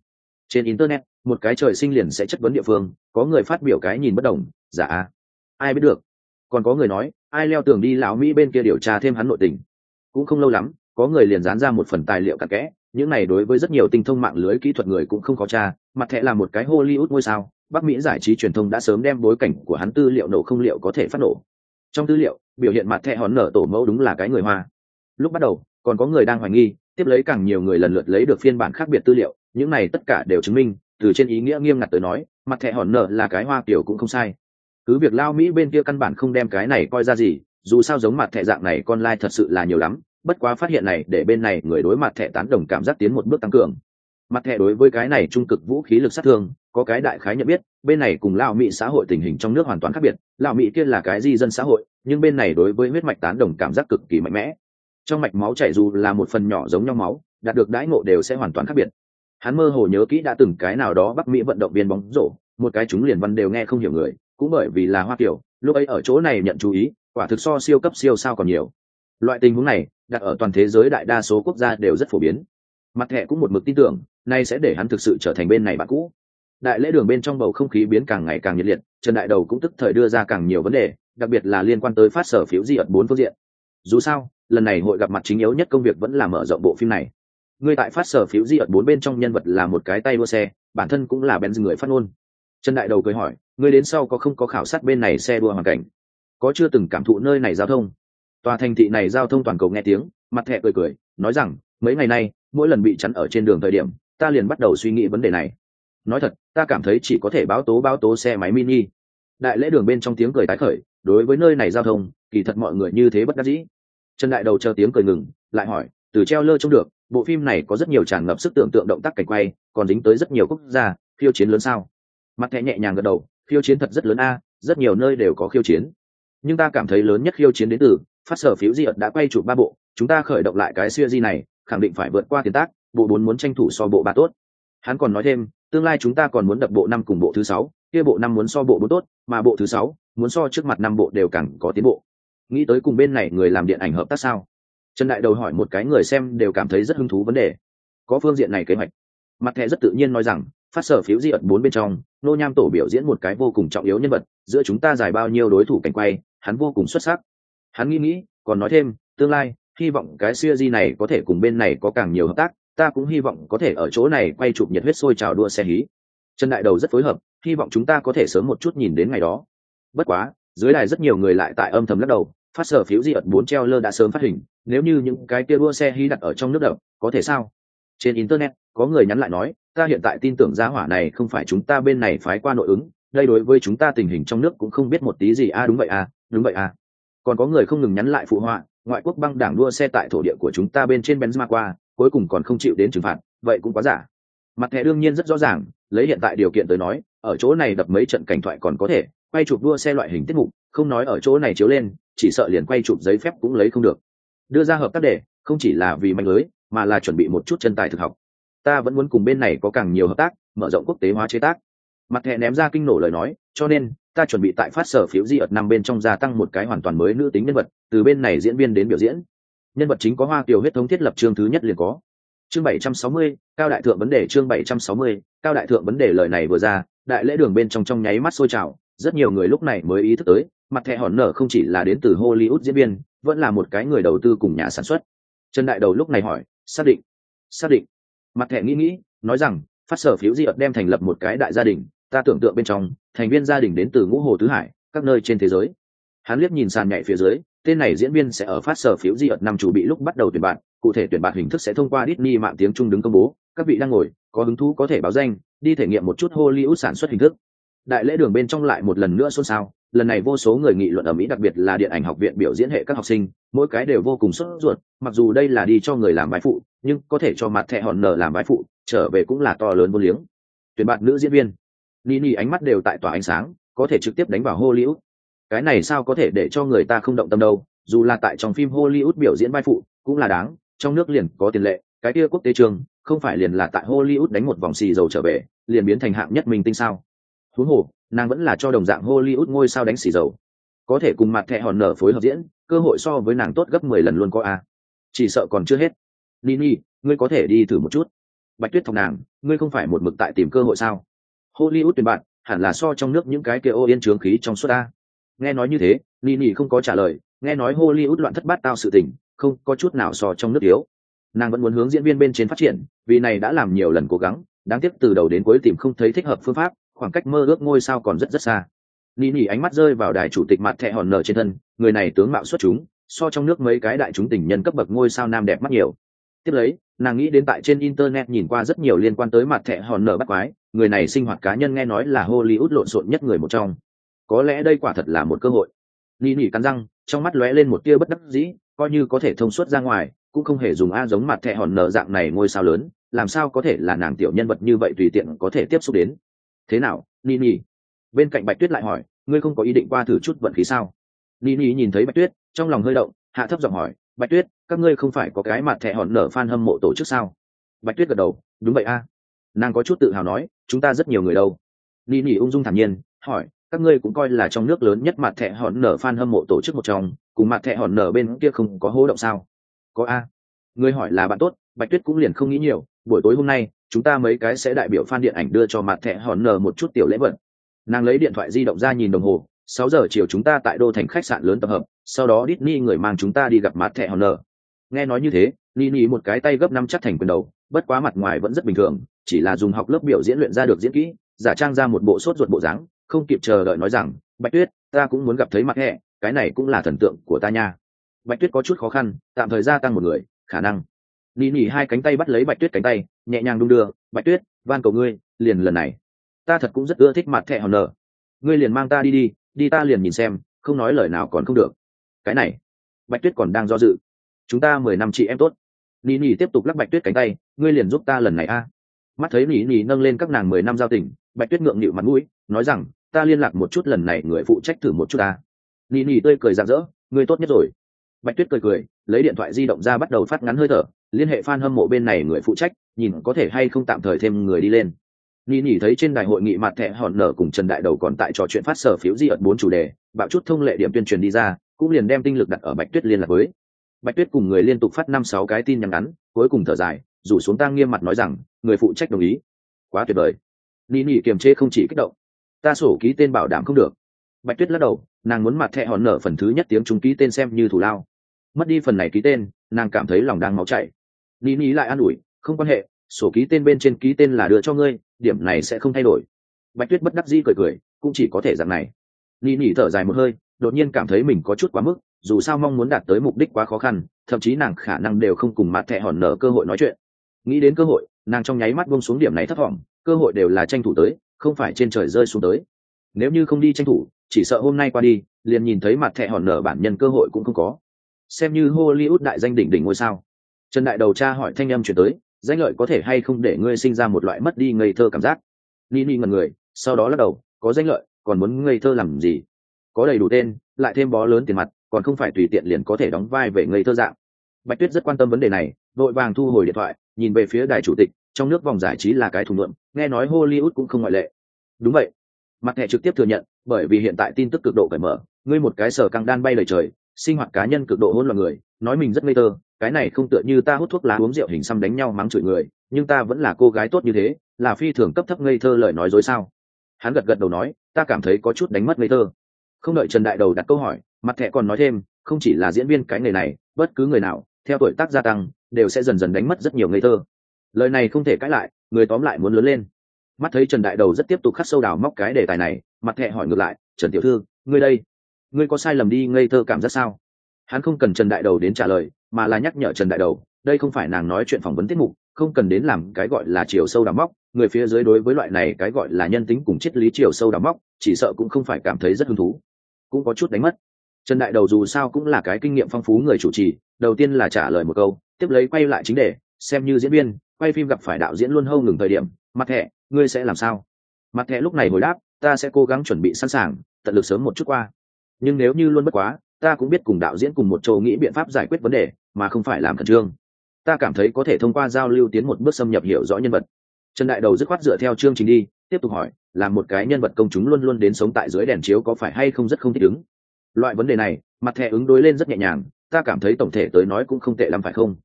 Trên internet, một cái trời sinh liền sẽ chất vấn địa phương, có người phát biểu cái nhìn bất đồng giả dạ. ai biết được. Còn có người nói, ai leo tường đi lão mỹ bên kia điều tra thêm hắn nội tình cũng không lâu lắm, có người liền dán ra một phần tài liệu cặn kẽ, những này đối với rất nhiều tinh thông mạng lưới kỹ thuật người cũng không có tra, mặt thẻ là một cái hollywood ngôi sao, bắc mỹ giải trí truyền thông đã sớm đem bối cảnh của hắn tư liệu nổ không liệu có thể phát nổ. Trong tư liệu, biểu hiện mặt thẻ hòn nở tổ mẫu đúng là cái người hoa. Lúc bắt đầu, còn có người đang hoài nghi, tiếp lấy càng nhiều người lần lượt lấy được phiên bản khác biệt tư liệu, những này tất cả đều chứng minh, từ trên ý nghĩa nghiêm ngặt tới nói, mặt thẻ hòn nở là cái hoa kiểu cũng không sai. Cứ việc lao mỹ bên kia căn bản không đem cái này coi ra gì dù sao giống mặt thẻ dạng này con lai thật sự là nhiều lắm, bất quá phát hiện này, để bên này người đối mặt thẻ tán đồng cảm giác tiến một bước tăng cường. Mặt thẻ đối với cái này trung cực vũ khí lực sát thương, có cái đại khái nhận biết, bên này cùng lao mỹ xã hội tình hình trong nước hoàn toàn khác biệt lao mỹ kia là cái di dân xã hội, nhưng bên này đối với huyết mạch tán đồng cảm giác cực kỳ mạnh mẽ. Trong mạch máu chảy dù là một phần nhỏ giống nhau máu, đạt được đãi ngộ đều sẽ hoàn toàn khác biệt. Hắn mơ hồ nhớ kỹ đã từng cái nào đó bắc mỹ vận động viên bóng rổ, một cái chúng liền văn đều nghe không hiểu người, cũng bởi vì là hoa kiểu lúc ấy ở chỗ này nhận chú ý quả thực so siêu cấp siêu sao còn nhiều. Loại tình huống này, đặt ở toàn thế giới đại đa số quốc gia đều rất phổ biến. Mặt thẻ cũng một mực tin tưởng, nay sẽ để hắn thực sự trở thành bên này bạn cũ. Đại lễ đường bên trong bầu không khí biến càng ngày càng nhiệt liệt, trần đại đầu cũng tức thời đưa ra càng nhiều vấn đề, đặc biệt là liên quan tới phát sở phiếu di ẩn bốn phương diện. Dù sao, lần này hội gặp mặt chính yếu nhất công việc vẫn là mở rộng bộ phim này. Người tại phát sở phiếu di ẩn bốn bên trong nhân vật là một cái tay đua xe, bản thân cũng là bèn người phát ngôn. Trần đại đầu cười hỏi người đến sau có không có khảo sát bên này xe đua hoàn cảnh? Có chưa từng cảm thụ nơi này giao thông? Tòa thành thị này giao thông toàn cầu nghe tiếng, mặt thẹ cười cười, nói rằng, mấy ngày nay, mỗi lần bị chắn ở trên đường thời điểm, ta liền bắt đầu suy nghĩ vấn đề này. Nói thật, ta cảm thấy chỉ có thể báo tố báo tố xe máy mini. Đại lễ đường bên trong tiếng cười tái khởi, đối với nơi này giao thông, kỳ thật mọi người như thế bất đắc dĩ. Trần đại đầu chờ tiếng cười ngừng, lại hỏi, từ treo lơ trông được, bộ phim này có rất nhiều tràn ngập sức tưởng tượng động tác cảnh quay, còn dính tới rất nhiều quốc gia, khiêu chiến lớn sao? Mặt thẻ nhẹ nhàng gật đầu, khiêu chiến thật rất lớn a, rất nhiều nơi đều có khiêu chiến nhưng ta cảm thấy lớn nhất khiêu chiến đến từ, phát sở phiếu di ợt đã quay chụp ba bộ, chúng ta khởi động lại cái siêu di này, khẳng định phải vượt qua tiền tác, bộ bốn muốn tranh thủ so bộ ba tốt. Hắn còn nói thêm, tương lai chúng ta còn muốn đập bộ năm cùng bộ thứ sáu, kia bộ năm muốn so bộ bốn tốt, mà bộ thứ sáu muốn so trước mặt năm bộ đều càng có tiến bộ. Nghĩ tới cùng bên này người làm điện ảnh hợp tác sao? Trần đại đầu hỏi một cái người xem đều cảm thấy rất hứng thú vấn đề. Có phương diện này kế hoạch. Mặt thẻ rất tự nhiên nói rằng, phát sở phiếu di ẩn bốn bên trong, nô nham tổ biểu diễn một cái vô cùng trọng yếu nhân vật, giữa chúng ta giải bao nhiêu đối thủ cảnh quay hắn vô cùng xuất sắc. Hắn nghĩ nghĩ còn nói thêm tương lai hy vọng cái siêu di này có thể cùng bên này có càng nhiều hợp tác ta cũng hy vọng có thể ở chỗ này quay chụp nhiệt huyết sôi trào đua xe hí. Trần đại đầu rất phối hợp hy vọng chúng ta có thể sớm một chút nhìn đến ngày đó. Bất quá dưới đài rất nhiều người lại tại âm thầm lắc đầu phát sở phiếu di ẩn bốn treo lơ đã sớm phát hình nếu như những cái kia đua xe hí đặt ở trong nước đậm có thể sao? Trên internet có người nhắn lại nói ta hiện tại tin tưởng giá hỏa này không phải chúng ta bên này phái qua nội ứng đây đối với chúng ta tình hình trong nước cũng không biết một tí gì a à, đúng vậy a à, đúng vậy à. còn có người không ngừng nhắn lại phụ họa, ngoại quốc băng đảng đua xe tại thổ địa của chúng ta bên trên benzema qua, cuối cùng còn không chịu đến trừng phạt, vậy cũng quá giả. Mặt thẻ đương nhiên rất rõ ràng, lấy hiện tại điều kiện tới nói, ở chỗ này đập mấy trận cảnh thoại còn có thể, quay chụp đua xe loại hình tiết mục, không nói ở chỗ này chiếu lên, chỉ sợ liền quay chụp giấy phép cũng lấy không được. Đưa ra hợp tác để, không chỉ là vì mạnh lưới, mà là chuẩn bị một chút chân tài thực học. Ta vẫn muốn cùng bên này có càng nhiều hợp tác, mở rộng quốc tế hóa chế tác. Mặt thẻ ném ra kinh nổ lời nói, cho nên ta chuẩn bị tại phát sở phiếu di ợt năm bên trong gia tăng một cái hoàn toàn mới nữ tính nhân vật, từ bên này diễn viên đến biểu diễn. Nhân vật chính có hoa kiều huyết thống thiết lập chương thứ nhất liền có. Chương bảy trăm sáu mươi, cao đại thượng vấn đề chương bảy trăm sáu mươi, cao đại thượng vấn đề lời này vừa ra, đại lễ đường bên trong trong nháy mắt sôi trào, rất nhiều người lúc này mới ý thức tới, mặt thẻ hòn nở không chỉ là đến từ hollywood diễn viên, vẫn là một cái người đầu tư cùng nhà sản xuất. Trần đại đầu lúc này hỏi, xác định xác định. Mặt thẻ nghĩ nghĩ, nói rằng, phát sở phiếu di ợt đem thành lập một cái đại gia đình ta tưởng tượng bên trong, thành viên gia đình đến từ ngũ hồ tứ hải, các nơi trên thế giới. Hắn liếc nhìn sàn nhảy phía dưới, tên này diễn viên sẽ ở phát sở phiếu di ợt năm chủ bị lúc bắt đầu tuyển bạn, cụ thể tuyển bạn hình thức sẽ thông qua Disney mạng tiếng Trung đứng công bố, các vị đang ngồi, có hứng thú có thể báo danh, đi thể nghiệm một chút hollywood sản xuất hình thức. Đại lễ đường bên trong lại một lần nữa xôn xao, lần này vô số người nghị luận ở mỹ, đặc biệt là điện ảnh học viện biểu diễn hệ các học sinh, mỗi cái đều vô cùng sốt ruột, mặc dù đây là đi cho người làm bái phụ, nhưng có thể cho mặt thẹ hòn nở làm bái phụ, trở về cũng là to lớn vô liếng. Tuyển bạn nữ diễn viên. Nini ánh mắt đều tại tỏa ánh sáng, có thể trực tiếp đánh vào Hollywood. Cái này sao có thể để cho người ta không động tâm đâu, dù là tại trong phim Hollywood biểu diễn vai phụ, cũng là đáng, trong nước liền có tiền lệ, cái kia quốc tế trường, không phải liền là tại Hollywood đánh một vòng xì dầu trở về, liền biến thành hạng nhất minh tinh sao? Huống hồ, nàng vẫn là cho đồng dạng Hollywood ngôi sao đánh xì dầu. Có thể cùng mặt thẻ hòn nở phối hợp diễn, cơ hội so với nàng tốt gấp mười lần luôn có a. Chỉ sợ còn chưa hết. Nini, ngươi có thể đi thử một chút. Bạch Tuyết thông nàng, ngươi không phải một mực tại tìm cơ hội sao? Hollywood tuyển bạn, hẳn là so trong nước những cái kia ô yên trướng khí trong suốt ta. Nghe nói như thế nini không có trả lời, nghe nói hollywood loạn thất bát tao sự tình, không có chút nào so trong nước yếu nàng vẫn muốn hướng diễn viên bên trên phát triển, vì này đã làm nhiều lần cố gắng, đáng tiếc từ đầu đến cuối tìm không thấy thích hợp phương pháp, khoảng cách mơ ước ngôi sao còn rất rất xa. Nini ánh mắt rơi vào đài chủ tịch mặt thẹ hòn nở trên thân, người này tướng mạo xuất chúng, so trong nước mấy cái đại chúng tình nhân cấp bậc ngôi sao nam đẹp mắt nhiều tiếp lấy, nàng nghĩ đến tại trên internet nhìn qua rất nhiều liên quan tới mặt thẻ hòn nở bắt quái, người này sinh hoạt cá nhân nghe nói là hollywood lộn xộn nhất người một trong. Có lẽ đây quả thật là một cơ hội. Ni nỉ cắn răng, trong mắt lóe lên một tia bất đắc dĩ, coi như có thể thông suốt ra ngoài, cũng không hề dùng a giống mặt thẻ hòn nở dạng này ngôi sao lớn, làm sao có thể là nàng tiểu nhân vật như vậy tùy tiện có thể tiếp xúc đến. Thế nào ni nỉ? Bên cạnh bạch tuyết lại hỏi, ngươi không có ý định qua thử chút vận khí sao? Ni nỉ nhìn thấy bạch tuyết, trong lòng hơi động, hạ thấp giọng hỏi, bạch tuyết các ngươi không phải có cái mặt thẻ hòn nở fan hâm mộ tổ chức sao? Bạch tuyết gật đầu, đúng vậy a. Nàng có chút tự hào nói, chúng ta rất nhiều người đâu. Ni nỉ ung dung thản nhiên, hỏi, các ngươi cũng coi là trong nước lớn nhất mặt thẻ hòn nở fan hâm mộ tổ chức một trong, cùng mặt thẻ hòn nở bên kia không có hố động sao? Có a. Ngươi hỏi là bạn tốt, bạch tuyết cũng liền không nghĩ nhiều, buổi tối hôm nay, chúng ta mấy cái sẽ đại biểu fan điện ảnh đưa cho mặt thẻ hòn nở một chút tiểu lễ vật. Nàng lấy điện thoại di động ra nhìn đồng hồ, sáu giờ chiều chúng ta tại đô thành khách sạn lớn tập hợp, sau đó Disney người mang chúng ta đi gặp mặt thẻ hòn nở nghe nói như thế, Nini một cái tay gấp năm chắc thành quyền đầu, bất quá mặt ngoài vẫn rất bình thường, chỉ là dùng học lớp biểu diễn luyện ra được diễn kỹ, giả trang ra một bộ sốt ruột bộ dáng, không kịp chờ đợi nói rằng, bạch tuyết, ta cũng muốn gặp thấy mặt hẹ, cái này cũng là thần tượng của ta nha. Bạch tuyết có chút khó khăn, tạm thời gia tăng một người, khả năng. Ni ni hai cánh tay bắt lấy bạch tuyết cánh tay, nhẹ nhàng đung đưa, bạch tuyết, van cầu ngươi, liền lần này. Ta thật cũng rất ưa thích mặt thẹ hòn nở ngươi liền mang ta đi đi đi ta liền nhìn xem, không nói lời nào còn không được. Cái này. Bạch tuyết còn đang do dự chúng ta mười năm chị em tốt. Nỉ nỉ tiếp tục lắc bạch tuyết cánh tay, ngươi liền giúp ta lần này a. Mắt thấy nỉ nỉ nâng lên các nàng mười năm giao tình, bạch tuyết ngượng nghịu mặt mũi, nói rằng, ta liên lạc một chút lần này, người phụ trách thử một chút ta. Nỉ nỉ tươi cười rạng rỡ, ngươi tốt nhất rồi. Bạch tuyết cười cười, lấy điện thoại di động ra bắt đầu phát ngắn hơi thở, liên hệ f a n hâm mộ bên này người phụ trách, nhìn có thể hay không tạm thời thêm người đi lên. Nỉ nỉ thấy trên đài hội nghị mặt thẹ hòn nở cùng trần đại đầu còn tại trò chuyện phát sở phiếu di ẩn bốn chủ đề, bạo chút thông lệ điểm tuyên truyền đi ra, cũng liền đem tinh lực đặt ở bạch tuyết liên lạc với bạch tuyết cùng người liên tục phát năm sáu cái tin nhắn ngắn, cuối cùng thở dài, rủ xuống tang nghiêm mặt nói rằng, người phụ trách đồng ý. Quá tuyệt vời. Ni nỉ kiềm chế không chỉ kích động. Ta sổ ký tên bảo đảm không được. Bạch tuyết lắc đầu, nàng muốn mặt thẹ hòn nở phần thứ nhất tiếng chúng ký tên xem như thủ lao. Mất đi phần này ký tên, nàng cảm thấy lòng đang máu chảy. Ni ni lại an ủi, không quan hệ, sổ ký tên bên trên ký tên là đưa cho ngươi, điểm này sẽ không thay đổi. Bạch tuyết bất đắc dĩ cười cười, cũng chỉ có thể dạng này. Ni ni thở dài một hơi, đột nhiên cảm thấy mình có chút quá mức dù sao mong muốn đạt tới mục đích quá khó khăn, thậm chí nàng khả năng đều không cùng mặt thẹ hòn nở cơ hội nói chuyện. Nghĩ đến cơ hội, nàng trong nháy mắt bông xuống điểm này thất vọng, cơ hội đều là tranh thủ tới, không phải trên trời rơi xuống tới. Nếu như không đi tranh thủ, chỉ sợ hôm nay qua đi, liền nhìn thấy mặt thẹ hòn nở bản nhân cơ hội cũng không có. Xem như hollywood đại danh đỉnh đỉnh ngôi sao. Trần đại đầu cha hỏi thanh âm chuyển tới, danh lợi có thể hay không để ngươi sinh ra một loại mất đi ngây thơ cảm giác? Ni ni ngần người, sau đó lắc đầu, có danh lợi, còn muốn ngây thơ làm gì? Có đầy đủ tên, lại thêm bó lớn tiền mặt còn không phải tùy tiện liền có thể đóng vai về ngây thơ dạng. Bạch tuyết rất quan tâm vấn đề này, vội vàng thu hồi điện thoại, nhìn về phía đài chủ tịch, trong nước vòng giải trí là cái thùng lượm nghe nói hollywood cũng không ngoại lệ. Đúng vậy. Mặt thẻ trực tiếp thừa nhận, bởi vì hiện tại tin tức cực độ cởi mở, ngươi một cái sở căng đan bay lời trời, sinh hoạt cá nhân cực độ hôn loạn người, nói mình rất ngây thơ, cái này không tựa như ta hút thuốc lá uống rượu hình xăm đánh nhau mắng chửi người, nhưng ta vẫn là cô gái tốt như thế, là phi thường cấp thấp ngây thơ lời nói dối sao? Hắn gật gật đầu nói, ta cảm thấy có chút đánh mất ngây thơ. Không đợi trần đại đầu đặt câu hỏi mặt thẻ còn nói thêm, không chỉ là diễn viên cái nghề này, bất cứ người nào, theo tuổi tác gia tăng, đều sẽ dần dần đánh mất rất nhiều ngây thơ. Lời này không thể cãi lại, người tóm lại muốn lớn lên. Mắt thấy trần đại đầu rất tiếp tục khắc sâu đào móc cái đề tài này, mặt thẹ hỏi ngược lại, trần tiểu thư, ngươi đây, ngươi có sai lầm đi ngây thơ cảm giác sao? Hắn không cần trần đại đầu đến trả lời, mà là nhắc nhở trần đại đầu, đây không phải nàng nói chuyện phỏng vấn tiết mục, không cần đến làm cái gọi là chiều sâu đào móc, người phía dưới đối với loại này cái gọi là nhân tính cùng triết lý chiều sâu đào móc, chỉ sợ cũng không phải cảm thấy rất hứng thú. Cũng có chút đánh mất trần đại đầu dù sao cũng là cái kinh nghiệm phong phú người chủ trì, đầu tiên là trả lời một câu, tiếp lấy quay lại chính đề, xem như diễn viên, quay phim gặp phải đạo diễn luôn hâu ngừng thời điểm, mặt thẻ ngươi sẽ làm sao? Mặt thẻ lúc này hồi đáp, ta sẽ cố gắng chuẩn bị sẵn sàng, tận lực sớm một chút qua. Nhưng nếu như luôn bất quá, ta cũng biết cùng đạo diễn cùng một châu nghĩ biện pháp giải quyết vấn đề, mà không phải làm khẩn trương. Ta cảm thấy có thể thông qua giao lưu tiến một bước xâm nhập hiểu rõ nhân vật. Trần đại đầu dứt khoát dựa theo chương trình đi, tiếp tục hỏi, là một cái nhân vật công chúng luôn luôn đến sống tại dưới đèn chiếu có phải hay không rất không thích ứng? Loại vấn đề này, mặt thẻ ứng đối lên rất nhẹ nhàng, ta cảm thấy tổng thể tới nói cũng không tệ lắm phải không?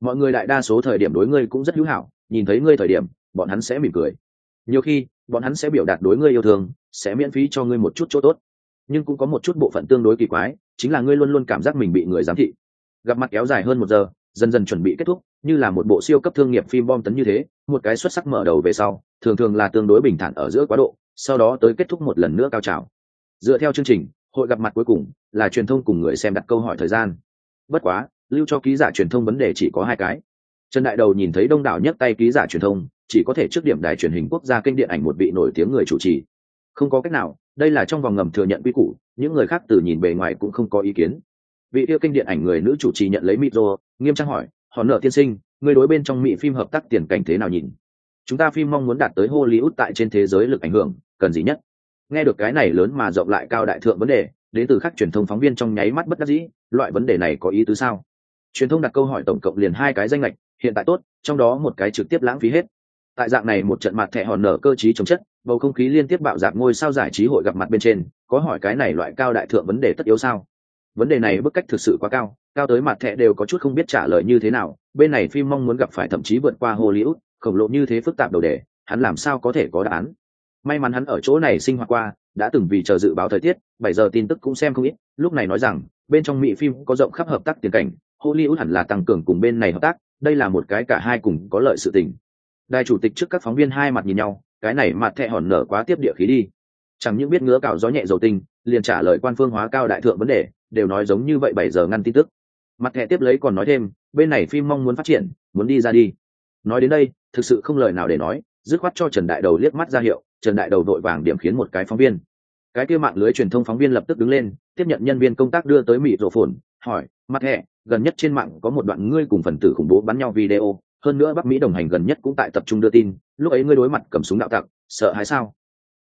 Mọi người đại đa số thời điểm đối ngươi cũng rất hữu hảo, nhìn thấy ngươi thời điểm, bọn hắn sẽ mỉm cười. Nhiều khi, bọn hắn sẽ biểu đạt đối ngươi yêu thương, sẽ miễn phí cho ngươi một chút chỗ tốt. Nhưng cũng có một chút bộ phận tương đối kỳ quái, chính là ngươi luôn luôn cảm giác mình bị người giám thị. Gặp mặt kéo dài hơn một giờ, dần dần chuẩn bị kết thúc, như là một bộ siêu cấp thương nghiệp phim bom tấn như thế, một cái xuất sắc mở đầu về sau, thường thường là tương đối bình thản ở giữa quá độ, sau đó tới kết thúc một lần nữa cao trào. Dựa theo chương trình hội gặp mặt cuối cùng là truyền thông cùng người xem đặt câu hỏi thời gian. Bất quá, lưu cho ký giả truyền thông vấn đề chỉ có hai cái. Trần đại đầu nhìn thấy đông đảo nhấc tay ký giả truyền thông, chỉ có thể trước điểm đài truyền hình quốc gia kênh điện ảnh một vị nổi tiếng người chủ trì. Không có cách nào, đây là trong vòng ngầm thừa nhận quy củ, những người khác từ nhìn bề ngoài cũng không có ý kiến. Vị yêu kênh điện ảnh người nữ chủ trì nhận lấy micro nghiêm trang hỏi, họ nợ tiên sinh, người đối bên trong mỹ phim hợp tác tiền cảnh thế nào nhìn? Chúng ta phim mong muốn đạt tới hollywood tại trên thế giới lực ảnh hưởng, cần gì nhất? Nghe được cái này lớn mà rộng lại cao đại thượng vấn đề, đến từ các truyền thông phóng viên trong nháy mắt bất đắc dĩ, loại vấn đề này có ý tứ sao? Truyền thông đặt câu hỏi tổng cộng liền hai cái danh lệch hiện tại tốt, trong đó một cái trực tiếp lãng phí hết. Tại dạng này một trận mặt thẻ hòn nở cơ chí chống chất, bầu không khí liên tiếp bạo dạp ngôi sao giải trí hội gặp mặt bên trên, có hỏi cái này loại cao đại thượng vấn đề tất yếu sao? Vấn đề này bức cách thực sự quá cao cao tới mặt thẻ đều có chút không biết trả lời như thế nào, bên này phim mong muốn gặp phải thậm chí vượt qua hollywood, khổng lồ như thế phức tạp đầu đề, hắn làm sao có thể có đáp án? May mắn hắn ở chỗ này sinh hoạt qua, đã từng vì chờ dự báo thời tiết, bảy giờ tin tức cũng xem không ít, lúc này nói rằng, bên trong mỹ phim có rộng khắp hợp tác tiền cảnh, hollywood hẳn là tăng cường cùng bên này hợp tác, đây là một cái cả hai cùng có lợi sự tình. Đài chủ tịch trước các phóng viên hai mặt nhìn nhau, cái này mặt thẹ hòn nở quá tiếp địa khí đi. Chẳng những biết ngứa cào gió nhẹ dầu tinh, liền trả lời quan phương hóa cao đại thượng vấn đề, đều nói giống như vậy bảy giờ ngăn tin tức. Mặt thẻ tiếp lấy còn nói thêm, bên này phim mong muốn phát triển, muốn đi ra đi. Nói đến đây, thực sự không lời nào để nói, dứt khoát cho trần đại đầu liếc mắt ra hiệu trần đại đầu đội vàng điểm khiến một cái phóng viên. Cái kia mạng lưới truyền thông phóng viên lập tức đứng lên, tiếp nhận nhân viên công tác đưa tới mỹ rộ phồn hỏi, mặt hẹ, gần nhất trên mạng có một đoạn ngươi cùng phần tử khủng bố bắn nhau video, hơn nữa bắc mỹ đồng hành gần nhất cũng tại tập trung đưa tin, lúc ấy ngươi đối mặt cầm súng đạo tặc, sợ hãi sao?